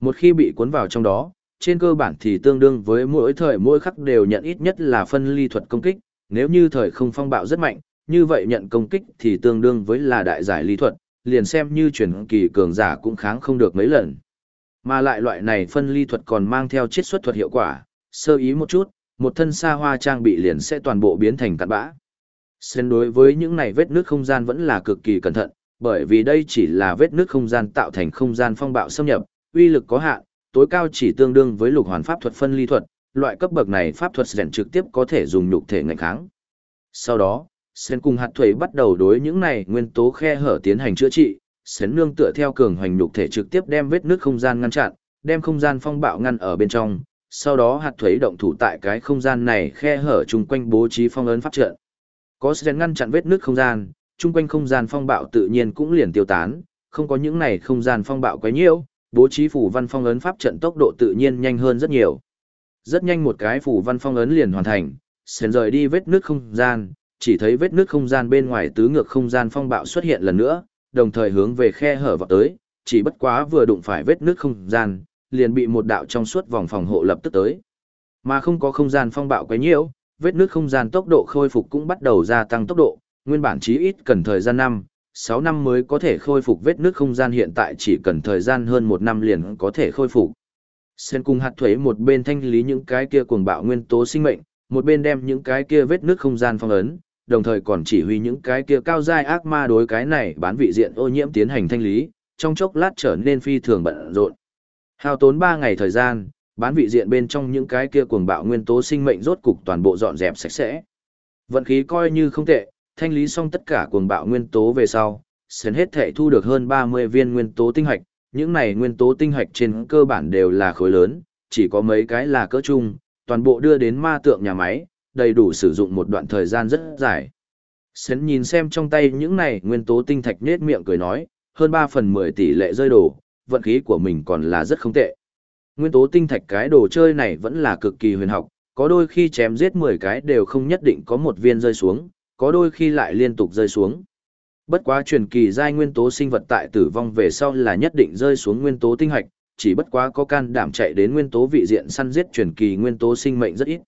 Một khi bị cuốn vào trong đó, trên cơ bản thì tương đương với mỗi thời mỗi khắc đều nhận ít nhất là phân ly thuật công kích, nếu như thời không phong bạo rất mạnh, như vậy nhận công kích thì tương đương với là đại giải lý thuật, liền xem như chuyển kỳ cường giả cũng kháng không được mấy lần. Mà lại loại này phân ly thuật còn mang theo chiết xuất thuật hiệu quả, sơ ý một chút, một thân xa hoa trang bị liền sẽ toàn bộ biến thành cặn bã. Xen đối với những này vết nước không gian vẫn là cực kỳ cẩn thận, bởi vì đây chỉ là vết nước không gian tạo thành không gian phong bạo xâm nhập, uy lực có hạn, tối cao chỉ tương đương với lục hoàn pháp thuật phân ly thuật, loại cấp bậc này pháp thuật rèn trực tiếp có thể dùng nhục thể ngạnh kháng. Sau đó, Sen cùng hạt thuế bắt đầu đối những này nguyên tố khe hở tiến hành chữa trị, Sen nương tựa theo cường hoành nhục thể trực tiếp đem vết nước không gian ngăn chặn, đem không gian phong bạo ngăn ở bên trong, sau đó hạt thuế động thủ tại cái không gian này khe hở chung quanh bố trí phong ấn pháp trận. Có Sen ngăn chặn vết nước không gian, chung quanh không gian phong bạo tự nhiên cũng liền tiêu tán, không có những này không gian phong bạo quấy nhiễu, bố trí phủ văn phong ấn pháp trận tốc độ tự nhiên nhanh hơn rất nhiều. Rất nhanh một cái phủ văn phong ấn liền hoàn thành, Sen rời đi vết nước không gian, chỉ thấy vết nước không gian bên ngoài tứ ngược không gian phong bạo xuất hiện lần nữa, đồng thời hướng về khe hở vào tới, chỉ bất quá vừa đụng phải vết nước không gian, liền bị một đạo trong suốt vòng phòng hộ lập tức tới. Mà không có không gian phong bạo quấy nhiễu, vết nước không gian tốc độ khôi phục cũng bắt đầu gia tăng tốc độ, nguyên bản chí ít cần thời gian năm, 6 năm mới có thể khôi phục vết nước không gian hiện tại chỉ cần thời gian hơn một năm liền có thể khôi phục. Sen cùng hạt thuế một bên thanh lý những cái kia cuồng bạo nguyên tố sinh mệnh, một bên đem những cái kia vết nước không gian phong ấn, đồng thời còn chỉ huy những cái kia cao giai ác ma đối cái này bán vị diện ô nhiễm tiến hành thanh lý, trong chốc lát trở nên phi thường bận rộn. Hao tốn 3 ngày thời gian, bán vị diện bên trong những cái kia cuồng bạo nguyên tố sinh mệnh rốt cục toàn bộ dọn dẹp sạch sẽ. Vận khí coi như không tệ, thanh lý xong tất cả cuồng bạo nguyên tố về sau, sến hết thể thu được hơn 30 viên nguyên tố tinh hạch, những này nguyên tố tinh hạch trên cơ bản đều là khối lớn, chỉ có mấy cái là cỡ chung, toàn bộ đưa đến ma tượng nhà máy, đầy đủ sử dụng một đoạn thời gian rất dài. Sến nhìn xem trong tay những này nguyên tố tinh thạch nết miệng cười nói, hơn 3 phần 10 tỷ lệ rơi đổ, vận khí của mình còn là rất không tệ. Nguyên tố tinh thạch cái đồ chơi này vẫn là cực kỳ huyền học, có đôi khi chém giết 10 cái đều không nhất định có một viên rơi xuống, có đôi khi lại liên tục rơi xuống. Bất quá truyền kỳ giai nguyên tố sinh vật tại tử vong về sau là nhất định rơi xuống nguyên tố tinh hạch, chỉ bất quá có can đảm chạy đến nguyên tố vị diện săn giết truyền kỳ nguyên tố sinh mệnh rất ít.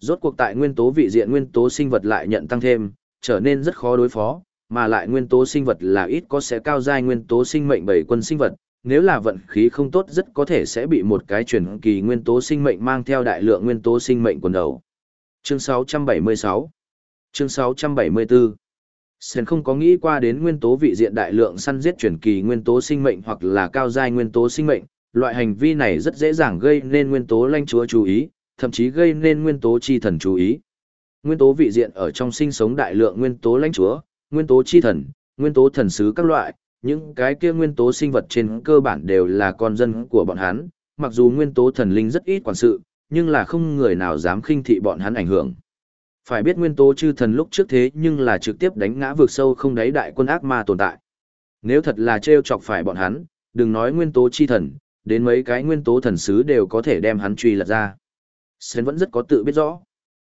Rốt cuộc tại nguyên tố vị diện nguyên tố sinh vật lại nhận tăng thêm, trở nên rất khó đối phó, mà lại nguyên tố sinh vật là ít có sẽ cao giai nguyên tố sinh mệnh bảy quân sinh vật, nếu là vận khí không tốt rất có thể sẽ bị một cái chuyển kỳ nguyên tố sinh mệnh mang theo đại lượng nguyên tố sinh mệnh quần đầu. Chương 676 Chương 674 Sen không có nghĩ qua đến nguyên tố vị diện đại lượng săn giết chuyển kỳ nguyên tố sinh mệnh hoặc là cao giai nguyên tố sinh mệnh, loại hành vi này rất dễ dàng gây nên nguyên tố lanh chúa chú ý, thậm chí gây nên nguyên tố chi thần chú ý. Nguyên tố vị diện ở trong sinh sống đại lượng nguyên tố lãnh chúa, nguyên tố chi thần, nguyên tố thần sứ các loại, những cái kia nguyên tố sinh vật trên cơ bản đều là con dân của bọn hắn, mặc dù nguyên tố thần linh rất ít quản sự, nhưng là không người nào dám khinh thị bọn hắn ảnh hưởng. Phải biết nguyên tố chư thần lúc trước thế nhưng là trực tiếp đánh ngã vượt sâu không đáy đại quân ác ma tồn tại. Nếu thật là trêu chọc phải bọn hắn, đừng nói nguyên tố chi thần, đến mấy cái nguyên tố thần sứ đều có thể đem hắn truy lật ra. Sến vẫn rất có tự biết rõ.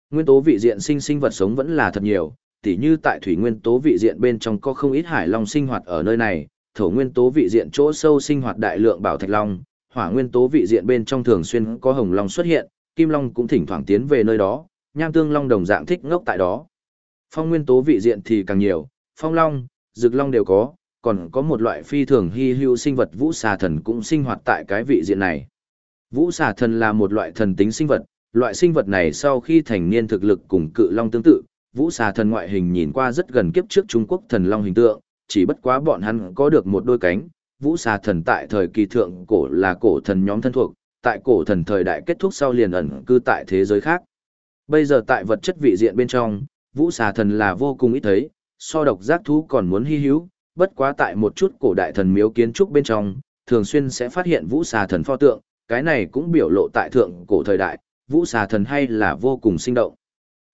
Nguyên tố vị diện sinh sinh vật sống vẫn là thật nhiều, tỉ như tại thủy nguyên tố vị diện bên trong có không ít hải long sinh hoạt ở nơi này, thổ nguyên tố vị diện chỗ sâu sinh hoạt đại lượng bảo thạch long, hỏa nguyên tố vị diện bên trong thường xuyên có hồng long xuất hiện, kim long cũng thỉnh thoảng tiến về nơi đó, nham tương long đồng dạng thích ngốc tại đó. Phong nguyên tố vị diện thì càng nhiều, phong long, rực long đều có, còn có một loại phi thường hy hữu sinh vật vũ xà thần cũng sinh hoạt tại cái vị diện này. Vũ xà thần là một loại thần tính sinh vật, loại sinh vật này sau khi thành niên thực lực cùng cự long tương tự, vũ xà thần ngoại hình nhìn qua rất gần kiếp trước Trung Quốc thần long hình tượng, chỉ bất quá bọn hắn có được một đôi cánh. Vũ xà thần tại thời kỳ thượng cổ là cổ thần nhóm thân thuộc, tại cổ thần thời đại kết thúc sau liền ẩn cư tại thế giới khác. Bây giờ tại vật chất vị diện bên trong, vũ xà thần là vô cùng ít thấy, so độc giác thú còn muốn hy hữu, bất quá tại một chút cổ đại thần miếu kiến trúc bên trong, thường xuyên sẽ phát hiện vũ xà thần pho tượng, cái này cũng biểu lộ tại thượng cổ thời đại, vũ xà thần hay là vô cùng sinh động.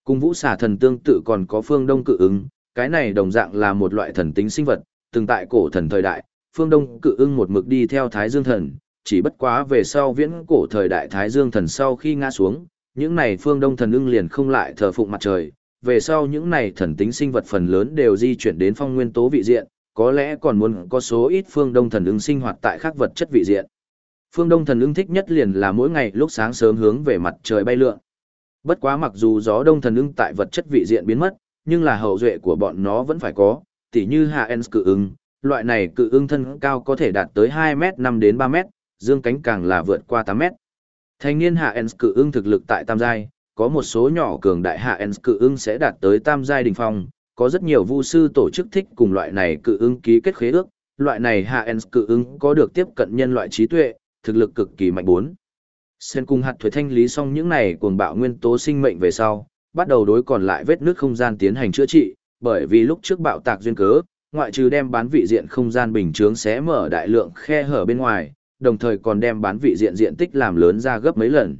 Cùng vũ xà thần tương tự còn có phương đông cự ứng, cái này đồng dạng là một loại thần tính sinh vật, từng tại cổ thần thời đại, phương đông cự ưng một mực đi theo thái dương thần, chỉ bất quá về sau viễn cổ thời đại Thái Dương thần sau khi ngã xuống, những này phương đông thần ưng liền không lại thờ phụng mặt trời, về sau những này thần tính sinh vật phần lớn đều di chuyển đến phong nguyên tố vị diện, có lẽ còn muốn có số ít phương đông thần ưng sinh hoạt tại các vật chất vị diện. Phương đông thần ưng thích nhất liền là mỗi ngày lúc sáng sớm hướng về mặt trời bay lượn. Bất quá mặc dù gió đông thần ưng tại vật chất vị diện biến mất, nhưng là hậu duệ của bọn nó vẫn phải có, tỉ như hạ ens cự ưng, loại này cự ưng thân cao có thể đạt tới 2 m 5 đến 3 m dương cánh càng là vượt qua 8 m Thanh niên hạ ens cự ưng thực lực tại tam giai, có một số nhỏ cường đại hạ ens cự ưng sẽ đạt tới tam giai đỉnh phong, có rất nhiều vu sư tổ chức thích cùng loại này cự ưng ký kết khế ước, loại này hạ ens cự ưng có được tiếp cận nhân loại trí tuệ, thực lực cực kỳ mạnh bốn. Sen cùng hạt thuế thanh lý xong những này cuồng bạo nguyên tố sinh mệnh về sau, bắt đầu đối còn lại vết nước không gian tiến hành chữa trị, bởi vì lúc trước bạo tạc duyên cớ, ngoại trừ đem bán vị diện không gian bình chướng xé mở đại lượng khe hở bên ngoài, đồng thời còn đem bán vị diện diện tích làm lớn ra gấp mấy lần.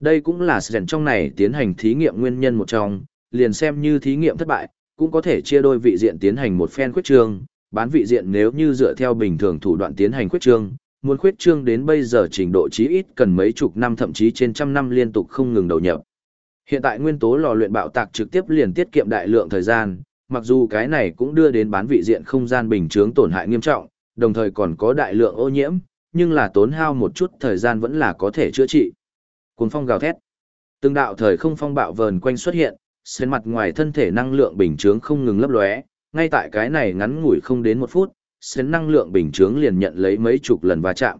Đây cũng là Sren trong này tiến hành thí nghiệm nguyên nhân một trong, liền xem như thí nghiệm thất bại, cũng có thể chia đôi vị diện tiến hành một phen khuyết trương, bán vị diện nếu như dựa theo bình thường thủ đoạn tiến hành khuyết trương, muốn khuyết trương đến bây giờ trình độ chí ít cần mấy chục năm thậm chí trên trăm năm liên tục không ngừng đầu nhập. Hiện tại nguyên tố lò luyện bạo tạc trực tiếp liền tiết kiệm đại lượng thời gian, mặc dù cái này cũng đưa đến bán vị diện không gian bình chướng tổn hại nghiêm trọng, đồng thời còn có đại lượng ô nhiễm, nhưng là tốn hao một chút thời gian vẫn là có thể chữa trị. Cuồng phong gào thét. Từng đạo thời không phong bạo vờn quanh xuất hiện, trên mặt ngoài thân thể năng lượng bình chướng không ngừng lấp lóe, ngay tại cái này ngắn ngủi không đến một phút, sến năng lượng bình chướng liền nhận lấy mấy chục lần va chạm.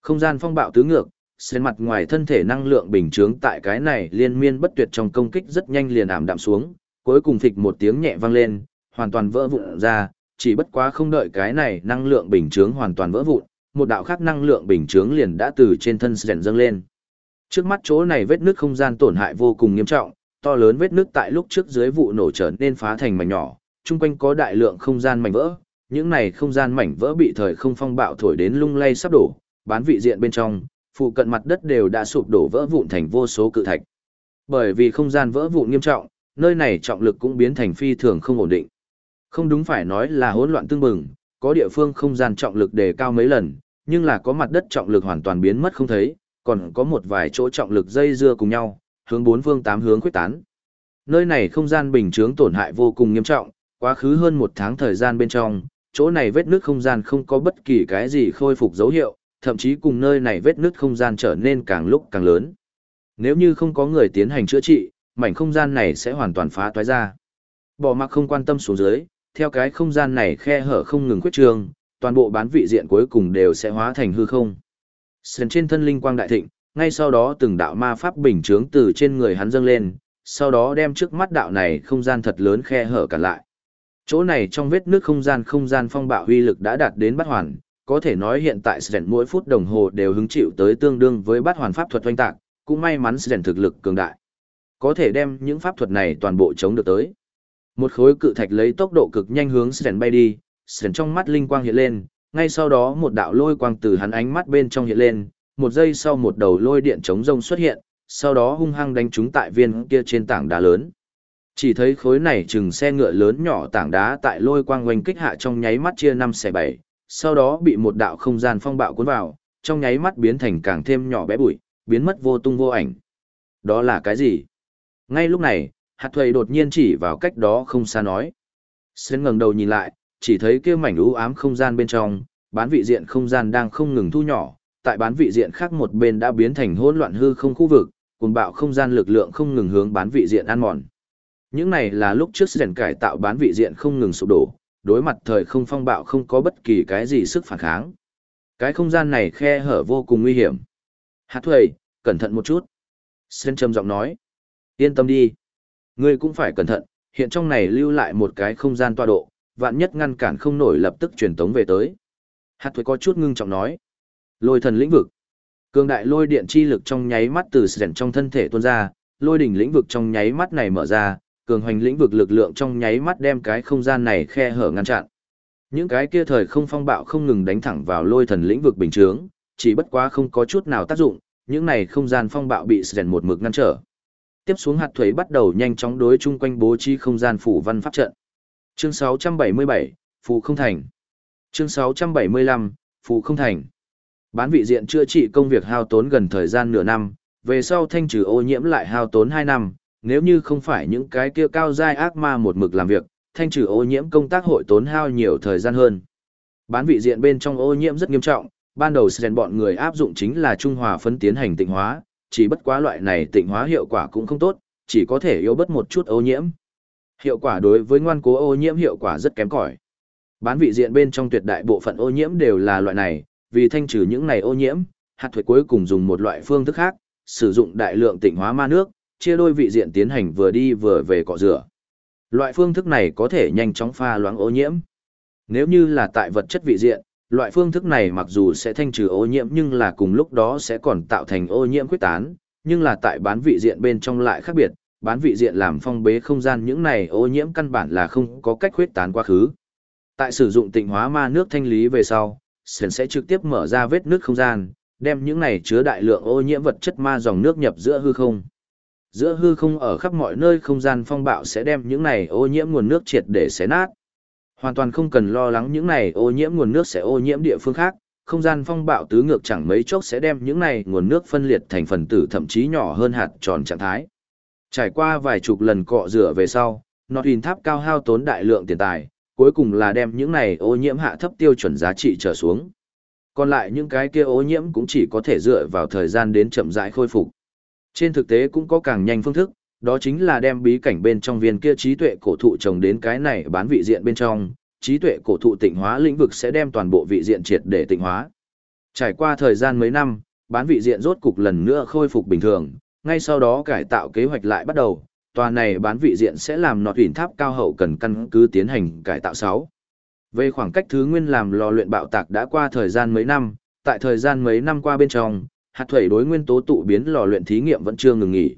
Không gian phong bạo tứ ngược, sến mặt ngoài thân thể năng lượng bình chướng tại cái này liên miên bất tuyệt trong công kích rất nhanh liền ảm đạm xuống, cuối cùng thịch một tiếng nhẹ vang lên, hoàn toàn vỡ vụn ra, chỉ bất quá không đợi cái này năng lượng bình chướng hoàn toàn vỡ vụn, một đạo khác năng lượng bình chướng liền đã từ trên thân sến dâng lên. Trước mắt chỗ này vết nước không gian tổn hại vô cùng nghiêm trọng, to lớn vết nước tại lúc trước dưới vụ nổ trở nên phá thành mảnh nhỏ, chung quanh có đại lượng không gian mảnh vỡ, những này không gian mảnh vỡ bị thời không phong bạo thổi đến lung lay sắp đổ, bán vị diện bên trong, phụ cận mặt đất đều đã sụp đổ vỡ vụn thành vô số cự thạch. Bởi vì không gian vỡ vụn nghiêm trọng, nơi này trọng lực cũng biến thành phi thường không ổn định. Không đúng phải nói là hỗn loạn tương bừng, có địa phương không gian trọng lực đề cao mấy lần, nhưng là có mặt đất trọng lực hoàn toàn biến mất không thấy, còn có một vài chỗ trọng lực dây dưa cùng nhau, hướng bốn phương tám hướng khuếch tán. Nơi này không gian bình chướng tổn hại vô cùng nghiêm trọng, quá khứ hơn một tháng thời gian bên trong, chỗ này vết nước không gian không có bất kỳ cái gì khôi phục dấu hiệu, thậm chí cùng nơi này vết nước không gian trở nên càng lúc càng lớn. Nếu như không có người tiến hành chữa trị, mảnh không gian này sẽ hoàn toàn phá toái ra. Bỏ mặc không quan tâm xuống dưới, theo cái không gian này khe hở không ngừng khuyết trường, toàn bộ bán vị diện cuối cùng đều sẽ hóa thành hư không. Sền trên thân linh quang đại thịnh, ngay sau đó từng đạo ma pháp bình chướng từ trên người hắn dâng lên, sau đó đem trước mắt đạo này không gian thật lớn khe hở cả lại. Chỗ này trong vết nước không gian không gian phong bạo huy lực đã đạt đến bát hoàn, có thể nói hiện tại Sren mỗi phút đồng hồ đều hứng chịu tới tương đương với bát hoàn pháp thuật oanh tạc, cũng may mắn Sren thực lực cường đại. Có thể đem những pháp thuật này toàn bộ chống được tới. Một khối cự thạch lấy tốc độ cực nhanh hướng Sren bay đi, Sren trong mắt linh quang hiện lên, ngay sau đó một đạo lôi quang từ hắn ánh mắt bên trong hiện lên, một giây sau một đầu lôi điện chống rông xuất hiện, sau đó hung hăng đánh trúng tại viên kia trên tảng đá lớn. Chỉ thấy khối này chừng xe ngựa lớn nhỏ tảng đá tại lôi quang oanh kích hạ trong nháy mắt chia năm xẻ bảy, sau đó bị một đạo không gian phong bạo cuốn vào, trong nháy mắt biến thành càng thêm nhỏ bé bụi, biến mất vô tung vô ảnh. Đó là cái gì? Ngay lúc này, hạt thuầy đột nhiên chỉ vào cách đó không xa nói. Sến ngẩng đầu nhìn lại, chỉ thấy kia mảnh u ám không gian bên trong, bán vị diện không gian đang không ngừng thu nhỏ, tại bán vị diện khác một bên đã biến thành hỗn loạn hư không khu vực, cùng bạo không gian lực lượng không ngừng hướng bán vị diện ăn mòn. Những này là lúc trước rèn cải tạo bán vị diện không ngừng sụp đổ, đối mặt thời không phong bạo không có bất kỳ cái gì sức phản kháng. Cái không gian này khe hở vô cùng nguy hiểm. Hát thuầy, cẩn thận một chút. Sen trầm giọng nói. Yên tâm đi. Ngươi cũng phải cẩn thận, hiện trong này lưu lại một cái không gian tọa độ, vạn nhất ngăn cản không nổi lập tức truyền tống về tới. Hát thuầy có chút ngưng trọng nói. Lôi thần lĩnh vực. Cường đại lôi điện chi lực trong nháy mắt từ sẻn trong thân thể tuôn ra, lôi đỉnh lĩnh vực trong nháy mắt này mở ra, cường hoành lĩnh vực lực lượng trong nháy mắt đem cái không gian này khe hở ngăn chặn. Những cái kia thời không phong bạo không ngừng đánh thẳng vào lôi thần lĩnh vực bình chướng, chỉ bất quá không có chút nào tác dụng, những này không gian phong bạo bị rèn một mực ngăn trở. Tiếp xuống hạt thuế bắt đầu nhanh chóng đối chung quanh bố trí không gian phủ văn pháp trận. Chương 677, phù không thành. Chương 675, phù không thành. Bán vị diện chữa trị công việc hao tốn gần thời gian nửa năm, về sau thanh trừ ô nhiễm lại hao tốn 2 năm, nếu như không phải những cái kia cao giai ác ma một mực làm việc, thanh trừ ô nhiễm công tác hội tốn hao nhiều thời gian hơn. Bán vị diện bên trong ô nhiễm rất nghiêm trọng, ban đầu Sren bọn người áp dụng chính là trung hòa phân tiến hành tịnh hóa, chỉ bất quá loại này tịnh hóa hiệu quả cũng không tốt, chỉ có thể yếu bớt một chút ô nhiễm. Hiệu quả đối với ngoan cố ô nhiễm hiệu quả rất kém cỏi. Bán vị diện bên trong tuyệt đại bộ phận ô nhiễm đều là loại này, vì thanh trừ những này ô nhiễm, hạt thuế cuối cùng dùng một loại phương thức khác, sử dụng đại lượng tịnh hóa ma nước, chia đôi vị diện tiến hành vừa đi vừa về cọ rửa. Loại phương thức này có thể nhanh chóng pha loãng ô nhiễm. Nếu như là tại vật chất vị diện, loại phương thức này mặc dù sẽ thanh trừ ô nhiễm nhưng là cùng lúc đó sẽ còn tạo thành ô nhiễm quyết tán, nhưng là tại bán vị diện bên trong lại khác biệt, bán vị diện làm phong bế không gian những này ô nhiễm căn bản là không có cách huyết tán quá khứ. Tại sử dụng tịnh hóa ma nước thanh lý về sau, Sền sẽ trực tiếp mở ra vết nước không gian, đem những này chứa đại lượng ô nhiễm vật chất ma dòng nước nhập giữa hư không. Giữa hư không ở khắp mọi nơi không gian phong bạo sẽ đem những này ô nhiễm nguồn nước triệt để xé nát. Hoàn toàn không cần lo lắng những này ô nhiễm nguồn nước sẽ ô nhiễm địa phương khác, không gian phong bạo tứ ngược chẳng mấy chốc sẽ đem những này nguồn nước phân liệt thành phần tử thậm chí nhỏ hơn hạt tròn trạng thái. Trải qua vài chục lần cọ rửa về sau, nọt hình tháp cao hao tốn đại lượng tiền tài, cuối cùng là đem những này ô nhiễm hạ thấp tiêu chuẩn giá trị trở xuống. Còn lại những cái kia ô nhiễm cũng chỉ có thể dựa vào thời gian đến chậm rãi khôi phục. Trên thực tế cũng có càng nhanh phương thức, đó chính là đem bí cảnh bên trong viên kia trí tuệ cổ thụ trồng đến cái này bán vị diện bên trong, trí tuệ cổ thụ tịnh hóa lĩnh vực sẽ đem toàn bộ vị diện triệt để tịnh hóa. Trải qua thời gian mấy năm, bán vị diện rốt cục lần nữa khôi phục bình thường, ngay sau đó cải tạo kế hoạch lại bắt đầu, tòa này bán vị diện sẽ làm nọt huyền tháp cao hậu cần căn cứ tiến hành cải tạo 6. Về khoảng cách thứ nguyên làm lò luyện bạo tạc đã qua thời gian mấy năm, tại thời gian mấy năm qua bên trong, hạt thủy đối nguyên tố tụ biến lò luyện thí nghiệm vẫn chưa ngừng nghỉ.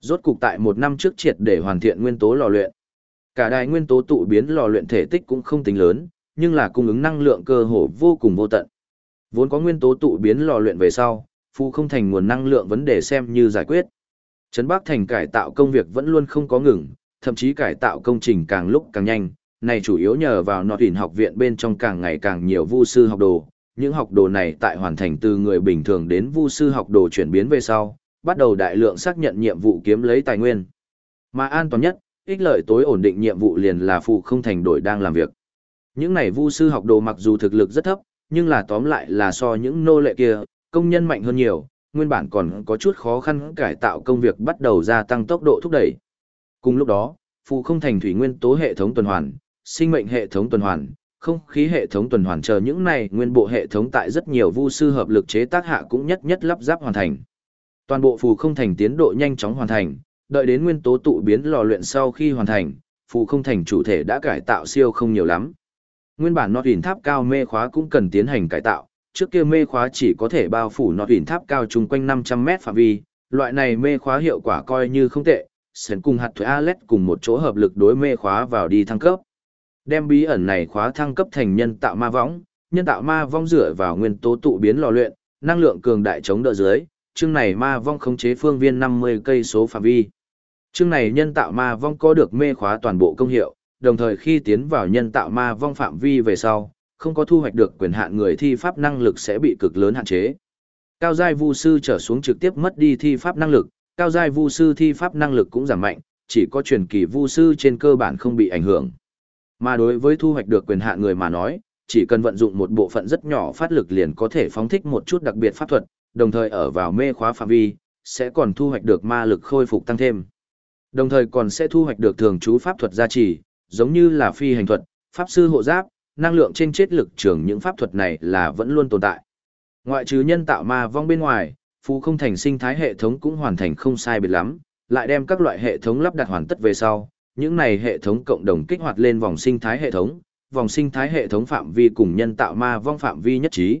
Rốt cục tại một năm trước triệt để hoàn thiện nguyên tố lò luyện. Cả đài nguyên tố tụ biến lò luyện thể tích cũng không tính lớn, nhưng là cung ứng năng lượng cơ hồ vô cùng vô tận. Vốn có nguyên tố tụ biến lò luyện về sau, phu không thành nguồn năng lượng vấn đề xem như giải quyết. Trấn Bắc thành cải tạo công việc vẫn luôn không có ngừng, thậm chí cải tạo công trình càng lúc càng nhanh, này chủ yếu nhờ vào nọt tuyển học viện bên trong càng ngày càng nhiều vu sư học đồ. Những học đồ này tại hoàn thành từ người bình thường đến vu sư học đồ chuyển biến về sau, bắt đầu đại lượng xác nhận nhiệm vụ kiếm lấy tài nguyên. Mà an toàn nhất, ích lợi tối ổn định nhiệm vụ liền là phụ không thành đổi đang làm việc. Những này vu sư học đồ mặc dù thực lực rất thấp, nhưng là tóm lại là so những nô lệ kia, công nhân mạnh hơn nhiều, nguyên bản còn có chút khó khăn cải tạo công việc bắt đầu gia tăng tốc độ thúc đẩy. Cùng lúc đó, phụ không thành thủy nguyên tố hệ thống tuần hoàn, sinh mệnh hệ thống tuần hoàn, không khí hệ thống tuần hoàn chờ những này nguyên bộ hệ thống tại rất nhiều vu sư hợp lực chế tác hạ cũng nhất nhất lắp ráp hoàn thành. Toàn bộ phù không thành tiến độ nhanh chóng hoàn thành, đợi đến nguyên tố tụ biến lò luyện sau khi hoàn thành, phù không thành chủ thể đã cải tạo siêu không nhiều lắm. Nguyên bản nọt hình tháp cao mê khóa cũng cần tiến hành cải tạo, trước kia mê khóa chỉ có thể bao phủ nọt hình tháp cao chung quanh 500 mét phạm vi, loại này mê khóa hiệu quả coi như không tệ, sến cùng hạt thuế Alet cùng một chỗ hợp lực đối mê khóa vào đi thăng cấp. Đem bí ẩn này khóa thăng cấp thành nhân tạo ma võng, nhân tạo ma vong dựa vào nguyên tố tụ biến lò luyện, năng lượng cường đại chống đỡ dưới, chương này ma vong khống chế phương viên 50 cây số phạm vi. Chương này nhân tạo ma vong có được mê khóa toàn bộ công hiệu, đồng thời khi tiến vào nhân tạo ma vong phạm vi về sau, không có thu hoạch được quyền hạn người thi pháp năng lực sẽ bị cực lớn hạn chế. Cao giai vu sư trở xuống trực tiếp mất đi thi pháp năng lực, cao giai vu sư thi pháp năng lực cũng giảm mạnh, chỉ có truyền kỳ vu sư trên cơ bản không bị ảnh hưởng. Mà đối với thu hoạch được quyền hạn người mà nói, chỉ cần vận dụng một bộ phận rất nhỏ phát lực liền có thể phóng thích một chút đặc biệt pháp thuật, đồng thời ở vào mê khóa phạm vi, sẽ còn thu hoạch được ma lực khôi phục tăng thêm. Đồng thời còn sẽ thu hoạch được thường chú pháp thuật gia trì, giống như là phi hành thuật, pháp sư hộ giáp, năng lượng trên chết lực trường những pháp thuật này là vẫn luôn tồn tại. Ngoại trừ nhân tạo ma vong bên ngoài, phú không thành sinh thái hệ thống cũng hoàn thành không sai biệt lắm, lại đem các loại hệ thống lắp đặt hoàn tất về sau, những này hệ thống cộng đồng kích hoạt lên vòng sinh thái hệ thống, vòng sinh thái hệ thống phạm vi cùng nhân tạo ma vong phạm vi nhất trí.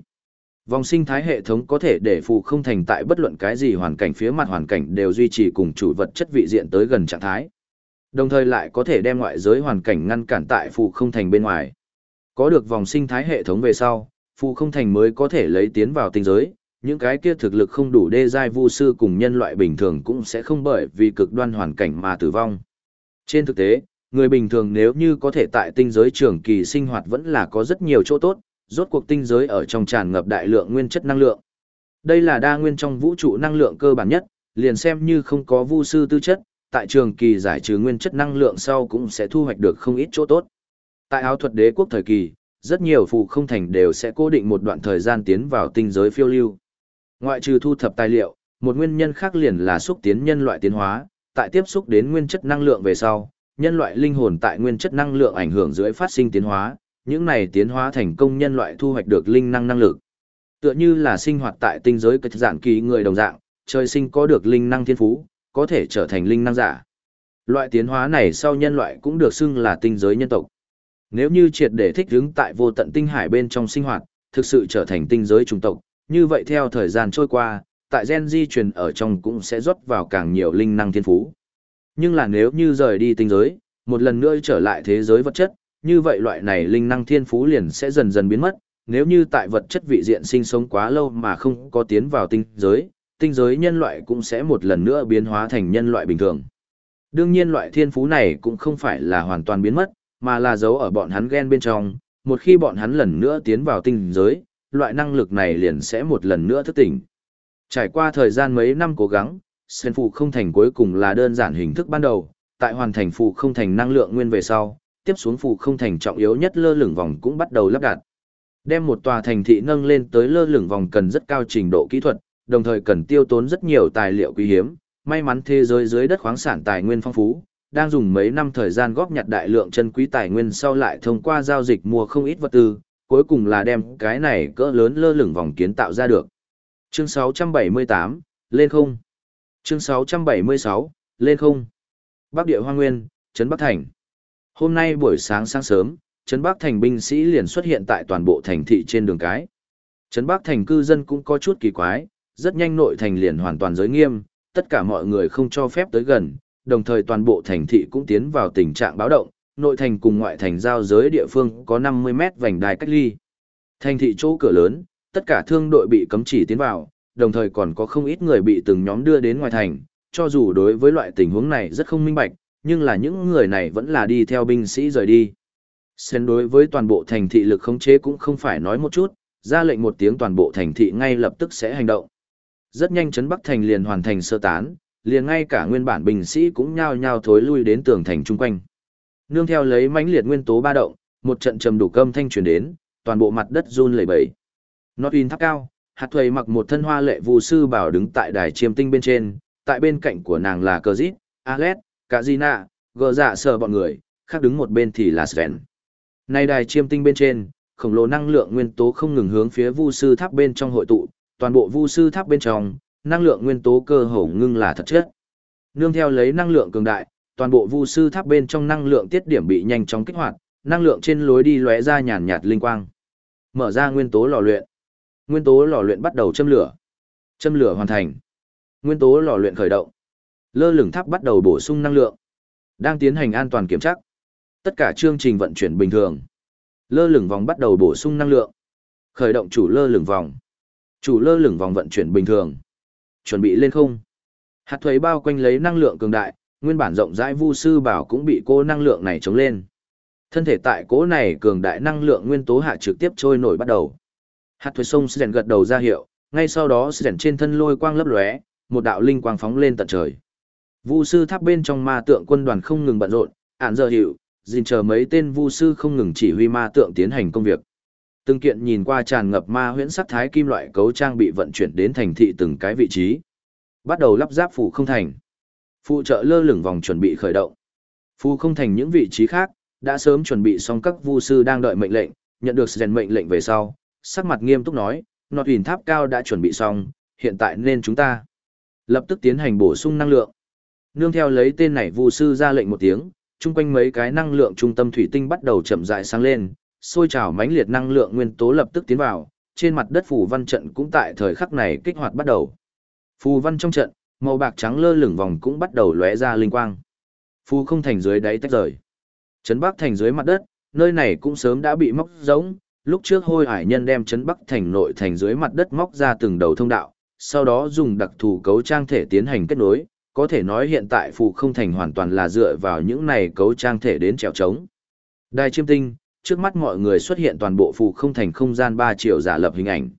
Vòng sinh thái hệ thống có thể để phụ không thành tại bất luận cái gì hoàn cảnh phía mặt hoàn cảnh đều duy trì cùng chủ vật chất vị diện tới gần trạng thái. Đồng thời lại có thể đem ngoại giới hoàn cảnh ngăn cản tại phụ không thành bên ngoài. Có được vòng sinh thái hệ thống về sau, phụ không thành mới có thể lấy tiến vào tinh giới, những cái kia thực lực không đủ đê giai vu sư cùng nhân loại bình thường cũng sẽ không bởi vì cực đoan hoàn cảnh mà tử vong. Trên thực tế, người bình thường nếu như có thể tại tinh giới trường kỳ sinh hoạt vẫn là có rất nhiều chỗ tốt, rốt cuộc tinh giới ở trong tràn ngập đại lượng nguyên chất năng lượng. Đây là đa nguyên trong vũ trụ năng lượng cơ bản nhất, liền xem như không có vu sư tư chất, tại trường kỳ giải trừ nguyên chất năng lượng sau cũng sẽ thu hoạch được không ít chỗ tốt. Tại áo thuật đế quốc thời kỳ, rất nhiều phụ không thành đều sẽ cố định một đoạn thời gian tiến vào tinh giới phiêu lưu. Ngoại trừ thu thập tài liệu, một nguyên nhân khác liền là xúc tiến nhân loại tiến hóa, tại tiếp xúc đến nguyên chất năng lượng về sau, nhân loại linh hồn tại nguyên chất năng lượng ảnh hưởng dưới phát sinh tiến hóa, những này tiến hóa thành công nhân loại thu hoạch được linh năng năng lực. Tựa như là sinh hoạt tại tinh giới cực dạng kỳ người đồng dạng, trời sinh có được linh năng thiên phú, có thể trở thành linh năng giả. Loại tiến hóa này sau nhân loại cũng được xưng là tinh giới nhân tộc. Nếu như triệt để thích ứng tại vô tận tinh hải bên trong sinh hoạt, thực sự trở thành tinh giới chủng tộc, như vậy theo thời gian trôi qua, tại gen di truyền ở trong cũng sẽ rót vào càng nhiều linh năng thiên phú. Nhưng là nếu như rời đi tinh giới, một lần nữa trở lại thế giới vật chất, như vậy loại này linh năng thiên phú liền sẽ dần dần biến mất. Nếu như tại vật chất vị diện sinh sống quá lâu mà không có tiến vào tinh giới, tinh giới nhân loại cũng sẽ một lần nữa biến hóa thành nhân loại bình thường. Đương nhiên loại thiên phú này cũng không phải là hoàn toàn biến mất, mà là giấu ở bọn hắn gen bên trong, một khi bọn hắn lần nữa tiến vào tinh giới, loại năng lực này liền sẽ một lần nữa thức tỉnh. Trải qua thời gian mấy năm cố gắng, sen phụ không thành cuối cùng là đơn giản hình thức ban đầu, tại hoàn thành phụ không thành năng lượng nguyên về sau, tiếp xuống phụ không thành trọng yếu nhất lơ lửng vòng cũng bắt đầu lắp đặt. Đem một tòa thành thị nâng lên tới lơ lửng vòng cần rất cao trình độ kỹ thuật, đồng thời cần tiêu tốn rất nhiều tài liệu quý hiếm, may mắn thế giới dưới đất khoáng sản tài nguyên phong phú, đang dùng mấy năm thời gian góp nhặt đại lượng chân quý tài nguyên sau lại thông qua giao dịch mua không ít vật tư, cuối cùng là đem cái này cỡ lớn lơ lửng vòng kiến tạo ra được. Chương 678, lên không. Chương 676, lên không. Bắc địa Hoa Nguyên, Trấn Bắc Thành. Hôm nay buổi sáng sáng sớm, Trấn Bắc Thành binh sĩ liền xuất hiện tại toàn bộ thành thị trên đường cái. Trấn Bắc Thành cư dân cũng có chút kỳ quái, rất nhanh nội thành liền hoàn toàn giới nghiêm, tất cả mọi người không cho phép tới gần, đồng thời toàn bộ thành thị cũng tiến vào tình trạng báo động, nội thành cùng ngoại thành giao giới địa phương có 50 mét vành đai cách ly. Thành thị chỗ cửa lớn, tất cả thương đội bị cấm chỉ tiến vào, đồng thời còn có không ít người bị từng nhóm đưa đến ngoài thành, cho dù đối với loại tình huống này rất không minh bạch, nhưng là những người này vẫn là đi theo binh sĩ rời đi. Xen đối với toàn bộ thành thị lực khống chế cũng không phải nói một chút, ra lệnh một tiếng toàn bộ thành thị ngay lập tức sẽ hành động. Rất nhanh chấn Bắc Thành liền hoàn thành sơ tán, liền ngay cả nguyên bản binh sĩ cũng nhao nhao thối lui đến tường thành chung quanh. Nương theo lấy mãnh liệt nguyên tố ba động, một trận trầm đủ cơm thanh truyền đến, toàn bộ mặt đất run lẩy bẩy. Nó in tháp cao, hạt thuầy mặc một thân hoa lệ vụ sư bảo đứng tại đài chiêm tinh bên trên, tại bên cạnh của nàng là cờ dít, Alet, cả Gina, gờ dạ sờ bọn người, khác đứng một bên thì là Sven. Nay đài chiêm tinh bên trên, khổng lồ năng lượng nguyên tố không ngừng hướng phía vu sư tháp bên trong hội tụ, toàn bộ vu sư tháp bên trong, năng lượng nguyên tố cơ hồ ngưng là thật chất. Nương theo lấy năng lượng cường đại, toàn bộ vu sư tháp bên trong năng lượng tiết điểm bị nhanh chóng kích hoạt, năng lượng trên lối đi lóe ra nhàn nhạt linh quang. Mở ra nguyên tố lò luyện. Nguyên tố lò luyện bắt đầu châm lửa. Châm lửa hoàn thành. Nguyên tố lò luyện khởi động. Lơ lửng tháp bắt đầu bổ sung năng lượng. Đang tiến hành an toàn kiểm tra. Tất cả chương trình vận chuyển bình thường. Lơ lửng vòng bắt đầu bổ sung năng lượng. Khởi động chủ lơ lửng vòng. Chủ lơ lửng vòng vận chuyển bình thường. Chuẩn bị lên không. Hạt thuế bao quanh lấy năng lượng cường đại, nguyên bản rộng rãi vu sư bảo cũng bị cô năng lượng này chống lên. Thân thể tại cố này cường đại năng lượng nguyên tố hạ trực tiếp trôi nổi bắt đầu. Hạt thuế sông Sren gật đầu ra hiệu, ngay sau đó Sren trên thân lôi quang lấp lóe, một đạo linh quang phóng lên tận trời. Vu sư tháp bên trong ma tượng quân đoàn không ngừng bận rộn, ản giờ hiệu, dình chờ mấy tên vu sư không ngừng chỉ huy ma tượng tiến hành công việc. Từng kiện nhìn qua tràn ngập ma huyễn sắc thái kim loại cấu trang bị vận chuyển đến thành thị từng cái vị trí. Bắt đầu lắp ráp phủ không thành. Phụ trợ lơ lửng vòng chuẩn bị khởi động. Phù không thành những vị trí khác, đã sớm chuẩn bị xong các vu sư đang đợi mệnh lệnh, nhận được rèn mệnh lệnh về sau, sắc mặt nghiêm túc nói, nọt hình tháp cao đã chuẩn bị xong, hiện tại nên chúng ta lập tức tiến hành bổ sung năng lượng. Nương theo lấy tên này vu sư ra lệnh một tiếng, chung quanh mấy cái năng lượng trung tâm thủy tinh bắt đầu chậm rãi sáng lên, sôi trào mãnh liệt năng lượng nguyên tố lập tức tiến vào, trên mặt đất phù văn trận cũng tại thời khắc này kích hoạt bắt đầu. Phù văn trong trận, màu bạc trắng lơ lửng vòng cũng bắt đầu lóe ra linh quang. Phù không thành dưới đáy tách rời. Trấn Bắc thành dưới mặt đất, nơi này cũng sớm đã bị móc giống, lúc trước hôi hải nhân đem chấn Bắc thành nội thành dưới mặt đất móc ra từng đầu thông đạo, sau đó dùng đặc thù cấu trang thể tiến hành kết nối, có thể nói hiện tại phù không thành hoàn toàn là dựa vào những này cấu trang thể đến trèo trống. Đài chiêm tinh, trước mắt mọi người xuất hiện toàn bộ phù không thành không gian ba triệu giả lập hình ảnh.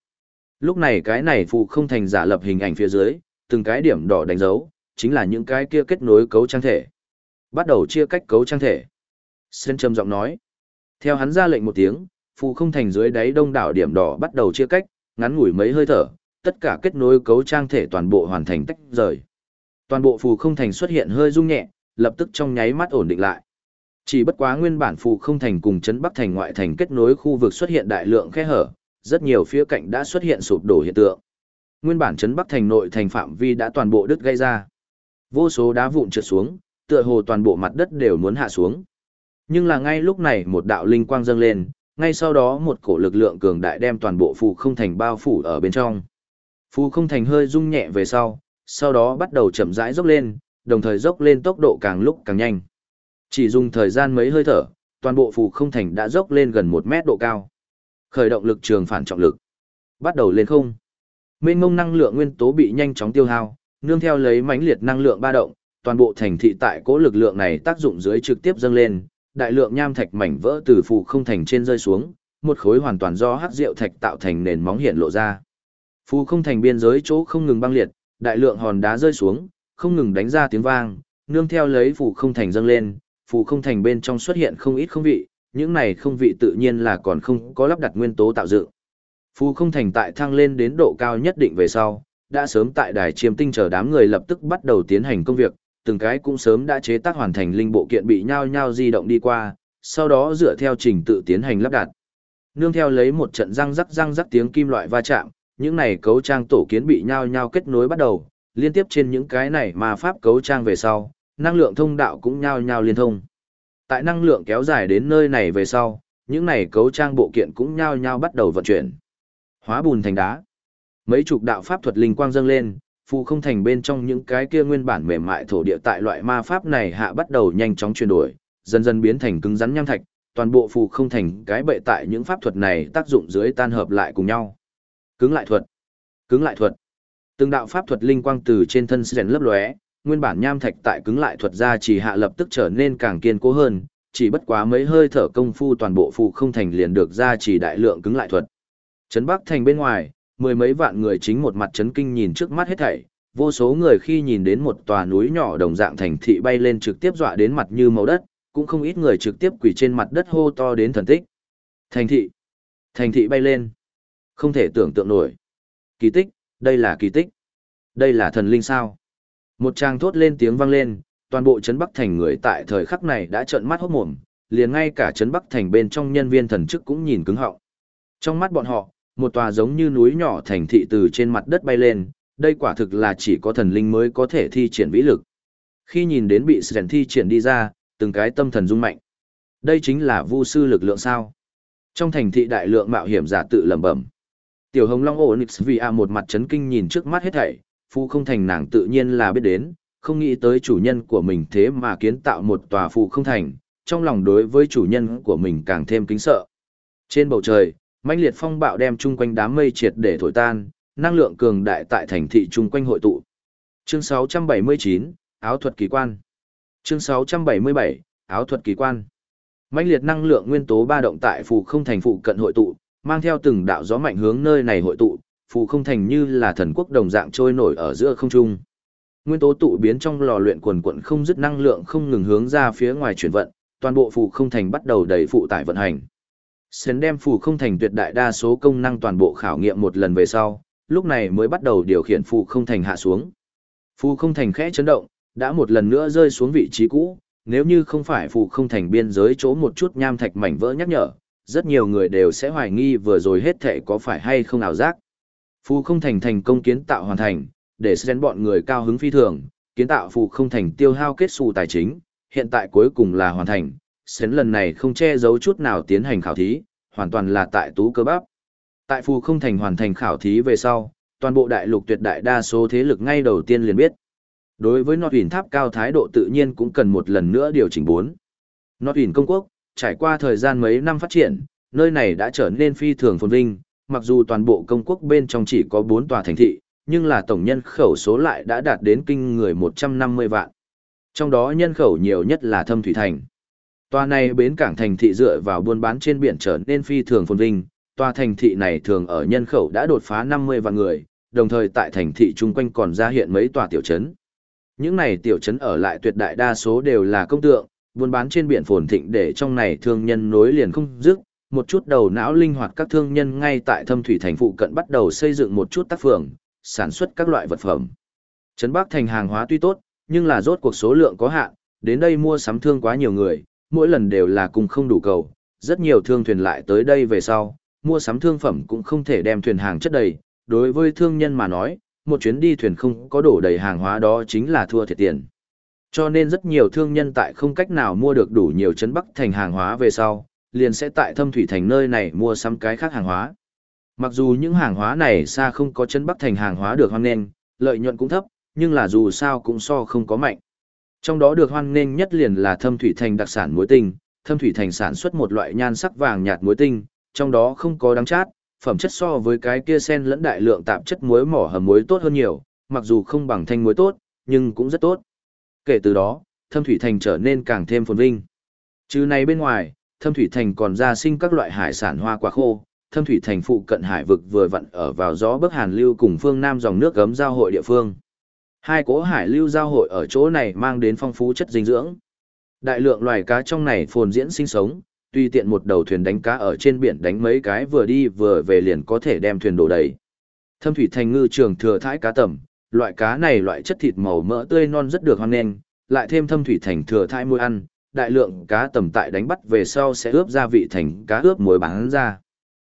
Lúc này cái này phù không thành giả lập hình ảnh phía dưới, từng cái điểm đỏ đánh dấu, chính là những cái kia kết nối cấu trang thể. Bắt đầu chia cách cấu trang thể. Sơn trầm giọng nói. Theo hắn ra lệnh một tiếng, phù không thành dưới đáy đông đảo điểm đỏ bắt đầu chia cách, ngắn ngủi mấy hơi thở, tất cả kết nối cấu trang thể toàn bộ hoàn thành tách rời. Toàn bộ phù không thành xuất hiện hơi rung nhẹ, lập tức trong nháy mắt ổn định lại. Chỉ bất quá nguyên bản phù không thành cùng chấn Bắc thành ngoại thành kết nối khu vực xuất hiện đại lượng khe hở, rất nhiều phía cạnh đã xuất hiện sụp đổ hiện tượng. Nguyên bản chấn Bắc thành nội thành phạm vi đã toàn bộ đứt gây ra. Vô số đá vụn trượt xuống, tựa hồ toàn bộ mặt đất đều muốn hạ xuống. Nhưng là ngay lúc này một đạo linh quang dâng lên, ngay sau đó một cổ lực lượng cường đại đem toàn bộ phù không thành bao phủ ở bên trong. Phù không thành hơi rung nhẹ về sau, sau đó bắt đầu chậm rãi dốc lên, đồng thời dốc lên tốc độ càng lúc càng nhanh. Chỉ dùng thời gian mấy hơi thở, toàn bộ phù không thành đã dốc lên gần một mét độ cao. Khởi động lực trường phản trọng lực. Bắt đầu lên không. Mênh mông năng lượng nguyên tố bị nhanh chóng tiêu hao, nương theo lấy mãnh liệt năng lượng ba động, toàn bộ thành thị tại cố lực lượng này tác dụng dưới trực tiếp dâng lên, đại lượng nham thạch mảnh vỡ từ phù không thành trên rơi xuống, một khối hoàn toàn do hắc rượu thạch tạo thành nền móng hiện lộ ra. Phù không thành biên giới chỗ không ngừng băng liệt, đại lượng hòn đá rơi xuống, không ngừng đánh ra tiếng vang, nương theo lấy phù không thành dâng lên, phù không thành bên trong xuất hiện không ít không vị, những này không vị tự nhiên là còn không có lắp đặt nguyên tố tạo dựng. Phù không thành tại thăng lên đến độ cao nhất định về sau, đã sớm tại đài chiêm tinh chờ đám người lập tức bắt đầu tiến hành công việc, từng cái cũng sớm đã chế tác hoàn thành linh bộ kiện bị nhau nhau di động đi qua, sau đó dựa theo trình tự tiến hành lắp đặt. Nương theo lấy một trận răng rắc răng rắc tiếng kim loại va chạm, những này cấu trang tổ kiến bị nhau nhau kết nối bắt đầu, liên tiếp trên những cái này mà pháp cấu trang về sau, năng lượng thông đạo cũng nhau nhau liên thông. Tại năng lượng kéo dài đến nơi này về sau, những này cấu trang bộ kiện cũng nhau nhau bắt đầu vận chuyển. Hóa bùn thành đá. Mấy chục đạo pháp thuật linh quang dâng lên, phù không thành bên trong những cái kia nguyên bản mềm mại thổ địa tại loại ma pháp này hạ bắt đầu nhanh chóng chuyển đổi, dần dần biến thành cứng rắn nham thạch, toàn bộ phù không thành cái bệ tại những pháp thuật này tác dụng dưới tan hợp lại cùng nhau. Cứng lại thuật, cứng lại thuật. Từng đạo pháp thuật linh quang từ trên thân rèn lấp lóe, nguyên bản nham thạch tại cứng lại thuật ra chỉ hạ lập tức trở nên càng kiên cố hơn, chỉ bất quá mấy hơi thở công phu toàn bộ phù không thành liền được ra chỉ đại lượng cứng lại thuật. Trấn Bắc thành bên ngoài, mười mấy vạn người chính một mặt chấn kinh nhìn trước mắt hết thảy, vô số người khi nhìn đến một tòa núi nhỏ đồng dạng thành thị bay lên trực tiếp dọa đến mặt như màu đất, cũng không ít người trực tiếp quỳ trên mặt đất hô to đến thần tích. Thành thị, thành thị bay lên, không thể tưởng tượng nổi. Kỳ tích, đây là kỳ tích. Đây là thần linh sao? Một trang thốt lên tiếng vang lên, toàn bộ trấn Bắc thành người tại thời khắc này đã trợn mắt hốt mồm, liền ngay cả trấn Bắc thành bên trong nhân viên thần chức cũng nhìn cứng họng. Trong mắt bọn họ, một tòa giống như núi nhỏ thành thị từ trên mặt đất bay lên, đây quả thực là chỉ có thần linh mới có thể thi triển vĩ lực. Khi nhìn đến bị sẻn thi triển đi ra, từng cái tâm thần rung mạnh. Đây chính là vu sư lực lượng sao? Trong thành thị đại lượng mạo hiểm giả tự lẩm bẩm. Tiểu Hồng Long Onyx vì a một mặt chấn kinh nhìn trước mắt hết thảy, phu không thành nàng tự nhiên là biết đến, không nghĩ tới chủ nhân của mình thế mà kiến tạo một tòa phù không thành, trong lòng đối với chủ nhân của mình càng thêm kính sợ. Trên bầu trời, mãnh liệt phong bạo đem chung quanh đám mây triệt để thổi tan, năng lượng cường đại tại thành thị chung quanh hội tụ. Chương 679, áo thuật kỳ quan. Chương 677, áo thuật kỳ quan. Mãnh liệt năng lượng nguyên tố ba động tại phù không thành phụ cận hội tụ, mang theo từng đạo gió mạnh hướng nơi này hội tụ, phù không thành như là thần quốc đồng dạng trôi nổi ở giữa không trung. Nguyên tố tụ biến trong lò luyện quần quần không dứt năng lượng không ngừng hướng ra phía ngoài chuyển vận, toàn bộ phù không thành bắt đầu đầy phụ tải vận hành. Sến đem phù không thành tuyệt đại đa số công năng toàn bộ khảo nghiệm một lần về sau, lúc này mới bắt đầu điều khiển phù không thành hạ xuống. Phù không thành khẽ chấn động, đã một lần nữa rơi xuống vị trí cũ, nếu như không phải phù không thành biên giới chỗ một chút nham thạch mảnh vỡ nhắc nhở, rất nhiều người đều sẽ hoài nghi vừa rồi hết thể có phải hay không ảo giác. Phù không thành thành công kiến tạo hoàn thành, để Sến bọn người cao hứng phi thường, kiến tạo phù không thành tiêu hao kết xù tài chính, hiện tại cuối cùng là hoàn thành, Sến lần này không che giấu chút nào tiến hành khảo thí, hoàn toàn là tại tú cơ bắp. Tại phù không thành hoàn thành khảo thí về sau, toàn bộ đại lục tuyệt đại đa số thế lực ngay đầu tiên liền biết. Đối với Nọt Huyền Tháp cao thái độ tự nhiên cũng cần một lần nữa điều chỉnh bốn. Nọt Huyền công quốc, trải qua thời gian mấy năm phát triển, nơi này đã trở nên phi thường phồn vinh, mặc dù toàn bộ công quốc bên trong chỉ có 4 tòa thành thị, nhưng là tổng nhân khẩu số lại đã đạt đến kinh người 150 vạn. Trong đó nhân khẩu nhiều nhất là Thâm Thủy Thành. Tòa này bến cảng thành thị dựa vào buôn bán trên biển trở nên phi thường phồn vinh, tòa thành thị này thường ở nhân khẩu đã đột phá 50 vạn người, đồng thời tại thành thị chung quanh còn ra hiện mấy tòa tiểu trấn. Những này tiểu trấn ở lại tuyệt đại đa số đều là công tượng, buôn bán trên biển phồn thịnh để trong này thương nhân nối liền không dứt, một chút đầu não linh hoạt các thương nhân ngay tại thâm thủy thành phụ cận bắt đầu xây dựng một chút tác phường, sản xuất các loại vật phẩm. Trấn Bắc thành hàng hóa tuy tốt, nhưng là rốt cuộc số lượng có hạn, đến đây mua sắm thương quá nhiều người, mỗi lần đều là cùng không đủ cầu, rất nhiều thương thuyền lại tới đây về sau, mua sắm thương phẩm cũng không thể đem thuyền hàng chất đầy, đối với thương nhân mà nói, một chuyến đi thuyền không có đổ đầy hàng hóa đó chính là thua thiệt tiền. Cho nên rất nhiều thương nhân tại không cách nào mua được đủ nhiều chấn bắc thành hàng hóa về sau, liền sẽ tại thâm thủy thành nơi này mua sắm cái khác hàng hóa. Mặc dù những hàng hóa này xa không có chấn bắc thành hàng hóa được hoang nên lợi nhuận cũng thấp, nhưng là dù sao cũng so không có mạnh. Trong đó được hoan nghênh nhất liền là thâm thủy thành đặc sản muối tinh, thâm thủy thành sản xuất một loại nhan sắc vàng nhạt muối tinh, trong đó không có đắng chát, phẩm chất so với cái kia sen lẫn đại lượng tạp chất muối mỏ hầm muối tốt hơn nhiều, mặc dù không bằng thanh muối tốt, nhưng cũng rất tốt. Kể từ đó, thâm thủy thành trở nên càng thêm phồn vinh. Chứ này bên ngoài, thâm thủy thành còn ra sinh các loại hải sản hoa quả khô, thâm thủy thành phụ cận hải vực vừa vặn ở vào gió bức hàn lưu cùng phương nam dòng nước gấm giao hội địa phương. Hai cỗ hải lưu giao hội ở chỗ này mang đến phong phú chất dinh dưỡng. Đại lượng loài cá trong này phồn diễn sinh sống, tùy tiện một đầu thuyền đánh cá ở trên biển đánh mấy cái vừa đi vừa về liền có thể đem thuyền đổ đầy. Thâm thủy thành ngư trường thừa thái cá tầm, loại cá này loại chất thịt màu mỡ tươi non rất được hoan nghênh, lại thêm thâm thủy thành thừa thái muối ăn, đại lượng cá tầm tại đánh bắt về sau sẽ ướp gia vị thành cá ướp muối bán ra.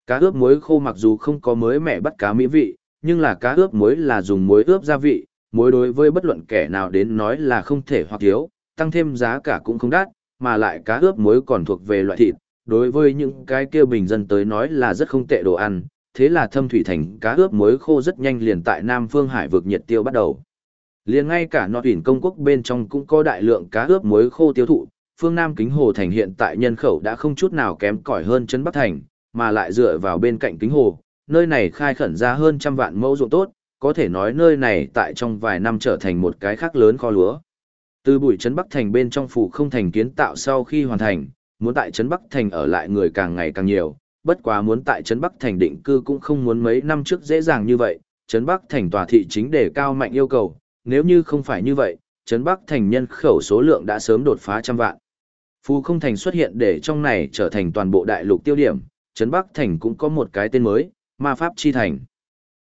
Cá ướp muối khô mặc dù không có mới mẻ bắt cá mỹ vị, nhưng là cá ướp muối là dùng muối ướp gia vị, Mối đối với bất luận kẻ nào đến nói là không thể hoặc thiếu, tăng thêm giá cả cũng không đắt, mà lại cá ướp muối còn thuộc về loại thịt, đối với những cái kia bình dân tới nói là rất không tệ đồ ăn, thế là thâm thủy thành cá ướp muối khô rất nhanh liền tại Nam Phương Hải vực nhiệt tiêu bắt đầu. Liền ngay cả nọ tuyển công quốc bên trong cũng có đại lượng cá ướp muối khô tiêu thụ, phương Nam Kính Hồ thành hiện tại nhân khẩu đã không chút nào kém cỏi hơn chân Bắc thành, mà lại dựa vào bên cạnh Kính Hồ, nơi này khai khẩn ra hơn trăm vạn mẫu ruộng tốt, có thể nói nơi này tại trong vài năm trở thành một cái khác lớn kho lúa. Từ bụi trấn Bắc Thành bên trong phủ không thành kiến tạo sau khi hoàn thành, muốn tại trấn Bắc Thành ở lại người càng ngày càng nhiều, bất quá muốn tại trấn Bắc Thành định cư cũng không muốn mấy năm trước dễ dàng như vậy, trấn Bắc Thành tòa thị chính đề cao mạnh yêu cầu, nếu như không phải như vậy, trấn Bắc Thành nhân khẩu số lượng đã sớm đột phá trăm vạn. Phù không thành xuất hiện để trong này trở thành toàn bộ đại lục tiêu điểm, trấn Bắc Thành cũng có một cái tên mới, Ma Pháp Chi Thành.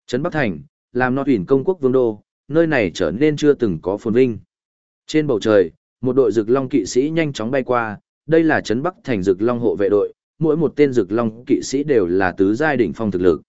Trấn Bắc Thành, làm nó tuyển công quốc vương đô, nơi này trở nên chưa từng có phồn vinh. Trên bầu trời, một đội rực long kỵ sĩ nhanh chóng bay qua, đây là trấn Bắc thành rực long hộ vệ đội, mỗi một tên rực long kỵ sĩ đều là tứ giai đỉnh phong thực lực.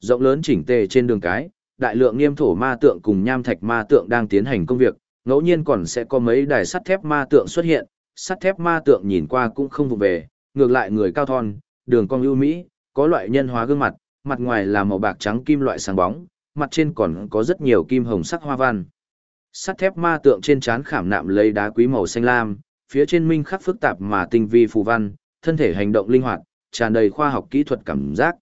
Rộng lớn chỉnh tề trên đường cái, đại lượng nghiêm thổ ma tượng cùng nham thạch ma tượng đang tiến hành công việc, ngẫu nhiên còn sẽ có mấy đài sắt thép ma tượng xuất hiện, sắt thép ma tượng nhìn qua cũng không vụ về, ngược lại người cao thon, đường cong ưu mỹ, có loại nhân hóa gương mặt, mặt ngoài là màu bạc trắng kim loại sáng bóng, mặt trên còn có rất nhiều kim hồng sắc hoa văn. Sắt thép ma tượng trên trán khảm nạm lấy đá quý màu xanh lam, phía trên minh khắc phức tạp mà tinh vi phù văn, thân thể hành động linh hoạt, tràn đầy khoa học kỹ thuật cảm giác.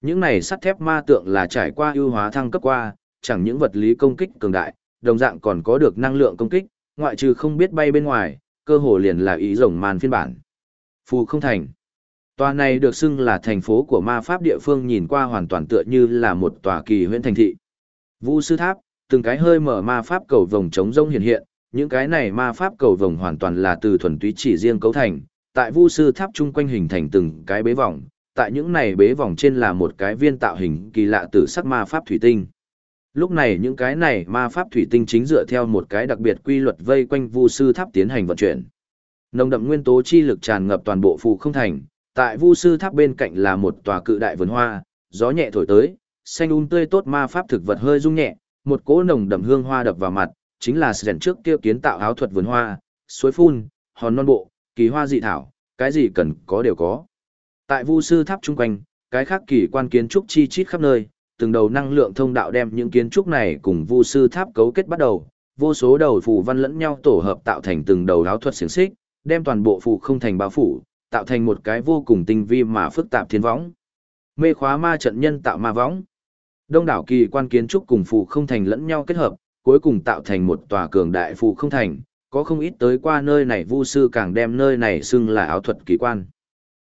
Những này sắt thép ma tượng là trải qua ưu hóa thăng cấp qua, chẳng những vật lý công kích cường đại, đồng dạng còn có được năng lượng công kích, ngoại trừ không biết bay bên ngoài, cơ hồ liền là ý rồng màn phiên bản. Phù không thành. Tòa này được xưng là thành phố của ma pháp địa phương nhìn qua hoàn toàn tựa như là một tòa kỳ huyện thành thị. Vu sư tháp, từng cái hơi mở ma pháp cầu vồng trống rông hiện hiện, những cái này ma pháp cầu vồng hoàn toàn là từ thuần túy chỉ riêng cấu thành, tại Vu sư tháp chung quanh hình thành từng cái bế vòng, tại những này bế vòng trên là một cái viên tạo hình kỳ lạ từ sắc ma pháp thủy tinh. Lúc này những cái này ma pháp thủy tinh chính dựa theo một cái đặc biệt quy luật vây quanh Vu sư tháp tiến hành vận chuyển. Nồng đậm nguyên tố chi lực tràn ngập toàn bộ phù không thành, tại Vu sư tháp bên cạnh là một tòa cự đại vườn hoa, gió nhẹ thổi tới, xanh um tươi tốt ma pháp thực vật hơi rung nhẹ, một cỗ nồng đậm hương hoa đập vào mặt, chính là sẻn trước kia kiến tạo áo thuật vườn hoa, suối phun, hòn non bộ, kỳ hoa dị thảo, cái gì cần có đều có. Tại Vu sư tháp chung quanh, cái khác kỳ quan kiến trúc chi chít khắp nơi, từng đầu năng lượng thông đạo đem những kiến trúc này cùng Vu sư tháp cấu kết bắt đầu, vô số đầu phù văn lẫn nhau tổ hợp tạo thành từng đầu áo thuật xiển xích, đem toàn bộ phù không thành bao phủ, tạo thành một cái vô cùng tinh vi mà phức tạp thiên võng. Mê khóa ma trận nhân tạo ma võng. Đông đảo kỳ quan kiến trúc cùng phù không thành lẫn nhau kết hợp, cuối cùng tạo thành một tòa cường đại phù không thành, có không ít tới qua nơi này vu sư càng đem nơi này xưng là áo thuật kỳ quan.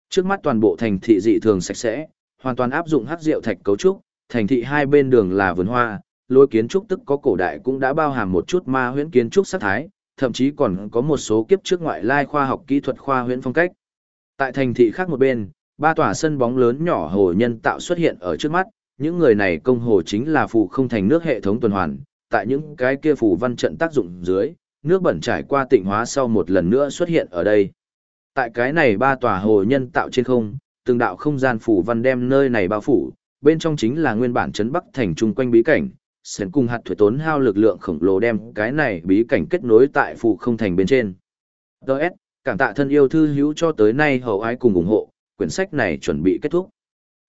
Trước mắt toàn bộ thành thị dị thường sạch sẽ, hoàn toàn áp dụng hắc rượu thạch cấu trúc, thành thị hai bên đường là vườn hoa, lối kiến trúc tức có cổ đại cũng đã bao hàm một chút ma huyễn kiến trúc sắc thái, thậm chí còn có một số kiếp trước ngoại lai khoa học kỹ thuật khoa huyễn phong cách. Tại thành thị khác một bên, ba tòa sân bóng lớn nhỏ hồ nhân tạo xuất hiện ở trước mắt, những người này công hồ chính là phù không thành nước hệ thống tuần hoàn, tại những cái kia phù văn trận tác dụng dưới, nước bẩn trải qua tịnh hóa sau một lần nữa xuất hiện ở đây. Tại cái này ba tòa hồ nhân tạo trên không, từng đạo không gian phù văn đem nơi này bao phủ, bên trong chính là nguyên bản trấn Bắc thành trung quanh bí cảnh, sến cùng hạt thuế tốn hao lực lượng khổng lồ đem cái này bí cảnh kết nối tại phù không thành bên trên. Đợt, cảm tạ thân yêu thư hữu cho tới nay hậu ái cùng ủng hộ, quyển sách này chuẩn bị kết thúc.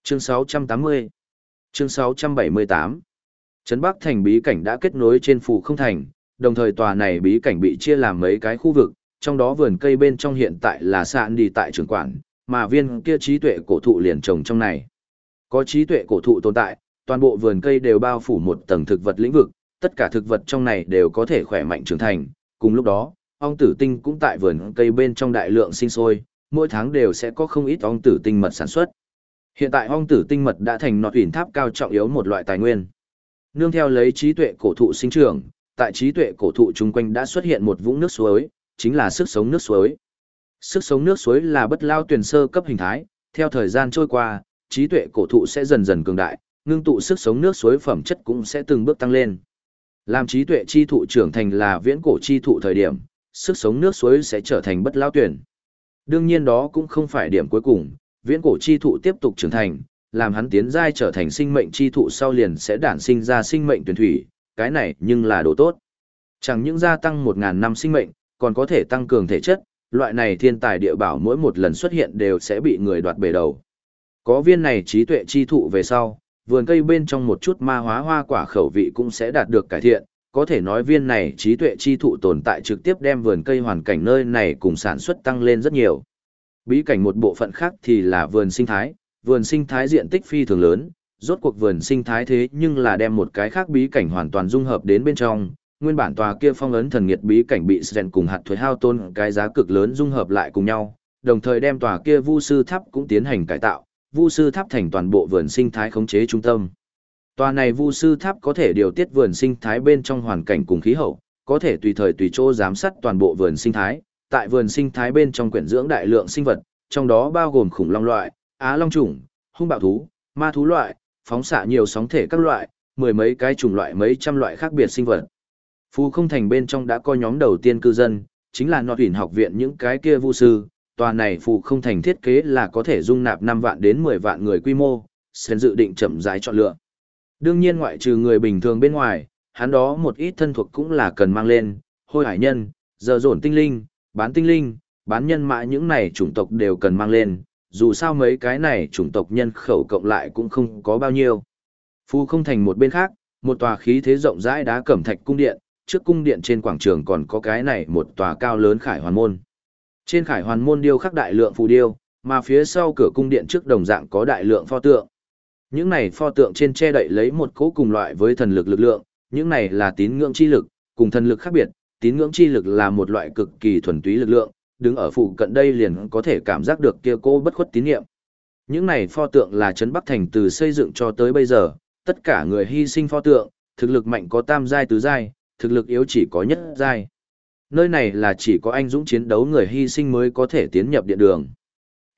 Chương 680 Chương 678 Trấn Bắc thành bí cảnh đã kết nối trên phủ không thành, đồng thời tòa này bí cảnh bị chia làm mấy cái khu vực, trong đó vườn cây bên trong hiện tại là sạn đi tại trường quản, mà viên kia trí tuệ cổ thụ liền trồng trong này. Có trí tuệ cổ thụ tồn tại, toàn bộ vườn cây đều bao phủ một tầng thực vật lĩnh vực, tất cả thực vật trong này đều có thể khỏe mạnh trưởng thành. Cùng lúc đó, ong tử tinh cũng tại vườn cây bên trong đại lượng sinh sôi, mỗi tháng đều sẽ có không ít ong tử tinh mật sản xuất. Hiện tại ong tử tinh mật đã thành nọt huyền tháp cao trọng yếu một loại tài nguyên. Nương theo lấy trí tuệ cổ thụ sinh trưởng, tại trí tuệ cổ thụ chung quanh đã xuất hiện một vũng nước suối, chính là sức sống nước suối. Sức sống nước suối là bất lao tuyển sơ cấp hình thái, theo thời gian trôi qua, trí tuệ cổ thụ sẽ dần dần cường đại, ngưng tụ sức sống nước suối phẩm chất cũng sẽ từng bước tăng lên. Làm trí tuệ chi thụ trưởng thành là viễn cổ chi thụ thời điểm, sức sống nước suối sẽ trở thành bất lao tuyển. Đương nhiên đó cũng không phải điểm cuối cùng, viễn cổ chi thụ tiếp tục trưởng thành, làm hắn tiến giai trở thành sinh mệnh chi thụ sau liền sẽ đản sinh ra sinh mệnh tuyển thủy, cái này nhưng là đồ tốt. Chẳng những gia tăng 1.000 năm sinh mệnh, còn có thể tăng cường thể chất, loại này thiên tài địa bảo mỗi một lần xuất hiện đều sẽ bị người đoạt bể đầu. Có viên này trí tuệ chi thụ về sau, vườn cây bên trong một chút ma hóa hoa quả khẩu vị cũng sẽ đạt được cải thiện, có thể nói viên này trí tuệ chi thụ tồn tại trực tiếp đem vườn cây hoàn cảnh nơi này cùng sản xuất tăng lên rất nhiều. Bí cảnh một bộ phận khác thì là vườn sinh thái, vườn sinh thái diện tích phi thường lớn, rốt cuộc vườn sinh thái thế nhưng là đem một cái khác bí cảnh hoàn toàn dung hợp đến bên trong, nguyên bản tòa kia phong ấn thần nghiệt bí cảnh bị Sren cùng hạt thuế hao tôn cái giá cực lớn dung hợp lại cùng nhau, đồng thời đem tòa kia vu sư tháp cũng tiến hành cải tạo, vu sư tháp thành toàn bộ vườn sinh thái khống chế trung tâm. Tòa này vu sư tháp có thể điều tiết vườn sinh thái bên trong hoàn cảnh cùng khí hậu, có thể tùy thời tùy chỗ giám sát toàn bộ vườn sinh thái, tại vườn sinh thái bên trong quyển dưỡng đại lượng sinh vật, trong đó bao gồm khủng long loại, á long trùng, hung bạo thú, ma thú loại, phóng xạ nhiều sóng thể các loại, mười mấy cái chủng loại mấy trăm loại khác biệt sinh vật. Phù không thành bên trong đã có nhóm đầu tiên cư dân, chính là nọt huyền học viện những cái kia vu sư, tòa này phù không thành thiết kế là có thể dung nạp 5 vạn đến 10 vạn người quy mô, sẽ dự định chậm rãi chọn lựa. Đương nhiên ngoại trừ người bình thường bên ngoài, hắn đó một ít thân thuộc cũng là cần mang lên, hôi hải nhân, giờ dồn tinh linh, bán tinh linh, bán nhân mã những này chủng tộc đều cần mang lên, dù sao mấy cái này chủng tộc nhân khẩu cộng lại cũng không có bao nhiêu. Phù không thành một bên khác, một tòa khí thế rộng rãi đá cẩm thạch cung điện, trước cung điện trên quảng trường còn có cái này một tòa cao lớn khải hoàn môn. Trên khải hoàn môn điêu khắc đại lượng phù điêu, mà phía sau cửa cung điện trước đồng dạng có đại lượng pho tượng. Những này pho tượng trên che đậy lấy một cỗ cùng loại với thần lực lực lượng, những này là tín ngưỡng chi lực, cùng thần lực khác biệt, tín ngưỡng chi lực là một loại cực kỳ thuần túy lực lượng, đứng ở phụ cận đây liền có thể cảm giác được kia cô bất khuất tín niệm. Những này pho tượng là trấn Bắc Thành từ xây dựng cho tới bây giờ, tất cả người hy sinh pho tượng, thực lực mạnh có tam giai tứ giai, thực lực yếu chỉ có nhất giai. Nơi này là chỉ có anh dũng chiến đấu người hy sinh mới có thể tiến nhập điện đường.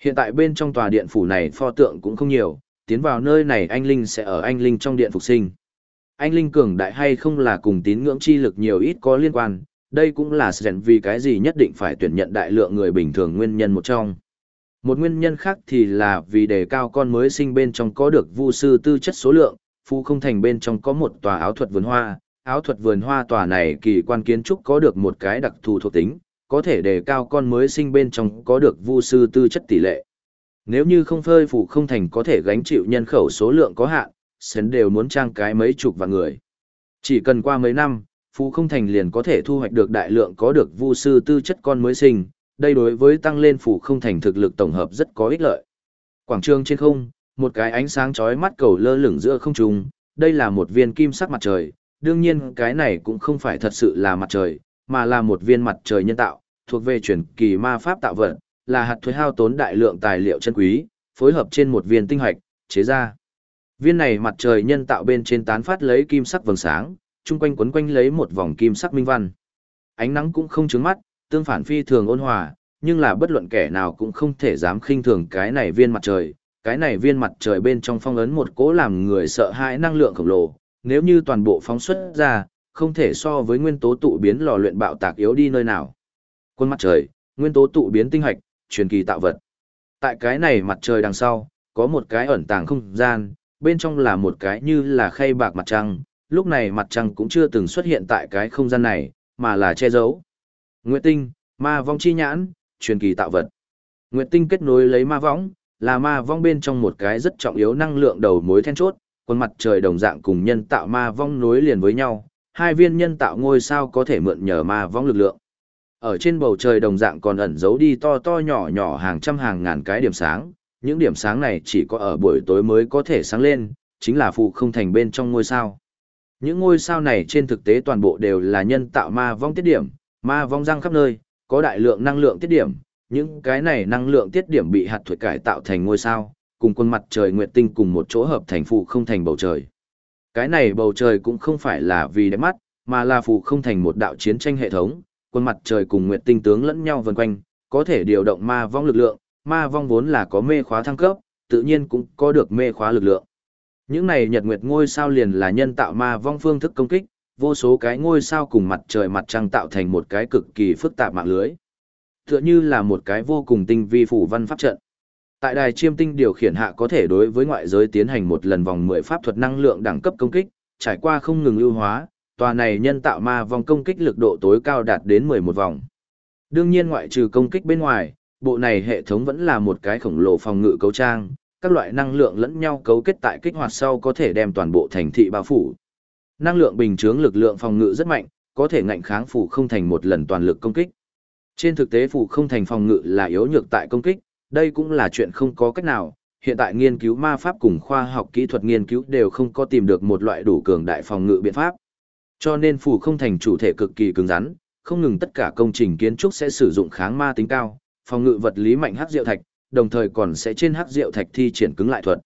Hiện tại bên trong tòa điện phủ này pho tượng cũng không nhiều, tiến vào nơi này anh Linh sẽ ở anh Linh trong điện phục sinh. Anh Linh cường đại hay không là cùng tín ngưỡng chi lực nhiều ít có liên quan, đây cũng là sẵn vì cái gì nhất định phải tuyển nhận đại lượng người bình thường nguyên nhân một trong. Một nguyên nhân khác thì là vì đề cao con mới sinh bên trong có được vu sư tư chất số lượng, phu không thành bên trong có một tòa áo thuật vườn hoa, áo thuật vườn hoa tòa này kỳ quan kiến trúc có được một cái đặc thù thuộc tính, có thể đề cao con mới sinh bên trong có được vu sư tư chất tỷ lệ. Nếu như không phơi phủ không thành có thể gánh chịu nhân khẩu số lượng có hạn, sến đều muốn trang cái mấy chục vạn người. Chỉ cần qua mấy năm, phú không thành liền có thể thu hoạch được đại lượng có được vu sư tư chất con mới sinh, đây đối với tăng lên phủ không thành thực lực tổng hợp rất có ích lợi. Quảng trường trên không, một cái ánh sáng chói mắt cầu lơ lửng giữa không trung, đây là một viên kim sắc mặt trời, đương nhiên cái này cũng không phải thật sự là mặt trời, mà là một viên mặt trời nhân tạo, thuộc về truyền kỳ ma pháp tạo vật, là hạt thuế hao tốn đại lượng tài liệu chân quý, phối hợp trên một viên tinh hạch, chế ra. Viên này mặt trời nhân tạo bên trên tán phát lấy kim sắc vầng sáng, chung quanh quấn quanh lấy một vòng kim sắc minh văn. Ánh nắng cũng không trướng mắt, tương phản phi thường ôn hòa, nhưng là bất luận kẻ nào cũng không thể dám khinh thường cái này viên mặt trời. Cái này viên mặt trời bên trong phong ấn một cỗ làm người sợ hãi năng lượng khổng lồ, nếu như toàn bộ phóng xuất ra, không thể so với nguyên tố tụ biến lò luyện bạo tạc yếu đi nơi nào. Quân mặt trời, nguyên tố tụ biến tinh hạch, truyền kỳ tạo vật. Tại cái này mặt trời đằng sau, có một cái ẩn tàng không gian, bên trong là một cái như là khay bạc mặt trăng, lúc này mặt trăng cũng chưa từng xuất hiện tại cái không gian này, mà là che giấu. Nguyệt tinh, ma vong chi nhãn, truyền kỳ tạo vật. Nguyệt tinh kết nối lấy ma vong, là ma vong bên trong một cái rất trọng yếu năng lượng đầu mối then chốt, quân mặt trời đồng dạng cùng nhân tạo ma vong nối liền với nhau, hai viên nhân tạo ngôi sao có thể mượn nhờ ma vong lực lượng. Ở trên bầu trời đồng dạng còn ẩn giấu đi to to nhỏ nhỏ hàng trăm hàng ngàn cái điểm sáng, những điểm sáng này chỉ có ở buổi tối mới có thể sáng lên, chính là phụ không thành bên trong ngôi sao. Những ngôi sao này trên thực tế toàn bộ đều là nhân tạo ma vong tiết điểm, ma vong răng khắp nơi, có đại lượng năng lượng tiết điểm, những cái này năng lượng tiết điểm bị hạt thuật cải tạo thành ngôi sao, cùng quân mặt trời nguyệt tinh cùng một chỗ hợp thành phụ không thành bầu trời. Cái này bầu trời cũng không phải là vì đẹp mắt, mà là phụ không thành một đạo chiến tranh hệ thống, quân mặt trời cùng nguyệt tinh tướng lẫn nhau vần quanh, có thể điều động ma vong lực lượng, ma vong vốn là có mê khóa thăng cấp, tự nhiên cũng có được mê khóa lực lượng. Những này nhật nguyệt ngôi sao liền là nhân tạo ma vong phương thức công kích, vô số cái ngôi sao cùng mặt trời mặt trăng tạo thành một cái cực kỳ phức tạp mạng lưới. Tựa như là một cái vô cùng tinh vi phủ văn pháp trận. Tại đài chiêm tinh điều khiển hạ có thể đối với ngoại giới tiến hành một lần vòng 10 pháp thuật năng lượng đẳng cấp công kích, trải qua không ngừng ưu hóa, tòa này nhân tạo ma vòng công kích lực độ tối cao đạt đến 11 vòng. Đương nhiên ngoại trừ công kích bên ngoài, bộ này hệ thống vẫn là một cái khổng lồ phòng ngự cấu trang, các loại năng lượng lẫn nhau cấu kết tại kích hoạt sau có thể đem toàn bộ thành thị bao phủ. Năng lượng bình chướng lực lượng phòng ngự rất mạnh, có thể ngạnh kháng phủ không thành một lần toàn lực công kích. Trên thực tế phủ không thành phòng ngự là yếu nhược tại công kích, đây cũng là chuyện không có cách nào. Hiện tại nghiên cứu ma pháp cùng khoa học kỹ thuật nghiên cứu đều không có tìm được một loại đủ cường đại phòng ngự biện pháp. Cho nên phủ không thành chủ thể cực kỳ cứng rắn, không ngừng tất cả công trình kiến trúc sẽ sử dụng kháng ma tính cao, phòng ngự vật lý mạnh hắc diệu thạch, đồng thời còn sẽ trên hắc diệu thạch thi triển cứng lại thuật.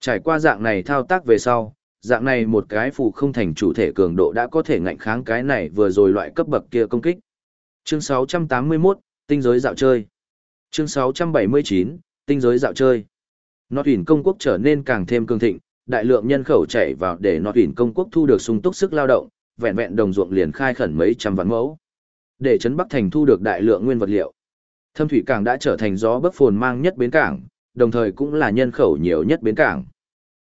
Trải qua dạng này thao tác về sau, dạng này một cái phù không thành chủ thể cường độ đã có thể ngạnh kháng cái này vừa rồi loại cấp bậc kia công kích. Chương 681, tinh giới dạo chơi. Chương 679, tinh giới dạo chơi. Nọt ủy công quốc trở nên càng thêm cường thịnh, đại lượng nhân khẩu chảy vào để nọt ủy công quốc thu được sung túc sức lao động, vẹn vẹn đồng ruộng liền khai khẩn mấy trăm vạn mẫu. Để trấn Bắc thành thu được đại lượng nguyên vật liệu. Thâm thủy cảng đã trở thành gió bấc phồn mang nhất bến cảng, đồng thời cũng là nhân khẩu nhiều nhất bến cảng.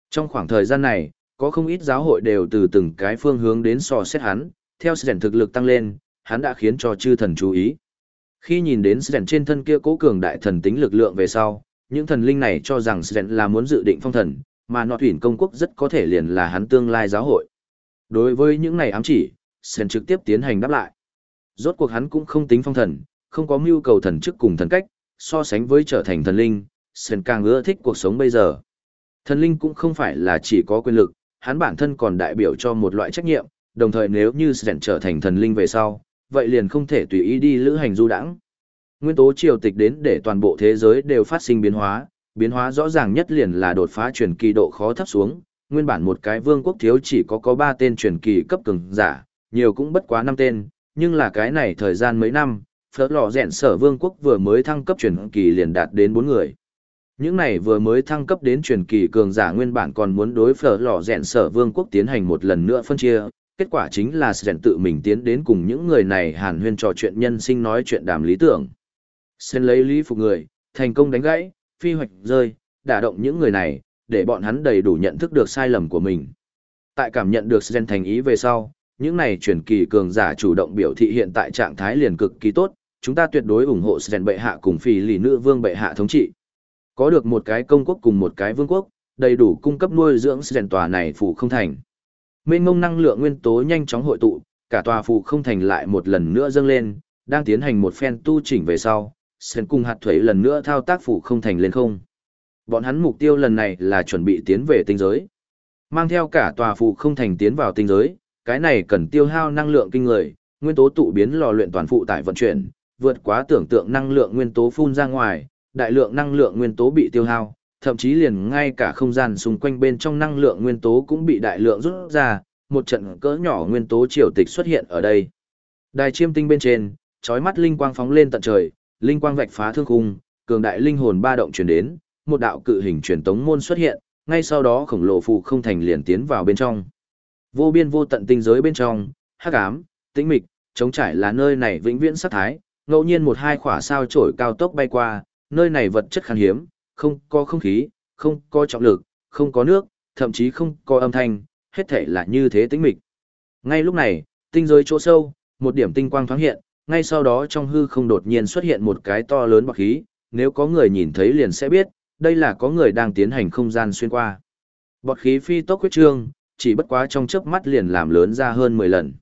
Trong khoảng thời gian này, có không ít giáo hội đều từ từng cái phương hướng đến so xét hắn, theo sự thực lực tăng lên, hắn đã khiến cho chư thần chú ý. Khi nhìn đến Sren trên thân kia cố cường đại thần tính lực lượng về sau, những thần linh này cho rằng Sren là muốn dự định phong thần, mà nọ thủy công quốc rất có thể liền là hắn tương lai giáo hội. Đối với những này ám chỉ, Sren trực tiếp tiến hành đáp lại. Rốt cuộc hắn cũng không tính phong thần, không có mưu cầu thần chức cùng thần cách, so sánh với trở thành thần linh, Sren càng ưa thích cuộc sống bây giờ. Thần linh cũng không phải là chỉ có quyền lực, hắn bản thân còn đại biểu cho một loại trách nhiệm, đồng thời nếu như Sren trở thành thần linh về sau, vậy liền không thể tùy ý đi lữ hành du đãng. Nguyên tố triều tịch đến để toàn bộ thế giới đều phát sinh biến hóa, biến hóa rõ ràng nhất liền là đột phá truyền kỳ độ khó thấp xuống, nguyên bản một cái vương quốc thiếu chỉ có có 3 tên truyền kỳ cấp cường giả, nhiều cũng bất quá 5 tên, nhưng là cái này thời gian mấy năm, phở lò rèn sở vương quốc vừa mới thăng cấp truyền kỳ liền đạt đến 4 người. Những này vừa mới thăng cấp đến truyền kỳ cường giả nguyên bản còn muốn đối phở lò rèn sở vương quốc tiến hành một lần nữa phân chia, kết quả chính là Sren tự mình tiến đến cùng những người này hàn huyên trò chuyện nhân sinh nói chuyện đàm lý tưởng. Sen lấy lý phục người, thành công đánh gãy, phi hoạch rơi, đả động những người này, để bọn hắn đầy đủ nhận thức được sai lầm của mình. Tại cảm nhận được Sren thành ý về sau, những này truyền kỳ cường giả chủ động biểu thị hiện tại trạng thái liền cực kỳ tốt, chúng ta tuyệt đối ủng hộ Sren bệ hạ cùng phi lì nữ vương bệ hạ thống trị. Có được một cái công quốc cùng một cái vương quốc, đầy đủ cung cấp nuôi dưỡng Sren tòa này phủ không thành mênh mông năng lượng nguyên tố nhanh chóng hội tụ, cả tòa phủ không thành lại một lần nữa dâng lên, đang tiến hành một phen tu chỉnh về sau, sen cung hạt thuế lần nữa thao tác phủ không thành lên không. Bọn hắn mục tiêu lần này là chuẩn bị tiến về tinh giới. Mang theo cả tòa phụ không thành tiến vào tinh giới, cái này cần tiêu hao năng lượng kinh người, nguyên tố tụ biến lò luyện toàn phụ tải vận chuyển, vượt quá tưởng tượng năng lượng nguyên tố phun ra ngoài, đại lượng năng lượng nguyên tố bị tiêu hao, thậm chí liền ngay cả không gian xung quanh bên trong năng lượng nguyên tố cũng bị đại lượng rút ra, một trận cỡ nhỏ nguyên tố triều tịch xuất hiện ở đây. Đài chiêm tinh bên trên, chói mắt linh quang phóng lên tận trời, linh quang vạch phá thương khung, cường đại linh hồn ba động truyền đến, một đạo cự hình truyền tống môn xuất hiện, ngay sau đó khổng lồ phù không thành liền tiến vào bên trong. Vô biên vô tận tinh giới bên trong, hắc ám, tĩnh mịch, trống trải là nơi này vĩnh viễn sát thái, ngẫu nhiên một hai khỏa sao trổi cao tốc bay qua, nơi này vật chất khan hiếm, không có không khí, không có trọng lực, không có nước, thậm chí không có âm thanh, hết thể là như thế tĩnh mịch. Ngay lúc này, tinh giới chỗ sâu, một điểm tinh quang thoáng hiện, ngay sau đó trong hư không đột nhiên xuất hiện một cái to lớn bọc khí, nếu có người nhìn thấy liền sẽ biết, đây là có người đang tiến hành không gian xuyên qua. Bọt khí phi tốc quyết trương, chỉ bất quá trong chớp mắt liền làm lớn ra hơn 10 lần.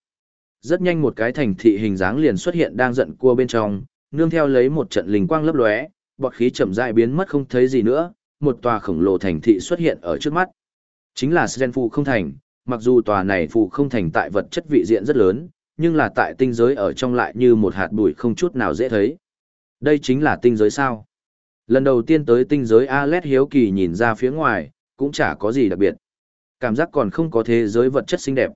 Rất nhanh một cái thành thị hình dáng liền xuất hiện đang giận cua bên trong, nương theo lấy một trận linh quang lấp lóe, bọt khí chậm rãi biến mất không thấy gì nữa, một tòa khổng lồ thành thị xuất hiện ở trước mắt. Chính là Sren Phụ không thành, mặc dù tòa này phụ không thành tại vật chất vị diện rất lớn, nhưng là tại tinh giới ở trong lại như một hạt bụi không chút nào dễ thấy. Đây chính là tinh giới sao. Lần đầu tiên tới tinh giới Alet hiếu kỳ nhìn ra phía ngoài, cũng chả có gì đặc biệt. Cảm giác còn không có thế giới vật chất xinh đẹp.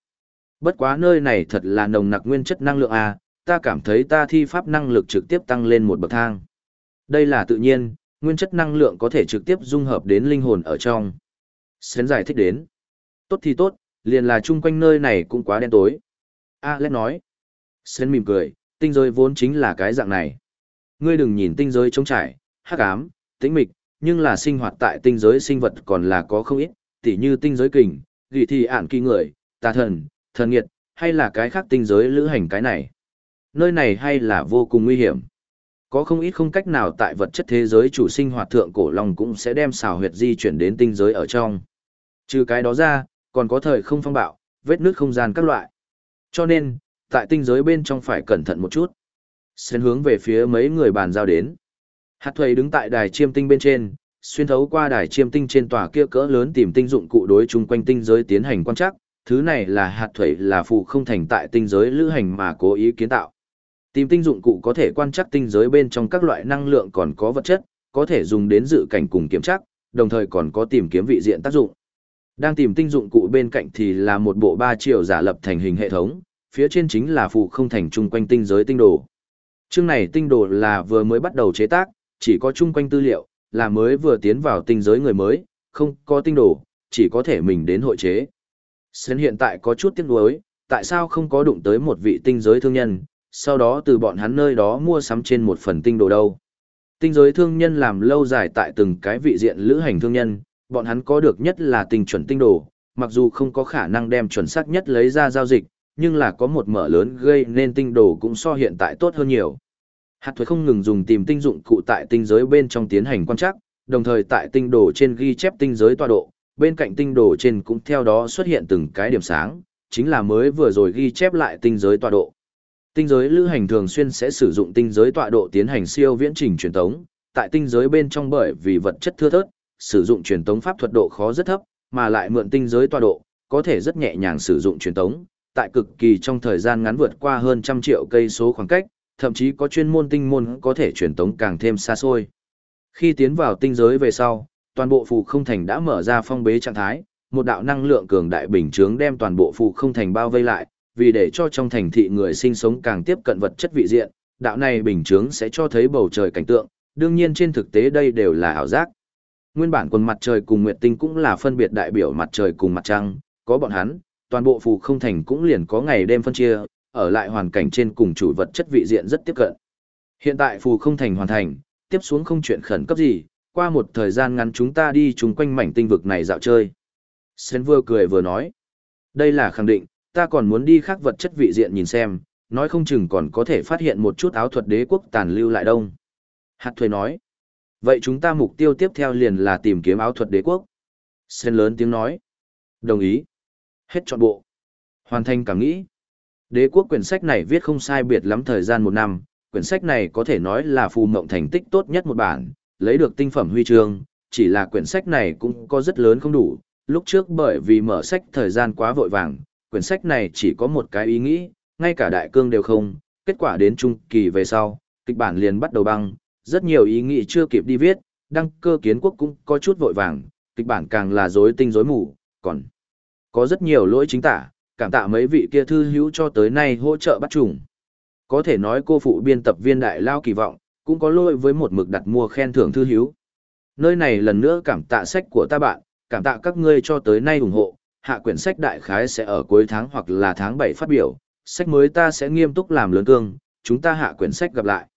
Bất quá nơi này thật là nồng nặc nguyên chất năng lượng à, ta cảm thấy ta thi pháp năng lực trực tiếp tăng lên một bậc thang. Đây là tự nhiên, nguyên chất năng lượng có thể trực tiếp dung hợp đến linh hồn ở trong. Sến giải thích đến. Tốt thì tốt, liền là chung quanh nơi này cũng quá đen tối. alet nói. Sến mỉm cười, tinh giới vốn chính là cái dạng này. Ngươi đừng nhìn tinh giới trống trải, hắc ám, tĩnh mịch, nhưng là sinh hoạt tại tinh giới sinh vật còn là có không ít, tỉ như tinh giới kình, gỉ thì ản kỳ người, tà thần, thần nghiệt, hay là cái khác tinh giới lữ hành cái này. Nơi này hay là vô cùng nguy hiểm. Có không ít không cách nào tại vật chất thế giới chủ sinh hoạt thượng cổ long cũng sẽ đem xào huyệt di chuyển đến tinh giới ở trong. Trừ cái đó ra, còn có thời không phong bạo, vết nước không gian các loại. Cho nên, tại tinh giới bên trong phải cẩn thận một chút. Xen hướng về phía mấy người bàn giao đến. Hạt thuầy đứng tại đài chiêm tinh bên trên, xuyên thấu qua đài chiêm tinh trên tòa kia cỡ lớn tìm tinh dụng cụ đối chung quanh tinh giới tiến hành quan trắc. Thứ này là hạt thuầy là phụ không thành tại tinh giới lữ hành mà cố ý kiến tạo. Tìm tinh dụng cụ có thể quan trắc tinh giới bên trong các loại năng lượng còn có vật chất, có thể dùng đến dự cảnh cùng kiểm trắc, đồng thời còn có tìm kiếm vị diện tác dụng. Đang tìm tinh dụng cụ bên cạnh thì là một bộ ba chiều giả lập thành hình hệ thống, phía trên chính là phụ không thành chung quanh tinh giới tinh đồ. Chương này tinh đồ là vừa mới bắt đầu chế tác, chỉ có chung quanh tư liệu, là mới vừa tiến vào tinh giới người mới, không có tinh đồ, chỉ có thể mình đến hội chế. Sến hiện tại có chút tiếc nuối, tại sao không có đụng tới một vị tinh giới thương nhân, sau đó từ bọn hắn nơi đó mua sắm trên một phần tinh đồ đâu. Tinh giới thương nhân làm lâu dài tại từng cái vị diện lữ hành thương nhân, bọn hắn có được nhất là tinh chuẩn tinh đồ, mặc dù không có khả năng đem chuẩn xác nhất lấy ra giao dịch, nhưng là có một mở lớn gây nên tinh đồ cũng so hiện tại tốt hơn nhiều. Hạt thuế không ngừng dùng tìm tinh dụng cụ tại tinh giới bên trong tiến hành quan trắc, đồng thời tại tinh đồ trên ghi chép tinh giới tọa độ, bên cạnh tinh đồ trên cũng theo đó xuất hiện từng cái điểm sáng, chính là mới vừa rồi ghi chép lại tinh giới tọa độ. Tinh giới lữ hành thường xuyên sẽ sử dụng tinh giới tọa độ tiến hành siêu viễn trình truyền tống, tại tinh giới bên trong bởi vì vật chất thưa thớt, sử dụng truyền tống pháp thuật độ khó rất thấp, mà lại mượn tinh giới tọa độ, có thể rất nhẹ nhàng sử dụng truyền tống, tại cực kỳ trong thời gian ngắn vượt qua hơn trăm triệu cây số khoảng cách, thậm chí có chuyên môn tinh môn có thể truyền tống càng thêm xa xôi. Khi tiến vào tinh giới về sau, toàn bộ phù không thành đã mở ra phong bế trạng thái, một đạo năng lượng cường đại bình chướng đem toàn bộ phù không thành bao vây lại, vì để cho trong thành thị người sinh sống càng tiếp cận vật chất vị diện, đạo này bình chướng sẽ cho thấy bầu trời cảnh tượng, đương nhiên trên thực tế đây đều là ảo giác. Nguyên bản quần mặt trời cùng nguyệt tinh cũng là phân biệt đại biểu mặt trời cùng mặt trăng, có bọn hắn, toàn bộ phù không thành cũng liền có ngày đêm phân chia, ở lại hoàn cảnh trên cùng chủ vật chất vị diện rất tiếp cận. Hiện tại phù không thành hoàn thành, tiếp xuống không chuyện khẩn cấp gì, qua một thời gian ngắn chúng ta đi chung quanh mảnh tinh vực này dạo chơi. Sen vừa cười vừa nói, đây là khẳng định, ta còn muốn đi khác vật chất vị diện nhìn xem, nói không chừng còn có thể phát hiện một chút áo thuật đế quốc tàn lưu lại đông. Hạt thuê nói, vậy chúng ta mục tiêu tiếp theo liền là tìm kiếm áo thuật đế quốc. Sen lớn tiếng nói, đồng ý. Hết trọn bộ. Hoàn thành cảm nghĩ. Đế quốc quyển sách này viết không sai biệt lắm thời gian một năm, quyển sách này có thể nói là phù mộng thành tích tốt nhất một bản, lấy được tinh phẩm huy chương, chỉ là quyển sách này cũng có rất lớn không đủ, lúc trước bởi vì mở sách thời gian quá vội vàng, quyển sách này chỉ có một cái ý nghĩ, ngay cả đại cương đều không, kết quả đến trung kỳ về sau, kịch bản liền bắt đầu băng, rất nhiều ý nghĩ chưa kịp đi viết, đăng cơ kiến quốc cũng có chút vội vàng, kịch bản càng là rối tinh rối mù, còn có rất nhiều lỗi chính tả, cảm tạ mấy vị kia thư hữu cho tới nay hỗ trợ bắt trùng. Có thể nói cô phụ biên tập viên đại lao kỳ vọng, cũng có lỗi với một mực đặt mua khen thưởng thư hữu. Nơi này lần nữa cảm tạ sách của ta bạn, cảm tạ các ngươi cho tới nay ủng hộ, hạ quyển sách đại khái sẽ ở cuối tháng hoặc là tháng 7 phát biểu, sách mới ta sẽ nghiêm túc làm lớn cương, chúng ta hạ quyển sách gặp lại.